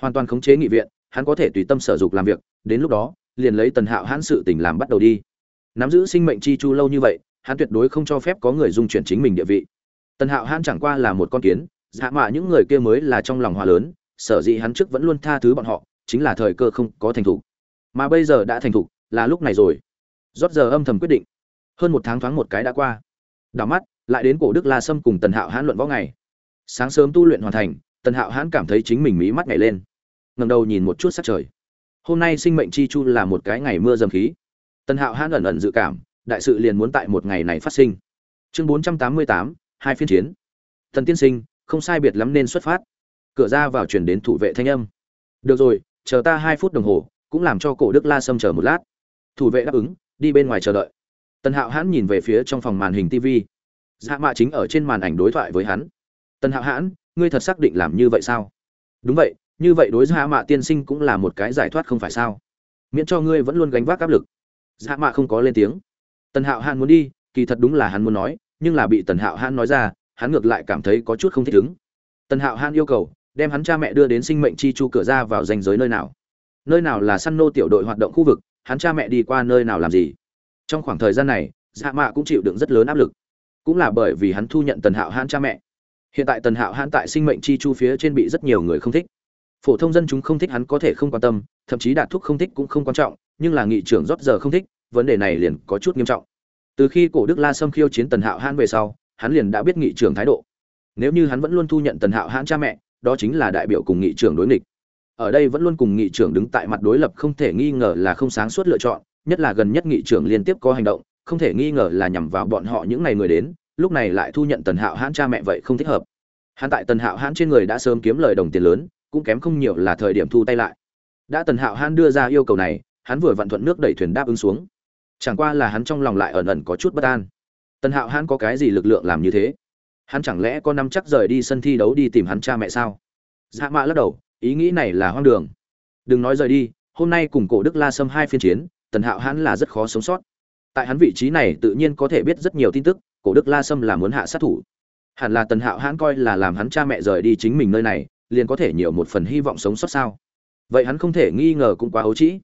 Hoàn toàn khống chế nghị viện, hắn có thể tùy tâm sở dục làm việc, đến lúc đó, liền lấy tần hạo hãn sự tình làm bắt đầu đi. Nắm giữ sinh mệnh chi chu lâu như vậy, hắn tuyệt đối không cho phép có người dung chuyển chính mình địa vị. Tần hạo hãn chẳng qua là một con kiến dạ mạ những người kia mới là trong lòng hòa lớn sở dĩ hắn trước vẫn luôn tha thứ bọn họ, chính là thời cơ không có thành thục mà bây giờ đã thành thục là lúc này rồi. Rót giờ âm thầm quyết định. Hơn một tháng thoáng một cái đã qua. Đảo mắt, lại đến cổ đức la sâm cùng tần hạo hãn luận võ ngày. Sáng sớm tu luyện hoàn thành, tần hạo hãn cảm thấy chính mình mí mắt nhảy lên. Ngầm đầu nhìn một chút sắc trời. Hôm nay sinh mệnh chi chu là một cái ngày mưa dầm khí. Tần hạo hãn ẩn ẩn dự cảm, đại sự liền muốn tại một ngày này phát sinh. Chương bốn trăm tám mươi tám, hai phiên chiến. Thần tiên sinh, không sai biệt lắm nên xuất phát cửa ra vào chuyển đến thủ vệ thanh âm. Được rồi, chờ ta hai phút đồng hồ, cũng làm cho cổ đức la sâm chờ một lát. Thủ vệ đáp ứng, đi bên ngoài chờ đợi. Tần hạo hãn nhìn về phía trong phòng màn hình tv dạ mạ chính ở trên màn ảnh đối thoại với hắn. Tần hạo hãn, ngươi thật xác định làm như vậy sao? Đúng vậy, như vậy đối dạ mạ tiên sinh cũng là một cái giải thoát không phải sao? Miễn cho ngươi vẫn luôn gánh vác áp lực. Dạ mạ không có lên tiếng. Tần hạo hãn muốn đi, kỳ thật đúng là hắn muốn nói, nhưng là bị tần hạo hãn nói ra, hắn ngược lại cảm thấy có chút không thích ứng. Tần hạo hãn yêu cầu đem hắn cha mẹ đưa đến sinh mệnh chi chu cửa ra vào danh giới nơi nào. Nơi nào là săn nô tiểu đội hoạt động khu vực, hắn cha mẹ đi qua nơi nào làm gì. Trong khoảng thời gian này dạ mạ cũng chịu đựng rất lớn áp lực. Cũng là bởi vì hắn thu nhận tần hạo hãn cha mẹ. Hiện tại tần hạo hãn tại sinh mệnh chi chu phía trên bị rất nhiều người không thích. Phổ thông dân chúng không thích hắn có thể không quan tâm, thậm chí đạt thuốc không thích cũng không quan trọng, nhưng là nghị trưởng rót giờ không thích, vấn đề này liền có chút nghiêm trọng. Từ khi cổ đức la sâm khiêu chiến tần hạo hãn về sau, hắn liền đã biết nghị trưởng thái độ. Nếu như hắn vẫn luôn thu nhận tần hạo hãn cha mẹ đó chính là đại biểu cùng nghị trưởng đối nghịch. Ở đây vẫn luôn cùng nghị trưởng đứng tại mặt đối lập không thể nghi ngờ là không sáng suốt lựa chọn, nhất là gần nhất nghị trưởng liên tiếp có hành động, không thể nghi ngờ là nhằm vào bọn họ những ngày người đến, lúc này lại thu nhận tần hạo hãn cha mẹ vậy không thích hợp. Hắn tại tần hạo hãn trên người đã sớm kiếm lời đồng tiền lớn, cũng kém không nhiều là thời điểm thu tay lại. Đã tần hạo hãn đưa ra yêu cầu này, hắn vừa vặn thuận nước đẩy thuyền đáp ứng xuống. Chẳng qua là hắn trong lòng lại ẩn ẩn có chút bất an. Tần hạo hãn có cái gì lực lượng làm như thế? Hắn chẳng lẽ có năm chắc rời đi sân thi đấu đi tìm hắn cha mẹ sao? Dạ mạ lắc đầu, ý nghĩ này là hoang đường. Đừng nói rời đi, hôm nay cùng cổ đức la sâm hai phiên chiến, tần hạo hắn là rất khó sống sót. Tại hắn vị trí này tự nhiên có thể biết rất nhiều tin tức, cổ đức la sâm là muốn hạ sát thủ. Hẳn là tần hạo hãn coi là làm hắn cha mẹ rời đi chính mình nơi này, liền có thể nhiều một phần hy vọng sống sót sao? Vậy hắn không thể nghi ngờ cũng quá ấu trĩ.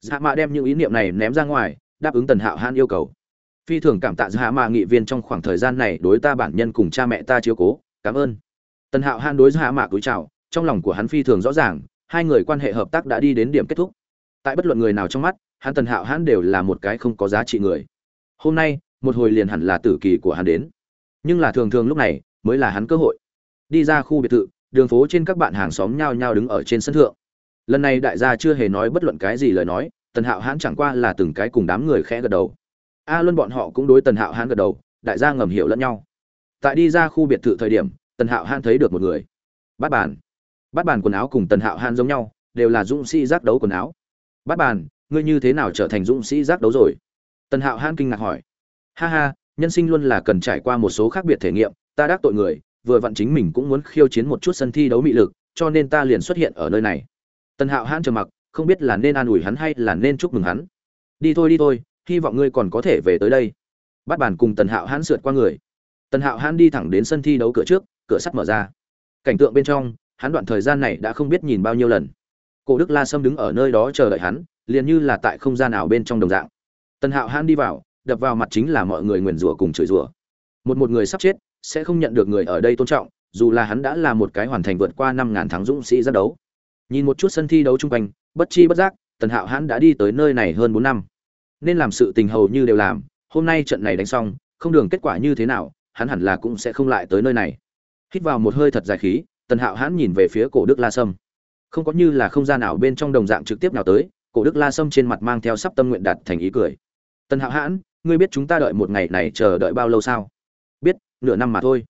Dạ mạ đem những ý niệm này ném ra ngoài, đáp ứng tần hạo hãn yêu cầu phi thường cảm tạ hạ mạ nghị viên trong khoảng thời gian này đối ta bản nhân cùng cha mẹ ta chiếu cố, cảm ơn. Tần hạo han đối hạ mạ cúi chào, trong lòng của hắn phi thường rõ ràng, hai người quan hệ hợp tác đã đi đến điểm kết thúc. Tại bất luận người nào trong mắt, hắn tần hạo hắn đều là một cái không có giá trị người. Hôm nay, một hồi liền hẳn là tử kỳ của hắn đến. Nhưng là thường thường lúc này, mới là hắn cơ hội. Đi ra khu biệt thự, đường phố trên các bạn hàng xóm nhao nhao đứng ở trên sân thượng. Lần này đại gia chưa hề nói bất luận cái gì lời nói, tần hạo hãn chẳng qua là từng cái cùng đám người khẽ gật đầu a luân bọn họ cũng đối tần hạo hãn gật đầu, đại gia ngầm hiểu lẫn nhau. Tại đi ra khu biệt thự thời điểm, tần hạo hãn thấy được một người. Bát bàn. Bát bàn quần áo cùng tần hạo hãn giống nhau, đều là dũng sĩ giác đấu quần áo. Bát bàn, ngươi như thế nào trở thành dũng sĩ giác đấu rồi? Tần hạo hãn kinh ngạc hỏi. Ha ha, nhân sinh luôn là cần trải qua một số khác biệt thể nghiệm, ta đắc tội người, vừa vặn chính mình cũng muốn khiêu chiến một chút sân thi đấu mị lực, cho nên ta liền xuất hiện ở nơi này. Tần hạo hãn trầm mặc, không biết là nên an ủi hắn hay là nên chúc mừng hắn. Đi thôi đi thôi hy vọng ngươi còn có thể về tới đây. Bắt bàn cùng tần hạo hãn sượt qua người. Tần hạo hãn đi thẳng đến sân thi đấu cửa trước, cửa sắt mở ra. Cảnh tượng bên trong, hắn đoạn thời gian này đã không biết nhìn bao nhiêu lần. Cổ đức la sâm đứng ở nơi đó chờ đợi hắn, liền như là tại không gian nào bên trong đồng dạng. Tần hạo hãn đi vào, đập vào mặt chính là mọi người nguyền rủa cùng chửi rủa. Một một người sắp chết, sẽ không nhận được người ở đây tôn trọng, dù là hắn đã là một cái hoàn thành vượt qua năm ngàn tháng dũng sĩ ra đấu. Nhìn một chút sân thi đấu chung quanh, bất chi bất giác, tần hạo hãn đã đi tới nơi này hơn bốn năm nên làm sự tình hầu như đều làm, hôm nay trận này đánh xong, không đường kết quả như thế nào, hắn hẳn là cũng sẽ không lại tới nơi này. Hít vào một hơi thật dài khí, tần hạo hãn nhìn về phía cổ đức la sâm. Không có như là không gian nào bên trong đồng dạng trực tiếp nào tới, cổ đức la sâm trên mặt mang theo sắp tâm nguyện đạt thành ý cười. Tần hạo hãn, ngươi biết chúng ta đợi một ngày này chờ đợi bao lâu sao? Biết, nửa năm mà thôi.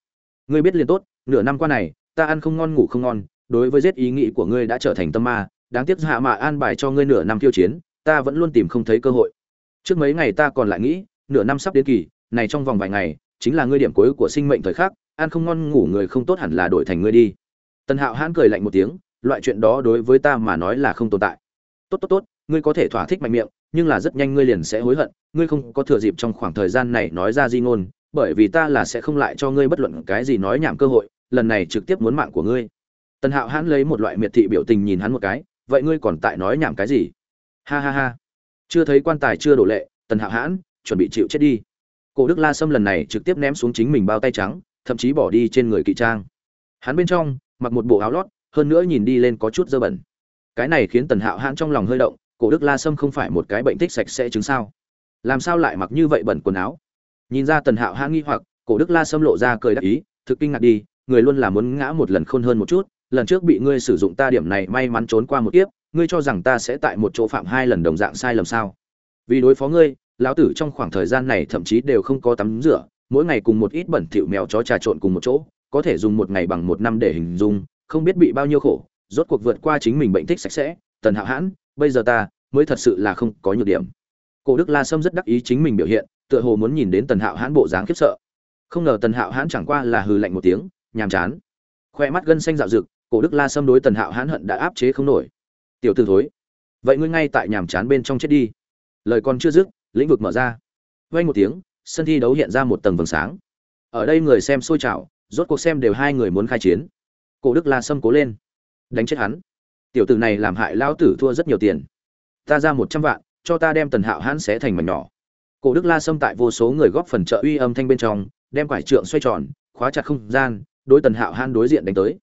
Ngươi biết liền tốt, nửa năm qua này, ta ăn không ngon ngủ không ngon, đối với giết ý nghĩ của ngươi đã trở thành tâm ma, đáng tiếc hạ mạ an bài cho ngươi nửa năm tiêu chiến, ta vẫn luôn tìm không thấy cơ hội trước mấy ngày ta còn lại nghĩ, nửa năm sắp đến kỳ, này trong vòng vài ngày, chính là ngươi điểm cuối của sinh mệnh thời khắc, ăn không ngon ngủ người không tốt hẳn là đổi thành ngươi đi. Tần hạo hãn cười lạnh một tiếng, loại chuyện đó đối với ta mà nói là không tồn tại. Tốt tốt tốt, ngươi có thể thỏa thích mạnh miệng, nhưng là rất nhanh ngươi liền sẽ hối hận, ngươi không có thừa dịp trong khoảng thời gian này nói ra di ngôn, bởi vì ta là sẽ không lại cho ngươi bất luận cái gì nói nhảm cơ hội, lần này trực tiếp muốn mạng của ngươi. Tần hạo hãn lấy một loại miệt thị biểu tình nhìn hắn một cái, vậy ngươi còn tại nói nhảm cái gì? Ha ha ha chưa thấy quan tài chưa đổ lệ, tần hạo hãn, chuẩn bị chịu chết đi. Cổ đức la sâm lần này trực tiếp ném xuống chính mình bao tay trắng, thậm chí bỏ đi trên người kỵ trang. Hắn bên trong, mặc một bộ áo lót, hơn nữa nhìn đi lên có chút dơ bẩn. Cái này khiến tần hạo hãn trong lòng hơi động, cổ đức la sâm không phải một cái bệnh thích sạch sẽ chứng sao. Làm sao lại mặc như vậy bẩn quần áo? Nhìn ra tần hạo hãn nghi hoặc, cổ đức la sâm lộ ra cười đắc ý, thực kinh ngạc đi, người luôn là muốn ngã một lần khôn hơn một chút, lần trước bị ngươi sử dụng ta điểm này may mắn trốn qua một kiếp ngươi cho rằng ta sẽ tại một chỗ phạm hai lần đồng dạng sai lầm sao? Vì đối phó ngươi, lão tử trong khoảng thời gian này thậm chí đều không có tắm rửa, mỗi ngày cùng một ít bẩn thỉu mèo chó trà trộn cùng một chỗ, có thể dùng một ngày bằng một năm để hình dung, không biết bị bao nhiêu khổ, rốt cuộc vượt qua chính mình bệnh thích sạch sẽ, tần hạo hãn, bây giờ ta mới thật sự là không có nhược điểm. Cổ đức la sâm rất đắc ý chính mình biểu hiện, tựa hồ muốn nhìn đến tần hạo hãn bộ dáng khiếp sợ. Không ngờ tần hạo hãn chẳng qua là hừ lạnh một tiếng, nhàm chán. Khoe mắt gân xanh dạo rực, cổ đức la Sâm đối tần hạo hãn hận đã áp chế không nổi tiểu t thối. Vậy ngươi ngay tại nhàm chán bên trong chết đi. Lời còn chưa dứt, lĩnh vực mở ra. Vay một tiếng, sân thi đấu hiện ra một tầng vầng sáng. Ở đây người xem sôi trào, rốt cuộc xem đều hai người muốn khai chiến. Cổ đức la Sâm cố lên. Đánh chết hắn. Tiểu tử này làm hại lão tử thua rất nhiều tiền. Ta ra một trăm vạn, cho ta đem tần hạo hãn xé thành mảnh nhỏ. Cổ đức la Sâm tại vô số người góp phần trợ uy âm thanh bên trong, đem quải trượng xoay tròn, khóa chặt không gian, đối tần hạo hãn đối diện đánh tới.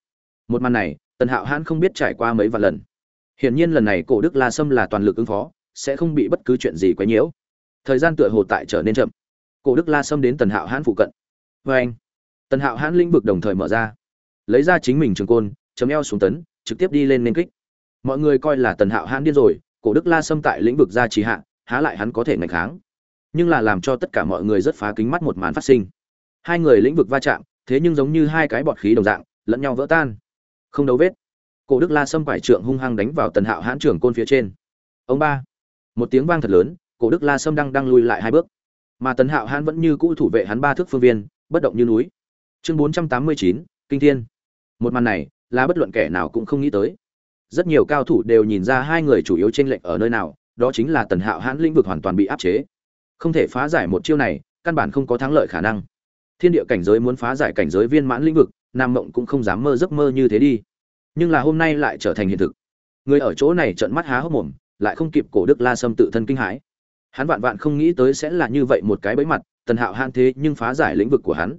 Một màn này, tần hạo hãn không biết trải qua mấy vạn lần hiển nhiên lần này cổ đức la sâm là toàn lực ứng phó, sẽ không bị bất cứ chuyện gì quấy nhiễu. Thời gian tựa hồ tại trở nên chậm. Cổ đức la sâm đến tần hạo hãn phụ cận. Vê anh, tần hạo hãn lĩnh vực đồng thời mở ra. Lấy ra chính mình trường côn, chấm eo xuống tấn, trực tiếp đi lên nên kích. Mọi người coi là tần hạo hãn điên rồi, cổ đức la sâm tại lĩnh vực gia trì hạ, há lại hắn có thể ngày kháng. Nhưng là làm cho tất cả mọi người rất phá kính mắt một màn phát sinh. Hai người lĩnh vực va chạm, thế nhưng giống như hai cái bọt khí đồng dạng, lẫn nhau vỡ tan. Không đấu vết cổ đức la sâm quải trượng hung hăng đánh vào tần hạo hãn trưởng côn phía trên. Ông ba. Một tiếng vang thật lớn, cổ đức la sâm đang đang lùi lại hai bước. Mà tần hạo hãn vẫn như cũ thủ vệ hắn ba thước phương viên, bất động như núi. Chương bốn trăm tám mươi chín, kinh thiên. Một màn này, là bất luận kẻ nào cũng không nghĩ tới. Rất nhiều cao thủ đều nhìn ra hai người chủ yếu tranh lệch ở nơi nào, đó chính là tần hạo hãn lĩnh vực hoàn toàn bị áp chế. Không thể phá giải một chiêu này, căn bản không có thắng lợi khả năng. Thiên địa cảnh giới muốn phá giải cảnh giới viên mãn lĩnh vực, nam mộng cũng không dám mơ giấc mơ như thế đi nhưng là hôm nay lại trở thành hiện thực. Người ở chỗ này trợn mắt há hốc mồm, lại không kịp cổ đức la sâm tự thân kinh hãi. Hắn vạn vạn không nghĩ tới sẽ là như vậy một cái bẫy mặt, tần hạo han thế nhưng phá giải lĩnh vực của hắn.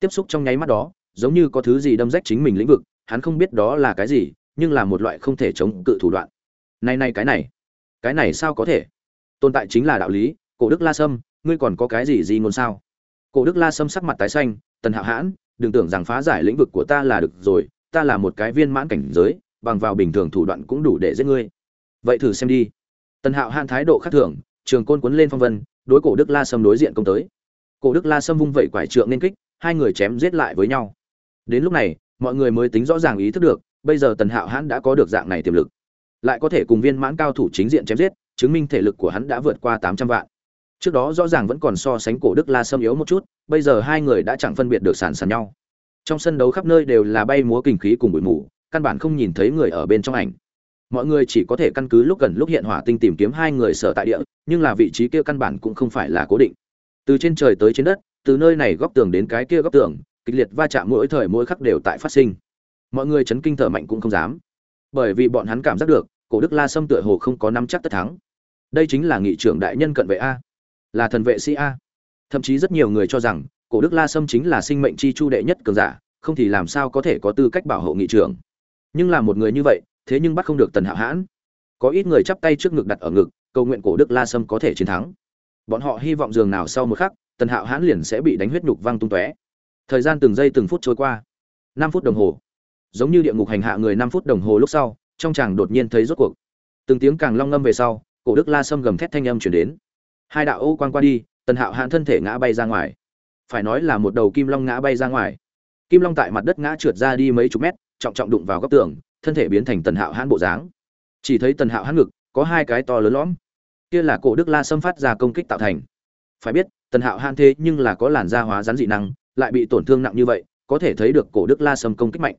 Tiếp xúc trong nháy mắt đó, giống như có thứ gì đâm rách chính mình lĩnh vực, hắn không biết đó là cái gì, nhưng là một loại không thể chống cự thủ đoạn. Này này cái này cái này sao có thể? Tồn tại chính là đạo lý, cổ đức la sâm, ngươi còn có cái gì gì ngôn sao? Cổ đức la sâm sắc mặt tái xanh, tần hạo hãn, đừng tưởng rằng phá giải lĩnh vực của ta là được rồi ta là một cái viên mãn cảnh giới, bằng vào bình thường thủ đoạn cũng đủ để giết ngươi. Vậy thử xem đi. Tần hạo hãn thái độ khác thường, trường côn quấn lên phong vân, đối cổ đức la sâm đối diện công tới. Cổ đức la sâm vung vẩy quải trượng nên kích, hai người chém giết lại với nhau. Đến lúc này, mọi người mới tính rõ ràng ý thức được, bây giờ tần hạo hãn đã có được dạng này tiềm lực. Lại có thể cùng viên mãn cao thủ chính diện chém giết, chứng minh thể lực của hắn đã vượt qua tám trăm vạn. Trước đó rõ ràng vẫn còn so sánh cổ đức la sâm yếu một chút, bây giờ hai người đã chẳng phân biệt được sàn sàn nhau trong sân đấu khắp nơi đều là bay múa kinh khí cùng bụi mù, căn bản không nhìn thấy người ở bên trong ảnh. Mọi người chỉ có thể căn cứ lúc gần lúc hiện hỏa tinh tìm kiếm hai người sở tại địa, nhưng là vị trí kia căn bản cũng không phải là cố định. Từ trên trời tới trên đất, từ nơi này góc tường đến cái kia góc tường, kịch liệt va chạm mỗi thời mỗi khắc đều tại phát sinh. Mọi người chấn kinh thở mạnh cũng không dám. Bởi vì bọn hắn cảm giác được, cổ đức la sâm tựa hồ không có nắm chắc tất thắng. Đây chính là nghị trưởng đại nhân cận vệ a. Là thần vệ sĩ a. Thậm chí rất nhiều người cho rằng cổ đức la sâm chính là sinh mệnh chi chu đệ nhất cường giả, không thì làm sao có thể có tư cách bảo hộ nghị trưởng nhưng là một người như vậy, thế nhưng bắt không được tần hạo hãn. Có ít người chắp tay trước ngực đặt ở ngực, cầu nguyện cổ đức la sâm có thể chiến thắng. Bọn họ hy vọng dường nào sau một khắc, tần hạo hãn liền sẽ bị đánh huyết nhục văng tung tóe. Thời gian từng giây từng phút trôi qua. Năm phút đồng hồ. Giống như địa ngục hành hạ người năm phút đồng hồ lúc sau, trong chàng đột nhiên thấy rốt cuộc. Từng tiếng càng long ngâm về sau, cổ đức la sâm gầm thét thanh âm chuyển đến. Hai đạo ô quang qua đi, tần hạo hãn thân thể ngã bay ra ngoài phải nói là một đầu kim long ngã bay ra ngoài. Kim long tại mặt đất ngã trượt ra đi mấy chục mét, trọng trọng đụng vào góc tường, thân thể biến thành tần hạo hãn bộ dáng. Chỉ thấy tần hạo hãn ngực, có hai cái to lớn lõm. Kia là cổ đức la xâm phát ra công kích tạo thành. Phải biết, tần hạo hãn thế nhưng là có làn da hóa rắn dị năng, lại bị tổn thương nặng như vậy, có thể thấy được cổ đức la xâm công kích mạnh.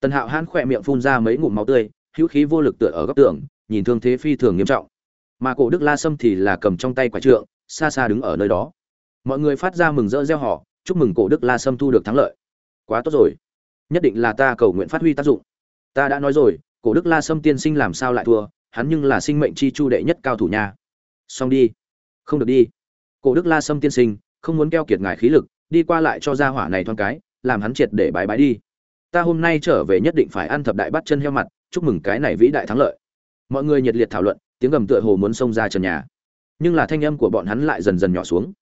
Tần hạo hãn khỏe miệng phun ra mấy ngụm máu tươi, hữu khí vô lực tựa ở góc tường, nhìn thương thế phi thường nghiêm trọng. Mà cổ đức la sâm thì là cầm trong tay quả trượng, xa xa đứng ở nơi đó mọi người phát ra mừng rỡ reo họ chúc mừng cổ đức la sâm thu được thắng lợi. Quá tốt rồi. Nhất định là ta cầu nguyện phát huy tác dụng. Ta đã nói rồi, cổ đức la sâm tiên sinh làm sao lại thua, hắn nhưng là sinh mệnh chi chu đệ nhất cao thủ nha. Xong đi. Không được đi. Cổ đức la sâm tiên sinh, không muốn keo kiệt ngài khí lực, đi qua lại cho ra hỏa này thoáng cái, làm hắn triệt để bái bái đi. Ta hôm nay trở về nhất định phải ăn thập đại bắt chân heo mặt, chúc mừng cái này vĩ đại thắng lợi. Mọi người nhiệt liệt thảo luận, tiếng gầm tựa hồ muốn xông ra trần nhà. Nhưng là thanh âm của bọn hắn lại dần dần nhỏ xuống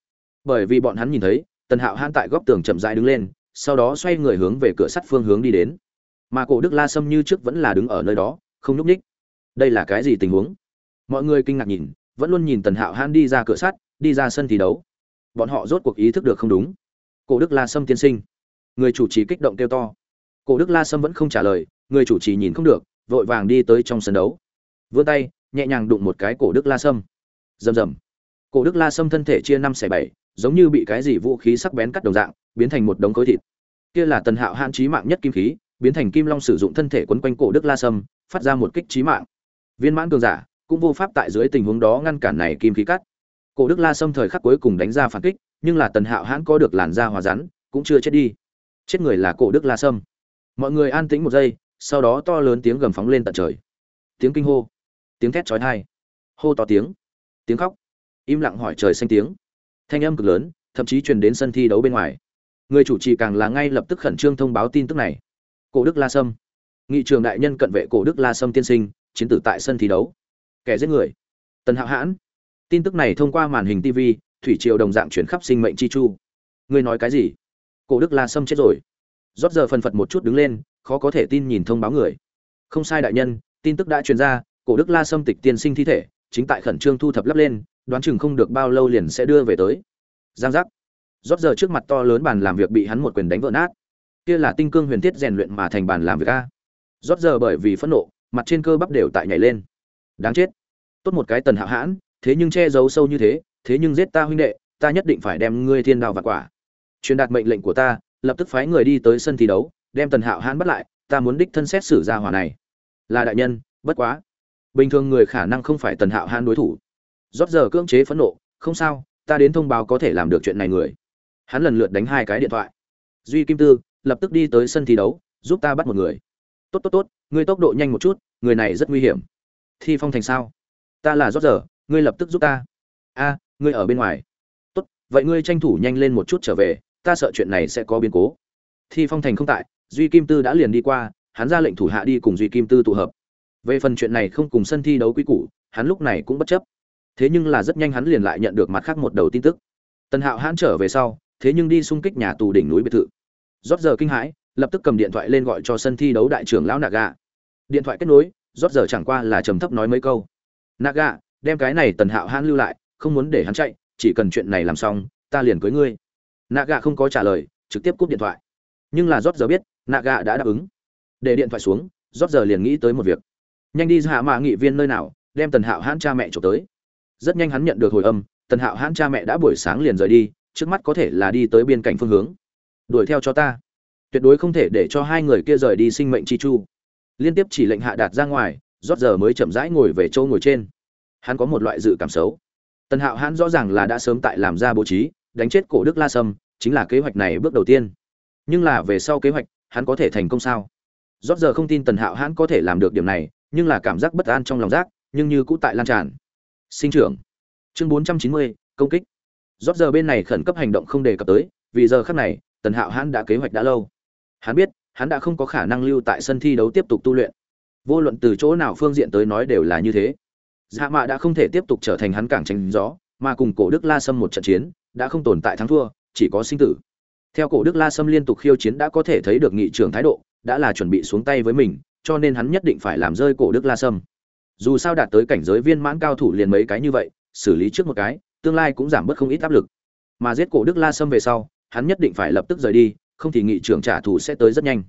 bởi vì bọn hắn nhìn thấy, tần hạo hãn tại góc tường chậm rãi đứng lên, sau đó xoay người hướng về cửa sắt phương hướng đi đến. Mà cổ đức la sâm như trước vẫn là đứng ở nơi đó, không nhúc ních đây là cái gì tình huống? Mọi người kinh ngạc nhìn, vẫn luôn nhìn tần hạo hãn đi ra cửa sắt, đi ra sân thi đấu. Bọn họ rốt cuộc ý thức được không đúng. Cổ đức la sâm tiên sinh. Người chủ trì kích động kêu to. Cổ đức la sâm vẫn không trả lời, người chủ trì nhìn không được, vội vàng đi tới trong sân đấu. Vươn tay, nhẹ nhàng đụng một cái cổ đức la sâm. Rầm rầm. Cổ đức la sâm thân thể chia năm xẻ bảy giống như bị cái gì vũ khí sắc bén cắt đồng dạng, biến thành một đống khối thịt. Kia là tần hạo hạn trí mạng nhất kim khí, biến thành kim long sử dụng thân thể quấn quanh cổ đức la sâm, phát ra một kích trí mạng. Viên mãn cường giả, cũng vô pháp tại dưới tình huống đó ngăn cản này kim khí cắt. Cổ đức la sâm thời khắc cuối cùng đánh ra phản kích, nhưng là tần hạo hãn có được làn da hòa rắn, cũng chưa chết đi. Chết người là cổ đức la sâm. Mọi người an tĩnh một giây, sau đó to lớn tiếng gầm phóng lên tận trời. Tiếng kinh hô, tiếng thét chói tai. Hô to tiếng tiếng khóc. Im lặng hỏi trời xanh tiếng thanh âm cực lớn, thậm chí truyền đến sân thi đấu bên ngoài. Người chủ trì càng là ngay lập tức khẩn trương thông báo tin tức này. Cổ đức la sâm. Nghị trường đại nhân cận vệ cổ đức la sâm tiên sinh, chiến tử tại sân thi đấu. Kẻ giết người. Tần hạo hãn. Tin tức này thông qua màn hình tv thủy triều đồng dạng chuyển khắp sinh mệnh chi chu. Ngươi nói cái gì? Cổ đức la sâm chết rồi. Rót giờ phần phật một chút đứng lên, khó có thể tin nhìn thông báo người. Không sai đại nhân, tin tức đã truyền ra, cổ đức la sâm tịch tiên sinh thi thể, chính tại khẩn trương thu thập lắp lên đoán chừng không được bao lâu liền sẽ đưa về tới. Giang giác. Rót giờ trước mặt to lớn bàn làm việc bị hắn một quyền đánh vỡ nát. Kia là tinh cương huyền thiết rèn luyện mà thành bàn làm việc a. Rót giờ bởi vì phẫn nộ, mặt trên cơ bắp đều tại nhảy lên. Đáng chết. Tốt một cái tần hạo hãn, thế nhưng che giấu sâu như thế thế nhưng giết ta huynh đệ, ta nhất định phải đem ngươi thiên đạo và quả. Truyền đạt mệnh lệnh của ta, lập tức phái người đi tới sân thi đấu, đem tần hạo hãn bắt lại, ta muốn đích thân xét xử ra hỏa này. Là đại nhân, bất quá. Bình thường người khả năng không phải tần hạo hãn đối thủ rót giờ cưỡng chế phẫn nộ, không sao, ta đến thông báo có thể làm được chuyện này người. Hắn lần lượt đánh hai cái điện thoại. Duy kim tư lập tức đi tới sân thi đấu, giúp ta bắt một người. Tốt tốt tốt, ngươi tốc độ nhanh một chút, người này rất nguy hiểm. Thi phong thành sao? Ta là rót giờ, ngươi lập tức giúp ta. A, ngươi ở bên ngoài. Tốt, vậy ngươi tranh thủ nhanh lên một chút trở về, ta sợ chuyện này sẽ có biến cố. Thi phong thành không tại, duy kim tư đã liền đi qua, hắn ra lệnh thủ hạ đi cùng duy kim tư tụ hợp. Về phần chuyện này không cùng sân thi đấu quy củ, hắn lúc này cũng bất chấp thế nhưng là rất nhanh hắn liền lại nhận được mặt khác một đầu tin tức. Tần hạo hãn trở về sau, thế nhưng đi xung kích nhà tù đỉnh núi biệt thự. Rót giờ kinh hãi, lập tức cầm điện thoại lên gọi cho sân thi đấu đại trưởng lão naga. Điện thoại kết nối, rót giờ chẳng qua là trầm thấp nói mấy câu. Naga, đem cái này tần hạo hãn lưu lại, không muốn để hắn chạy, chỉ cần chuyện này làm xong, ta liền cưới ngươi. Naga không có trả lời, trực tiếp cúp điện thoại. Nhưng là rót giờ biết, naga đã đáp ứng. Để điện thoại xuống, rót giờ liền nghĩ tới một việc. Nhanh đi hạ mạ nghị viên nơi nào, đem tần hạo hãn cha mẹ trộm tới rất nhanh hắn nhận được hồi âm, tần hạo hãn cha mẹ đã buổi sáng liền rời đi, trước mắt có thể là đi tới biên cảnh phương hướng. Đuổi theo cho ta. Tuyệt đối không thể để cho hai người kia rời đi sinh mệnh chi chu. Liên tiếp chỉ lệnh hạ đạt ra ngoài, rót giờ mới chậm rãi ngồi về châu ngồi trên. Hắn có một loại dự cảm xấu. Tần hạo hãn rõ ràng là đã sớm tại làm ra bố trí, đánh chết cổ đức la sâm, chính là kế hoạch này bước đầu tiên. Nhưng là về sau kế hoạch, hắn có thể thành công sao? Rót giờ không tin tần hạo hãn có thể làm được điểm này, nhưng là cảm giác bất an trong lòng rác nhưng như cũ tại lan tràn sinh trưởng. Chương bốn trăm chín mươi, công kích. Rót giờ bên này khẩn cấp hành động không đề cập tới, vì giờ khắc này, tần hạo hãn đã kế hoạch đã lâu. Hắn biết, hắn đã không có khả năng lưu tại sân thi đấu tiếp tục tu luyện. Vô luận từ chỗ nào phương diện tới nói đều là như thế. Dạ mạ đã không thể tiếp tục trở thành hắn cảng tranh gió, mà cùng cổ đức la sâm một trận chiến, đã không tồn tại thắng thua, chỉ có sinh tử. Theo cổ đức la sâm liên tục khiêu chiến đã có thể thấy được nghị trưởng thái độ, đã là chuẩn bị xuống tay với mình, cho nên hắn nhất định phải làm rơi cổ đức la sâm dù sao đạt tới cảnh giới viên mãn cao thủ liền mấy cái như vậy, xử lý trước một cái, tương lai cũng giảm bớt không ít áp lực. Mà giết cổ đức la sâm về sau, hắn nhất định phải lập tức rời đi, không thì nghị trưởng trả thù sẽ tới rất nhanh.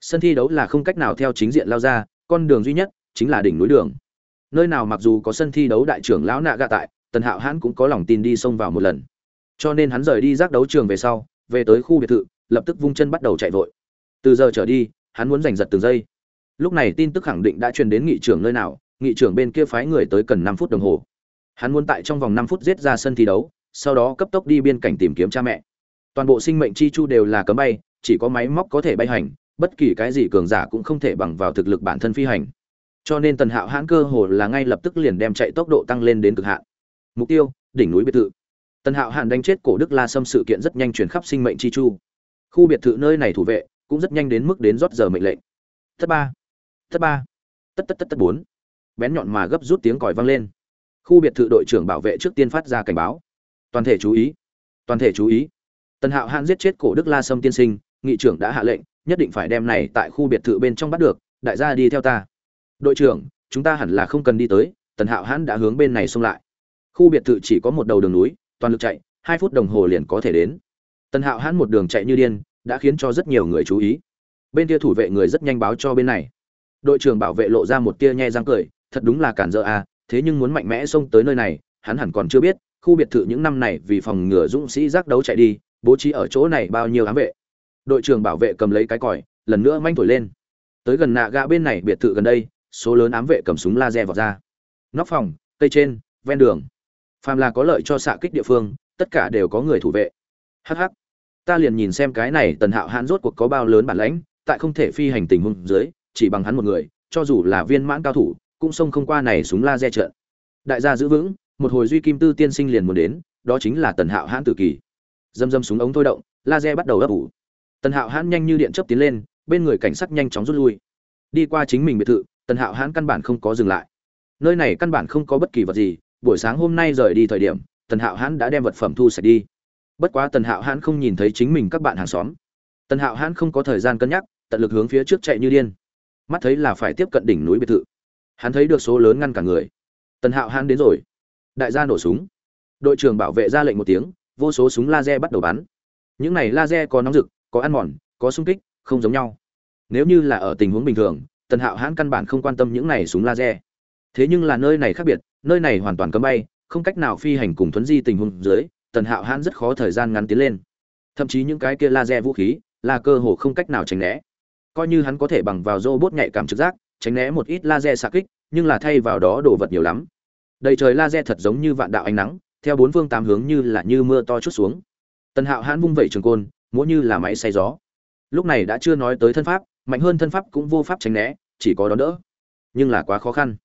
Sân thi đấu là không cách nào theo chính diện lao ra, con đường duy nhất chính là đỉnh núi đường. Nơi nào mặc dù có sân thi đấu đại trưởng lão nạ gạ tại, tần hạo hãn cũng có lòng tin đi xông vào một lần. Cho nên hắn rời đi giác đấu trường về sau, về tới khu biệt thự, lập tức vung chân bắt đầu chạy vội. Từ giờ trở đi, hắn muốn giành giật từng giây. Lúc này tin tức khẳng định đã truyền đến nghị trưởng nơi nào nghị trưởng bên kia phái người tới cần năm phút đồng hồ. Hắn muốn tại trong vòng năm phút giết ra sân thi đấu, sau đó cấp tốc đi biên cảnh tìm kiếm cha mẹ. Toàn bộ sinh mệnh chi chu đều là cấm bay, chỉ có máy móc có thể bay hành, bất kỳ cái gì cường giả cũng không thể bằng vào thực lực bản thân phi hành. Cho nên tần hạo hãn cơ hồ là ngay lập tức liền đem chạy tốc độ tăng lên đến cực hạn. Mục tiêu, đỉnh núi biệt thự. Tần hạo hạn đánh chết cổ đức la xâm sự kiện rất nhanh chuyển khắp sinh mệnh chi chu. Khu biệt thự nơi này thủ vệ cũng rất nhanh đến mức đến rót giờ mệnh lệnh. Thất ba. Thất ba. Tất tất tất tất bốn bén nhọn mà gấp rút tiếng còi vang lên. Khu biệt thự đội trưởng bảo vệ trước tiên phát ra cảnh báo. Toàn thể chú ý. Toàn thể chú ý. Tần hạo hãn giết chết cổ đức la sâm tiên sinh, nghị trưởng đã hạ lệnh, nhất định phải đem này tại khu biệt thự bên trong bắt được, đại gia đi theo ta. Đội trưởng, chúng ta hẳn là không cần đi tới, tần hạo hãn đã hướng bên này xông lại. Khu biệt thự chỉ có một đầu đường núi, toàn lực chạy, hai phút đồng hồ liền có thể đến. Tần hạo hãn một đường chạy như điên, đã khiến cho rất nhiều người chú ý. Bên kia thủ vệ người rất nhanh báo cho bên này. Đội trưởng bảo vệ lộ ra một tia nhe răng cười thật đúng là cản dỡ à thế nhưng muốn mạnh mẽ xông tới nơi này, hắn hẳn còn chưa biết, khu biệt thự những năm này vì phòng ngừa dũng sĩ giác đấu chạy đi, bố trí ở chỗ này bao nhiêu ám vệ. Đội trưởng bảo vệ cầm lấy cái còi, lần nữa manh thổi lên. Tới gần nạ gạ bên này biệt thự gần đây, số lớn ám vệ cầm súng laser vọt ra. Nóc phòng, cây trên, ven đường. Phàm là có lợi cho xạ kích địa phương, tất cả đều có người thủ vệ. Hh ta liền nhìn xem cái này tần hạo hãn rốt cuộc có bao lớn bản lãnh, tại không thể phi hành tình huống dưới, chỉ bằng hắn một người, cho dù là viên mãn cao thủ cũng xông không qua này súng laser trận. Đại gia giữ vững, một hồi duy kim tư tiên sinh liền muốn đến, đó chính là tần hạo hãn tử kỳ. Dâm dâm súng ống thôi động, laser bắt đầu ấp ủ. Tần hạo hãn nhanh như điện chớp tiến lên, bên người cảnh sát nhanh chóng rút lui. Đi qua chính mình biệt thự, tần hạo hãn căn bản không có dừng lại. Nơi này căn bản không có bất kỳ vật gì, buổi sáng hôm nay rời đi thời điểm, tần hạo hãn đã đem vật phẩm thu sạch đi. Bất quá tần hạo hãn không nhìn thấy chính mình các bạn hàng xóm. Tần hạo hãn không có thời gian cân nhắc, tận lực hướng phía trước chạy như điên. Mắt thấy là phải tiếp cận đỉnh núi biệt thự hắn thấy được số lớn ngăn cả người. Tần hạo hãn đến rồi. Đại gia nổ súng. Đội trưởng bảo vệ ra lệnh một tiếng, vô số súng laser bắt đầu bắn. Những này laser có nóng rực, có ăn mòn, có sung kích, không giống nhau. Nếu như là ở tình huống bình thường, tần hạo hãn căn bản không quan tâm những này súng laser. Thế nhưng là nơi này khác biệt, nơi này hoàn toàn cấm bay, không cách nào phi hành cùng thuấn di tình huống dưới, tần hạo hãn rất khó thời gian ngắn tiến lên. Thậm chí những cái kia laser vũ khí là cơ hồ không cách nào tránh né. Coi như hắn có thể bằng vào robot nhạy cảm trực giác tránh né một ít laser xạ kích, nhưng là thay vào đó đồ vật nhiều lắm. Đầy trời laser thật giống như vạn đạo ánh nắng, theo bốn phương tám hướng như là như mưa to chút xuống. Tần hạo hãn vung vẩy trường côn, múa như là máy xay gió. Lúc này đã chưa nói tới thân pháp, mạnh hơn thân pháp cũng vô pháp tránh né, chỉ có đón đỡ. Nhưng là quá khó khăn.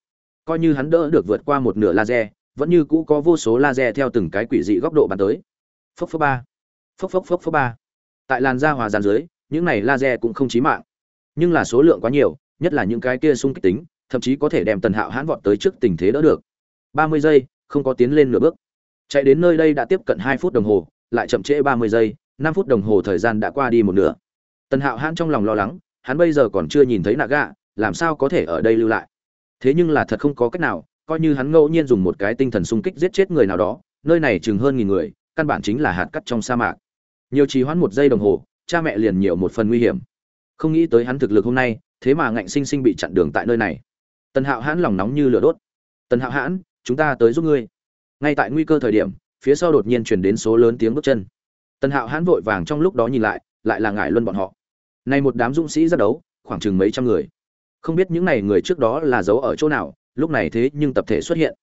Coi như hắn đỡ được vượt qua một nửa laser, vẫn như cũ có vô số laser theo từng cái quỷ dị góc độ bắn tới. Phốc phốc ba. Phốc phốc phốc phốc ba. Tại làn da hòa dàn dưới, những này laser cũng không chí mạng. Nhưng là số lượng quá nhiều nhất là những cái kia sung kích tính, thậm chí có thể đem tần hạo hãn vọt tới trước tình thế đỡ được. Ba mươi giây, không có tiến lên nửa bước. Chạy đến nơi đây đã tiếp cận hai phút đồng hồ, lại chậm trễ ba mươi giây, năm phút đồng hồ thời gian đã qua đi một nửa. Tần hạo hãn trong lòng lo lắng, hắn bây giờ còn chưa nhìn thấy nạ gạ, làm sao có thể ở đây lưu lại? Thế nhưng là thật không có cách nào, coi như hắn ngẫu nhiên dùng một cái tinh thần sung kích giết chết người nào đó, nơi này chừng hơn nghìn người, căn bản chính là hạt cắt trong sa mạc. Nhiều trì hoãn một giây đồng hồ, cha mẹ liền nhiều một phần nguy hiểm. Không nghĩ tới hắn thực lực hôm nay thế mà ngạnh sinh sinh bị chặn đường tại nơi này. Tần hạo hãn lòng nóng như lửa đốt. Tần hạo hãn, chúng ta tới giúp ngươi. Ngay tại nguy cơ thời điểm, phía sau đột nhiên chuyển đến số lớn tiếng bước chân. Tần hạo hãn vội vàng trong lúc đó nhìn lại lại là ngải luân bọn họ. Nay một đám dũng sĩ ra đấu, khoảng chừng mấy trăm người. Không biết những n à y người trước đó là giấu ở chỗ nào, lúc này thế nhưng tập thể xuất hiện.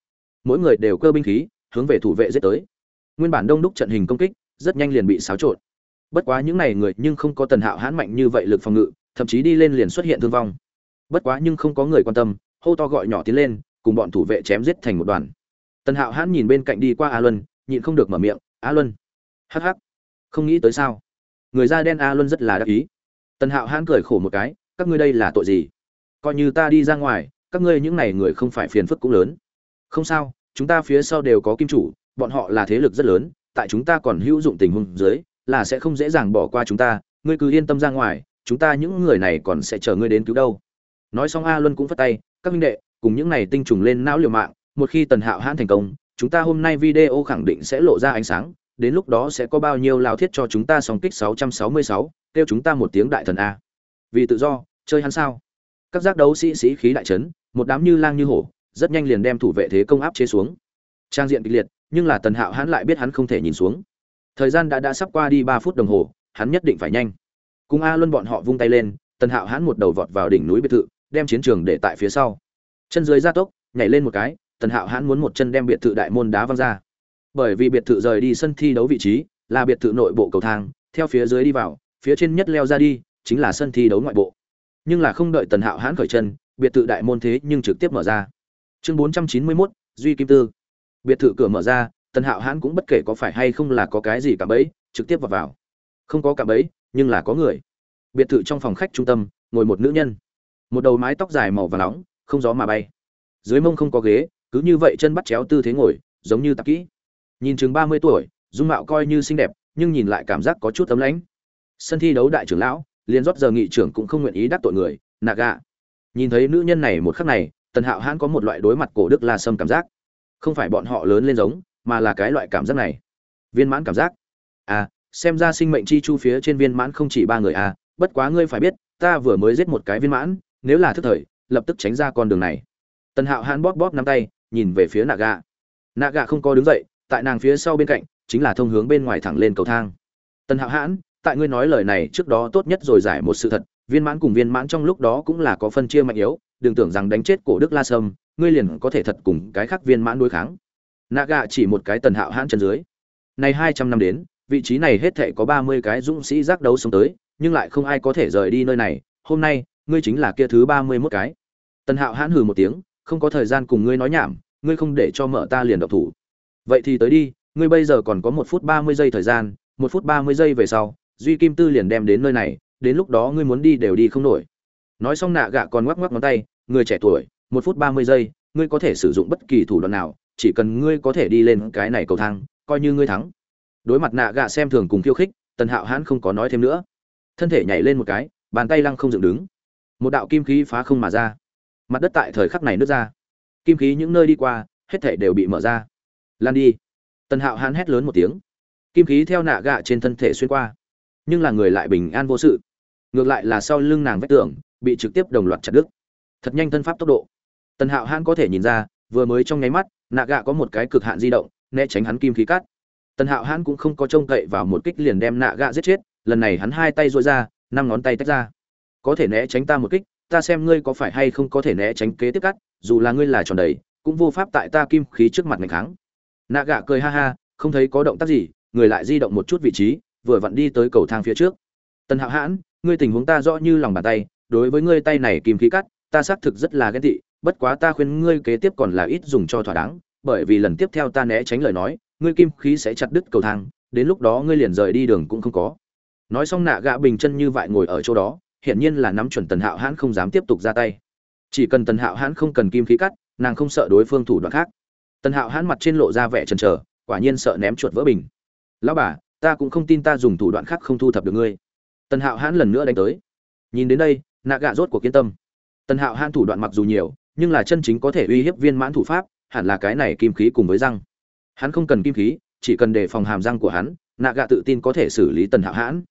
Mỗi người đều cơ binh khí, hướng về thủ vệ giết tới. Nguyên bản đông đúc trận hình công kích, rất nhanh liền bị xáo trộn. Bất quá những n à y người nhưng không có tần hạo hãn mạnh như vậy lực phòng ngự thậm chí đi lên liền xuất hiện thương vong. Bất quá nhưng không có người quan tâm, hô to gọi nhỏ tiến lên, cùng bọn thủ vệ chém giết thành một đoàn. Tần hạo hãn nhìn bên cạnh đi qua a luân, nhịn không được mở miệng, a luân, hắc hắc, không nghĩ tới sao? Người da đen a luân rất là đắc ý. Tần hạo hãn cười khổ một cái, các ngươi đây là tội gì? Coi như ta đi ra ngoài, các ngươi những này người không phải phiền phức cũng lớn. Không sao, chúng ta phía sau đều có kim chủ, bọn họ là thế lực rất lớn, tại chúng ta còn hữu dụng tình huống dưới, là sẽ không dễ dàng bỏ qua chúng ta, ngươi cứ yên tâm ra ngoài chúng ta những người này còn sẽ chờ ngươi đến cứu đâu. Nói xong a luân cũng phất tay các minh đệ cùng những này tinh trùng lên não liều mạng một khi tần hạo hãn thành công chúng ta hôm nay video khẳng định sẽ lộ ra ánh sáng đến lúc đó sẽ có bao nhiêu lao thiết cho chúng ta song kích 666, kêu chúng ta một tiếng đại thần a. Vì tự do chơi hắn sao? Các giác đấu sĩ sĩ khí đại trấn một đám như lang như hổ rất nhanh liền đem thủ vệ thế công áp chế xuống. Trang diện kịch liệt nhưng là tần hạo hãn lại biết hắn không thể nhìn xuống. Thời gian đã đã sắp qua đi ba phút đồng hồ hắn nhất định phải nhanh cùng a luân bọn họ vung tay lên, tần hạo hãn một đầu vọt vào đỉnh núi biệt thự, đem chiến trường để tại phía sau. Chân dưới gia tốc, nhảy lên một cái, tần hạo hãn muốn một chân đem biệt thự đại môn đá văng ra. Bởi vì biệt thự rời đi sân thi đấu vị trí, là biệt thự nội bộ cầu thang, theo phía dưới đi vào, phía trên nhất leo ra đi, chính là sân thi đấu ngoại bộ. Nhưng là không đợi tần hạo hãn khởi chân, biệt thự đại môn thế nhưng trực tiếp mở ra. Chương bốn trăm chín mươi mốt, duy kim tư. Biệt thự cửa mở ra, tần hạo hãn cũng bất kể có phải hay không là có cái gì cả bẫy, trực tiếp vào vào. Không có cả bẫy nhưng là có người. Biệt thự trong phòng khách trung tâm, ngồi một nữ nhân. Một đầu mái tóc dài màu và nóng, không gió mà bay. Dưới mông không có ghế, cứ như vậy chân bắt chéo tư thế ngồi, giống như tạp kỹ. Nhìn chừng ba mươi tuổi, dung mạo coi như xinh đẹp, nhưng nhìn lại cảm giác có chút tấm lãnh. Sân thi đấu đại trưởng lão, liền rót giờ nghị trưởng cũng không nguyện ý đắc tội người, nạ gạ. Nhìn thấy nữ nhân này một khắc này, tần hạo hãn có một loại đối mặt cổ đức la sâm cảm giác. Không phải bọn họ lớn lên giống, mà là cái loại cảm giác này. Viên mãn cảm giác. À xem ra sinh mệnh chi chu phía trên viên mãn không chỉ ba người à bất quá ngươi phải biết, ta vừa mới giết một cái viên mãn, nếu là thức thời, lập tức tránh ra con đường này. Tần hạo hãn bóp bóp nắm tay, nhìn về phía nạ Naga nạ không có đứng dậy, tại nàng phía sau bên cạnh, chính là thông hướng bên ngoài thẳng lên cầu thang. Tần hạo hãn, tại ngươi nói lời này trước đó tốt nhất rồi giải một sự thật, viên mãn cùng viên mãn trong lúc đó cũng là có phân chia mạnh yếu, đừng tưởng rằng đánh chết cổ đức la sâm, ngươi liền có thể thật cùng cái khác viên mãn đối kháng. Naga chỉ một cái tần hạo hãn chân dưới. Này hai trăm năm đến vị trí này hết thể có ba mươi cái dũng sĩ giác đấu sống tới, nhưng lại không ai có thể rời đi nơi này. Hôm nay, ngươi chính là kia thứ ba mươi mốt cái. Tần hạo hãn hừ một tiếng, không có thời gian cùng ngươi nói nhảm, ngươi không để cho mở ta liền độc thủ. Vậy thì tới đi, ngươi bây giờ còn có một phút ba mươi giây thời gian, một phút ba mươi giây về sau, duy kim tư liền đem đến nơi này, đến lúc đó ngươi muốn đi đều đi không nổi. Nói xong nạ gạ còn ngoắc ngoắc ngón tay, người trẻ tuổi, một phút ba mươi giây, ngươi có thể sử dụng bất kỳ thủ đoạn nào, chỉ cần ngươi có thể đi lên cái này cầu thang, coi như ngươi thắng đối mặt nạ gạ xem thường cùng khiêu khích, tần hạo hãn không có nói thêm nữa. Thân thể nhảy lên một cái, bàn tay lăng không dựng đứng. Một đạo kim khí phá không mà ra. Mặt đất tại thời khắc này nứt ra. Kim khí những nơi đi qua, hết thể đều bị mở ra. Lan đi. Tần hạo hãn hét lớn một tiếng. Kim khí theo nạ gạ trên thân thể xuyên qua. Nhưng là người lại bình an vô sự. Ngược lại là sau lưng nàng vách tường, bị trực tiếp đồng loạt chặt đứt. Thật nhanh thân pháp tốc độ. Tần hạo hãn có thể nhìn ra, vừa mới trong nháy mắt, nạ gạ có một cái cực hạn di động, né tránh hắn kim khí cắt tần hạo hãn cũng không có trông cậy vào một kích liền đem nạ gạ giết chết, lần này hắn hai tay dội ra, năm ngón tay tách ra. Có thể né tránh ta một kích, ta xem ngươi có phải hay không có thể né tránh kế tiếp cắt, dù là ngươi là tròn đầy, cũng vô pháp tại ta kim khí trước mặt ngày kháng. Nạ gạ cười ha ha, không thấy có động tác gì, người lại di động một chút vị trí, vừa vặn đi tới cầu thang phía trước. Tần hạo hãn, ngươi tình huống ta rõ như lòng bàn tay, đối với ngươi tay này kim khí cắt, ta xác thực rất là ghen tị, bất quá ta khuyên ngươi kế tiếp còn là ít dùng cho thỏa đáng, bởi vì lần tiếp theo ta né tránh lời nói ngươi kim khí sẽ chặt đứt cầu thang, đến lúc đó ngươi liền rời đi đường cũng không có. Nói xong nạ gạ bình chân như vậy ngồi ở chỗ đó, hiển nhiên là nắm chuẩn tần hạo hãn không dám tiếp tục ra tay. Chỉ cần tần hạo hãn không cần kim khí cắt, nàng không sợ đối phương thủ đoạn khác. Tần hạo hãn mặt trên lộ ra vẻ chần chờ, quả nhiên sợ ném chuột vỡ bình. Lão bà, ta cũng không tin ta dùng thủ đoạn khác không thu thập được ngươi. Tần hạo hãn lần nữa đánh tới. Nhìn đến đây, nạ gạ rốt của kiên tâm. Tần hạo hãn thủ đoạn mặc dù nhiều, nhưng là chân chính có thể uy hiếp viên mãn thủ pháp, hẳn là cái này kim khí cùng với răng hắn không cần kim khí, chỉ cần đề phòng hàm răng của hắn, nạ gạ tự tin có thể xử lý tần hạo hãn.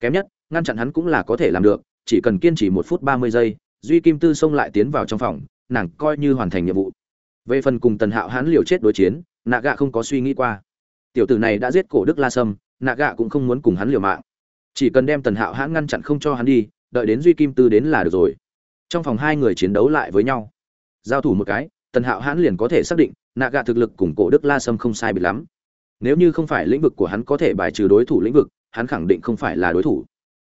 Kém nhất, ngăn chặn hắn cũng là có thể làm được, chỉ cần kiên trì một phút ba mươi giây, duy kim tư xông lại tiến vào trong phòng, nàng coi như hoàn thành nhiệm vụ. Về phần cùng tần hạo hãn liều chết đối chiến, nạ gạ không có suy nghĩ qua. Tiểu tử này đã giết cổ đức la sâm, nạ gạ cũng không muốn cùng hắn liều mạng. Chỉ cần đem tần hạo hãn ngăn chặn không cho hắn đi, đợi đến duy kim tư đến là được rồi. Trong phòng hai người chiến đấu lại với nhau. Giao thủ một cái, tần hạo hãn liền có thể xác định nạ gạ thực lực cùng cổ đức la sâm không sai biệt lắm. Nếu như không phải lĩnh vực của hắn có thể bài trừ đối thủ lĩnh vực, hắn khẳng định không phải là đối thủ.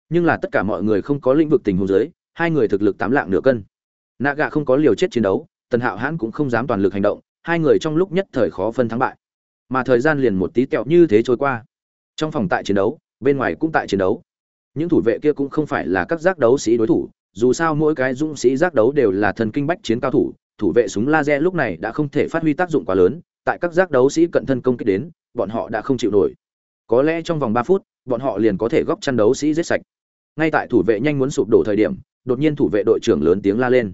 Nhưng là tất cả mọi người không có lĩnh vực tình huống giới hai người thực lực tám lạng nửa cân. Nạ gạ không có liều chết chiến đấu, tần hạo hãn cũng không dám toàn lực hành động, hai người trong lúc nhất thời khó phân thắng bại. Mà thời gian liền một tí tẹo như thế trôi qua. Trong phòng tại chiến đấu, bên ngoài cũng tại chiến đấu. Những thủ vệ kia cũng không phải là các giác đấu sĩ đối thủ, dù sao mỗi cái dũng sĩ giác đấu đều là thần kinh bách chiến cao thủ thủ vệ súng laser lúc này đã không thể phát huy tác dụng quá lớn, tại các giác đấu sĩ cận thân công kích đến, bọn họ đã không chịu nổi. Có lẽ trong vòng ba phút, bọn họ liền có thể góp chăn đấu sĩ giết sạch. Ngay tại thủ vệ nhanh muốn sụp đổ thời điểm, đột nhiên thủ vệ đội trưởng lớn tiếng la lên.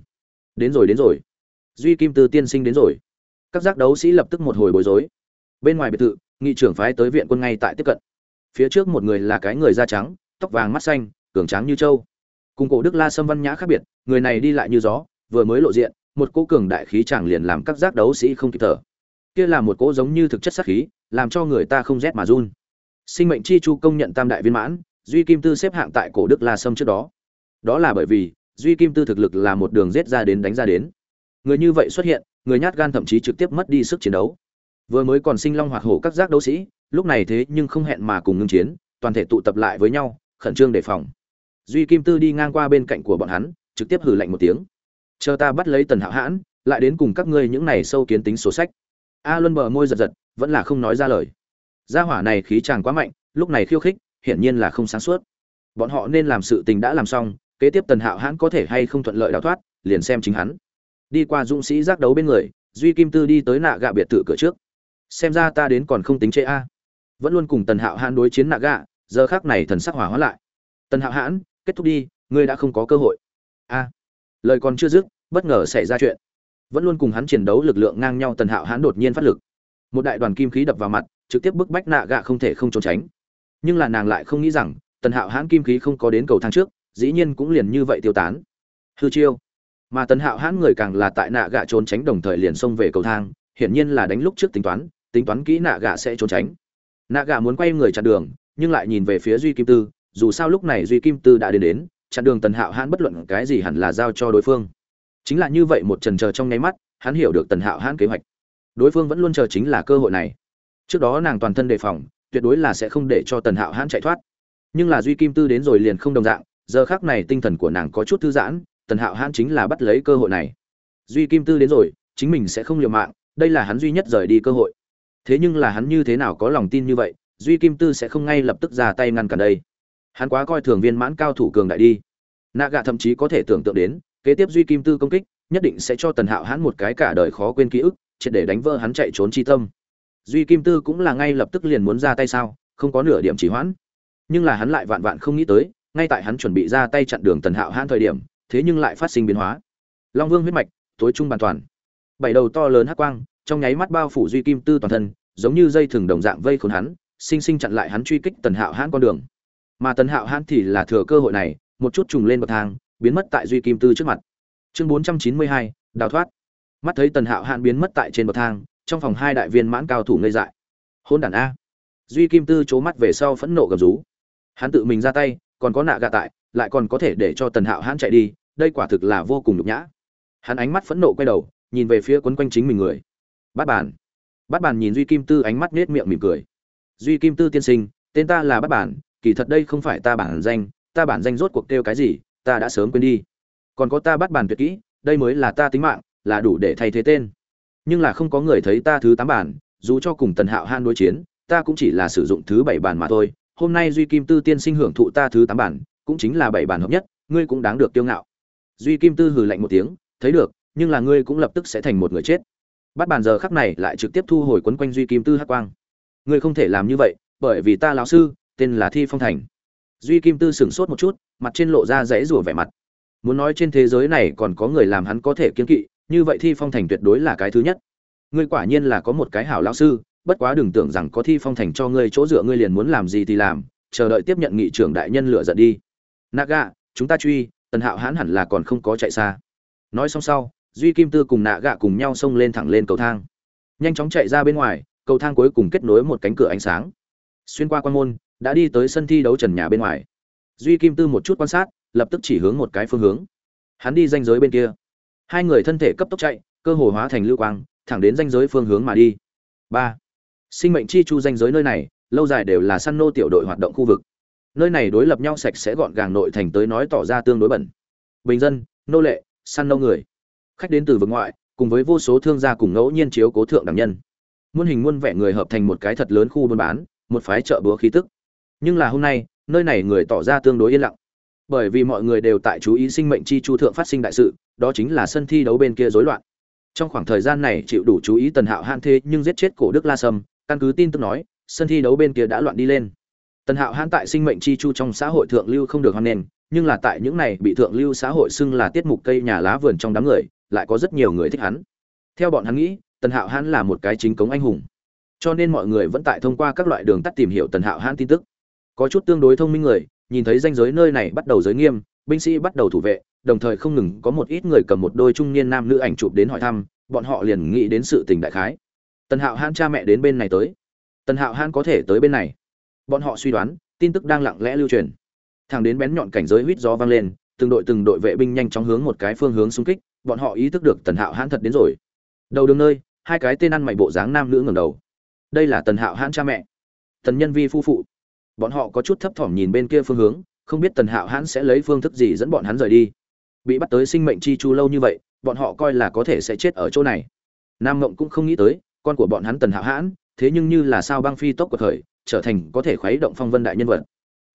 Đến rồi đến rồi. Duy kim tư tiên sinh đến rồi. Các giác đấu sĩ lập tức một hồi bối rối. Bên ngoài biệt thự, nghị trưởng phái tới viện quân ngay tại tiếp cận. Phía trước một người là cái người da trắng, tóc vàng mắt xanh, cường tráng như trâu. Cùng cổ đức la sâm văn nhã khác biệt, người này đi lại như gió, vừa mới lộ diện một cỗ cường đại khí chẳng liền làm các giác đấu sĩ không kịp thở. Kia là một cỗ giống như thực chất sát khí, làm cho người ta không rét mà run. Sinh mệnh chi chu công nhận tam đại viên mãn, duy kim tư xếp hạng tại cổ đức la sâm trước đó. Đó là bởi vì, duy kim tư thực lực là một đường rết ra đến đánh ra đến. Người như vậy xuất hiện, người nhát gan thậm chí trực tiếp mất đi sức chiến đấu. Vừa mới còn sinh long hoạt hổ các giác đấu sĩ, lúc này thế nhưng không hẹn mà cùng ngưng chiến, toàn thể tụ tập lại với nhau, khẩn trương đề phòng. Duy kim tư đi ngang qua bên cạnh của bọn hắn, trực tiếp hử lạnh một tiếng chờ ta bắt lấy tần hạo hãn, lại đến cùng các ngươi những này sâu kiến tính sổ sách. A luân bờ môi giật giật, vẫn là không nói ra lời. Gia hỏa này khí chàng quá mạnh, lúc này khiêu khích, hiển nhiên là không sáng suốt. Bọn họ nên làm sự tình đã làm xong, kế tiếp tần hạo hãn có thể hay không thuận lợi đào thoát, liền xem chính hắn. Đi qua dũng sĩ giác đấu bên người, duy kim tư đi tới nạ gạ biệt thự cửa trước. Xem ra ta đến còn không tính chế a. Vẫn luôn cùng tần hạo hãn đối chiến nạ gạ, giờ khác này thần sắc hỏa hóa lại. Tần hạo hãn, kết thúc đi, ngươi đã không có cơ hội. A lời còn chưa dứt, bất ngờ xảy ra chuyện. Vẫn luôn cùng hắn chiến đấu lực lượng ngang nhau tần hạo hắn đột nhiên phát lực. Một đại đoàn kim khí đập vào mặt, trực tiếp bức bách nạ gạ không thể không trốn tránh. Nhưng là nàng lại không nghĩ rằng, tần hạo hãn kim khí không có đến cầu thang trước, dĩ nhiên cũng liền như vậy tiêu tán. Hư chiêu. Mà tần hạo hãn người càng là tại nạ gạ trốn tránh đồng thời liền xông về cầu thang, hiển nhiên là đánh lúc trước tính toán tính toán kỹ nạ gạ sẽ trốn tránh. Nạ gạ muốn quay người chặn đường, nhưng lại nhìn về phía duy kim tư, dù sao lúc này duy kim tư đã đến đến chặn đường tần hạo hãn bất luận cái gì hẳn là giao cho đối phương. Chính là như vậy một trần chờ trong nháy mắt, hắn hiểu được tần hạo hãn kế hoạch. Đối phương vẫn luôn chờ chính là cơ hội này. Trước đó nàng toàn thân đề phòng, tuyệt đối là sẽ không để cho tần hạo hãn chạy thoát. Nhưng là duy kim tư đến rồi liền không đồng dạng, giờ khác này tinh thần của nàng có chút thư giãn, tần hạo hãn chính là bắt lấy cơ hội này. Duy kim tư đến rồi, chính mình sẽ không liều mạng, đây là hắn duy nhất rời đi cơ hội. Thế nhưng là hắn như thế nào có lòng tin như vậy, duy kim tư sẽ không ngay lập tức ra tay ngăn cản đây hắn quá coi thường viên mãn cao thủ cường đại đi. Nạ gạ thậm chí có thể tưởng tượng đến, kế tiếp duy kim tư công kích, nhất định sẽ cho tần hạo hắn một cái cả đời khó quên ký ức, triệt để đánh vỡ hắn chạy trốn chi tâm. Duy kim tư cũng là ngay lập tức liền muốn ra tay sao, không có nửa điểm chỉ hoãn. Nhưng là hắn lại vạn vạn không nghĩ tới, ngay tại hắn chuẩn bị ra tay chặn đường tần hạo hãn thời điểm, thế nhưng lại phát sinh biến hóa. Long vương huyết mạch, tối trung bàn toàn. Bảy đầu to lớn hắc quang, trong nháy mắt bao phủ duy kim tư toàn thân, giống như dây thừng đồng dạng vây khốn hắn, sinh sinh chặn lại hắn truy kích tần hạo hãn con đường mà tần hạo hãn thì là thừa cơ hội này, một chút trùng lên bậc thang, biến mất tại duy kim tư trước mặt. Chương bốn trăm chín mươi hai, đào thoát. Mắt thấy tần hạo hãn biến mất tại trên bậc thang, trong phòng hai đại viên mãn cao thủ ngây dại. Hôn đản a. Duy kim tư c mắt về sau phẫn nộ gầm rú. Hắn tự mình ra tay, còn có nạ gạ tại, lại còn có thể để cho tần hạo hãn chạy đi, đây quả thực là vô cùng nhục nhã. Hắn ánh mắt phẫn nộ quay đầu, nhìn về phía quấn quanh chính mình người. Bát bàn. Bát bàn nhìn duy kim tư ánh mắt nết miệng mỉm cười. Duy kim tư tiên sinh, tên ta là bát bản kỳ thật đây không phải ta bản danh, ta bản danh rốt cuộc kêu cái gì, ta đã sớm quên đi. Còn có ta bắt bàn tuyệt kỹ, đây mới là ta tính mạng, là đủ để thay thế tên. Nhưng là không có người thấy ta thứ tám bản, dù cho cùng tần hạo han đối chiến, ta cũng chỉ là sử dụng thứ bảy bản mà thôi. Hôm nay duy kim tư tiên sinh hưởng thụ ta thứ tám bản, cũng chính là bảy bản hợp nhất, ngươi cũng đáng được tiêu ngạo. Duy kim tư hừ lạnh một tiếng, thấy được, nhưng là ngươi cũng lập tức sẽ thành một người chết. Bắt bàn giờ khắc này lại trực tiếp thu hồi quấn quanh duy kim tư hắc quang. Ngươi không thể làm như vậy, bởi vì ta lão sư tên là thi phong thành. Duy kim tư sửng sốt một chút, mặt trên lộ ra dãy rủa vẻ mặt. Muốn nói trên thế giới này còn có người làm hắn có thể kiên kỵ, như vậy thi phong thành tuyệt đối là cái thứ nhất. Ngươi quả nhiên là có một cái hảo lão sư, bất quá đừng tưởng rằng có thi phong thành cho ngươi chỗ dựa ngươi liền muốn làm gì thì làm, chờ đợi tiếp nhận nghị trưởng đại nhân lựa giận đi. Naga, chúng ta truy, tần hạo hãn hẳn là còn không có chạy xa. Nói xong sau, duy kim tư cùng nạ gạ cùng nhau xông lên thẳng lên cầu thang. Nhanh chóng chạy ra bên ngoài, cầu thang cuối cùng kết nối một cánh cửa ánh sáng. Xuyên qua quan môn đã đi tới sân thi đấu trần nhà bên ngoài. Duy kim tư một chút quan sát, lập tức chỉ hướng một cái phương hướng. Hắn đi danh giới bên kia. Hai người thân thể cấp tốc chạy, cơ hồ hóa thành lưu quang, thẳng đến danh giới phương hướng mà đi. Ba. Sinh mệnh chi chu danh giới nơi này, lâu dài đều là săn nô tiểu đội hoạt động khu vực. Nơi này đối lập nhau sạch sẽ gọn gàng nội thành tới nói tỏ ra tương đối bẩn. Bình dân, nô lệ, săn nô người. Khách đến từ vực ngoại, cùng với vô số thương gia cùng ngẫu nhiên chiếu cố thượng đẳng nhân. Muôn hình muôn vẻ người hợp thành một cái thật lớn khu buôn bán, một phái chợ búa khí tức nhưng là hôm nay, nơi này người tỏ ra tương đối yên lặng. Bởi vì mọi người đều tại chú ý sinh mệnh chi chu thượng phát sinh đại sự, đó chính là sân thi đấu bên kia rối loạn. Trong khoảng thời gian này chịu đủ chú ý tần hạo han thế nhưng giết chết cổ đức la sâm, căn cứ tin tức nói, sân thi đấu bên kia đã loạn đi lên. Tần hạo han tại sinh mệnh chi chu trong xã hội thượng lưu không được hoan nghênh, nhưng là tại những này bị thượng lưu xã hội xưng là tiết mục cây nhà lá vườn trong đám người, lại có rất nhiều người thích hắn. Theo bọn hắn nghĩ, tần hạo hãn là một cái chính cống anh hùng. Cho nên mọi người vẫn tại thông qua các loại đường tắt tìm hiểu tần hạo hãn tin tức có chút tương đối thông minh người, nhìn thấy danh giới nơi này bắt đầu giới nghiêm, binh sĩ bắt đầu thủ vệ, đồng thời không ngừng có một ít người cầm một đôi trung niên nam nữ ảnh chụp đến hỏi thăm, bọn họ liền nghĩ đến sự tình đại khái. Tần hạo hãn cha mẹ đến bên này tới. Tần hạo hãn có thể tới bên này. Bọn họ suy đoán, tin tức đang lặng lẽ lưu truyền. Thẳng đến bén nhọn cảnh giới huýt gió vang lên, từng đội từng đội vệ binh nhanh chóng hướng một cái phương hướng xung kích, bọn họ ý thức được tần hạo hãn thật đến rồi. Đầu đường nơi, hai cái tên ăn mày bộ dáng nam nữ ngẩng đầu. Đây là tần hạo hãn cha mẹ. Tần nhân vi phu phụ bọn họ có chút thấp thỏm nhìn bên kia phương hướng, không biết tần hạo hãn sẽ lấy phương thức gì dẫn bọn hắn rời đi. Bị bắt tới sinh mệnh chi chu lâu như vậy, bọn họ coi là có thể sẽ chết ở chỗ này. Nam mộng cũng không nghĩ tới, con của bọn hắn tần hạo hãn, thế nhưng như là sao băng phi tốc của thời, trở thành có thể khuấy động phong vân đại nhân vật.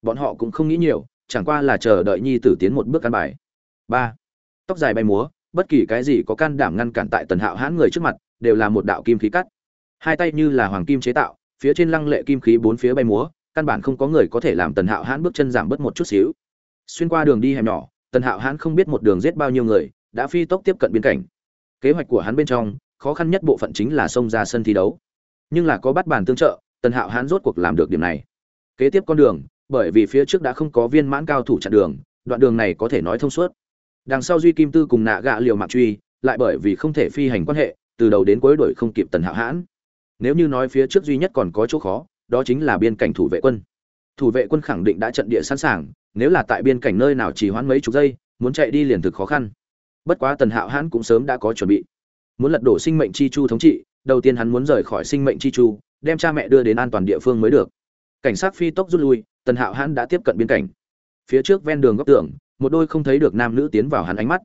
Bọn họ cũng không nghĩ nhiều, chẳng qua là chờ đợi nhi tử tiến một bước căn bài. Ba. Tóc dài bay múa, bất kỳ cái gì có can đảm ngăn cản tại tần hạo hãn người trước mặt, đều là một đạo kim khí cắt. Hai tay như là hoàng kim chế tạo, phía trên lăng lệ kim khí bốn phía bay múa căn bản không có người có thể làm tần hạo hãn bước chân giảm bớt một chút xíu. Xuyên qua đường đi hẻm nhỏ, tần hạo hãn không biết một đường giết bao nhiêu người, đã phi tốc tiếp cận biên cảnh. Kế hoạch của hắn bên trong, khó khăn nhất bộ phận chính là xông ra sân thi đấu. Nhưng là có bắt bàn tương trợ, tần hạo hãn rốt cuộc làm được điểm này. Kế tiếp con đường, bởi vì phía trước đã không có viên mãn cao thủ chặn đường, đoạn đường này có thể nói thông suốt. Đằng sau duy kim tư cùng nạ gạ liều mạng truy, lại bởi vì không thể phi hành quan hệ, từ đầu đến cuối đuổi không kịp tần hạo hãn. Nếu như nói phía trước duy nhất còn có chỗ khó đó chính là biên cảnh thủ vệ quân. Thủ vệ quân khẳng định đã trận địa sẵn sàng, nếu là tại biên cảnh nơi nào chỉ hoãn mấy chục giây, muốn chạy đi liền thực khó khăn. Bất quá tần hạo hãn cũng sớm đã có chuẩn bị. Muốn lật đổ sinh mệnh chi chu thống trị, đầu tiên hắn muốn rời khỏi sinh mệnh chi chu, đem cha mẹ đưa đến an toàn địa phương mới được. Cảnh sát phi tốc rút lui, tần hạo hãn đã tiếp cận biên cảnh. Phía trước ven đường góc tường, một đôi không thấy được nam nữ tiến vào hắn ánh mắt.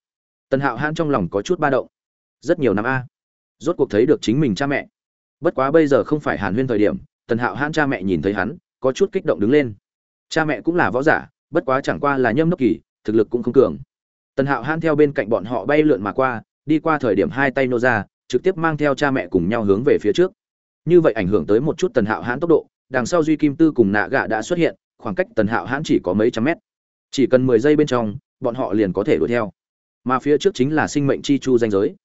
Tần hạo hãn trong lòng có chút ba động. Rất nhiều năm a. Rốt cuộc thấy được chính mình cha mẹ. Bất quá bây giờ không phải hàn huyên thời điểm tần hạo hãn cha mẹ nhìn thấy hắn, có chút kích động đứng lên. Cha mẹ cũng là võ giả, bất quá chẳng qua là nhâm đốc kỳ, thực lực cũng không cường. Tần hạo hãn theo bên cạnh bọn họ bay lượn mà qua, đi qua thời điểm hai tay nô ra, trực tiếp mang theo cha mẹ cùng nhau hướng về phía trước. Như vậy ảnh hưởng tới một chút tần hạo hãn tốc độ, đằng sau duy kim tư cùng nạ gạ đã xuất hiện, khoảng cách tần hạo hãn chỉ có mấy trăm mét. Chỉ cần mười giây bên trong, bọn họ liền có thể đuổi theo. Mà phía trước chính là sinh mệnh chi chu danh giới.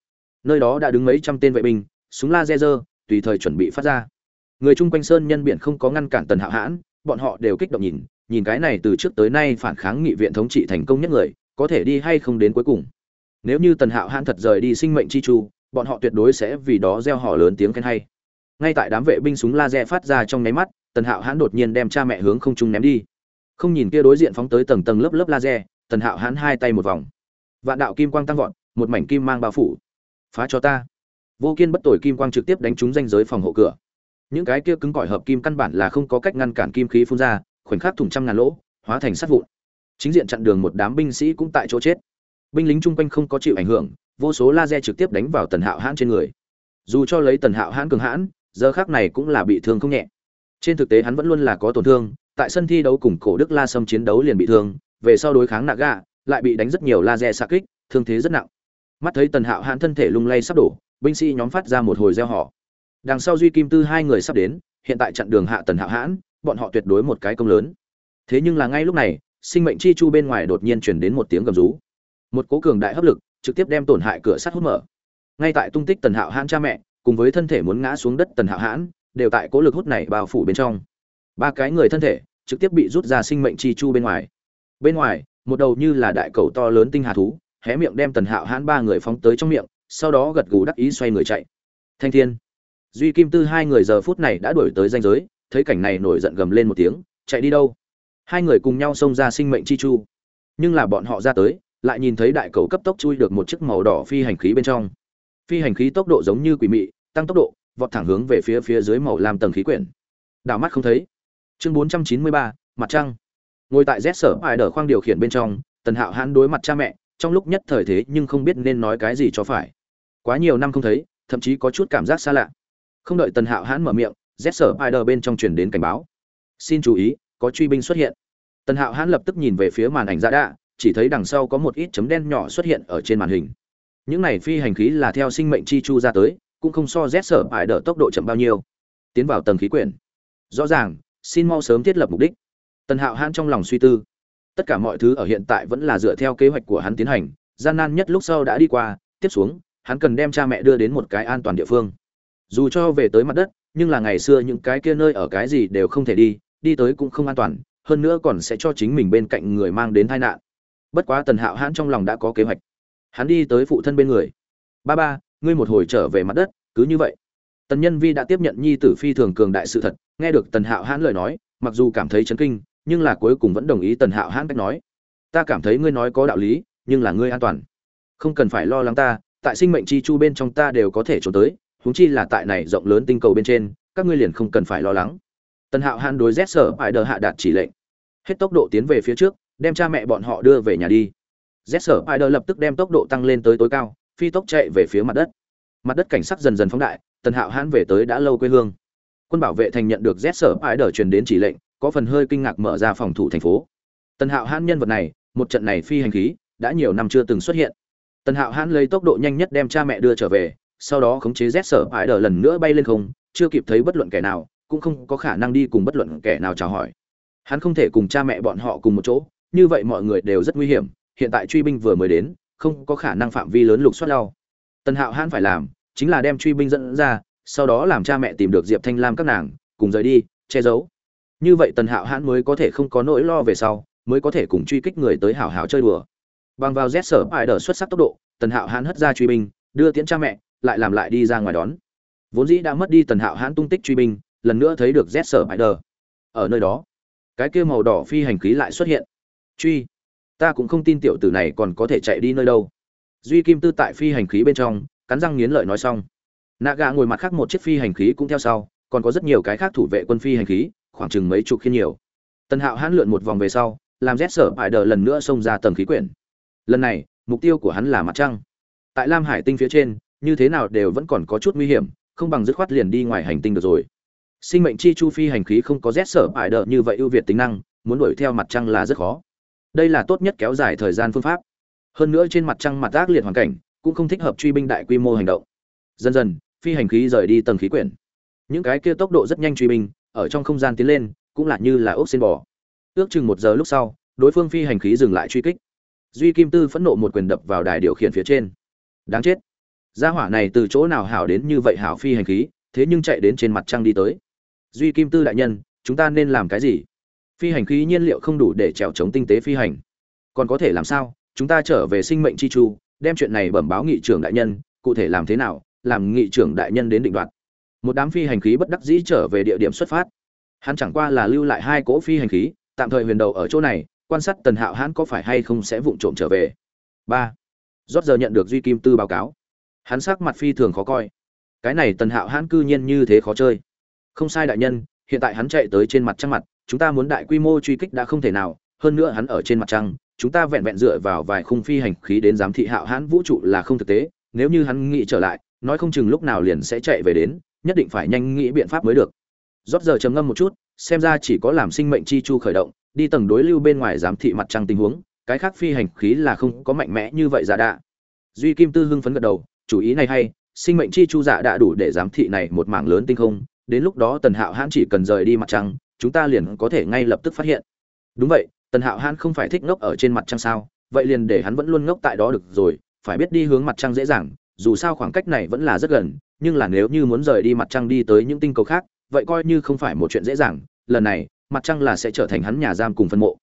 Nơi đó đã đứng mấy trăm tên vệ binh, súng laser, tùy thời chuẩn bị phát ra người chung quanh sơn nhân biển không có ngăn cản tần hạo hãn, bọn họ đều kích động nhìn nhìn cái này từ trước tới nay phản kháng nghị viện thống trị thành công nhất người, có thể đi hay không đến cuối cùng. Nếu như tần hạo hãn thật rời đi sinh mệnh chi chu, bọn họ tuyệt đối sẽ vì đó gieo họ lớn tiếng khen hay. Ngay tại đám vệ binh súng laser phát ra trong nháy mắt, tần hạo hãn đột nhiên đem cha mẹ hướng không trung ném đi. Không nhìn kia đối diện phóng tới tầng tầng lớp lớp laser, tần hạo hãn hai tay một vòng. Vạn đạo kim quang tăng vọt, một mảnh kim mang bao phủ. Phá cho ta. Vô kiên bất tội kim quang trực tiếp đánh trúng danh giới phòng hộ cửa những cái kia cứng cỏi hợp kim căn bản là không có cách ngăn cản kim khí phun ra, khoảnh khắc thủng trăm ngàn lỗ, hóa thành sát vụn. Chính diện chặn đường một đám binh sĩ cũng tại chỗ chết. Binh lính chung quanh không có chịu ảnh hưởng, vô số laser trực tiếp đánh vào tần hạo hãn trên người. Dù cho lấy tần hạo hãn cường hãn, giờ khác này cũng là bị thương không nhẹ. Trên thực tế hắn vẫn luôn là có tổn thương, tại sân thi đấu cùng cổ đức la sâm chiến đấu liền bị thương, về sau đối kháng naga lại bị đánh rất nhiều laser xa kích, thương thế rất nặng. Mắt thấy tần hạo hãn thân thể lung lay sắp đổ, binh sĩ nhóm phát ra một hồi gieo họ đằng sau duy kim tư hai người sắp đến, hiện tại chặn đường hạ tần hạ hãn, bọn họ tuyệt đối một cái công lớn. Thế nhưng là ngay lúc này, sinh mệnh chi chu bên ngoài đột nhiên chuyển đến một tiếng gầm rú. Một cố cường đại hấp lực, trực tiếp đem tổn hại cửa sắt hút mở. Ngay tại tung tích tần hạo hãn cha mẹ, cùng với thân thể muốn ngã xuống đất tần hạo hãn, đều tại cố lực hút này bao phủ bên trong. Ba cái người thân thể, trực tiếp bị rút ra sinh mệnh chi chu bên ngoài. Bên ngoài, một đầu như là đại cầu to lớn tinh hà thú, hé miệng đem tần hạo hãn ba người phóng tới trong miệng, sau đó gật gù đắc ý xoay người chạy. Thanh thiên duy kim tư hai người giờ phút này đã đuổi tới danh giới, thấy cảnh này nổi giận gầm lên một tiếng, chạy đi đâu? Hai người cùng nhau xông ra sinh mệnh chi chu. Nhưng là bọn họ ra tới, lại nhìn thấy đại cầu cấp tốc chui được một chiếc màu đỏ phi hành khí bên trong. Phi hành khí tốc độ giống như quỷ mị, tăng tốc độ, vọt thẳng hướng về phía phía dưới màu lam tầng khí quyển. Đảo mắt không thấy. Chương bốn trăm chín mươi ba, mặt trăng. Ngồi tại rét sở ai đờ khoang điều khiển bên trong, tần hạo hãn đối mặt cha mẹ, trong lúc nhất thời thế nhưng không biết nên nói cái gì cho phải. Quá nhiều năm không thấy, thậm chí có chút cảm giác xa lạ không đợi tần hạo hãn mở miệng, z sở ải đờ bên trong truyền đến cảnh báo. Xin chú ý, có truy binh xuất hiện. Tần hạo hãn lập tức nhìn về phía màn ảnh ra đạ, chỉ thấy đằng sau có một ít chấm đen nhỏ xuất hiện ở trên màn hình. Những này phi hành khí là theo sinh mệnh chi chu ra tới, cũng không so z sở ải đờ tốc độ chậm bao nhiêu. Tiến vào tầng khí quyển. Rõ ràng, xin mau sớm thiết lập mục đích. Tần hạo hãn trong lòng suy tư. Tất cả mọi thứ ở hiện tại vẫn là dựa theo kế hoạch của hắn tiến hành, gian nan nhất lúc sau đã đi qua, tiếp xuống, hắn cần đem cha mẹ đưa đến một cái an toàn địa phương dù cho về tới mặt đất, nhưng là ngày xưa những cái kia nơi ở cái gì đều không thể đi đi tới cũng không an toàn, hơn nữa còn sẽ cho chính mình bên cạnh người mang đến tai nạn. Bất quá tần hạo hãn trong lòng đã có kế hoạch. Hắn đi tới phụ thân bên người. Ba ba, ngươi một hồi trở về mặt đất, cứ như vậy. Tần nhân vi đã tiếp nhận nhi tử phi thường cường đại sự thật, nghe được tần hạo hãn lời nói, mặc dù cảm thấy chấn kinh, nhưng là cuối cùng vẫn đồng ý tần hạo hãn cách nói. Ta cảm thấy ngươi nói có đạo lý, nhưng là ngươi an toàn. Không cần phải lo lắng ta, tại sinh mệnh chi chu bên trong ta đều có thể trốn tới huống chi là tại này rộng lớn tinh cầu bên trên, các ngươi liền không cần phải lo lắng. Tần hạo Hàn đối Zsở sở đờ hạ đạt chỉ lệnh. Hết tốc độ tiến về phía trước, đem cha mẹ bọn họ đưa về nhà đi. Zsở sở đờ lập tức đem tốc độ tăng lên tới tối cao, phi tốc chạy về phía mặt đất. Mặt đất cảnh sắc dần dần phóng đại, tần hạo Hàn về tới đã lâu quê hương. Quân bảo vệ thành nhận được Zsở sở đờ truyền đến chỉ lệnh, có phần hơi kinh ngạc mở ra phòng thủ thành phố. Tần hạo Hàn nhân vật này, một trận này phi hành khí, đã nhiều năm chưa từng xuất hiện. Tần hạo hãn lấy tốc độ nhanh nhất đem cha mẹ đưa trở về sau đó khống chế Z sở phải đỡ lần nữa bay lên không, chưa kịp thấy bất luận kẻ nào, cũng không có khả năng đi cùng bất luận kẻ nào chào hỏi. Hắn không thể cùng cha mẹ bọn họ cùng một chỗ, như vậy mọi người đều rất nguy hiểm, hiện tại truy binh vừa mới đến, không có khả năng phạm vi lớn lục soát lao tần hạo hãn phải làm, chính là đem truy binh dẫn ra, sau đó làm cha mẹ tìm được diệp thanh lam các nàng, cùng rời đi, che giấu. Như vậy tần hạo hãn mới có thể không có nỗi lo về sau, mới có thể cùng truy kích người tới hảo hảo chơi đùa. Bằng vào Z sở phải đỡ xuất sắc tốc độ, tần hạo hãn hất ra truy binh, đưa tiễn cha mẹ lại làm lại đi ra ngoài đón. Vốn dĩ đã mất đi tần hạo hãn tung tích truy binh, lần nữa thấy được rét sở ải đờ ở nơi đó, cái kia màu đỏ phi hành khí lại xuất hiện. Truy, ta cũng không tin tiểu tử này còn có thể chạy đi nơi đâu. Duy kim tư tại phi hành khí bên trong, cắn răng nghiến lợi nói xong. Nạ gà ngồi mặt khác một chiếc phi hành khí cũng theo sau, còn có rất nhiều cái khác thủ vệ quân phi hành khí, khoảng chừng mấy chục khiên nhiều. Tần hạo hãn lượn một vòng về sau, làm rét sở bại đờ lần nữa xông ra tầng khí quyển. Lần này, mục tiêu của hắn là mặt trăng. Tại lam hải tinh phía trên như thế nào đều vẫn còn có chút nguy hiểm, không bằng dứt khoát liền đi ngoài hành tinh được rồi. Sinh mệnh chi chu phi hành khí không có rét sở bại đợ như vậy ưu việt tính năng, muốn đuổi theo mặt trăng là rất khó. Đây là tốt nhất kéo dài thời gian phương pháp. Hơn nữa trên mặt trăng mặt ác liệt hoàn cảnh, cũng không thích hợp truy binh đại quy mô hành động. Dần dần, phi hành khí rời đi tầng khí quyển. Những cái kia tốc độ rất nhanh truy binh, ở trong không gian tiến lên, cũng là như là ốc xin bò. Ước chừng một giờ lúc sau, đối phương phi hành khí dừng lại truy kích. Duy kim tư phẫn nộ một quyền đập vào đài điều khiển phía trên. Đáng chết gia hỏa này từ chỗ nào hảo đến như vậy hảo phi hành khí, thế nhưng chạy đến trên mặt trăng đi tới. Duy kim tư đại nhân, chúng ta nên làm cái gì? Phi hành khí nhiên liệu không đủ để trèo chống tinh tế phi hành. Còn có thể làm sao? Chúng ta trở về sinh mệnh chi chu, đem chuyện này bẩm báo nghị trưởng đại nhân, cụ thể làm thế nào? Làm nghị trưởng đại nhân đến định đoạt. Một đám phi hành khí bất đắc dĩ trở về địa điểm xuất phát. Hắn chẳng qua là lưu lại hai cỗ phi hành khí, tạm thời huyền đầu ở chỗ này, quan sát tần hạo hắn có phải hay không sẽ vụng trộm trở về. Ba. Rót giờ nhận được duy kim tư báo cáo hắn sắc mặt phi thường khó coi. Cái này tần hạo hãn cư nhiên như thế khó chơi. Không sai đại nhân, hiện tại hắn chạy tới trên mặt trăng mặt, chúng ta muốn đại quy mô truy kích đã không thể nào, hơn nữa hắn ở trên mặt trăng, chúng ta vẹn vẹn dựa vào vài khung phi hành khí đến giám thị hạo hãn vũ trụ là không thực tế, nếu như hắn nghĩ trở lại, nói không chừng lúc nào liền sẽ chạy về đến, nhất định phải nhanh nghĩ biện pháp mới được. Rót giờ trầm ngâm một chút, xem ra chỉ có làm sinh mệnh chi chu khởi động, đi tầng đối lưu bên ngoài giám thị mặt trăng tình huống, cái khác phi hành khí là không có mạnh mẽ như vậy giả đạ. Duy kim tư hưng phấn gật đầu chủ ý này hay, sinh mệnh chi chu dạ đã đủ để giám thị này một mảng lớn tinh không, đến lúc đó tần hạo hãn chỉ cần rời đi mặt trăng, chúng ta liền có thể ngay lập tức phát hiện. Đúng vậy, tần hạo hãn không phải thích ngốc ở trên mặt trăng sao? Vậy liền để hắn vẫn luôn ngốc tại đó được rồi, phải biết đi hướng mặt trăng dễ dàng, dù sao khoảng cách này vẫn là rất gần, nhưng là nếu như muốn rời đi mặt trăng đi tới những tinh cầu khác, vậy coi như không phải một chuyện dễ dàng, lần này, mặt trăng là sẽ trở thành hắn nhà giam cùng phân mộ.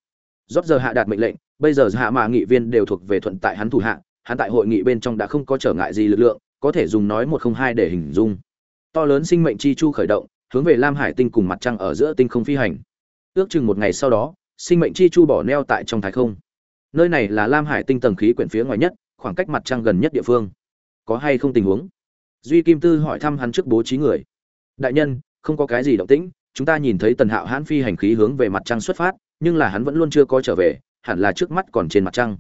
Rót giờ hạ đạt mệnh lệnh, bây giờ hạ mà nghị viên đều thuộc về thuận tại hắn thủ hạ hắn tại hội nghị bên trong đã không có trở ngại gì lực lượng, có thể dùng nói một không hai để hình dung. To lớn sinh mệnh chi chu khởi động, hướng về lam hải tinh cùng mặt trăng ở giữa tinh không phi hành. Ước chừng một ngày sau đó, sinh mệnh chi chu bỏ neo tại trong thái không. Nơi này là lam hải tinh tầng khí quyển phía ngoài nhất, khoảng cách mặt trăng gần nhất địa phương. Có hay không tình huống? Duy kim tư hỏi thăm hắn trước bố trí người. Đại nhân, không có cái gì động tĩnh, chúng ta nhìn thấy tần hạo hãn phi hành khí hướng về mặt trăng xuất phát, nhưng là hắn vẫn luôn chưa có trở về, hẳn là trước mắt còn trên mặt trăng.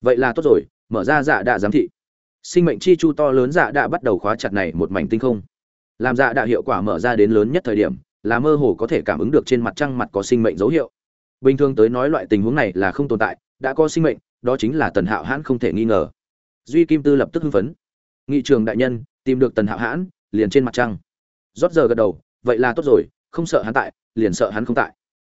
Vậy là tốt rồi mở ra dạ đạ giám thị. Sinh mệnh chi chu to lớn dạ đạ bắt đầu khóa chặt này một mảnh tinh không. Làm dạ đạ hiệu quả mở ra đến lớn nhất thời điểm, là mơ hồ có thể cảm ứng được trên mặt trăng mặt có sinh mệnh dấu hiệu. Bình thường tới nói loại tình huống này là không tồn tại, đã có sinh mệnh, đó chính là tần hạo hãn không thể nghi ngờ. Duy kim tư lập tức hưng phấn. Nghị trường đại nhân, tìm được tần hạo hãn, liền trên mặt trăng. Rót giờ gật đầu, vậy là tốt rồi, không sợ hắn tại, liền sợ hắn không tại.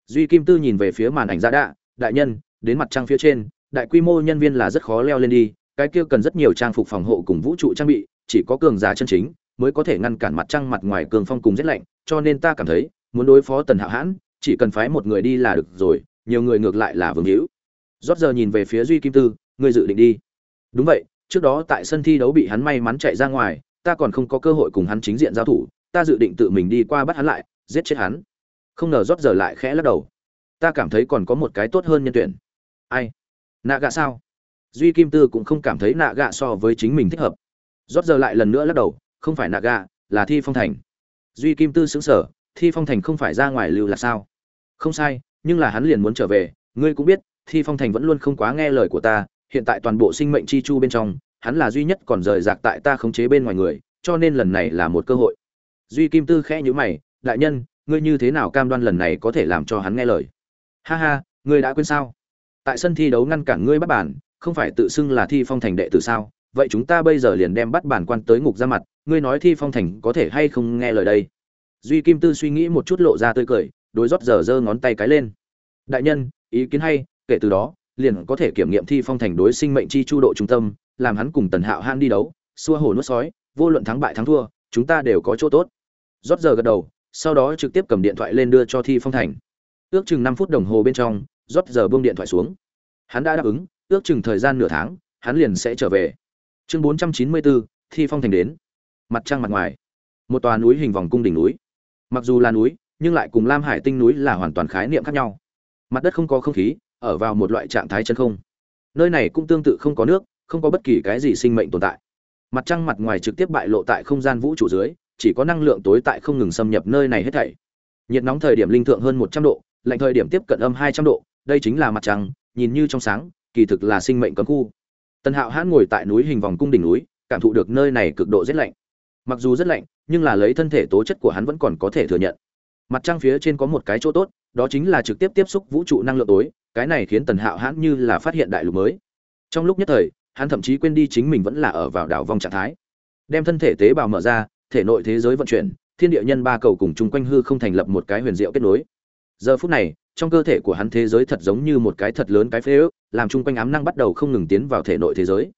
Duy kim tư nhìn về phía màn ảnh ra đạ, đại nhân, đến mặt trăng phía trên đại quy mô nhân viên là rất khó leo lên đi, cái kia cần rất nhiều trang phục phòng hộ cùng vũ trụ trang bị, chỉ có cường giá chân chính mới có thể ngăn cản mặt trăng mặt ngoài cường phong cùng rét lạnh, cho nên ta cảm thấy, muốn đối phó tần hạo hãn, chỉ cần phái một người đi là được rồi, nhiều người ngược lại là vương hữu. Rót giờ nhìn về phía duy kim tư, ngươi dự định đi. Đúng vậy, trước đó tại sân thi đấu bị hắn may mắn chạy ra ngoài, ta còn không có cơ hội cùng hắn chính diện giao thủ, ta dự định tự mình đi qua bắt hắn lại, giết chết hắn. Không ngờ rót giờ lại khẽ lắc đầu. Ta cảm thấy còn có một cái tốt hơn nhân tuyển. Ai? Nạ gạ sao? Duy kim tư cũng không cảm thấy nạ gạ so với chính mình thích hợp. Rót giờ lại lần nữa lắc đầu, không phải nạ gạ, là thi phong thành. Duy kim tư xứng sở thi phong thành không phải ra ngoài lưu là sao? Không sai, nhưng là hắn liền muốn trở về. Ngươi cũng biết, thi phong thành vẫn luôn không quá nghe lời của ta, hiện tại toàn bộ sinh mệnh chi chu bên trong, hắn là duy nhất còn rời rạc tại ta khống chế bên ngoài người, cho nên lần này là một cơ hội. Duy kim tư khẽ nhữ mày, đại nhân, ngươi như thế nào cam đoan lần này có thể làm cho hắn nghe lời? Ha ha, ngươi đã quên sao? Tại sân thi đấu ngăn cản ngươi bắt bản không phải tự xưng là thi phong thành đệ tử sao? Vậy chúng ta bây giờ liền đem bắt bản quan tới ngục ra mặt, ngươi nói thi phong thành có thể hay không nghe lời đây? Duy kim tư suy nghĩ một chút lộ ra tươi cười, đối rót giờ giơ ngón tay cái lên. Đại nhân, ý kiến hay, kể từ đó, liền có thể kiểm nghiệm thi phong thành đối sinh mệnh chi chu độ trung tâm, làm hắn cùng tần hạo han đi đấu, xua hổ nuốt sói, vô luận thắng bại thắng thua, chúng ta đều có chỗ tốt. Rót giờ gật đầu, sau đó trực tiếp cầm điện thoại lên đưa cho thi phong thành. Ước chừng năm phút đồng hồ bên trong rót giờ buông điện thoại xuống. Hắn đã đáp ứng, ước chừng thời gian nửa tháng, hắn liền sẽ trở về. Chương bốn trăm chín mươi bốn, thi phong thành đến. Mặt trăng mặt ngoài. Một tòa núi hình vòng cung đỉnh núi. Mặc dù là núi, nhưng lại cùng lam hải tinh núi là hoàn toàn khái niệm khác nhau. Mặt đất không có không khí, ở vào một loại trạng thái chân không. Nơi này cũng tương tự không có nước, không có bất kỳ cái gì sinh mệnh tồn tại. Mặt trăng mặt ngoài trực tiếp bại lộ tại không gian vũ trụ dưới, chỉ có năng lượng tối tại không ngừng xâm nhập nơi này hết thảy. Nhiệt nóng thời điểm linh thượng hơn một trăm độ, lạnh thời điểm tiếp cận âm hai trăm độ đây chính là mặt trăng, nhìn như trong sáng, kỳ thực là sinh mệnh cấm khu. Tần hạo hãn ngồi tại núi hình vòng cung đỉnh núi, cảm thụ được nơi này cực độ rét lạnh. Mặc dù rất lạnh, nhưng là lấy thân thể tố chất của hắn vẫn còn có thể thừa nhận. Mặt trăng phía trên có một cái chỗ tốt, đó chính là trực tiếp tiếp xúc vũ trụ năng lượng tối, cái này khiến tần hạo hãn như là phát hiện đại lục mới. Trong lúc nhất thời, hắn thậm chí quên đi chính mình vẫn là ở vào đảo vong trạng thái. Đem thân thể tế bào mở ra, thể nội thế giới vận chuyển, thiên địa nhân ba cầu cùng chung quanh hư không thành lập một cái huyền diệu kết nối. Giờ phút này trong cơ thể của hắn thế giới thật giống như một cái thật lớn cái phế ước, làm chung quanh ám năng bắt đầu không ngừng tiến vào thể nội thế giới.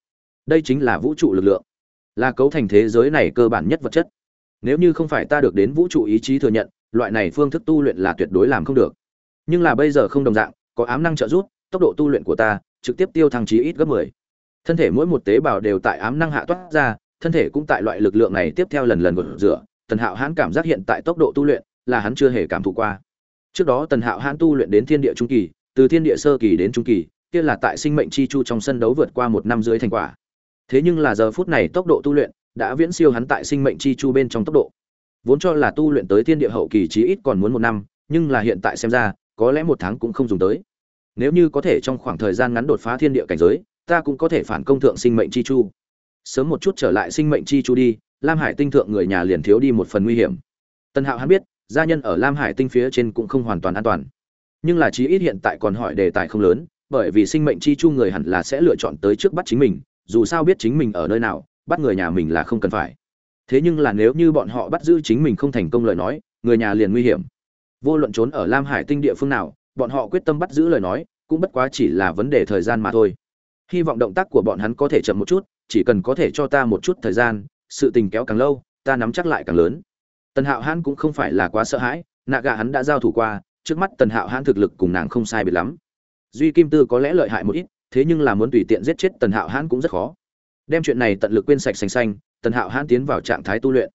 Đây chính là vũ trụ lực lượng, là cấu thành thế giới này cơ bản nhất vật chất. Nếu như không phải ta được đến vũ trụ ý chí thừa nhận, loại này phương thức tu luyện là tuyệt đối làm không được. Nhưng là bây giờ không đồng dạng, có ám năng trợ giúp, tốc độ tu luyện của ta trực tiếp tiêu thăng trí ít gấp 10. thân thể mỗi một tế bào đều tại ám năng hạ toát ra, thân thể cũng tại loại lực lượng này tiếp theo lần lần gột rửa. Tần hạo hãn cảm giác hiện tại tốc độ tu luyện là hắn chưa hề cảm thụ qua trước đó tần hạo hãn tu luyện đến thiên địa trung kỳ, từ thiên địa sơ kỳ đến trung kỳ, kia là tại sinh mệnh chi chu trong sân đấu vượt qua một năm dưới thành quả. Thế nhưng là giờ phút này tốc độ tu luyện đã viễn siêu hắn tại sinh mệnh chi chu bên trong tốc độ. Vốn cho là tu luyện tới thiên địa hậu kỳ chí ít còn muốn một năm, nhưng là hiện tại xem ra, có lẽ một tháng cũng không dùng tới. Nếu như có thể trong khoảng thời gian ngắn đột phá thiên địa cảnh giới, ta cũng có thể phản công thượng sinh mệnh chi chu. Sớm một chút trở lại sinh mệnh chi chu đi, lam hải tinh thượng người nhà liền thiếu đi một phần nguy hiểm. Tân hạo hắn biết gia nhân ở lam hải tinh phía trên cũng không hoàn toàn an toàn. Nhưng là chí ít hiện tại còn hỏi đề tài không lớn, bởi vì sinh mệnh chi chu người hẳn là sẽ lựa chọn tới trước bắt chính mình, dù sao biết chính mình ở nơi nào, bắt người nhà mình là không cần phải. Thế nhưng là nếu như bọn họ bắt giữ chính mình không thành công lời nói, người nhà liền nguy hiểm. Vô luận trốn ở lam hải tinh địa phương nào, bọn họ quyết tâm bắt giữ lời nói, cũng bất quá chỉ là vấn đề thời gian mà thôi. Hy vọng động tác của bọn hắn có thể chậm một chút, chỉ cần có thể cho ta một chút thời gian, sự tình kéo càng lâu, ta nắm chắc lại càng lớn tần hạo hãn cũng không phải là quá sợ hãi, nạ gà hắn đã giao thủ qua, trước mắt tần hạo hãn thực lực cùng nàng không sai biệt lắm. Duy kim tư có lẽ lợi hại một ít, thế nhưng là muốn tùy tiện giết chết tần hạo hãn cũng rất khó. Đem chuyện này tận lực quên sạch sành xanh, tần hạo hãn tiến vào trạng thái tu luyện.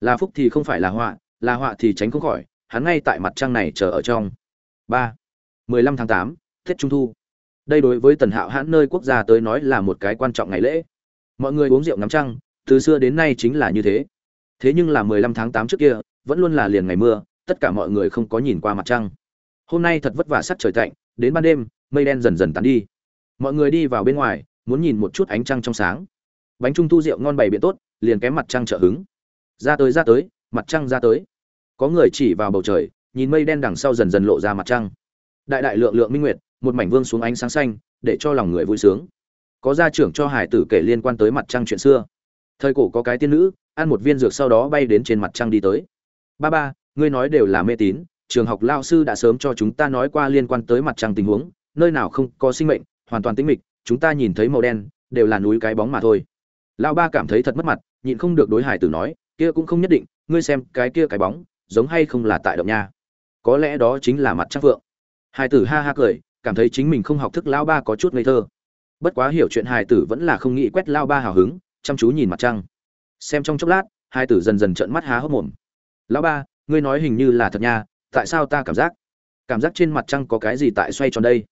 Là phúc thì không phải là họa là họa thì tránh không khỏi, hắn ngay tại mặt trăng này chờ ở trong. Ba, mười lăm tháng tám, tết trung thu. Đây đối với tần hạo hãn nơi quốc gia tới nói là một cái quan trọng ngày lễ. Mọi người uống rượu ngắm trăng, từ xưa đến nay chính là như thế thế nhưng là mười lăm tháng tám trước kia, vẫn luôn là liền ngày mưa, tất cả mọi người không có nhìn qua mặt trăng. Hôm nay thật vất vả sắc trời tạnh, đến ban đêm, mây đen dần dần tán đi. Mọi người đi vào bên ngoài, muốn nhìn một chút ánh trăng trong sáng. Bánh trung thu rượu ngon bày biện tốt, liền kém mặt trăng trợ hứng. Ra tới ra tới, mặt trăng ra tới. Có người chỉ vào bầu trời, nhìn mây đen đằng sau dần dần lộ ra mặt trăng. Đại đại lượng lượng minh nguyệt, một mảnh vương xuống ánh sáng xanh, để cho lòng người vui sướng. Có gia trưởng cho hải tử kể liên quan tới mặt trăng chuyện xưa thời cổ có cái tiên nữ, ăn một viên dược sau đó bay đến trên mặt trăng đi tới. Ba ba, ngươi nói đều là mê tín, trường học lao sư đã sớm cho chúng ta nói qua liên quan tới mặt trăng tình huống, nơi nào không có sinh mệnh, hoàn toàn tĩnh mịch, chúng ta nhìn thấy màu đen, đều là núi cái bóng mà thôi. Lão ba cảm thấy thật mất mặt, nhịn không được đối hải tử nói, kia cũng không nhất định, ngươi xem cái kia cái bóng, giống hay không là tại động nha. Có lẽ đó chính là mặt trăng phượng. Hải tử ha ha cười, cảm thấy chính mình không học thức lão ba có chút ngây thơ. Bất quá hiểu chuyện hải tử vẫn là không nghĩ quét lao ba hào hứng chăm chú nhìn mặt trăng. Xem trong chốc lát, hai tử dần dần trợn mắt há hốc mồm. Lão ba, ngươi nói hình như là thật nha, tại sao ta cảm giác cảm giác trên mặt trăng có cái gì tại xoay tròn đây?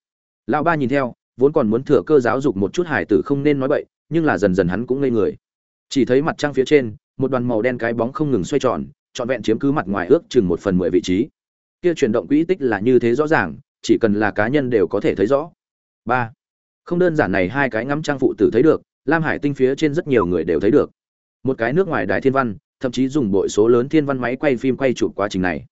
Lão ba nhìn theo, vốn còn muốn thừa cơ giáo dục một chút hải tử không nên nói bậy, nhưng là dần dần hắn cũng ngây người. Chỉ thấy mặt trăng phía trên, một đoàn màu đen cái bóng không ngừng xoay tròn, trọn vẹn chiếm cứ mặt ngoài ước chừng một phần mười vị trí. Kia chuyển động quỹ tích là như thế rõ ràng, chỉ cần là cá nhân đều có thể thấy rõ. Ba, không đơn giản này hai cái ngắm trang phụ tử thấy được lam hải tinh phía trên rất nhiều người đều thấy được. Một cái nước ngoài đài thiên văn, thậm chí dùng bội số lớn thiên văn máy quay phim quay chụp quá trình này.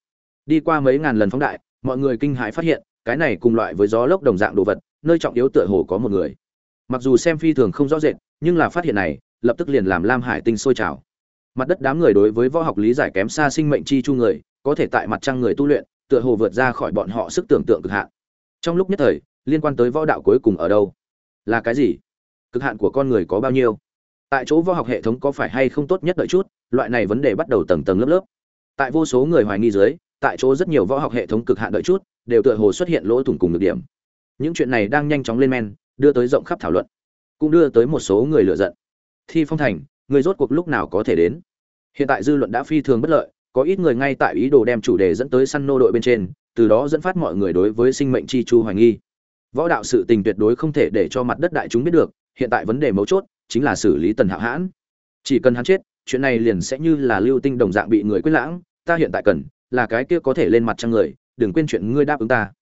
Đi qua mấy ngàn lần phóng đại, mọi người kinh hãi phát hiện, cái này cùng loại với gió lốc đồng dạng đồ vật, nơi trọng yếu tựa hồ có một người. Mặc dù xem phi thường không rõ rệt, nhưng là phát hiện này, lập tức liền làm lam hải tinh sôi trào. Mặt đất đám người đối với võ học lý giải kém xa sinh mệnh chi chu người, có thể tại mặt trăng người tu luyện, tựa hồ vượt ra khỏi bọn họ sức tưởng tượng cực hạn. Trong lúc nhất thời, liên quan tới võ đạo cuối cùng ở đâu? Là cái gì? Cực hạn của con người có bao nhiêu? Tại chỗ võ học hệ thống có phải hay không tốt nhất đợi chút? Loại này vấn đề bắt đầu tầng tầng lớp lớp. Tại vô số người hoài nghi dưới, tại chỗ rất nhiều võ học hệ thống cực hạn đợi chút, đều tựa hồ xuất hiện lỗ thủng cùng được điểm. Những chuyện này đang nhanh chóng lên men, đưa tới rộng khắp thảo luận, cũng đưa tới một số người lựa giận. Thi phong thành, người rốt cuộc lúc nào có thể đến? Hiện tại dư luận đã phi thường bất lợi, có ít người ngay tại ý đồ đem chủ đề dẫn tới săn nô đội bên trên, từ đó dẫn phát mọi người đối với sinh mệnh chi chu hoài nghi. Võ đạo sự tình tuyệt đối không thể để cho mặt đất đại chúng biết được hiện tại vấn đề mấu chốt chính là xử lý tần hạo hãn. Chỉ cần hắn chết, chuyện này liền sẽ như là lưu tinh đồng dạng bị người quyết lãng, ta hiện tại cần là cái kia có thể lên mặt trăng người, đừng quên chuyện ngươi đáp ứng ta.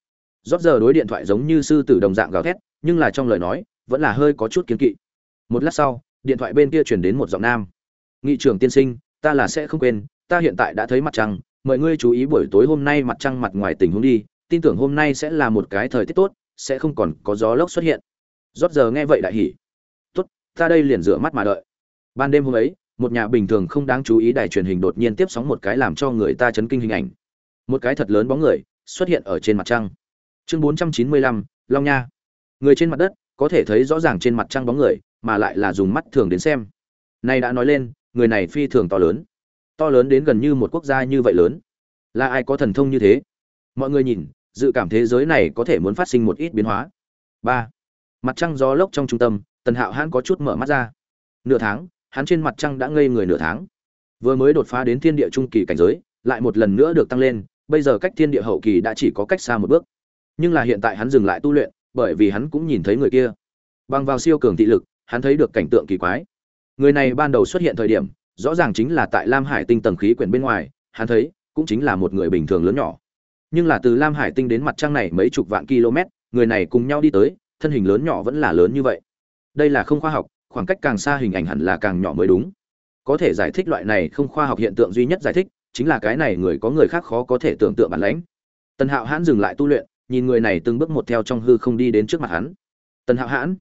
Rót giờ đối điện thoại giống như sư tử đồng dạng gào thét, nhưng là trong lời nói, vẫn là hơi có chút kiến kỵ. Một lát sau, điện thoại bên kia chuyển đến một giọng nam. Nghị trưởng tiên sinh, ta là sẽ không quên, ta hiện tại đã thấy mặt trăng, mời ngươi chú ý buổi tối hôm nay mặt trăng mặt ngoài tình huống đi, tin tưởng hôm nay sẽ là một cái thời tiết tốt, sẽ không còn có gió lốc xuất hiện. Rót giờ nghe vậy đại hỉ ta đây liền rửa mắt mà đợi. Ban đêm hôm ấy một nhà bình thường không đáng chú ý đài truyền hình đột nhiên tiếp sóng một cái làm cho người ta chấn kinh hình ảnh. Một cái thật lớn bóng người xuất hiện ở trên mặt trăng. Chương 495, long nha. Người trên mặt đất có thể thấy rõ ràng trên mặt trăng bóng người mà lại là dùng mắt thường đến xem. Này đã nói lên người này phi thường to lớn. To lớn đến gần như một quốc gia như vậy lớn. Là ai có thần thông như thế? Mọi người nhìn dự cảm thế giới này có thể muốn phát sinh một ít biến hóa. Ba. Mặt trăng gió lốc trong trung tâm tần hạo hãn có chút mở mắt ra. Nửa tháng, hắn trên mặt trăng đã ngây người nửa tháng. Vừa mới đột phá đến thiên địa trung kỳ cảnh giới, lại một lần nữa được tăng lên, bây giờ cách thiên địa hậu kỳ đã chỉ có cách xa một bước. Nhưng là hiện tại hắn dừng lại tu luyện, bởi vì hắn cũng nhìn thấy người kia. Bằng vào siêu cường thị lực, hắn thấy được cảnh tượng kỳ quái. Người này ban đầu xuất hiện thời điểm, rõ ràng chính là tại lam hải tinh tầng khí quyển bên ngoài, hắn thấy, cũng chính là một người bình thường lớn nhỏ. Nhưng là từ lam hải tinh đến mặt trăng này mấy chục vạn km, người này cùng nhau đi tới, thân hình lớn nhỏ vẫn là lớn như vậy đây là không khoa học, khoảng cách càng xa hình ảnh hẳn là càng nhỏ mới đúng. Có thể giải thích loại này không khoa học hiện tượng duy nhất giải thích, chính là cái này người có người khác khó có thể tưởng tượng bản lãnh. Tần hạo hãn dừng lại tu luyện, nhìn người này từng bước một theo trong hư không đi đến trước mặt hắn. Tần hạo hãn,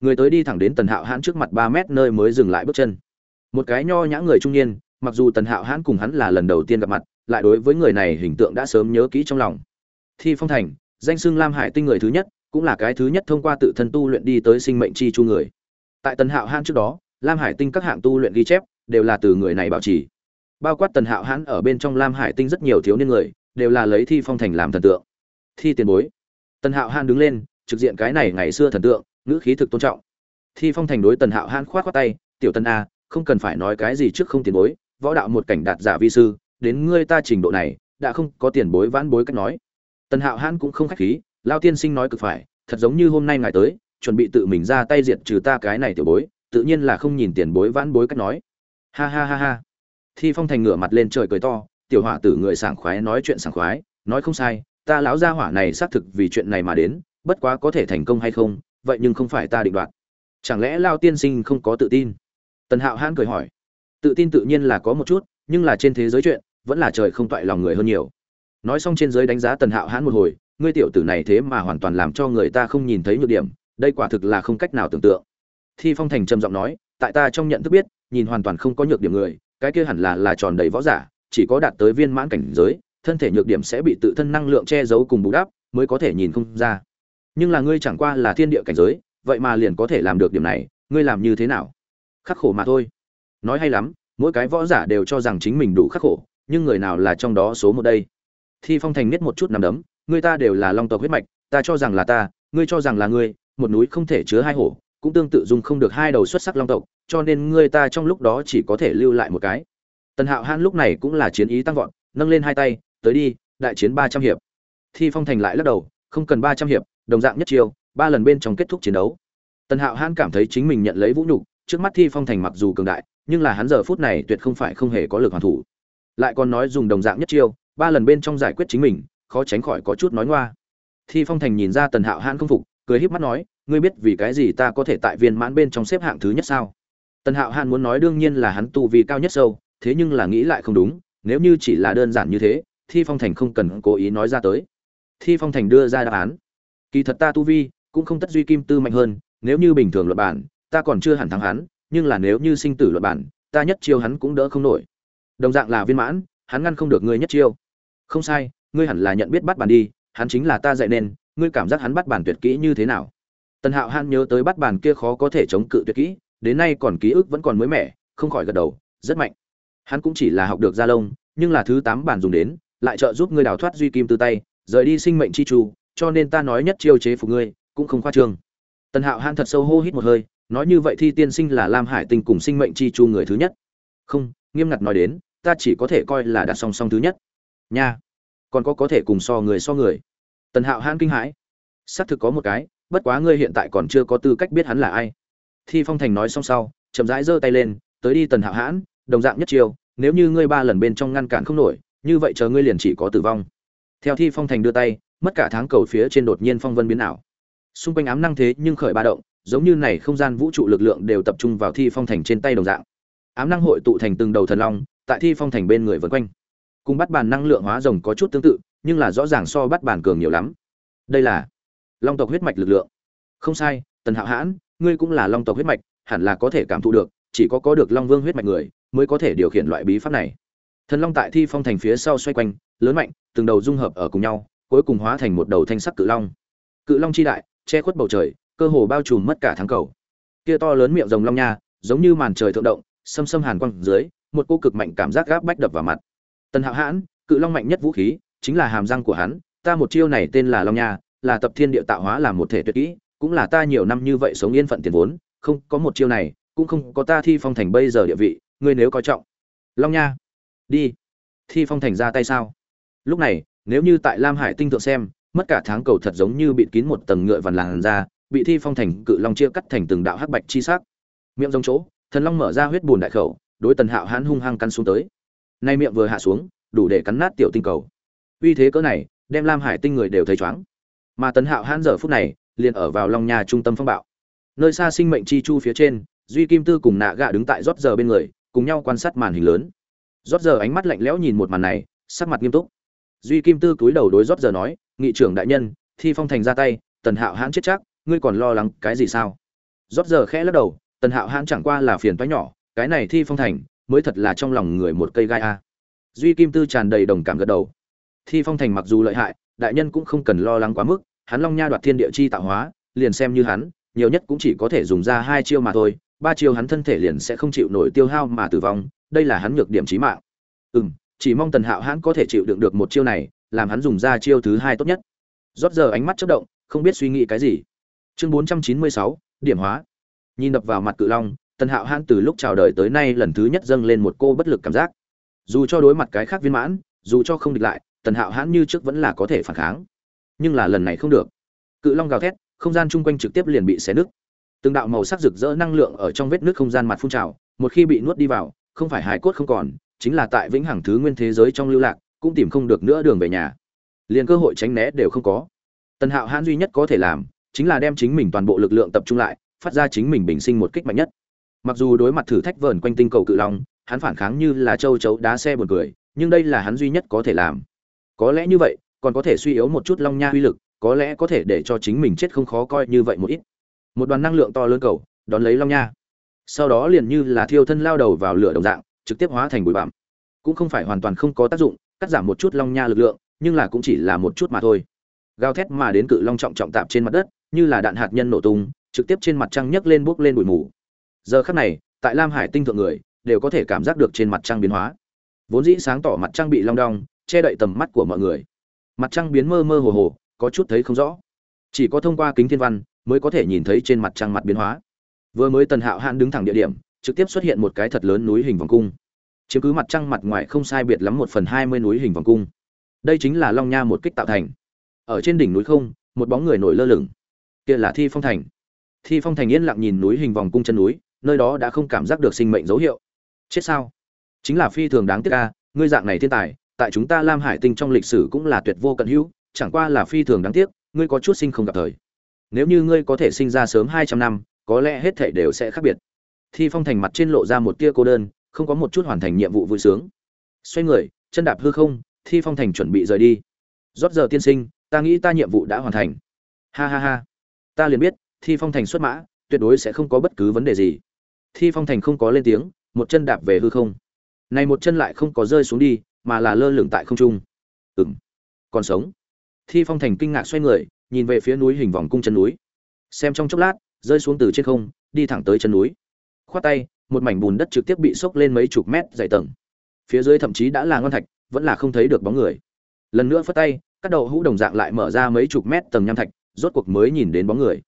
người tới đi thẳng đến tần hạo hãn trước mặt ba mét nơi mới dừng lại bước chân. Một cái nho nhã người trung niên, mặc dù tần hạo hãn cùng hắn là lần đầu tiên gặp mặt, lại đối với người này hình tượng đã sớm nhớ kỹ trong lòng. Thi phong thành, danh xưng lam hải tinh người thứ nhất cũng là cái thứ nhất thông qua tự thân tu luyện đi tới sinh mệnh chi chu người. Tại tần hạo hãn trước đó, lam hải tinh các hạng tu luyện ghi chép đều là từ người này bảo trì. Bao quát tần hạo hãn ở bên trong lam hải tinh rất nhiều thiếu niên người, đều là lấy thi phong thành làm thần tượng. Thi tiền bối. Tần hạo hãn đứng lên, trực diện cái này ngày xưa thần tượng, ngữ khí thực tôn trọng. Thi phong thành đối tần hạo hãn khoát khoát tay, tiểu tân a, không cần phải nói cái gì trước không tiền bối, võ đạo một cảnh đạt giả vi sư, đến ngươi ta trình độ này, đã không có tiền bối vãn bối cách nói. Tần hạo hãn cũng không khách khí lao tiên sinh nói cực phải, thật giống như hôm nay ngài tới, chuẩn bị tự mình ra tay diệt trừ ta cái này tiểu bối, tự nhiên là không nhìn tiền bối vãn bối cách nói. Ha ha ha ha. Thi phong thành ngửa mặt lên trời cười to, tiểu hỏa tử người sảng khoái nói chuyện sảng khoái, nói không sai, ta lão gia hỏa này xác thực vì chuyện này mà đến, bất quá có thể thành công hay không, vậy nhưng không phải ta định đoạt. Chẳng lẽ lao tiên sinh không có tự tin? Tần hạo hãn cười hỏi. Tự tin tự nhiên là có một chút, nhưng là trên thế giới chuyện, vẫn là trời không toại lòng người hơn nhiều. Nói xong trên giới đánh giá tần hạo hãn một hồi ngươi tiểu tử này thế mà hoàn toàn làm cho người ta không nhìn thấy nhược điểm, đây quả thực là không cách nào tưởng tượng. Thi phong thành trầm giọng nói, tại ta trong nhận thức biết, nhìn hoàn toàn không có nhược điểm người, cái kia hẳn là là tròn đầy võ giả, chỉ có đạt tới viên mãn cảnh giới, thân thể nhược điểm sẽ bị tự thân năng lượng che giấu cùng bù đắp, mới có thể nhìn không ra. Nhưng là ngươi chẳng qua là thiên địa cảnh giới, vậy mà liền có thể làm được điểm này, ngươi làm như thế nào? Khắc khổ mà thôi. Nói hay lắm, mỗi cái võ giả đều cho rằng chính mình đủ khắc khổ, nhưng người nào là trong đó số một đây? Thi phong thành biết một chút nằm đấm người ta đều là long tộc huyết mạch, ta cho rằng là ta, ngươi cho rằng là ngươi, một núi không thể chứa hai hổ, cũng tương tự dùng không được hai đầu xuất sắc long tộc, cho nên ngươi ta trong lúc đó chỉ có thể lưu lại một cái. Tần hạo hãn lúc này cũng là chiến ý tăng vọt, nâng lên hai tay, tới đi, đại chiến ba trăm hiệp. Thi phong thành lại lắc đầu, không cần ba trăm hiệp, đồng dạng nhất chiêu, ba lần bên trong kết thúc chiến đấu. Tần hạo hãn cảm thấy chính mình nhận lấy vũ nhục, trước mắt thi phong thành mặc dù cường đại, nhưng là hắn giờ phút này tuyệt không phải không hề có lực hoàn thủ. Lại còn nói dùng đồng dạng nhất chiêu, ba lần bên trong giải quyết chính mình khó tránh khỏi có chút nói ngoa. Thi phong thành nhìn ra tần hạo hãn không phục, cười híp mắt nói, ngươi biết vì cái gì ta có thể tại viên mãn bên trong xếp hạng thứ nhất sao? Tần hạo hãn muốn nói đương nhiên là hắn tu vì cao nhất sâu, thế nhưng là nghĩ lại không đúng, nếu như chỉ là đơn giản như thế, thi phong thành không cần cố ý nói ra tới. Thi phong thành đưa ra đáp án, kỳ thật ta tu vi cũng không tất duy kim tư mạnh hơn, nếu như bình thường luật bản, ta còn chưa hẳn thắng hắn, nhưng là nếu như sinh tử luật bản, ta nhất chiêu hắn cũng đỡ không nổi. Đồng dạng là viên mãn, hắn ngăn không được ngươi nhất chiêu. Không sai ngươi hẳn là nhận biết bắt Bàn đi, hắn chính là ta dạy nên, ngươi cảm giác hắn bắt bản tuyệt kỹ như thế nào? Tần hạo hắn nhớ tới bắt Bàn kia khó có thể chống cự tuyệt kỹ, đến nay còn ký ức vẫn còn mới mẻ, không khỏi gật đầu, rất mạnh. Hắn cũng chỉ là học được gia lông, nhưng là thứ tám bản dùng đến, lại trợ giúp ngươi đào thoát duy kim từ tay, rời đi sinh mệnh chi tru cho nên ta nói nhất chiêu chế phục ngươi, cũng không khoa trương. Tần hạo han thật sâu hô hít một hơi, nói như vậy thi tiên sinh là lam hải tinh cùng sinh mệnh chi chu người thứ nhất. Không, nghiêm ngặt nói đến, ta chỉ có thể coi là đặt song song thứ nhất. Nha còn có có thể cùng so người so người. Tần hạo hãn kinh hãi. Xác thực có một cái, bất quá ngươi hiện tại còn chưa có tư cách biết hắn là ai. Thi phong thành nói xong sau, chậm rãi giơ tay lên, tới đi tần hạo hãn, đồng dạng nhất chiều nếu như ngươi ba lần bên trong ngăn cản không nổi, như vậy chờ ngươi liền chỉ có tử vong. Theo thi phong thành đưa tay, mất cả tháng cầu phía trên đột nhiên phong vân biến ảo. Xung quanh ám năng thế nhưng khởi ba động, giống như này không gian vũ trụ lực lượng đều tập trung vào thi phong thành trên tay đồng dạng. Ám năng hội tụ thành từng đầu thần long, tại thi phong thành bên người vân quanh cùng bắt bàn năng lượng hóa rồng có chút tương tự, nhưng là rõ ràng so bắt bàn cường nhiều lắm. Đây là long tộc huyết mạch lực lượng. Không sai, tần hạo hãn, ngươi cũng là long tộc huyết mạch, hẳn là có thể cảm thụ được, chỉ có có được long vương huyết mạch người, mới có thể điều khiển loại bí pháp này. Thần long tại thi phong thành phía sau xoay quanh, lớn mạnh, từng đầu dung hợp ở cùng nhau, cuối cùng hóa thành một đầu thanh sắc cự long. Cự long chi đại, che khuất bầu trời, cơ hồ bao trùm mất cả tháng cầu. Kia to lớn miệng rồng long nha, giống như màn trời thượng động, xâm xâm hàn quang dưới, một cô cực mạnh cảm giác gáp bách đập vào mặt tần hạo hãn, cự long mạnh nhất vũ khí, chính là hàm răng của hắn, ta một chiêu này tên là long nha, là tập thiên địa tạo hóa làm một thể tuyệt kỹ, cũng là ta nhiều năm như vậy sống yên phận tiền vốn, không có một chiêu này, cũng không có ta thi phong thành bây giờ địa vị, ngươi nếu coi trọng. Long nha, đi. Thi phong thành ra tay sao? Lúc này, nếu như tại lam hải tinh thượng xem, mất cả tháng cầu thật giống như bị kín một tầng ngựa vằn làn ra bị thi phong thành cự long chia cắt thành từng đạo hắc bạch chi sắc. Miệng giống chỗ, thần long mở ra huyết bùn đại khẩu, đối tần hạo hãn hung hăng căn xuống tới nay miệng vừa hạ xuống, đủ để cắn nát tiểu tinh cầu. Uy thế cỡ này, đem lam hải tinh người đều thấy chóng mà tấn hạo hãn giờ phút này, liền ở vào long nhà trung tâm phong bạo. Nơi xa sinh mệnh chi chu phía trên, duy kim tư cùng nạ gạ đứng tại rót giờ bên người, cùng nhau quan sát màn hình lớn. Rót giờ ánh mắt lạnh lẽo nhìn một màn này, sắc mặt nghiêm túc. Duy kim tư cúi đầu đối rót giờ nói, nghị trưởng đại nhân, thi phong thành ra tay, tần hạo hãn chết chắc, ngươi còn lo lắng cái gì sao? Rót giờ khẽ lắc đầu, tần hạo hãn chẳng qua là phiền toái nhỏ, cái này thi phong thành mới thật là trong lòng người một cây gai a. Duy kim tư tràn đầy đồng cảm gật đầu. Thi phong thành mặc dù lợi hại, đại nhân cũng không cần lo lắng quá mức, hắn long nha đoạt thiên địa chi tạo hóa, liền xem như hắn, nhiều nhất cũng chỉ có thể dùng ra hai chiêu mà thôi, ba chiêu hắn thân thể liền sẽ không chịu nổi tiêu hao mà tử vong, đây là hắn nhược điểm chí mạng. Ừ m chỉ mong tần hạo hãn có thể chịu đựng được một chiêu này, làm hắn dùng ra chiêu thứ hai tốt nhất. Rót giờ ánh mắt chất động, không biết suy nghĩ cái gì. Chương bốn trăm chín mươi sáu, điểm hóa. Nhìn đập vào mặt cự long tần hạo hãn từ lúc chào đời tới nay lần thứ nhất dâng lên một cô bất lực cảm giác. Dù cho đối mặt cái khác viên mãn, dù cho không địch lại, tần hạo hãn như trước vẫn là có thể phản kháng. Nhưng là lần này không được. Cự long gào thét, không gian chung quanh trực tiếp liền bị xé nứt. Từng đạo màu sắc rực rỡ năng lượng ở trong vết nước không gian mặt phun trào, một khi bị nuốt đi vào, không phải hải cốt không còn, chính là tại vĩnh hằng thứ nguyên thế giới trong lưu lạc, cũng tìm không được nữa đường về nhà. Liền cơ hội tránh né đều không có. Tần hạo hãn duy nhất có thể làm, chính là đem chính mình toàn bộ lực lượng tập trung lại, phát ra chính mình bình sinh một kích mạnh nhất mặc dù đối mặt thử thách vờn quanh tinh cầu cự long, hắn phản kháng như là châu chấu đá xe buồn cười, nhưng đây là hắn duy nhất có thể làm. Có lẽ như vậy, còn có thể suy yếu một chút long nha uy lực, có lẽ có thể để cho chính mình chết không khó coi như vậy một ít. Một đoàn năng lượng to lớn cầu, đón lấy long nha. Sau đó liền như là thiêu thân lao đầu vào lửa đồng dạng, trực tiếp hóa thành bụi bặm. Cũng không phải hoàn toàn không có tác dụng, cắt giảm một chút long nha lực lượng, nhưng là cũng chỉ là một chút mà thôi. Gào thét mà đến cự long trọng trọng tạp trên mặt đất, như là đạn hạt nhân nổ tung, trực tiếp trên mặt trăng nhấc lên bốc lên bụi mù giờ khắc này, tại lam hải tinh thượng người, đều có thể cảm giác được trên mặt trăng biến hóa. Vốn dĩ sáng tỏ mặt trăng bị long đong, che đậy tầm mắt của mọi người. Mặt trăng biến mơ mơ hồ hồ, có chút thấy không rõ. Chỉ có thông qua kính thiên văn, mới có thể nhìn thấy trên mặt trăng mặt biến hóa. Vừa mới tần hạo hạn đứng thẳng địa điểm, trực tiếp xuất hiện một cái thật lớn núi hình vòng cung. Chiếm cứ mặt trăng mặt ngoài không sai biệt lắm một phần hai mươi núi hình vòng cung. Đây chính là long nha một kích tạo thành. Ở trên đỉnh núi không, một bóng người nổi lơ lửng. Kia là thi phong thành. Thi phong thành yên lặng nhìn núi hình vòng cung chân núi nơi đó đã không cảm giác được sinh mệnh dấu hiệu. Chết sao? Chính là phi thường đáng tiếc ca ngươi dạng này thiên tài, tại chúng ta lam hải tinh trong lịch sử cũng là tuyệt vô cận hữu, chẳng qua là phi thường đáng tiếc, ngươi có chút sinh không gặp thời. Nếu như ngươi có thể sinh ra sớm hai trăm năm, có lẽ hết thể đều sẽ khác biệt. Thi phong thành mặt trên lộ ra một tia cô đơn, không có một chút hoàn thành nhiệm vụ vui sướng. Xoay người, chân đạp hư không, thi phong thành chuẩn bị rời đi. Rót giờ tiên sinh, ta nghĩ ta nhiệm vụ đã hoàn thành. Ha ha ha. Ta liền biết, thi phong thành xuất mã, tuyệt đối sẽ không có bất cứ vấn đề gì thi phong thành không có lên tiếng, một chân đạp về hư không. Này một chân lại không có rơi xuống đi, mà là lơ lửng tại không trung. Ừng còn sống. Thi phong thành kinh ngạc xoay người, nhìn về phía núi hình vòng cung chân núi. Xem trong chốc lát, rơi xuống từ trên không, đi thẳng tới chân núi. Khoát tay, một mảnh bùn đất trực tiếp bị sốc lên mấy chục mét dày tầng. Phía dưới thậm chí đã là ngon thạch, vẫn là không thấy được bóng người. Lần nữa phất tay, các đầu hũ đồng dạng lại mở ra mấy chục mét tầng nham thạch, rốt cuộc mới nhìn đến bóng người.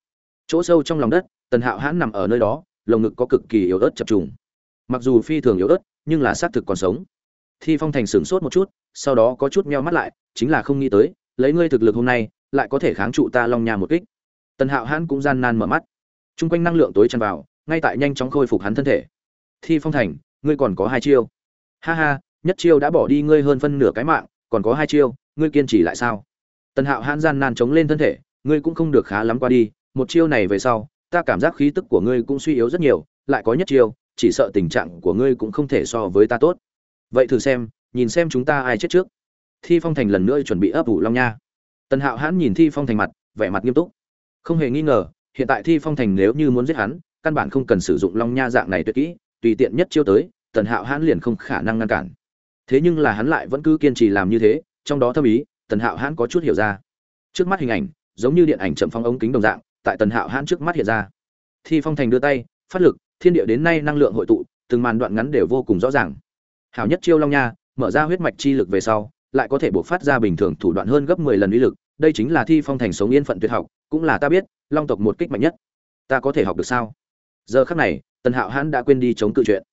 Chỗ sâu trong lòng đất, tần hạo hãn nằm ở nơi đó lồng ngực có cực kỳ yếu ớt chập trùng. Mặc dù phi thường yếu ớt, nhưng là xác thực còn sống. Thi phong thành sửng sốt một chút, sau đó có chút meo mắt lại, chính là không nghĩ tới, lấy ngươi thực lực hôm nay, lại có thể kháng trụ ta long nhà một kích. Tần hạo hãn cũng gian nan mở mắt. Trung quanh năng lượng tối tràn vào, ngay tại nhanh chóng khôi phục hắn thân thể. Thi phong thành, ngươi còn có hai chiêu. Ha ha, nhất chiêu đã bỏ đi ngươi hơn phân nửa cái mạng, còn có hai chiêu, ngươi kiên trì lại sao? Tần hạo hãn gian nan chống lên thân thể, ngươi cũng không được khá lắm qua đi, một chiêu này về sau ta cảm giác khí tức của ngươi cũng suy yếu rất nhiều, lại có nhất chiêu, chỉ sợ tình trạng của ngươi cũng không thể so với ta tốt. Vậy thử xem, nhìn xem chúng ta ai chết trước. Thi phong thành lần nữa chuẩn bị ấp ủ long nha. Tần hạo hãn nhìn thi phong thành mặt, vẻ mặt nghiêm túc. Không hề nghi ngờ, hiện tại thi phong thành nếu như muốn giết hắn, căn bản không cần sử dụng long nha dạng này tuyệt kỹ, tùy tiện nhất chiêu tới, tần hạo hãn liền không khả năng ngăn cản. Thế nhưng là hắn lại vẫn cứ kiên trì làm như thế, trong đó thâm ý, tần hạo hãn có chút hiểu ra. Trước mắt hình ảnh, giống như điện ảnh chậm phong ống kính đồng dạng tại tần hạo hãn trước mắt hiện ra. Thi phong thành đưa tay, phát lực, thiên địa đến nay năng lượng hội tụ, từng màn đoạn ngắn đều vô cùng rõ ràng. Hảo nhất chiêu long nha, mở ra huyết mạch chi lực về sau, lại có thể buộc phát ra bình thường thủ đoạn hơn gấp 10 lần uy lực, đây chính là thi phong thành sống yên phận tuyệt học, cũng là ta biết, long tộc một kích mạnh nhất. Ta có thể học được sao? Giờ khắc này, tần hạo hãn đã quên đi chống cự chuyện.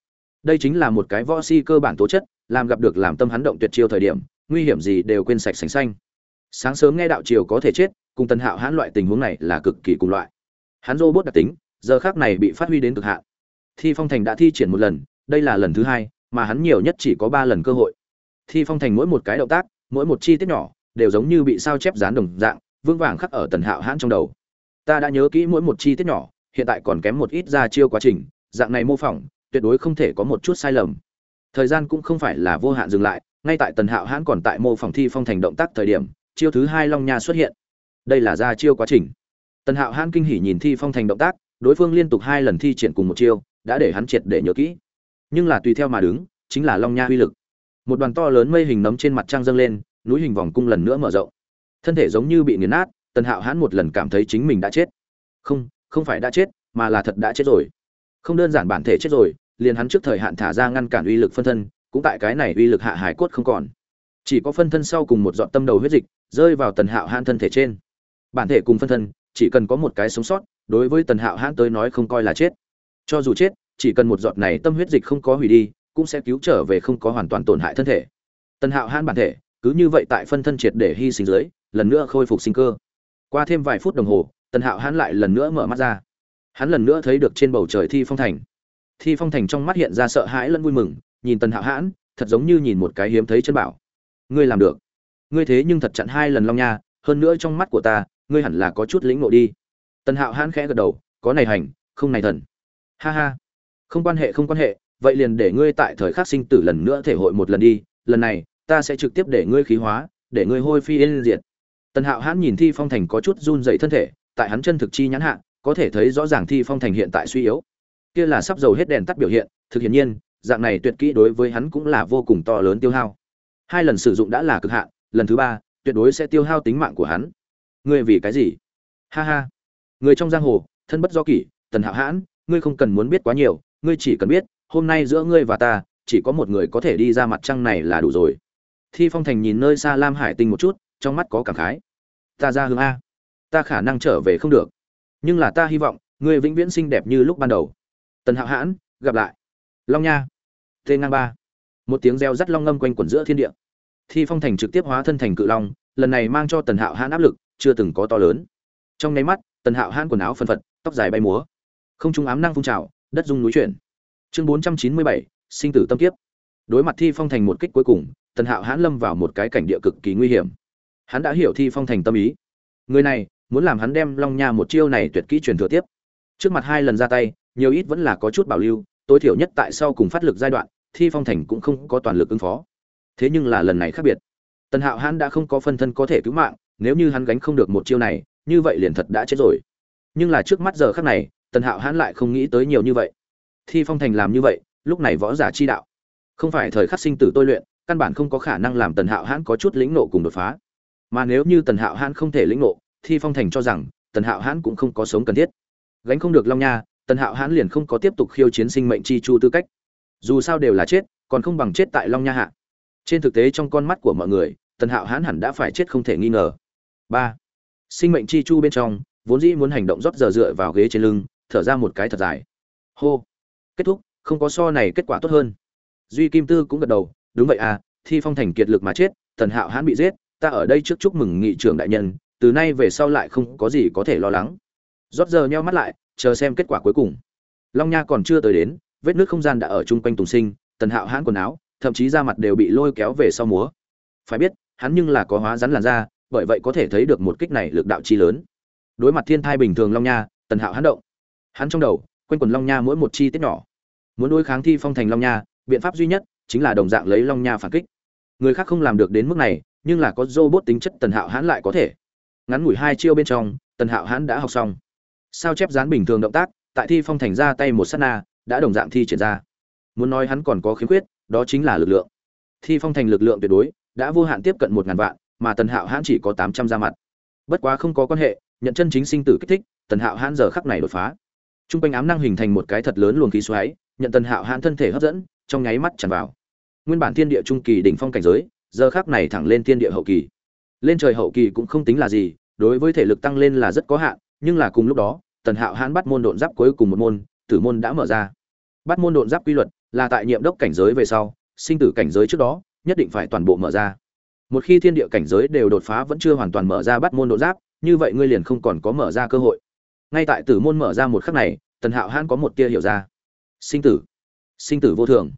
Đây chính là một cái võ si cơ bản tố chất, làm gặp được làm tâm hắn động tuyệt chiêu thời điểm, nguy hiểm gì đều quên sạch sành xanh. Sáng sớm nghe đạo triều có thể chết cùng tần hạo hãn loại tình huống này là cực kỳ cùng loại. Hắn robot đặc tính, giờ khác này bị phát huy đến cực hạn. Thi phong thành đã thi triển một lần, đây là lần thứ hai, mà hắn nhiều nhất chỉ có ba lần cơ hội. Thi phong thành mỗi một cái động tác, mỗi một chi tiết nhỏ, đều giống như bị sao chép dán đồng dạng vương vàng khắc ở tần hạo hãn trong đầu. Ta đã nhớ kỹ mỗi một chi tiết nhỏ, hiện tại còn kém một ít ra chiêu quá trình, dạng này mô phỏng, tuyệt đối không thể có một chút sai lầm. Thời gian cũng không phải là vô hạn dừng lại, ngay tại tần hạo hãn còn tại mô phỏng thi phong thành động tác thời điểm, chiêu thứ hai long nha xuất hiện đây là ra chiêu quá trình. Tần hạo hãn kinh hỉ nhìn thi phong thành động tác, đối phương liên tục hai lần thi triển cùng một chiêu, đã để hắn triệt để nhớ kỹ. Nhưng là tùy theo mà đứng, chính là long nha uy lực. Một đoàn to lớn mây hình nấm trên mặt trăng dâng lên, núi hình vòng cung lần nữa mở rộng. Thân thể giống như bị nghiền nát, tần hạo hãn một lần cảm thấy chính mình đã chết. Không không phải đã chết, mà là thật đã chết rồi. Không đơn giản bản thể chết rồi, liền hắn trước thời hạn thả ra ngăn cản uy lực phân thân, cũng tại cái này uy lực hạ hải cốt không còn. Chỉ có phân thân sau cùng một dọn tâm đầu huyết dịch, rơi vào tần hạo hãn thân thể trên bản thể cùng phân thân, chỉ cần có một cái sống sót, đối với tần hạo hãn tới nói không coi là chết. Cho dù chết, chỉ cần một giọt này tâm huyết dịch không có hủy đi, cũng sẽ cứu trở về không có hoàn toàn tổn hại thân thể. Tần hạo hãn bản thể, cứ như vậy tại phân thân triệt để hy sinh dưới, lần nữa khôi phục sinh cơ. Qua thêm vài phút đồng hồ, tần hạo hãn lại lần nữa mở mắt ra. Hắn lần nữa thấy được trên bầu trời thi phong thành. Thi phong thành trong mắt hiện ra sợ hãi lẫn vui mừng, nhìn tần hạo hãn, thật giống như nhìn một cái hiếm thấy chân bảo. Ngươi làm được. Ngươi thế nhưng thật chặn hai lần long nha, hơn nữa trong mắt của ta ngươi hẳn là có chút lĩnh ngộ đi. Tần hạo hãn khẽ gật đầu, có này hành, không này thần. Ha ha. Không quan hệ, không quan hệ, vậy liền để ngươi tại thời khắc sinh tử lần nữa thể hội một lần đi, lần này, ta sẽ trực tiếp để ngươi khí hóa, để ngươi hôi phi yên diệt. Tần hạo hãn nhìn thi phong thành có chút run dậy thân thể, tại hắn chân thực chi nhãn hạ, có thể thấy rõ ràng thi phong thành hiện tại suy yếu. Kia là sắp dầu hết đèn tắt biểu hiện, thực hiện nhiên, dạng này tuyệt kỹ đối với hắn cũng là vô cùng to lớn tiêu hao. Hai lần sử dụng đã là cực hạn, lần thứ ba, tuyệt đối sẽ tiêu hao tính mạng của hắn ngươi vì cái gì? Ha ha. Người trong giang hồ, thân bất do kỷ, tần hạo hãn, ngươi không cần muốn biết quá nhiều, ngươi chỉ cần biết, hôm nay giữa ngươi và ta, chỉ có một người có thể đi ra mặt trăng này là đủ rồi. Thi phong thành nhìn nơi xa lam hải tinh một chút, trong mắt có cảm khái. Ta ra hướng a. Ta khả năng trở về không được. Nhưng là ta hy vọng, ngươi vĩnh viễn xinh đẹp như lúc ban đầu. Tần hạo hãn, gặp lại. Long nha. Tê ngang ba. Một tiếng reo rắt long ngâm quanh quẩn giữa thiên địa. Thi phong thành trực tiếp hóa thân thành cự long, lần này mang cho tần hạo hãn áp lực chưa từng có to lớn. Trong nháy mắt, tần hạo hãn quần áo phân phật, tóc dài bay múa. Không trung ám năng phun trào, đất dung núi chuyển. Chương bốn trăm chín mươi bảy, sinh tử tâm kiếp. Đối mặt thi phong thành một kích cuối cùng, tần hạo hãn lâm vào một cái cảnh địa cực kỳ nguy hiểm. Hắn đã hiểu thi phong thành tâm ý. Người này, muốn làm hắn đem long nha một chiêu này tuyệt kỹ truyền thừa tiếp. Trước mặt hai lần ra tay, nhiều ít vẫn là có chút bảo lưu, tối thiểu nhất tại sau cùng phát lực giai đoạn, thi phong thành cũng không có toàn lực ứng phó. Thế nhưng là lần này khác biệt. Tần hạo hãn đã không có phân thân có thể cứu mạng nếu như hắn gánh không được một chiêu này, như vậy liền thật đã chết rồi. Nhưng là trước mắt giờ khác này, tần hạo hãn lại không nghĩ tới nhiều như vậy. Thi phong thành làm như vậy, lúc này võ giả chi đạo. Không phải thời khắc sinh tử tôi luyện, căn bản không có khả năng làm tần hạo hãn có chút lĩnh nộ cùng đột phá. Mà nếu như tần hạo hãn không thể lĩnh nộ, thi phong thành cho rằng, tần hạo hãn cũng không có sống cần thiết. Gánh không được long nha, tần hạo hãn liền không có tiếp tục khiêu chiến sinh mệnh chi chu tư cách. Dù sao đều là chết, còn không bằng chết tại long nha hạ. Trên thực tế trong con mắt của mọi người, tần hạo hãn hẳn đã phải chết không thể nghi ngờ ba. Sinh mệnh chi chu bên trong, vốn dĩ muốn hành động rót giờ dựa vào ghế trên lưng, thở ra một cái thật dài. Hô. Kết thúc, không có so này kết quả tốt hơn. Duy kim tư cũng gật đầu, đúng vậy à thi phong thành kiệt lực mà chết, tần hạo hãn bị giết, ta ở đây trước chúc mừng nghị trưởng đại nhân, từ nay về sau lại không có gì có thể lo lắng. Rót giờ nheo mắt lại, chờ xem kết quả cuối cùng. Long nha còn chưa tới đến, vết nước không gian đã ở chung quanh tùng sinh, tần hạo hãn quần áo, thậm chí da mặt đều bị lôi kéo về sau múa. Phải biết, hắn nhưng là có hóa rắn làn da bởi vậy có thể thấy được một kích này lực đạo chi lớn. Đối mặt thiên thai bình thường long nha, tần hạo hắn động. Hắn trong đầu, quanh quần long nha mỗi một chi tiết nhỏ. Muốn đối kháng thi phong thành long nha, biện pháp duy nhất chính là đồng dạng lấy long nha phản kích. Người khác không làm được đến mức này, nhưng là có robot tính chất tần hạo hãn lại có thể. Ngắn ngủi hai chiêu bên trong, tần hạo hãn đã học xong. Sao chép dán bình thường động tác, tại thi phong thành ra tay một s á t na, đã đồng dạng thi triển ra. Muốn nói hắn còn có khiếm khuyết, đó chính là lực lượng. Thi phong thành lực lượng tuyệt đối, đã vô hạn tiếp cận một ngàn vạn mà tần hạo hãn chỉ có tám trăm ra mặt. Bất quá không có quan hệ, nhận chân chính sinh tử kích thích, tần hạo hãn giờ khắc này đột phá. T r u n g quanh ám năng hình thành một cái thật lớn luồng khí xoáy, nhận tần hạo hãn thân thể hấp dẫn, trong nháy mắt tràn vào. Nguyên bản thiên địa trung kỳ đỉnh phong cảnh giới, giờ khắc này thẳng lên thiên địa hậu kỳ. Lên trời hậu kỳ cũng không tính là gì, đối với thể lực tăng lên là rất có hạn, nhưng là cùng lúc đó, tần hạo hãn bắt môn độn giáp cuối cùng một môn, tử môn đã mở ra. Bắt môn độn giáp quy luật là tại nhiệm đốc cảnh giới về sau, sinh tử cảnh giới trước đó, nhất định phải toàn bộ mở ra một khi thiên địa cảnh giới đều đột phá vẫn chưa hoàn toàn mở ra bắt môn độ giáp, như vậy ngươi liền không còn có mở ra cơ hội. Ngay tại tử môn mở ra một khắc này, tần hạo hãn có một tia hiểu ra. Sinh tử. Sinh tử vô thường.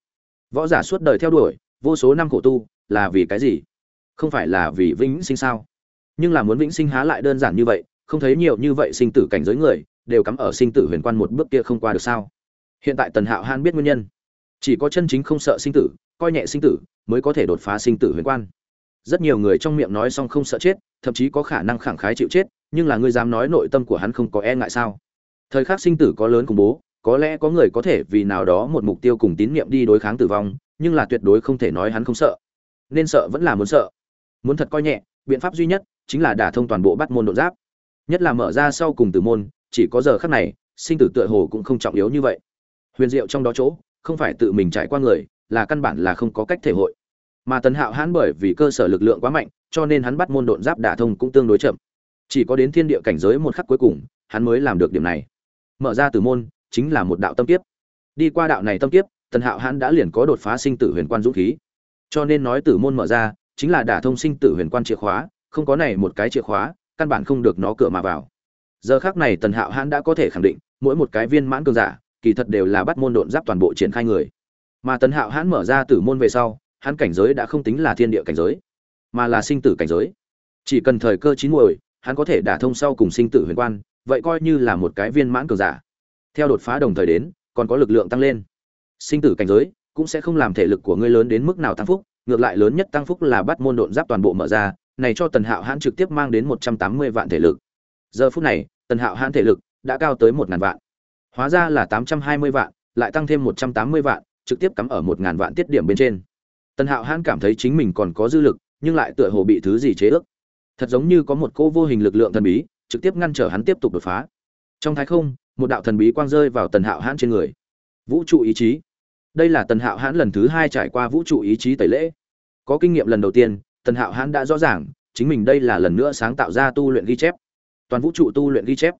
Võ giả suốt đời theo đuổi, vô số năm khổ tu, là vì cái gì? Không phải là vì vĩnh sinh sao? Nhưng là muốn vĩnh sinh há lại đơn giản như vậy, không thấy nhiều như vậy sinh tử cảnh giới người, đều cắm ở sinh tử huyền quan một bước kia không qua được sao? Hiện tại tần hạo hãn biết nguyên nhân. Chỉ có chân chính không sợ sinh tử, coi nhẹ sinh tử, mới có thể đột phá sinh tử huyền quan rất nhiều người trong miệng nói xong không sợ chết, thậm chí có khả năng khẳng khái chịu chết, nhưng là ngươi dám nói nội tâm của hắn không có e ngại sao? Thời khắc sinh tử có lớn khủng bố, có lẽ có người có thể vì nào đó một mục tiêu cùng tín nhiệm đi đối kháng tử vong, nhưng là tuyệt đối không thể nói hắn không sợ. Nên sợ vẫn là muốn sợ. Muốn thật coi nhẹ, biện pháp duy nhất chính là đả thông toàn bộ bắt môn độ giáp. Nhất là mở ra sau cùng tử môn, chỉ có giờ khắc này, sinh tử tựa hồ cũng không trọng yếu như vậy. Huyền diệu trong đó chỗ, không phải tự mình trải qua người, là căn bản là không có cách thể hội mà tần hạo hãn bởi vì cơ sở lực lượng quá mạnh, cho nên hắn bắt môn độn giáp đả thông cũng tương đối chậm. Chỉ có đến thiên địa cảnh giới một khắc cuối cùng, hắn mới làm được điểm này. Mở ra từ môn, chính là một đạo tâm kiếp. Đi qua đạo này tâm kiếp, tần hạo hãn đã liền có đột phá sinh tử huyền quan dũng khí. Cho nên nói tử môn mở ra, chính là đả thông sinh tử huyền quan chìa khóa, không có này một cái chìa khóa, căn bản không được nó cửa mà vào. Giờ khác này tần hạo hãn đã có thể khẳng định, mỗi một cái viên mãn cường giả, kỳ thật đều là bắt môn độn giáp toàn bộ triển khai người. Mà tần hạo hãn mở ra tử môn về sau hắn cảnh giới đã không tính là thiên địa cảnh giới, mà là sinh tử cảnh giới. Chỉ cần thời cơ chín muồi, hắn có thể đả thông sau cùng sinh tử huyền quan, vậy coi như là một cái viên mãn cường giả. Theo đột phá đồng thời đến, còn có lực lượng tăng lên. Sinh tử cảnh giới cũng sẽ không làm thể lực của ngươi lớn đến mức nào tăng phúc, ngược lại lớn nhất tăng phúc là bắt môn độn giáp toàn bộ mở ra, này cho tần hạo hãn trực tiếp mang đến một trăm tám mươi vạn thể lực. Giờ phút này, tần hạo hãn thể lực đã cao tới một ngàn vạn. Hóa ra là tám trăm hai mươi vạn, lại tăng thêm một trăm tám mươi vạn, trực tiếp cắm ở một ngàn vạn tiết điểm bên trên tần hạo hãn cảm thấy chính mình còn có dư lực, nhưng lại tựa hồ bị thứ gì chế ước. Thật giống như có một cô vô hình lực lượng thần bí, trực tiếp ngăn trở hắn tiếp tục đột phá. Trong thái không, một đạo thần bí quang rơi vào tần hạo hãn trên người. Vũ trụ ý chí. Đây là tần hạo hãn lần thứ hai trải qua vũ trụ ý chí tẩy lễ. Có kinh nghiệm lần đầu tiên, tần hạo hãn đã rõ ràng, chính mình đây là lần nữa sáng tạo ra tu luyện ghi chép. Toàn vũ trụ tu luyện ghi chép.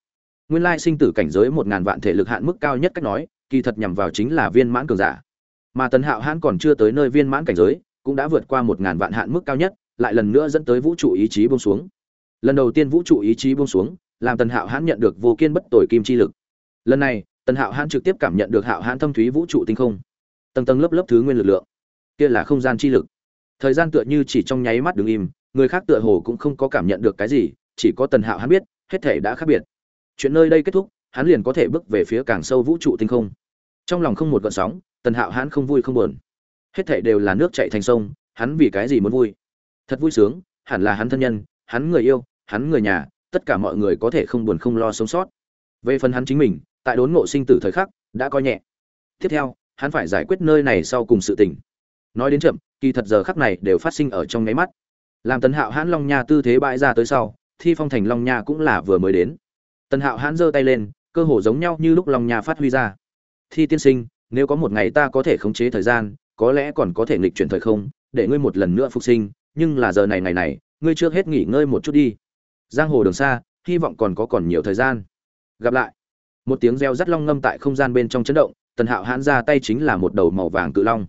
Nguyên lai sinh tử cảnh giới một ngàn vạn thể lực hạn mức cao nhất cách nói, kỳ thật nhằm vào chính là viên mãn cường giả mà tần hạo hãn còn chưa tới nơi viên mãn cảnh giới, cũng đã vượt qua một ngàn vạn hạn mức cao nhất, lại lần nữa dẫn tới vũ trụ ý chí buông xuống. Lần đầu tiên vũ trụ ý chí buông xuống, làm tần hạo hãn nhận được vô kiên bất tội kim chi lực. Lần này, tần hạo hãn trực tiếp cảm nhận được hạo hãn thâm thúy vũ trụ tinh không. Tầng tầng lớp lớp thứ nguyên lực lượng. Kia là không gian chi lực. Thời gian tựa như chỉ trong nháy mắt đứng im, người khác tựa hồ cũng không có cảm nhận được cái gì, chỉ có tần hạo hắn biết, hết thể đã khác biệt. Chuyện nơi đây kết thúc, hắn liền có thể bước về phía càng sâu vũ trụ tinh không trong lòng không một gợn sóng, tần hạo hãn không vui không buồn. Hết thảy đều là nước chạy thành sông, hắn vì cái gì muốn vui? Thật vui sướng, hẳn là hắn thân nhân, hắn người yêu, hắn người nhà, tất cả mọi người có thể không buồn không lo sống sót. Về phần hắn chính mình, tại đốn ngộ sinh tử thời khắc, đã coi nhẹ. Tiếp theo, hắn phải giải quyết nơi này sau cùng sự tình. Nói đến chậm, kỳ thật giờ khắc này đều phát sinh ở trong nháy mắt. Làm tần hạo hãn long nha tư thế bãi ra tới sau, thi phong thành long nha cũng là vừa mới đến. Tần hạo hãn giơ tay lên, cơ hồ giống nhau như lúc long nha phát huy ra thi tiên sinh, nếu có một ngày ta có thể khống chế thời gian, có lẽ còn có thể nghịch chuyển thời không, để ngươi một lần nữa phục sinh, nhưng là giờ này ngày này, ngươi chưa hết nghỉ ngơi một chút đi. Giang hồ đường xa, hy vọng còn có còn nhiều thời gian. Gặp lại. Một tiếng reo rắt long ngâm tại không gian bên trong chấn động, tần hạo hãn ra tay chính là một đầu màu vàng cự long.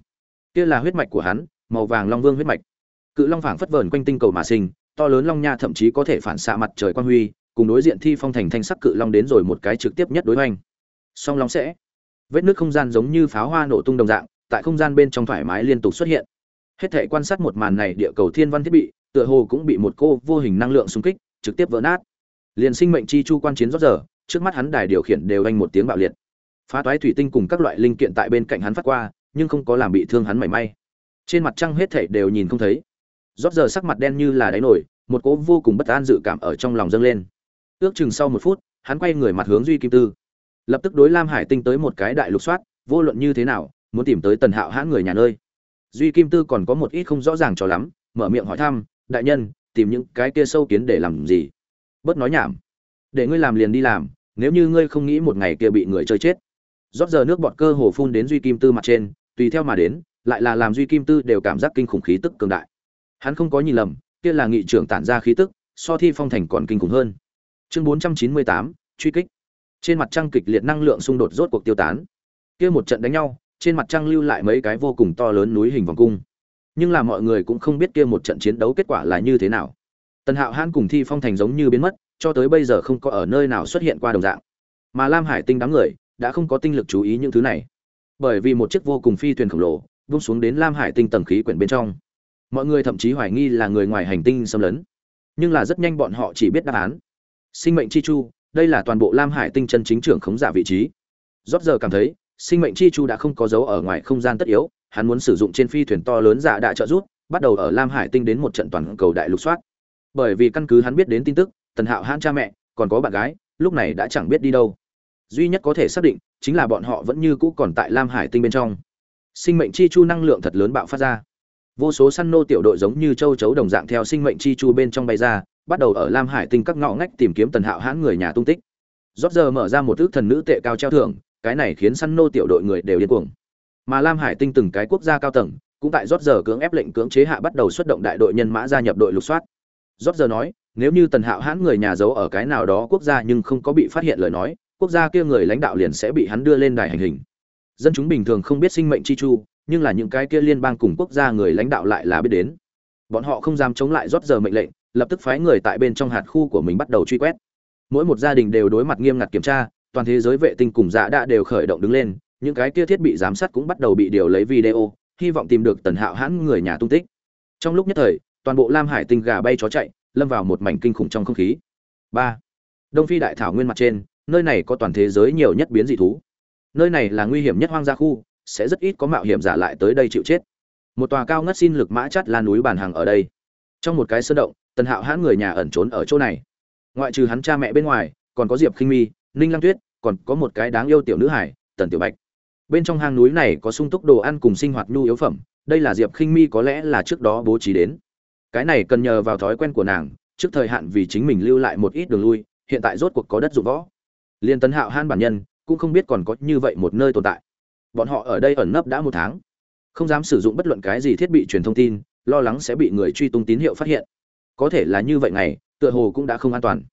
Kia là huyết mạch của hắn, màu vàng long vương huyết mạch. Cự long phảng phất vờn quanh tinh cầu mà sinh, to lớn long nha thậm chí có thể phản xạ mặt trời quang huy, cùng đối diện thi phong thành thanh sắc cự long đến rồi một cái trực tiếp nhất đối hoành. Song long sẽ vết nước không gian giống như pháo hoa nổ tung đồng dạng, tại không gian bên trong thoải mái liên tục xuất hiện. Hết thể quan sát một màn này, địa cầu thiên văn thiết bị, tựa hồ cũng bị một cô vô hình năng lượng xung kích, trực tiếp vỡ nát. Liền sinh mệnh chi chu quan chiến rót giờ, trước mắt hắn đài điều khiển đều anh một tiếng bạo liệt. Phá toái thủy tinh cùng các loại linh kiện tại bên cạnh hắn phát qua, nhưng không có làm bị thương hắn mảy may. Trên mặt trăng hết thảy đều nhìn không thấy. Rót giờ sắc mặt đen như là đáy nổi, một cỗ vô cùng bất an dự cảm ở trong lòng dâng lên. Ước chừng sau một phút, hắn quay người mặt hướng duy kim tư lập tức đối lam hải tinh tới một cái đại lục soát, vô luận như thế nào, muốn tìm tới tần hạo hãn người nhà nơi. Duy kim tư còn có một ít không rõ ràng cho lắm, mở miệng hỏi thăm, đại nhân, tìm những cái kia sâu kiến để làm gì? Bớt nói nhảm, để ngươi làm liền đi làm, nếu như ngươi không nghĩ một ngày kia bị người chơi chết. Rót giờ nước bọt cơ hồ phun đến duy kim tư mặt trên, tùy theo mà đến, lại là làm duy kim tư đều cảm giác kinh khủng khí tức cường đại. Hắn không có nhìn lầm, kia là nghị trưởng tản ra khí tức, so thi phong thành còn kinh khủng hơn. Chương bốn trăm chín mươi tám, truy kích trên mặt trăng kịch liệt năng lượng xung đột rốt cuộc tiêu tán. Kia một trận đánh nhau, trên mặt trăng lưu lại mấy cái vô cùng to lớn núi hình vòng cung. Nhưng là mọi người cũng không biết kia một trận chiến đấu kết quả là như thế nào. Tần hạo hãn cùng thi phong thành giống như biến mất, cho tới bây giờ không có ở nơi nào xuất hiện qua đồng dạng. Mà lam hải tinh đám người đã không có tinh lực chú ý những thứ này. Bởi vì một chiếc vô cùng phi thuyền khổng lồ bung xuống đến lam hải tinh tầng khí quyển bên trong. Mọi người thậm chí hoài nghi là người ngoài hành tinh xâm lấn. Nhưng là rất nhanh bọn họ chỉ biết đáp án. Sinh mệnh chi chu đây là toàn bộ lam hải tinh chân chính trưởng khống giả vị trí. Rót giờ cảm thấy sinh mệnh chi chu đã không có dấu ở ngoài không gian tất yếu hắn muốn sử dụng trên phi thuyền to lớn giả đã trợ rút, bắt đầu ở lam hải tinh đến một trận toàn cầu đại lục soát. Bởi vì căn cứ hắn biết đến tin tức tần hạo hãn cha mẹ còn có bạn gái lúc này đã chẳng biết đi đâu. Duy nhất có thể xác định chính là bọn họ vẫn như cũ còn tại lam hải tinh bên trong. Sinh mệnh chi chu năng lượng thật lớn bạo phát ra. Vô số săn nô tiểu đội giống như châu chấu đồng dạng theo sinh mệnh chi chu bên trong bay ra bắt đầu ở lam hải tinh các ngõ ngách tìm kiếm tần hạo hãn người nhà tung tích. Rót giờ mở ra một ước thần nữ tệ cao treo thưởng, cái này khiến săn nô tiểu đội người đều điên cuồng. Mà lam hải tinh từng cái quốc gia cao tầng, cũng tại rót giờ cưỡng ép lệnh cưỡng chế hạ bắt đầu xuất động đại đội nhân mã gia nhập đội lục soát. Rót giờ nói, nếu như tần hạo hãn người nhà giấu ở cái nào đó quốc gia nhưng không có bị phát hiện lời nói, quốc gia kia người lãnh đạo liền sẽ bị hắn đưa lên đài hành hình. Dân chúng bình thường không biết sinh mệnh chi chu, nhưng là những cái kia liên bang cùng quốc gia người lãnh đạo lại là biết đến. Bọn họ không dám chống lại rót giờ mệnh lệnh lập tức phái người tại bên trong hạt khu của mình bắt đầu truy quét. Mỗi một gia đình đều đối mặt nghiêm ngặt kiểm tra, toàn thế giới vệ tinh cùng dạ đã đều khởi động đứng lên, những cái kia thiết bị giám sát cũng bắt đầu bị điều lấy video, hy vọng tìm được tần hạo hãn người nhà tung tích. Trong lúc nhất thời, toàn bộ lam hải tinh gà bay chó chạy, lâm vào một mảnh kinh khủng trong không khí. Ba. Đông phi đại thảo nguyên mặt trên, nơi này có toàn thế giới nhiều nhất biến dị thú. Nơi này là nguy hiểm nhất hoang gia khu, sẽ rất ít có mạo hiểm giả lại tới đây chịu chết. Một tòa cao ngất xin lực mã chắt là núi bàn hàng ở đây. Trong một cái sơn động tần hạo hãn người nhà ẩn trốn ở chỗ này. Ngoại trừ hắn cha mẹ bên ngoài, còn có diệp khinh mi, ninh lăng tuyết, còn có một cái đáng yêu tiểu nữ hải, tần tiểu bạch. Bên trong hang núi này có sung túc đồ ăn cùng sinh hoạt nhu yếu phẩm, đây là diệp khinh mi có lẽ là trước đó bố trí đến. Cái này cần nhờ vào thói quen của nàng, trước thời hạn vì chính mình lưu lại một ít đường lui, hiện tại rốt cuộc có đất dụng võ. Liên tấn hạo han bản nhân, cũng không biết còn có như vậy một nơi tồn tại. Bọn họ ở đây ẩn nấp đã một tháng, không dám sử dụng bất luận cái gì thiết bị truyền thông tin, lo lắng sẽ bị người truy tung tín hiệu phát hiện có thể là như vậy này, tựa hồ cũng đã không an toàn.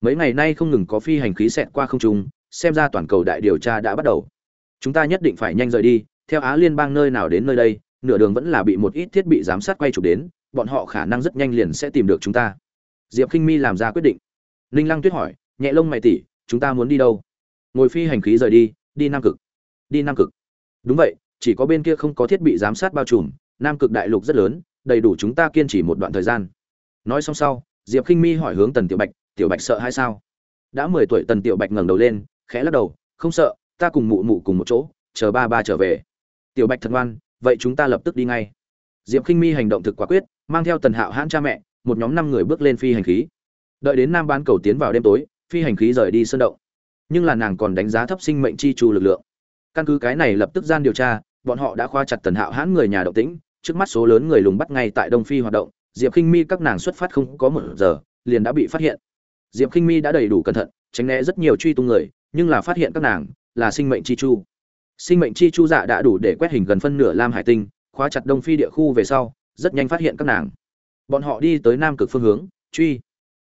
Mấy ngày nay không ngừng có phi hành khí xẹt qua không trung xem ra toàn cầu đại điều tra đã bắt đầu. Chúng ta nhất định phải nhanh rời đi theo á liên bang nơi nào đến nơi đây nửa đường vẫn là bị một ít thiết bị giám sát quay chụp đến bọn họ khả năng rất nhanh liền sẽ tìm được chúng ta. Diệp k i n h mi làm ra quyết định. Ninh lăng tuyết hỏi nhẹ lông mày tỉ chúng ta muốn đi đâu? Ngồi phi hành khí rời đi đi nam cực. Đi nam cực? Đúng vậy chỉ có bên kia không có thiết bị giám sát bao trùm nam cực đại lục rất lớn đầy đủ chúng ta kiên trì một đoạn thời gian nói xong sau, diệp k i n h mi hỏi hướng tần tiểu bạch tiểu bạch sợ hay sao? Đã mười tuổi tần tiểu bạch ngẩng đầu lên, khẽ lắc đầu, không sợ, ta cùng mụ mụ cùng một chỗ, chờ ba ba trở về. Tiểu bạch thật ngoan, vậy chúng ta lập tức đi ngay. Diệp k i n h mi hành động thực quả quyết, mang theo tần hạo hãn cha mẹ, một nhóm năm người bước lên phi hành khí. Đợi đến nam bán cầu tiến vào đêm tối, phi hành khí rời đi sơn động. Nhưng là nàng còn đánh giá thấp sinh mệnh chi trù lực lượng. Căn cứ cái này lập tức gian điều tra, bọn họ đã khoa chặt tần hạo hãn người nhà động tĩnh, trước mắt số lớn người lùng bắt ngay tại đông phi hoạt động diệp khinh mi các nàng xuất phát không có một giờ, liền đã bị phát hiện. Diệp khinh mi đã đầy đủ cẩn thận, tránh né rất nhiều truy tung người, nhưng là phát hiện các nàng là sinh mệnh chi chu. Sinh mệnh chi chu dạ đã đủ để quét hình gần phân nửa lam hải tinh, khóa chặt đông phi địa khu về sau, rất nhanh phát hiện các nàng. Bọn họ đi tới nam cực phương hướng, truy.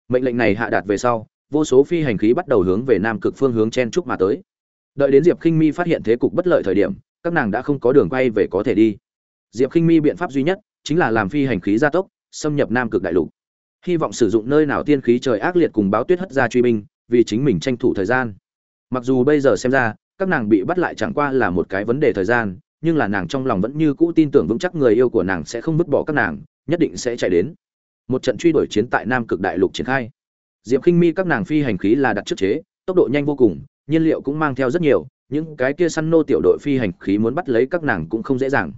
Mệnh lệnh này hạ đạt về sau, vô số phi hành khí bắt đầu hướng về nam cực phương hướng chen chúc mà tới. Đợi đến diệp khinh mi phát hiện thế cục bất lợi thời điểm, các nàng đã không có đường quay về có thể đi. Diệp khinh mi biện pháp duy nhất chính là làm phi hành khí gia tốc xâm nhập nam cực đại lục. Hy vọng sử dụng nơi nào tiên khí trời ác liệt cùng báo tuyết hất ra truy binh, vì chính mình tranh thủ thời gian. Mặc dù bây giờ xem ra, các nàng bị bắt lại chẳng qua là một cái vấn đề thời gian, nhưng là nàng trong lòng vẫn như cũ tin tưởng vững chắc người yêu của nàng sẽ không vứt bỏ các nàng, nhất định sẽ chạy đến. Một trận truy đuổi chiến tại nam cực đại lục triển khai. Diệp khinh mi các nàng phi hành khí là đặt trước chế, tốc độ nhanh vô cùng, nhiên liệu cũng mang theo rất nhiều, những cái kia săn nô tiểu đội phi hành khí muốn bắt lấy các nàng cũng không dễ dàng.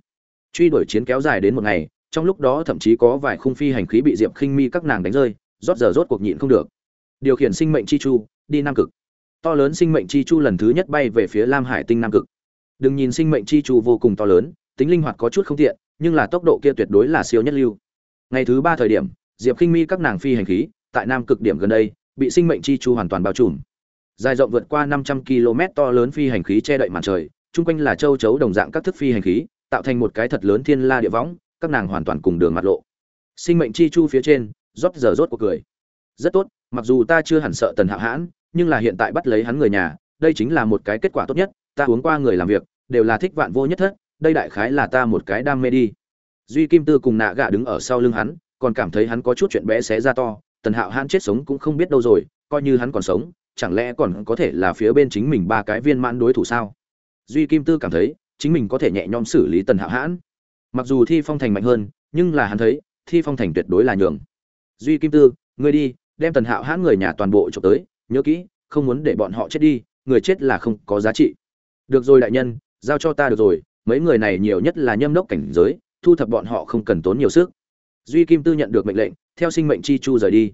Truy đuổi chiến kéo dài đến một ngày trong lúc đó thậm chí có vài khung phi hành khí bị diệp khinh mi các nàng đánh rơi, rót giờ rốt cuộc nhịn không được. Điều khiển sinh mệnh chi chu, đi nam cực. To lớn sinh mệnh chi chu lần thứ nhất bay về phía lam hải tinh nam cực. Đừng nhìn sinh mệnh chi chu vô cùng to lớn, tính linh hoạt có chút không tiện, nhưng là tốc độ kia tuyệt đối là siêu nhất lưu. Ngày thứ ba thời điểm, diệp khinh mi các nàng phi hành khí, tại nam cực điểm gần đây, bị sinh mệnh chi chu hoàn toàn bao trùm. Dài rộng vượt qua năm trăm km to lớn phi hành khí che đậy màn trời, chung quanh là châu chấu đồng dạng các thức phi hành khí, tạo thành một cái thật lớn thiên la địa võng các nàng hoàn toàn cùng đường mặt lộ. Sinh mệnh chi chu phía trên, rót giờ rốt cuộc cười. Rất tốt, mặc dù ta chưa hẳn sợ tần hạo hãn, nhưng là hiện tại bắt lấy hắn người nhà, đây chính là một cái kết quả tốt nhất, ta uống qua người làm việc, đều là thích vạn vô nhất thất, đây đại khái là ta một cái đam mê đi. Duy kim tư cùng nạ gạ đứng ở sau lưng hắn, còn cảm thấy hắn có chút chuyện bé xé ra to, tần hạo hãn chết sống cũng không biết đâu rồi, coi như hắn còn sống, chẳng lẽ còn có thể là phía bên chính mình ba cái viên mãn đối thủ sao? Duy kim tư cảm thấy, chính mình có thể nhẹ nhõm xử lý tần hạo hãn mặc dù thi phong thành mạnh hơn, nhưng là hắn thấy, thi phong thành tuyệt đối là nhường. Duy kim tư, ngươi đi, đem tần hạo hãn người nhà toàn bộ trộm tới, nhớ kỹ, không muốn để bọn họ chết đi, người chết là không có giá trị. Được rồi đại nhân, giao cho ta được rồi, mấy người này nhiều nhất là nhâm đốc cảnh giới, thu thập bọn họ không cần tốn nhiều sức. Duy kim tư nhận được mệnh lệnh, theo sinh mệnh chi chu rời đi.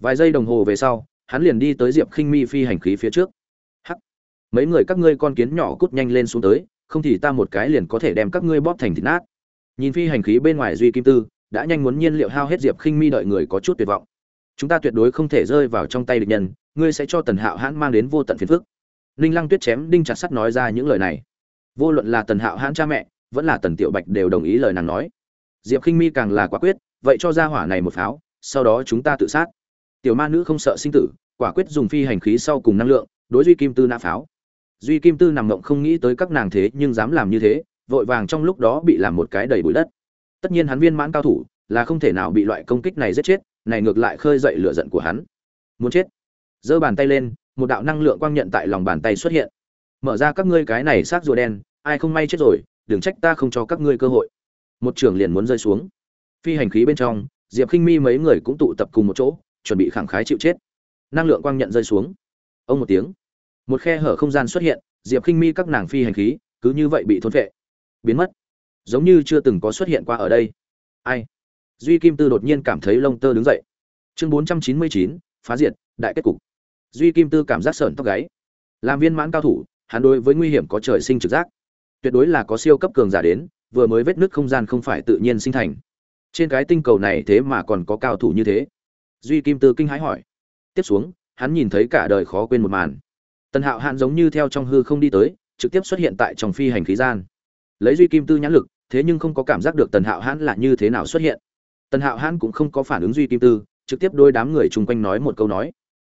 Vài giây đồng hồ về sau, hắn liền đi tới diệp khinh mi phi hành khí phía trước. Hắc! Mấy người các ngươi con kiến nhỏ cút nhanh lên xuống tới, không thì ta một cái liền có thể đem các ngươi bóp thành thịt nát nhìn phi hành khí bên ngoài duy kim tư, đã nhanh muốn nhiên liệu hao hết diệp khinh mi đợi người có chút tuyệt vọng. Chúng ta tuyệt đối không thể rơi vào trong tay địch nhân, ngươi sẽ cho tần hạo hãn mang đến vô tận phiền phức. Ninh lăng tuyết chém đinh chặt sắt nói ra những lời này. Vô luận là tần hạo hãn cha mẹ, vẫn là tần tiểu bạch đều đồng ý lời nàng nói. Diệp khinh mi càng là quả quyết, vậy cho ra hỏa này một pháo, sau đó chúng ta tự sát. Tiểu ma nữ không sợ sinh tử, quả quyết dùng phi hành khí sau cùng năng lượng, đối duy kim tư nã pháo. Duy kim tư nằm mộng không nghĩ tới các nàng thế nhưng dám làm như thế vội vàng trong lúc đó bị làm một cái đầy bụi đất. Tất nhiên hắn viên mãn cao thủ, là không thể nào bị loại công kích này giết chết, này ngược lại khơi dậy lửa giận của hắn. Muốn chết. Giơ bàn tay lên, một đạo năng lượng quang nhận tại lòng bàn tay xuất hiện. Mở ra các ngươi cái này xác rùa đen, ai không may chết rồi, đừng trách ta không cho các ngươi cơ hội. Một trưởng liền muốn rơi xuống. Phi hành khí bên trong, diệp khinh mi mấy người cũng tụ tập cùng một chỗ, chuẩn bị khẳng khái chịu chết. Năng lượng quang nhận rơi xuống. Ông một tiếng. Một khe hở không gian xuất hiện, diệp khinh mi các nàng phi hành khí, cứ như vậy bị thôn vệ biến mất. Giống như chưa từng có xuất hiện qua ở đây. Ai? Duy kim tư đột nhiên cảm thấy lông tơ đứng dậy. Chương bốn trăm chín mươi chín, phá diệt, đại kết cục. Duy kim tư cảm giác sởn tóc gáy. Làm viên mãn cao thủ, hắn đối với nguy hiểm có trời sinh trực giác. Tuyệt đối là có siêu cấp cường giả đến, vừa mới vết nứt không gian không phải tự nhiên sinh thành. Trên cái tinh cầu này thế mà còn có cao thủ như thế. Duy kim tư kinh hãi hỏi. Tiếp xuống, hắn nhìn thấy cả đời khó quên một màn. Tần hạo hạn giống như theo trong hư không đi tới, trực tiếp xuất hiện tại trong phi hành khí gian lấy duy kim tư nhãn lực, thế nhưng không có cảm giác được tần hạo hãn là như thế nào xuất hiện. Tần hạo hãn cũng không có phản ứng duy kim tư, trực tiếp đôi đám người chung quanh nói một câu nói.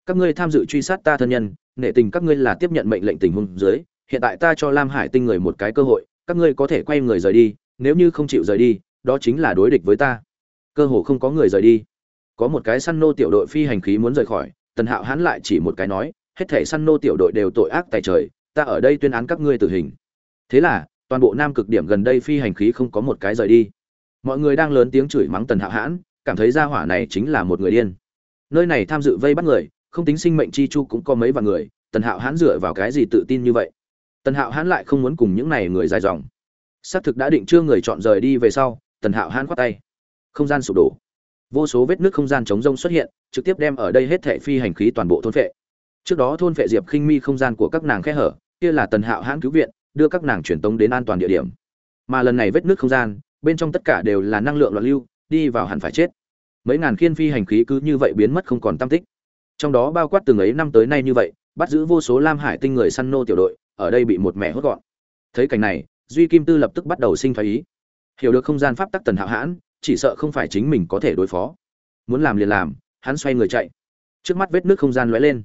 Các ngươi tham dự truy sát ta thân nhân, nể tình các ngươi là tiếp nhận mệnh lệnh tình huống dưới, hiện tại ta cho lam hải tinh người một cái cơ hội, các ngươi có thể quay người rời đi, nếu như không chịu rời đi, đó chính là đối địch với ta. Cơ hồ không có người rời đi. Có một cái săn nô tiểu đội phi hành khí muốn rời khỏi, tần hạo hãn lại chỉ một cái nói, hết thể săn nô tiểu đội đều tội ác tại trời, ta ở đây tuyên án các ngươi tử hình. Thế là toàn bộ nam cực điểm gần đây phi hành khí không có một cái rời đi. Mọi người đang lớn tiếng chửi mắng tần hạo hãn, cảm thấy gia hỏa này chính là một người điên. Nơi này tham dự vây bắt người, không tính sinh mệnh chi chu cũng có mấy vạn người, tần hạo hãn dựa vào cái gì tự tin như vậy? Tần hạo hãn lại không muốn cùng những này người dài dòng. Xác thực đã định chưa người chọn rời đi về sau, tần hạo hãn khoát tay. Không gian sụp đổ. Vô số vết nước không gian chống rông xuất hiện, trực tiếp đem ở đây hết thệ phi hành khí toàn bộ thôn phệ. Trước đó thôn phệ diệp khinh mi không gian của các nàng khe hở, kia là tần hạo hãn cứu viện đưa các nàng truyền tống đến an toàn địa điểm. Mà lần này vết nước không gian, bên trong tất cả đều là năng lượng loạn lưu, đi vào hẳn phải chết. Mấy ngàn khiên phi hành khí cứ như vậy biến mất không còn tam tích. Trong đó bao quát từng ấy năm tới nay như vậy, bắt giữ vô số lam hải tinh người săn nô tiểu đội, ở đây bị một mẹ hốt gọn. Thấy cảnh này, duy kim tư lập tức bắt đầu sinh thái ý. Hiểu được không gian pháp tắc tần hạo hãn, chỉ sợ không phải chính mình có thể đối phó. Muốn làm liền làm, hắn xoay người chạy. Trước mắt vết nước không gian lóe lên.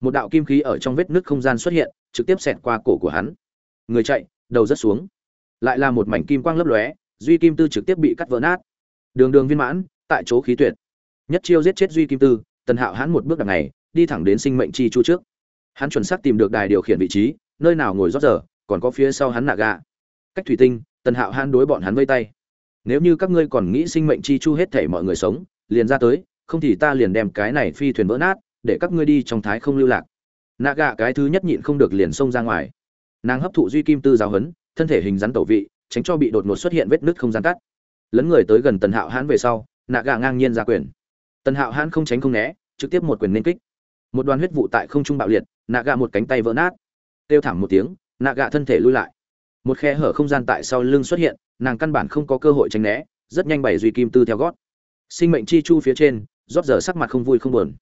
Một đạo kim khí ở trong vết nước không gian xuất hiện, trực tiếp xẹt qua cổ của hắn người chạy, đầu rất xuống. Lại là một mảnh kim quang lấp lóe, duy kim tư trực tiếp bị cắt vỡ nát. Đường đường viên mãn, tại chỗ khí tuyệt. Nhất chiêu giết chết duy kim tư, tần hạo hãn một bước đằng này, đi thẳng đến sinh mệnh chi chu trước. Hắn chuẩn xác tìm được đài điều khiển vị trí, nơi nào ngồi rót giờ, còn có phía sau hắn nạ gà cách thủy tinh, tần hạo hãn đối bọn hắn vây tay. Nếu như các ngươi còn nghĩ sinh mệnh chi chu hết thể mọi người sống, liền ra tới, không thì ta liền đem cái này phi thuyền vỡ nát, để các ngươi đi trong thái không lưu lạc. Nạ gà cái thứ nhất nhịn không được liền xông ra ngoài nàng hấp thụ duy kim tư giáo hấn, thân thể hình rắn tẩu vị, tránh cho bị đột ngột xuất hiện vết nứt không gian cắt. Lấn người tới gần tần hạo hãn về sau, nạ gà ngang nhiên ra quyền. Tần hạo hãn không tránh không né, trực tiếp một quyền nên kích. Một đoàn huyết vụ tại không trung bạo liệt, nạ gà một cánh tay vỡ nát. Kêu thảm một tiếng, nạ gà thân thể lui lại. Một khe hở không gian tại sau lưng xuất hiện, nàng căn bản không có cơ hội tránh né, rất nhanh bày duy kim tư theo gót. Sinh mệnh chi chu phía trên, rót giờ sắc mặt không vui không buồn.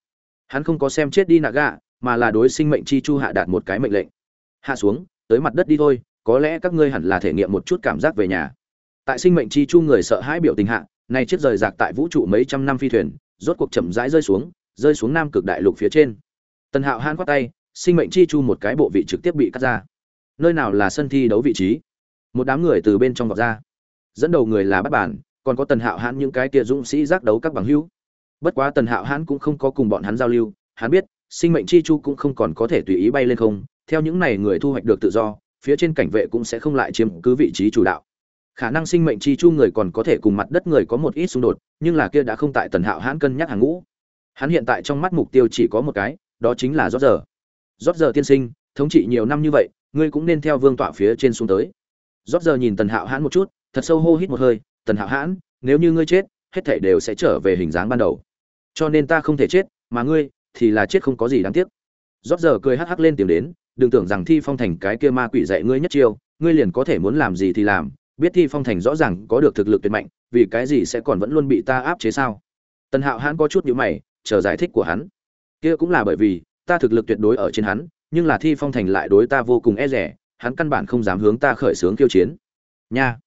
Hắn không có xem chết đi nạ gà, mà là đối sinh mệnh chi chu hạ đạt một cái mệnh lệnh. Hạ xuống tới mặt đất đi thôi, có lẽ các ngươi hẳn là thể nghiệm một chút cảm giác về nhà. Tại sinh mệnh chi chu người sợ hãi biểu tình hạ, nay chiếc rời rạc tại vũ trụ mấy trăm năm phi thuyền, rốt cuộc chậm rãi rơi xuống rơi xuống nam cực đại lục phía trên. Tần hạo han khoát tay, sinh mệnh chi chu một cái bộ vị trực tiếp bị cắt ra. Nơi nào là sân thi đấu vị trí? Một đám người từ bên trong vọt ra. Dẫn đầu người là bắt bản, còn có tần hạo hãn những cái tia dũng sĩ giác đấu các bằng hữu. Bất quá tần hạo hãn cũng không có cùng bọn hắn giao lưu, hắn biết, sinh mệnh chi chu cũng không còn có thể tùy ý bay lên không theo những này người thu hoạch được tự do, phía trên cảnh vệ cũng sẽ không lại chiếm cứ vị trí chủ đạo. Khả năng sinh mệnh chi chu người còn có thể cùng mặt đất người có một ít xung đột, nhưng là kia đã không tại tần hạo hãn cân nhắc hàng ngũ. Hắn hiện tại trong mắt mục tiêu chỉ có một cái, đó chính là rót giờ. Rót giờ tiên sinh, thống trị nhiều năm như vậy, ngươi cũng nên theo vương tọa phía trên xuống tới. Rót giờ nhìn tần hạo hãn một chút, thật sâu hô hít một hơi, tần hạo hãn, nếu như ngươi chết, hết thảy đều sẽ trở về hình dáng ban đầu. Cho nên ta không thể chết, mà ngươi thì là chết không có gì đáng tiếc. Rót giờ cười hắc hắc lên tiếng đến đừng tưởng rằng thi phong thành cái kia ma quỷ dạy ngươi nhất chiêu, ngươi liền có thể muốn làm gì thì làm, biết thi phong thành rõ ràng có được thực lực tuyệt mạnh, vì cái gì sẽ còn vẫn luôn bị ta áp chế sao? Tần hạo hãn có chút nhữ mày, chờ giải thích của hắn. Kia cũng là bởi vì, ta thực lực tuyệt đối ở trên hắn, nhưng là thi phong thành lại đối ta vô cùng e rẻ hắn căn bản không dám hướng ta khởi xướng kiêu chiến. Nha,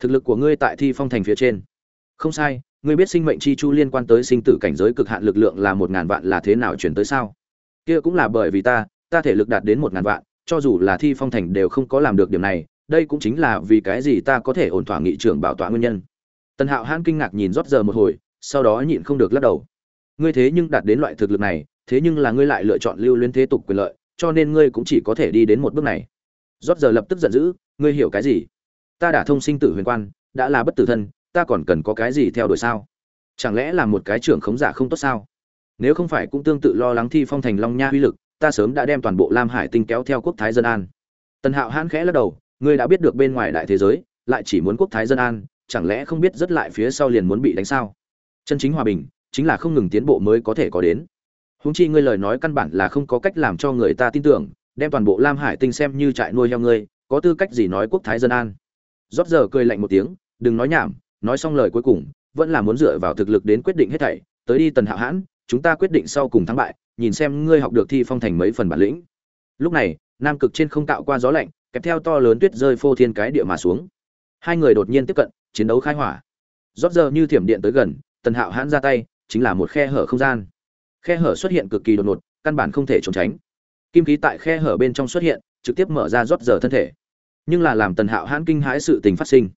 thực lực của ngươi tại thi phong thành phía trên. Không sai, ngươi biết sinh mệnh chi chu liên quan tới sinh tử cảnh giới cực hạn lực lượng là một ngàn vạn là thế nào chuyển tới sao? Kia cũng là bởi vì ta ta thể lực đạt đến một ngàn vạn, cho dù là thi phong thành đều không có làm được điểm này, đây cũng chính là vì cái gì ta có thể ổn thỏa nghị trưởng bảo tọa nguyên nhân. Tần hạo hãn kinh ngạc nhìn rót giờ một hồi, sau đó nhịn không được lắc đầu. Ngươi thế nhưng đạt đến loại thực lực này, thế nhưng là ngươi lại lựa chọn lưu luyến thế tục quyền lợi, cho nên ngươi cũng chỉ có thể đi đến một bước này. Rót giờ lập tức giận dữ, ngươi hiểu cái gì? Ta đã thông sinh tử huyền quan, đã là bất tử thân, ta còn cần có cái gì theo đuổi sao? Chẳng lẽ là một cái trưởng khống giả không tốt sao? Nếu không phải cũng tương tự lo lắng thi phong thành long nha uy lực ta sớm đã đem toàn bộ lam hải tinh kéo theo quốc thái dân an. Tần hạo hãn khẽ lắc đầu, ngươi đã biết được bên ngoài đại thế giới, lại chỉ muốn quốc thái dân an, chẳng lẽ không biết rất lại phía sau liền muốn bị đánh sao? Chân chính hòa bình, chính là không ngừng tiến bộ mới có thể có đến. Húng chi ngươi lời nói căn bản là không có cách làm cho người ta tin tưởng, đem toàn bộ lam hải tinh xem như trại nuôi heo ngươi, có tư cách gì nói quốc thái dân an? Rót giờ cười lạnh một tiếng, đừng nói nhảm, nói xong lời cuối cùng, vẫn là muốn dựa vào thực lực đến quyết định hết thảy. Tới đi tần hạo hãn, chúng ta quyết định sau cùng thắng bại nhìn xem ngươi học được thi phong thành mấy phần bản lĩnh. Lúc này, nam cực trên không tạo qua gió lạnh kèm theo to lớn tuyết rơi phô thiên cái địa mà xuống. Hai người đột nhiên tiếp cận, chiến đấu khai hỏa. Rót giờ như thiểm điện tới gần, tần hạo hãn ra tay, chính là một khe hở không gian. Khe hở xuất hiện cực kỳ đột ngột, căn bản không thể trốn tránh. Kim khí tại khe hở bên trong xuất hiện, trực tiếp mở ra rót giờ thân thể. Nhưng là làm tần hạo hãn kinh hãi sự tình phát sinh.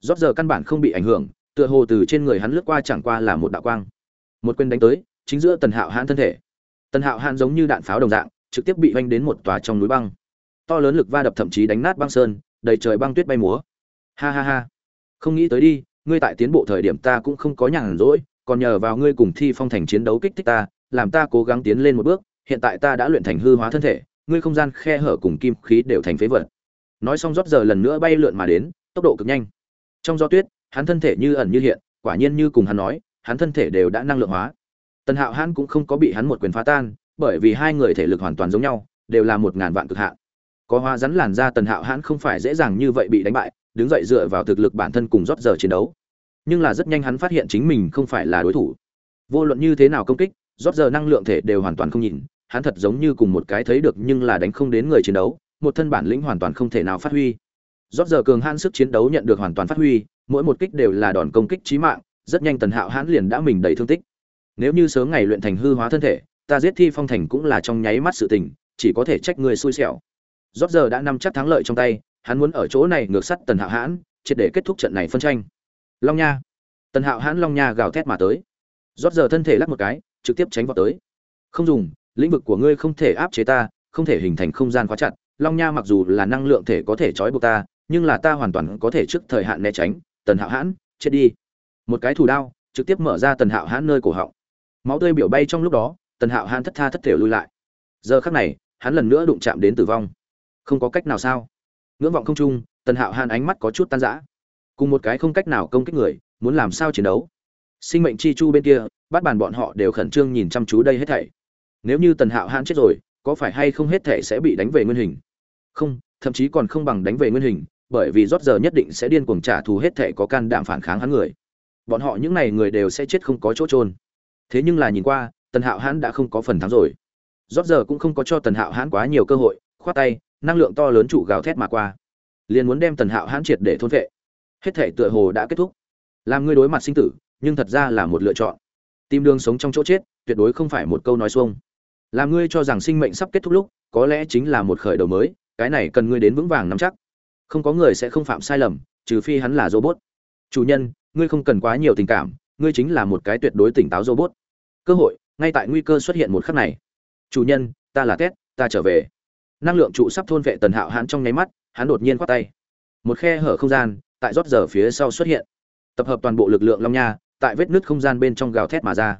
Rót giờ căn bản không bị ảnh hưởng, tựa hồ từ trên người hắn lướt qua chẳng qua là một đạo quang. Một quyền đánh tới, chính giữa tần hạo hãn thân thể tần hạo Hàn giống như đạn pháo đồng dạng, trực tiếp bị oanh đến một tòa trong núi băng. To lớn lực va đập thậm chí đánh nát băng sơn, đầy trời băng tuyết bay múa. Ha ha ha. Không nghĩ tới đi, ngươi tại tiến bộ thời điểm ta cũng không có nhàn rỗi, còn nhờ vào ngươi cùng thi phong thành chiến đấu kích thích ta, làm ta cố gắng tiến lên một bước, hiện tại ta đã luyện thành hư hóa thân thể, ngươi không gian khe hở cùng kim khí đều thành phế vật. Nói xong rót giờ lần nữa bay lượn mà đến, tốc độ cực nhanh. Trong gió tuyết, hắn thân thể như ẩn như hiện, quả nhiên như cùng hắn nói, hắn thân thể đều đã năng lượng hóa tần hạo hãn cũng không có bị hắn một quyền phá tan, bởi vì hai người thể lực hoàn toàn giống nhau, đều là một ngàn vạn cực hạn. Có hoa rắn làn ra tần hạo hãn không phải dễ dàng như vậy bị đánh bại, đứng dậy dựa vào thực lực bản thân cùng rót giờ chiến đấu. Nhưng là rất nhanh hắn phát hiện chính mình không phải là đối thủ. Vô luận như thế nào công kích, rót giờ năng lượng thể đều hoàn toàn không nhìn, hắn thật giống như cùng một cái thấy được nhưng là đánh không đến người chiến đấu, một thân bản lĩnh hoàn toàn không thể nào phát huy. Rót giờ cường hãn sức chiến đấu nhận được hoàn toàn phát huy, mỗi một kích đều là đòn công kích chí mạng, rất nhanh tần hạo hãn liền đã mình đầy thương tích nếu như sớm ngày luyện thành hư hóa thân thể, ta giết thi phong thành cũng là trong nháy mắt sự tình, chỉ có thể trách người xui xẻo. Rót giờ đã nắm chắc thắng lợi trong tay, hắn muốn ở chỗ này ngược sắt tần hạo hãn, triệt để kết thúc trận này phân tranh. Long nha. Tần hạo hãn long nha gào thét mà tới. Rót giờ thân thể lắc một cái, trực tiếp tránh vào tới. Không dùng, lĩnh vực của ngươi không thể áp chế ta, không thể hình thành không gian quá chặt. Long nha mặc dù là năng lượng thể có thể trói buộc ta, nhưng là ta hoàn toàn có thể trước thời hạn né tránh. Tần hạo hãn, chết đi. Một cái thủ đao, trực tiếp mở ra tần hạo hãn nơi cổ họng máu tươi biểu bay trong lúc đó, tần hạo hãn thất tha thất thể lui lại. Giờ khắc này, hắn lần nữa đụng chạm đến tử vong. Không có cách nào sao? Ngưỡng vọng không trung, tần hạo hãn ánh mắt có chút tan rã. Cùng một cái không cách nào công kích người, muốn làm sao chiến đấu? Sinh mệnh chi chu bên kia bắt bàn bọn họ đều khẩn trương nhìn chăm chú đây hết thảy. Nếu như tần hạo hãn chết rồi, có phải hay không hết thảy sẽ bị đánh về nguyên hình? Không, thậm chí còn không bằng đánh về nguyên hình, bởi vì rót giờ nhất định sẽ điên cuồng trả thù hết thảy có can đảm phản kháng hắn người. Bọn họ những này người đều sẽ chết không có chỗ trôn thế nhưng là nhìn qua, tần hạo hãn đã không có phần thắng rồi. Rót giờ cũng không có cho tần hạo hãn quá nhiều cơ hội, khoát tay, năng lượng to lớn trụ gào thét mà qua. Liền muốn đem tần hạo hãn triệt để thôn vệ. Hết thể tựa hồ đã kết thúc. Làm ngươi đối mặt sinh tử, nhưng thật ra là một lựa chọn. Tìm đường sống trong chỗ chết, tuyệt đối không phải một câu nói xuông. Làm ngươi cho rằng sinh mệnh sắp kết thúc lúc, có lẽ chính là một khởi đầu mới, cái này cần ngươi đến vững vàng nắm chắc. Không có người sẽ không phạm sai lầm, trừ phi hắn là robot. Chủ nhân, ngươi không cần quá nhiều tình cảm ngươi chính là một cái tuyệt đối tỉnh táo robot. Cơ hội, ngay tại nguy cơ xuất hiện một khắc này. Chủ nhân, ta là tét ta trở về. Năng lượng trụ sắp thôn vệ tần hạo hãn trong nháy mắt, hắn đột nhiên khoát tay. Một khe hở không gian, tại rót giờ phía sau xuất hiện. Tập hợp toàn bộ lực lượng long nha, tại vết nứt không gian bên trong gào thét mà ra.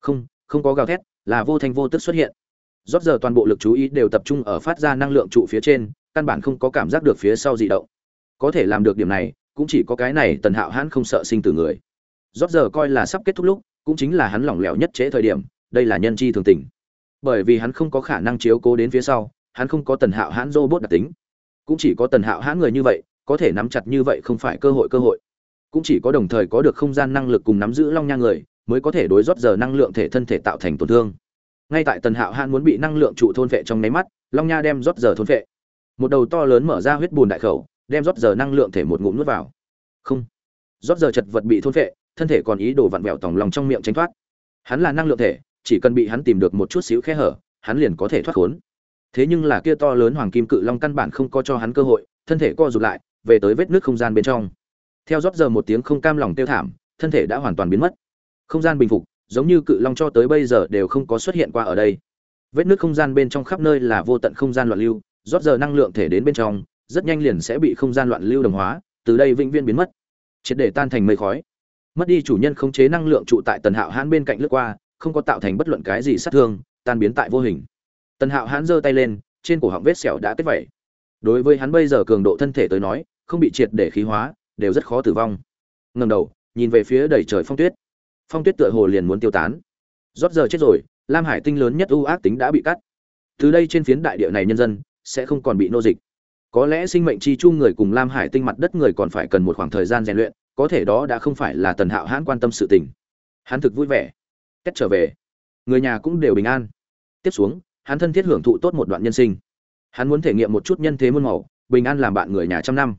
Không không có gào thét, là vô thanh vô tức xuất hiện. Rót giờ toàn bộ lực chú ý đều tập trung ở phát ra năng lượng trụ phía trên, căn bản không có cảm giác được phía sau dị động. Có thể làm được điểm này, cũng chỉ có cái này tần hạo hãn không sợ sinh tử người rót giờ coi là sắp kết thúc lúc, cũng chính là hắn lỏng lẻo nhất trễ thời điểm, đây là nhân chi thường tình. Bởi vì hắn không có khả năng chiếu cố đến phía sau, hắn không có tần hạo hãn robot đặc tính. Cũng chỉ có tần hạo hãn người như vậy, có thể nắm chặt như vậy không phải cơ hội cơ hội. Cũng chỉ có đồng thời có được không gian năng lực cùng nắm giữ long nha người, mới có thể đối rót giờ năng lượng thể thân thể tạo thành tổn thương. Ngay tại tần hạo hãn muốn bị năng lượng trụ thôn vệ trong nháy mắt, long nha đem rót giờ thôn vệ. Một đầu to lớn mở ra huyết bùn đại khẩu, đem rót giờ năng lượng thể một ngụm nuốt vào. Không. Rót giờ chật vật bị thôn vệ thân thể còn ý đồ vặn vẹo tòng lòng trong miệng tránh thoát. Hắn là năng lượng thể, chỉ cần bị hắn tìm được một chút xíu khe hở, hắn liền có thể thoát khốn. Thế nhưng là kia to lớn hoàng kim cự long căn bản không có cho hắn cơ hội, thân thể co rụt lại, về tới vết nước không gian bên trong. Theo rót giờ một tiếng không cam lòng tiêu thảm, thân thể đã hoàn toàn biến mất. Không gian bình phục, giống như cự long cho tới bây giờ đều không có xuất hiện qua ở đây. Vết nước không gian bên trong khắp nơi là vô tận không gian loạn lưu, rót giờ năng lượng thể đến bên trong, rất nhanh liền sẽ bị không gian loạn lưu đồng hóa, từ đây vĩnh viên biến mất. Triệt để tan thành mây khói mất đi chủ nhân khống chế năng lượng trụ tại tần hạo hãn bên cạnh lướt qua, không có tạo thành bất luận cái gì sát thương, tan biến tại vô hình. Tần hạo hãn giơ tay lên, trên cổ họng vết sẹo đã kết vẩy. Đối với hắn bây giờ cường độ thân thể tới nói, không bị triệt để khí hóa, đều rất khó tử vong. Ngầm đầu, nhìn về phía đầy trời phong tuyết. Phong tuyết tựa hồ liền muốn tiêu tán. Rót giờ chết rồi, lam hải tinh lớn nhất ưu ác tính đã bị cắt. Từ đây trên phiến đại địa này nhân dân, sẽ không còn bị nô dịch. Có lẽ sinh mệnh chi chu người cùng lam hải tinh mặt đất người còn phải cần một khoảng thời gian rèn luyện có thể đó đã không phải là tần hạo hãn quan tâm sự tình. Hắn thực vui vẻ. Cách trở về, người nhà cũng đều bình an. Tiếp xuống, hắn thân thiết hưởng thụ tốt một đoạn nhân sinh. Hắn muốn thể nghiệm một chút nhân thế muôn màu, bình an làm bạn người nhà trăm năm.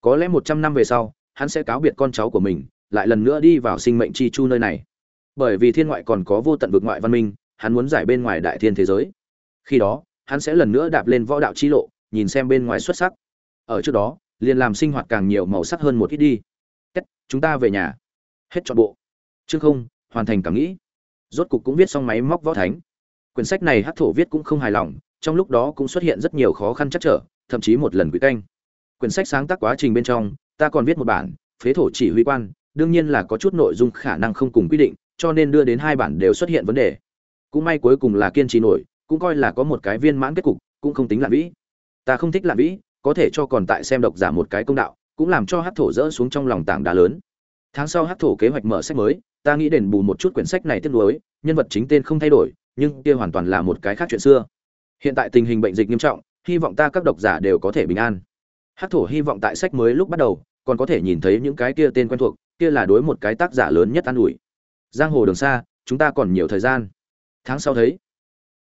Có lẽ một trăm năm về sau, hắn sẽ cáo biệt con cháu của mình, lại lần nữa đi vào sinh mệnh chi chu nơi này. Bởi vì thiên ngoại còn có vô tận vực ngoại văn minh, hắn muốn giải bên ngoài đại thiên thế giới. Khi đó, hắn sẽ lần nữa đạp lên võ đạo chi lộ, nhìn xem bên ngoài xuất sắc. Ở trước đó, liền làm sinh hoạt càng nhiều màu sắc hơn một ít đi. Kết, chúng ta về nhà. Hết trọn bộ. Chương không hoàn thành cảm nghĩ. Rốt cục cũng viết xong máy móc võ thánh. Quyển sách này hắc thổ viết cũng không hài lòng trong lúc đó cũng xuất hiện rất nhiều khó khăn chắc trở thậm chí một lần quỷ canh. Quyển sách sáng tác quá trình bên trong ta còn viết một bản phế thổ chỉ huy quan đương nhiên là có chút nội dung khả năng không cùng quy định cho nên đưa đến hai bản đều xuất hiện vấn đề. Cũng may cuối cùng là kiên trì nổi cũng coi là có một cái viên mãn kết cục cũng không tính là vĩ. Ta không thích là vĩ có thể cho còn tại xem độc giả một cái công đạo cũng làm cho hát thổ rỡ xuống trong lòng tảng đá lớn. Tháng sau hát thổ kế hoạch mở sách mới, ta nghĩ đền bù một chút quyển sách này tiếp nối nhân vật chính tên không thay đổi, nhưng kia hoàn toàn là một cái khác chuyện xưa. Hiện tại tình hình bệnh dịch nghiêm trọng, hy vọng ta các độc giả đều có thể bình an. Hát thổ hy vọng tại sách mới lúc bắt đầu, còn có thể nhìn thấy những cái kia tên quen thuộc, kia là đối một cái tác giả lớn nhất an ủi. Giang hồ đường xa, chúng ta còn nhiều thời gian. Tháng sau thấy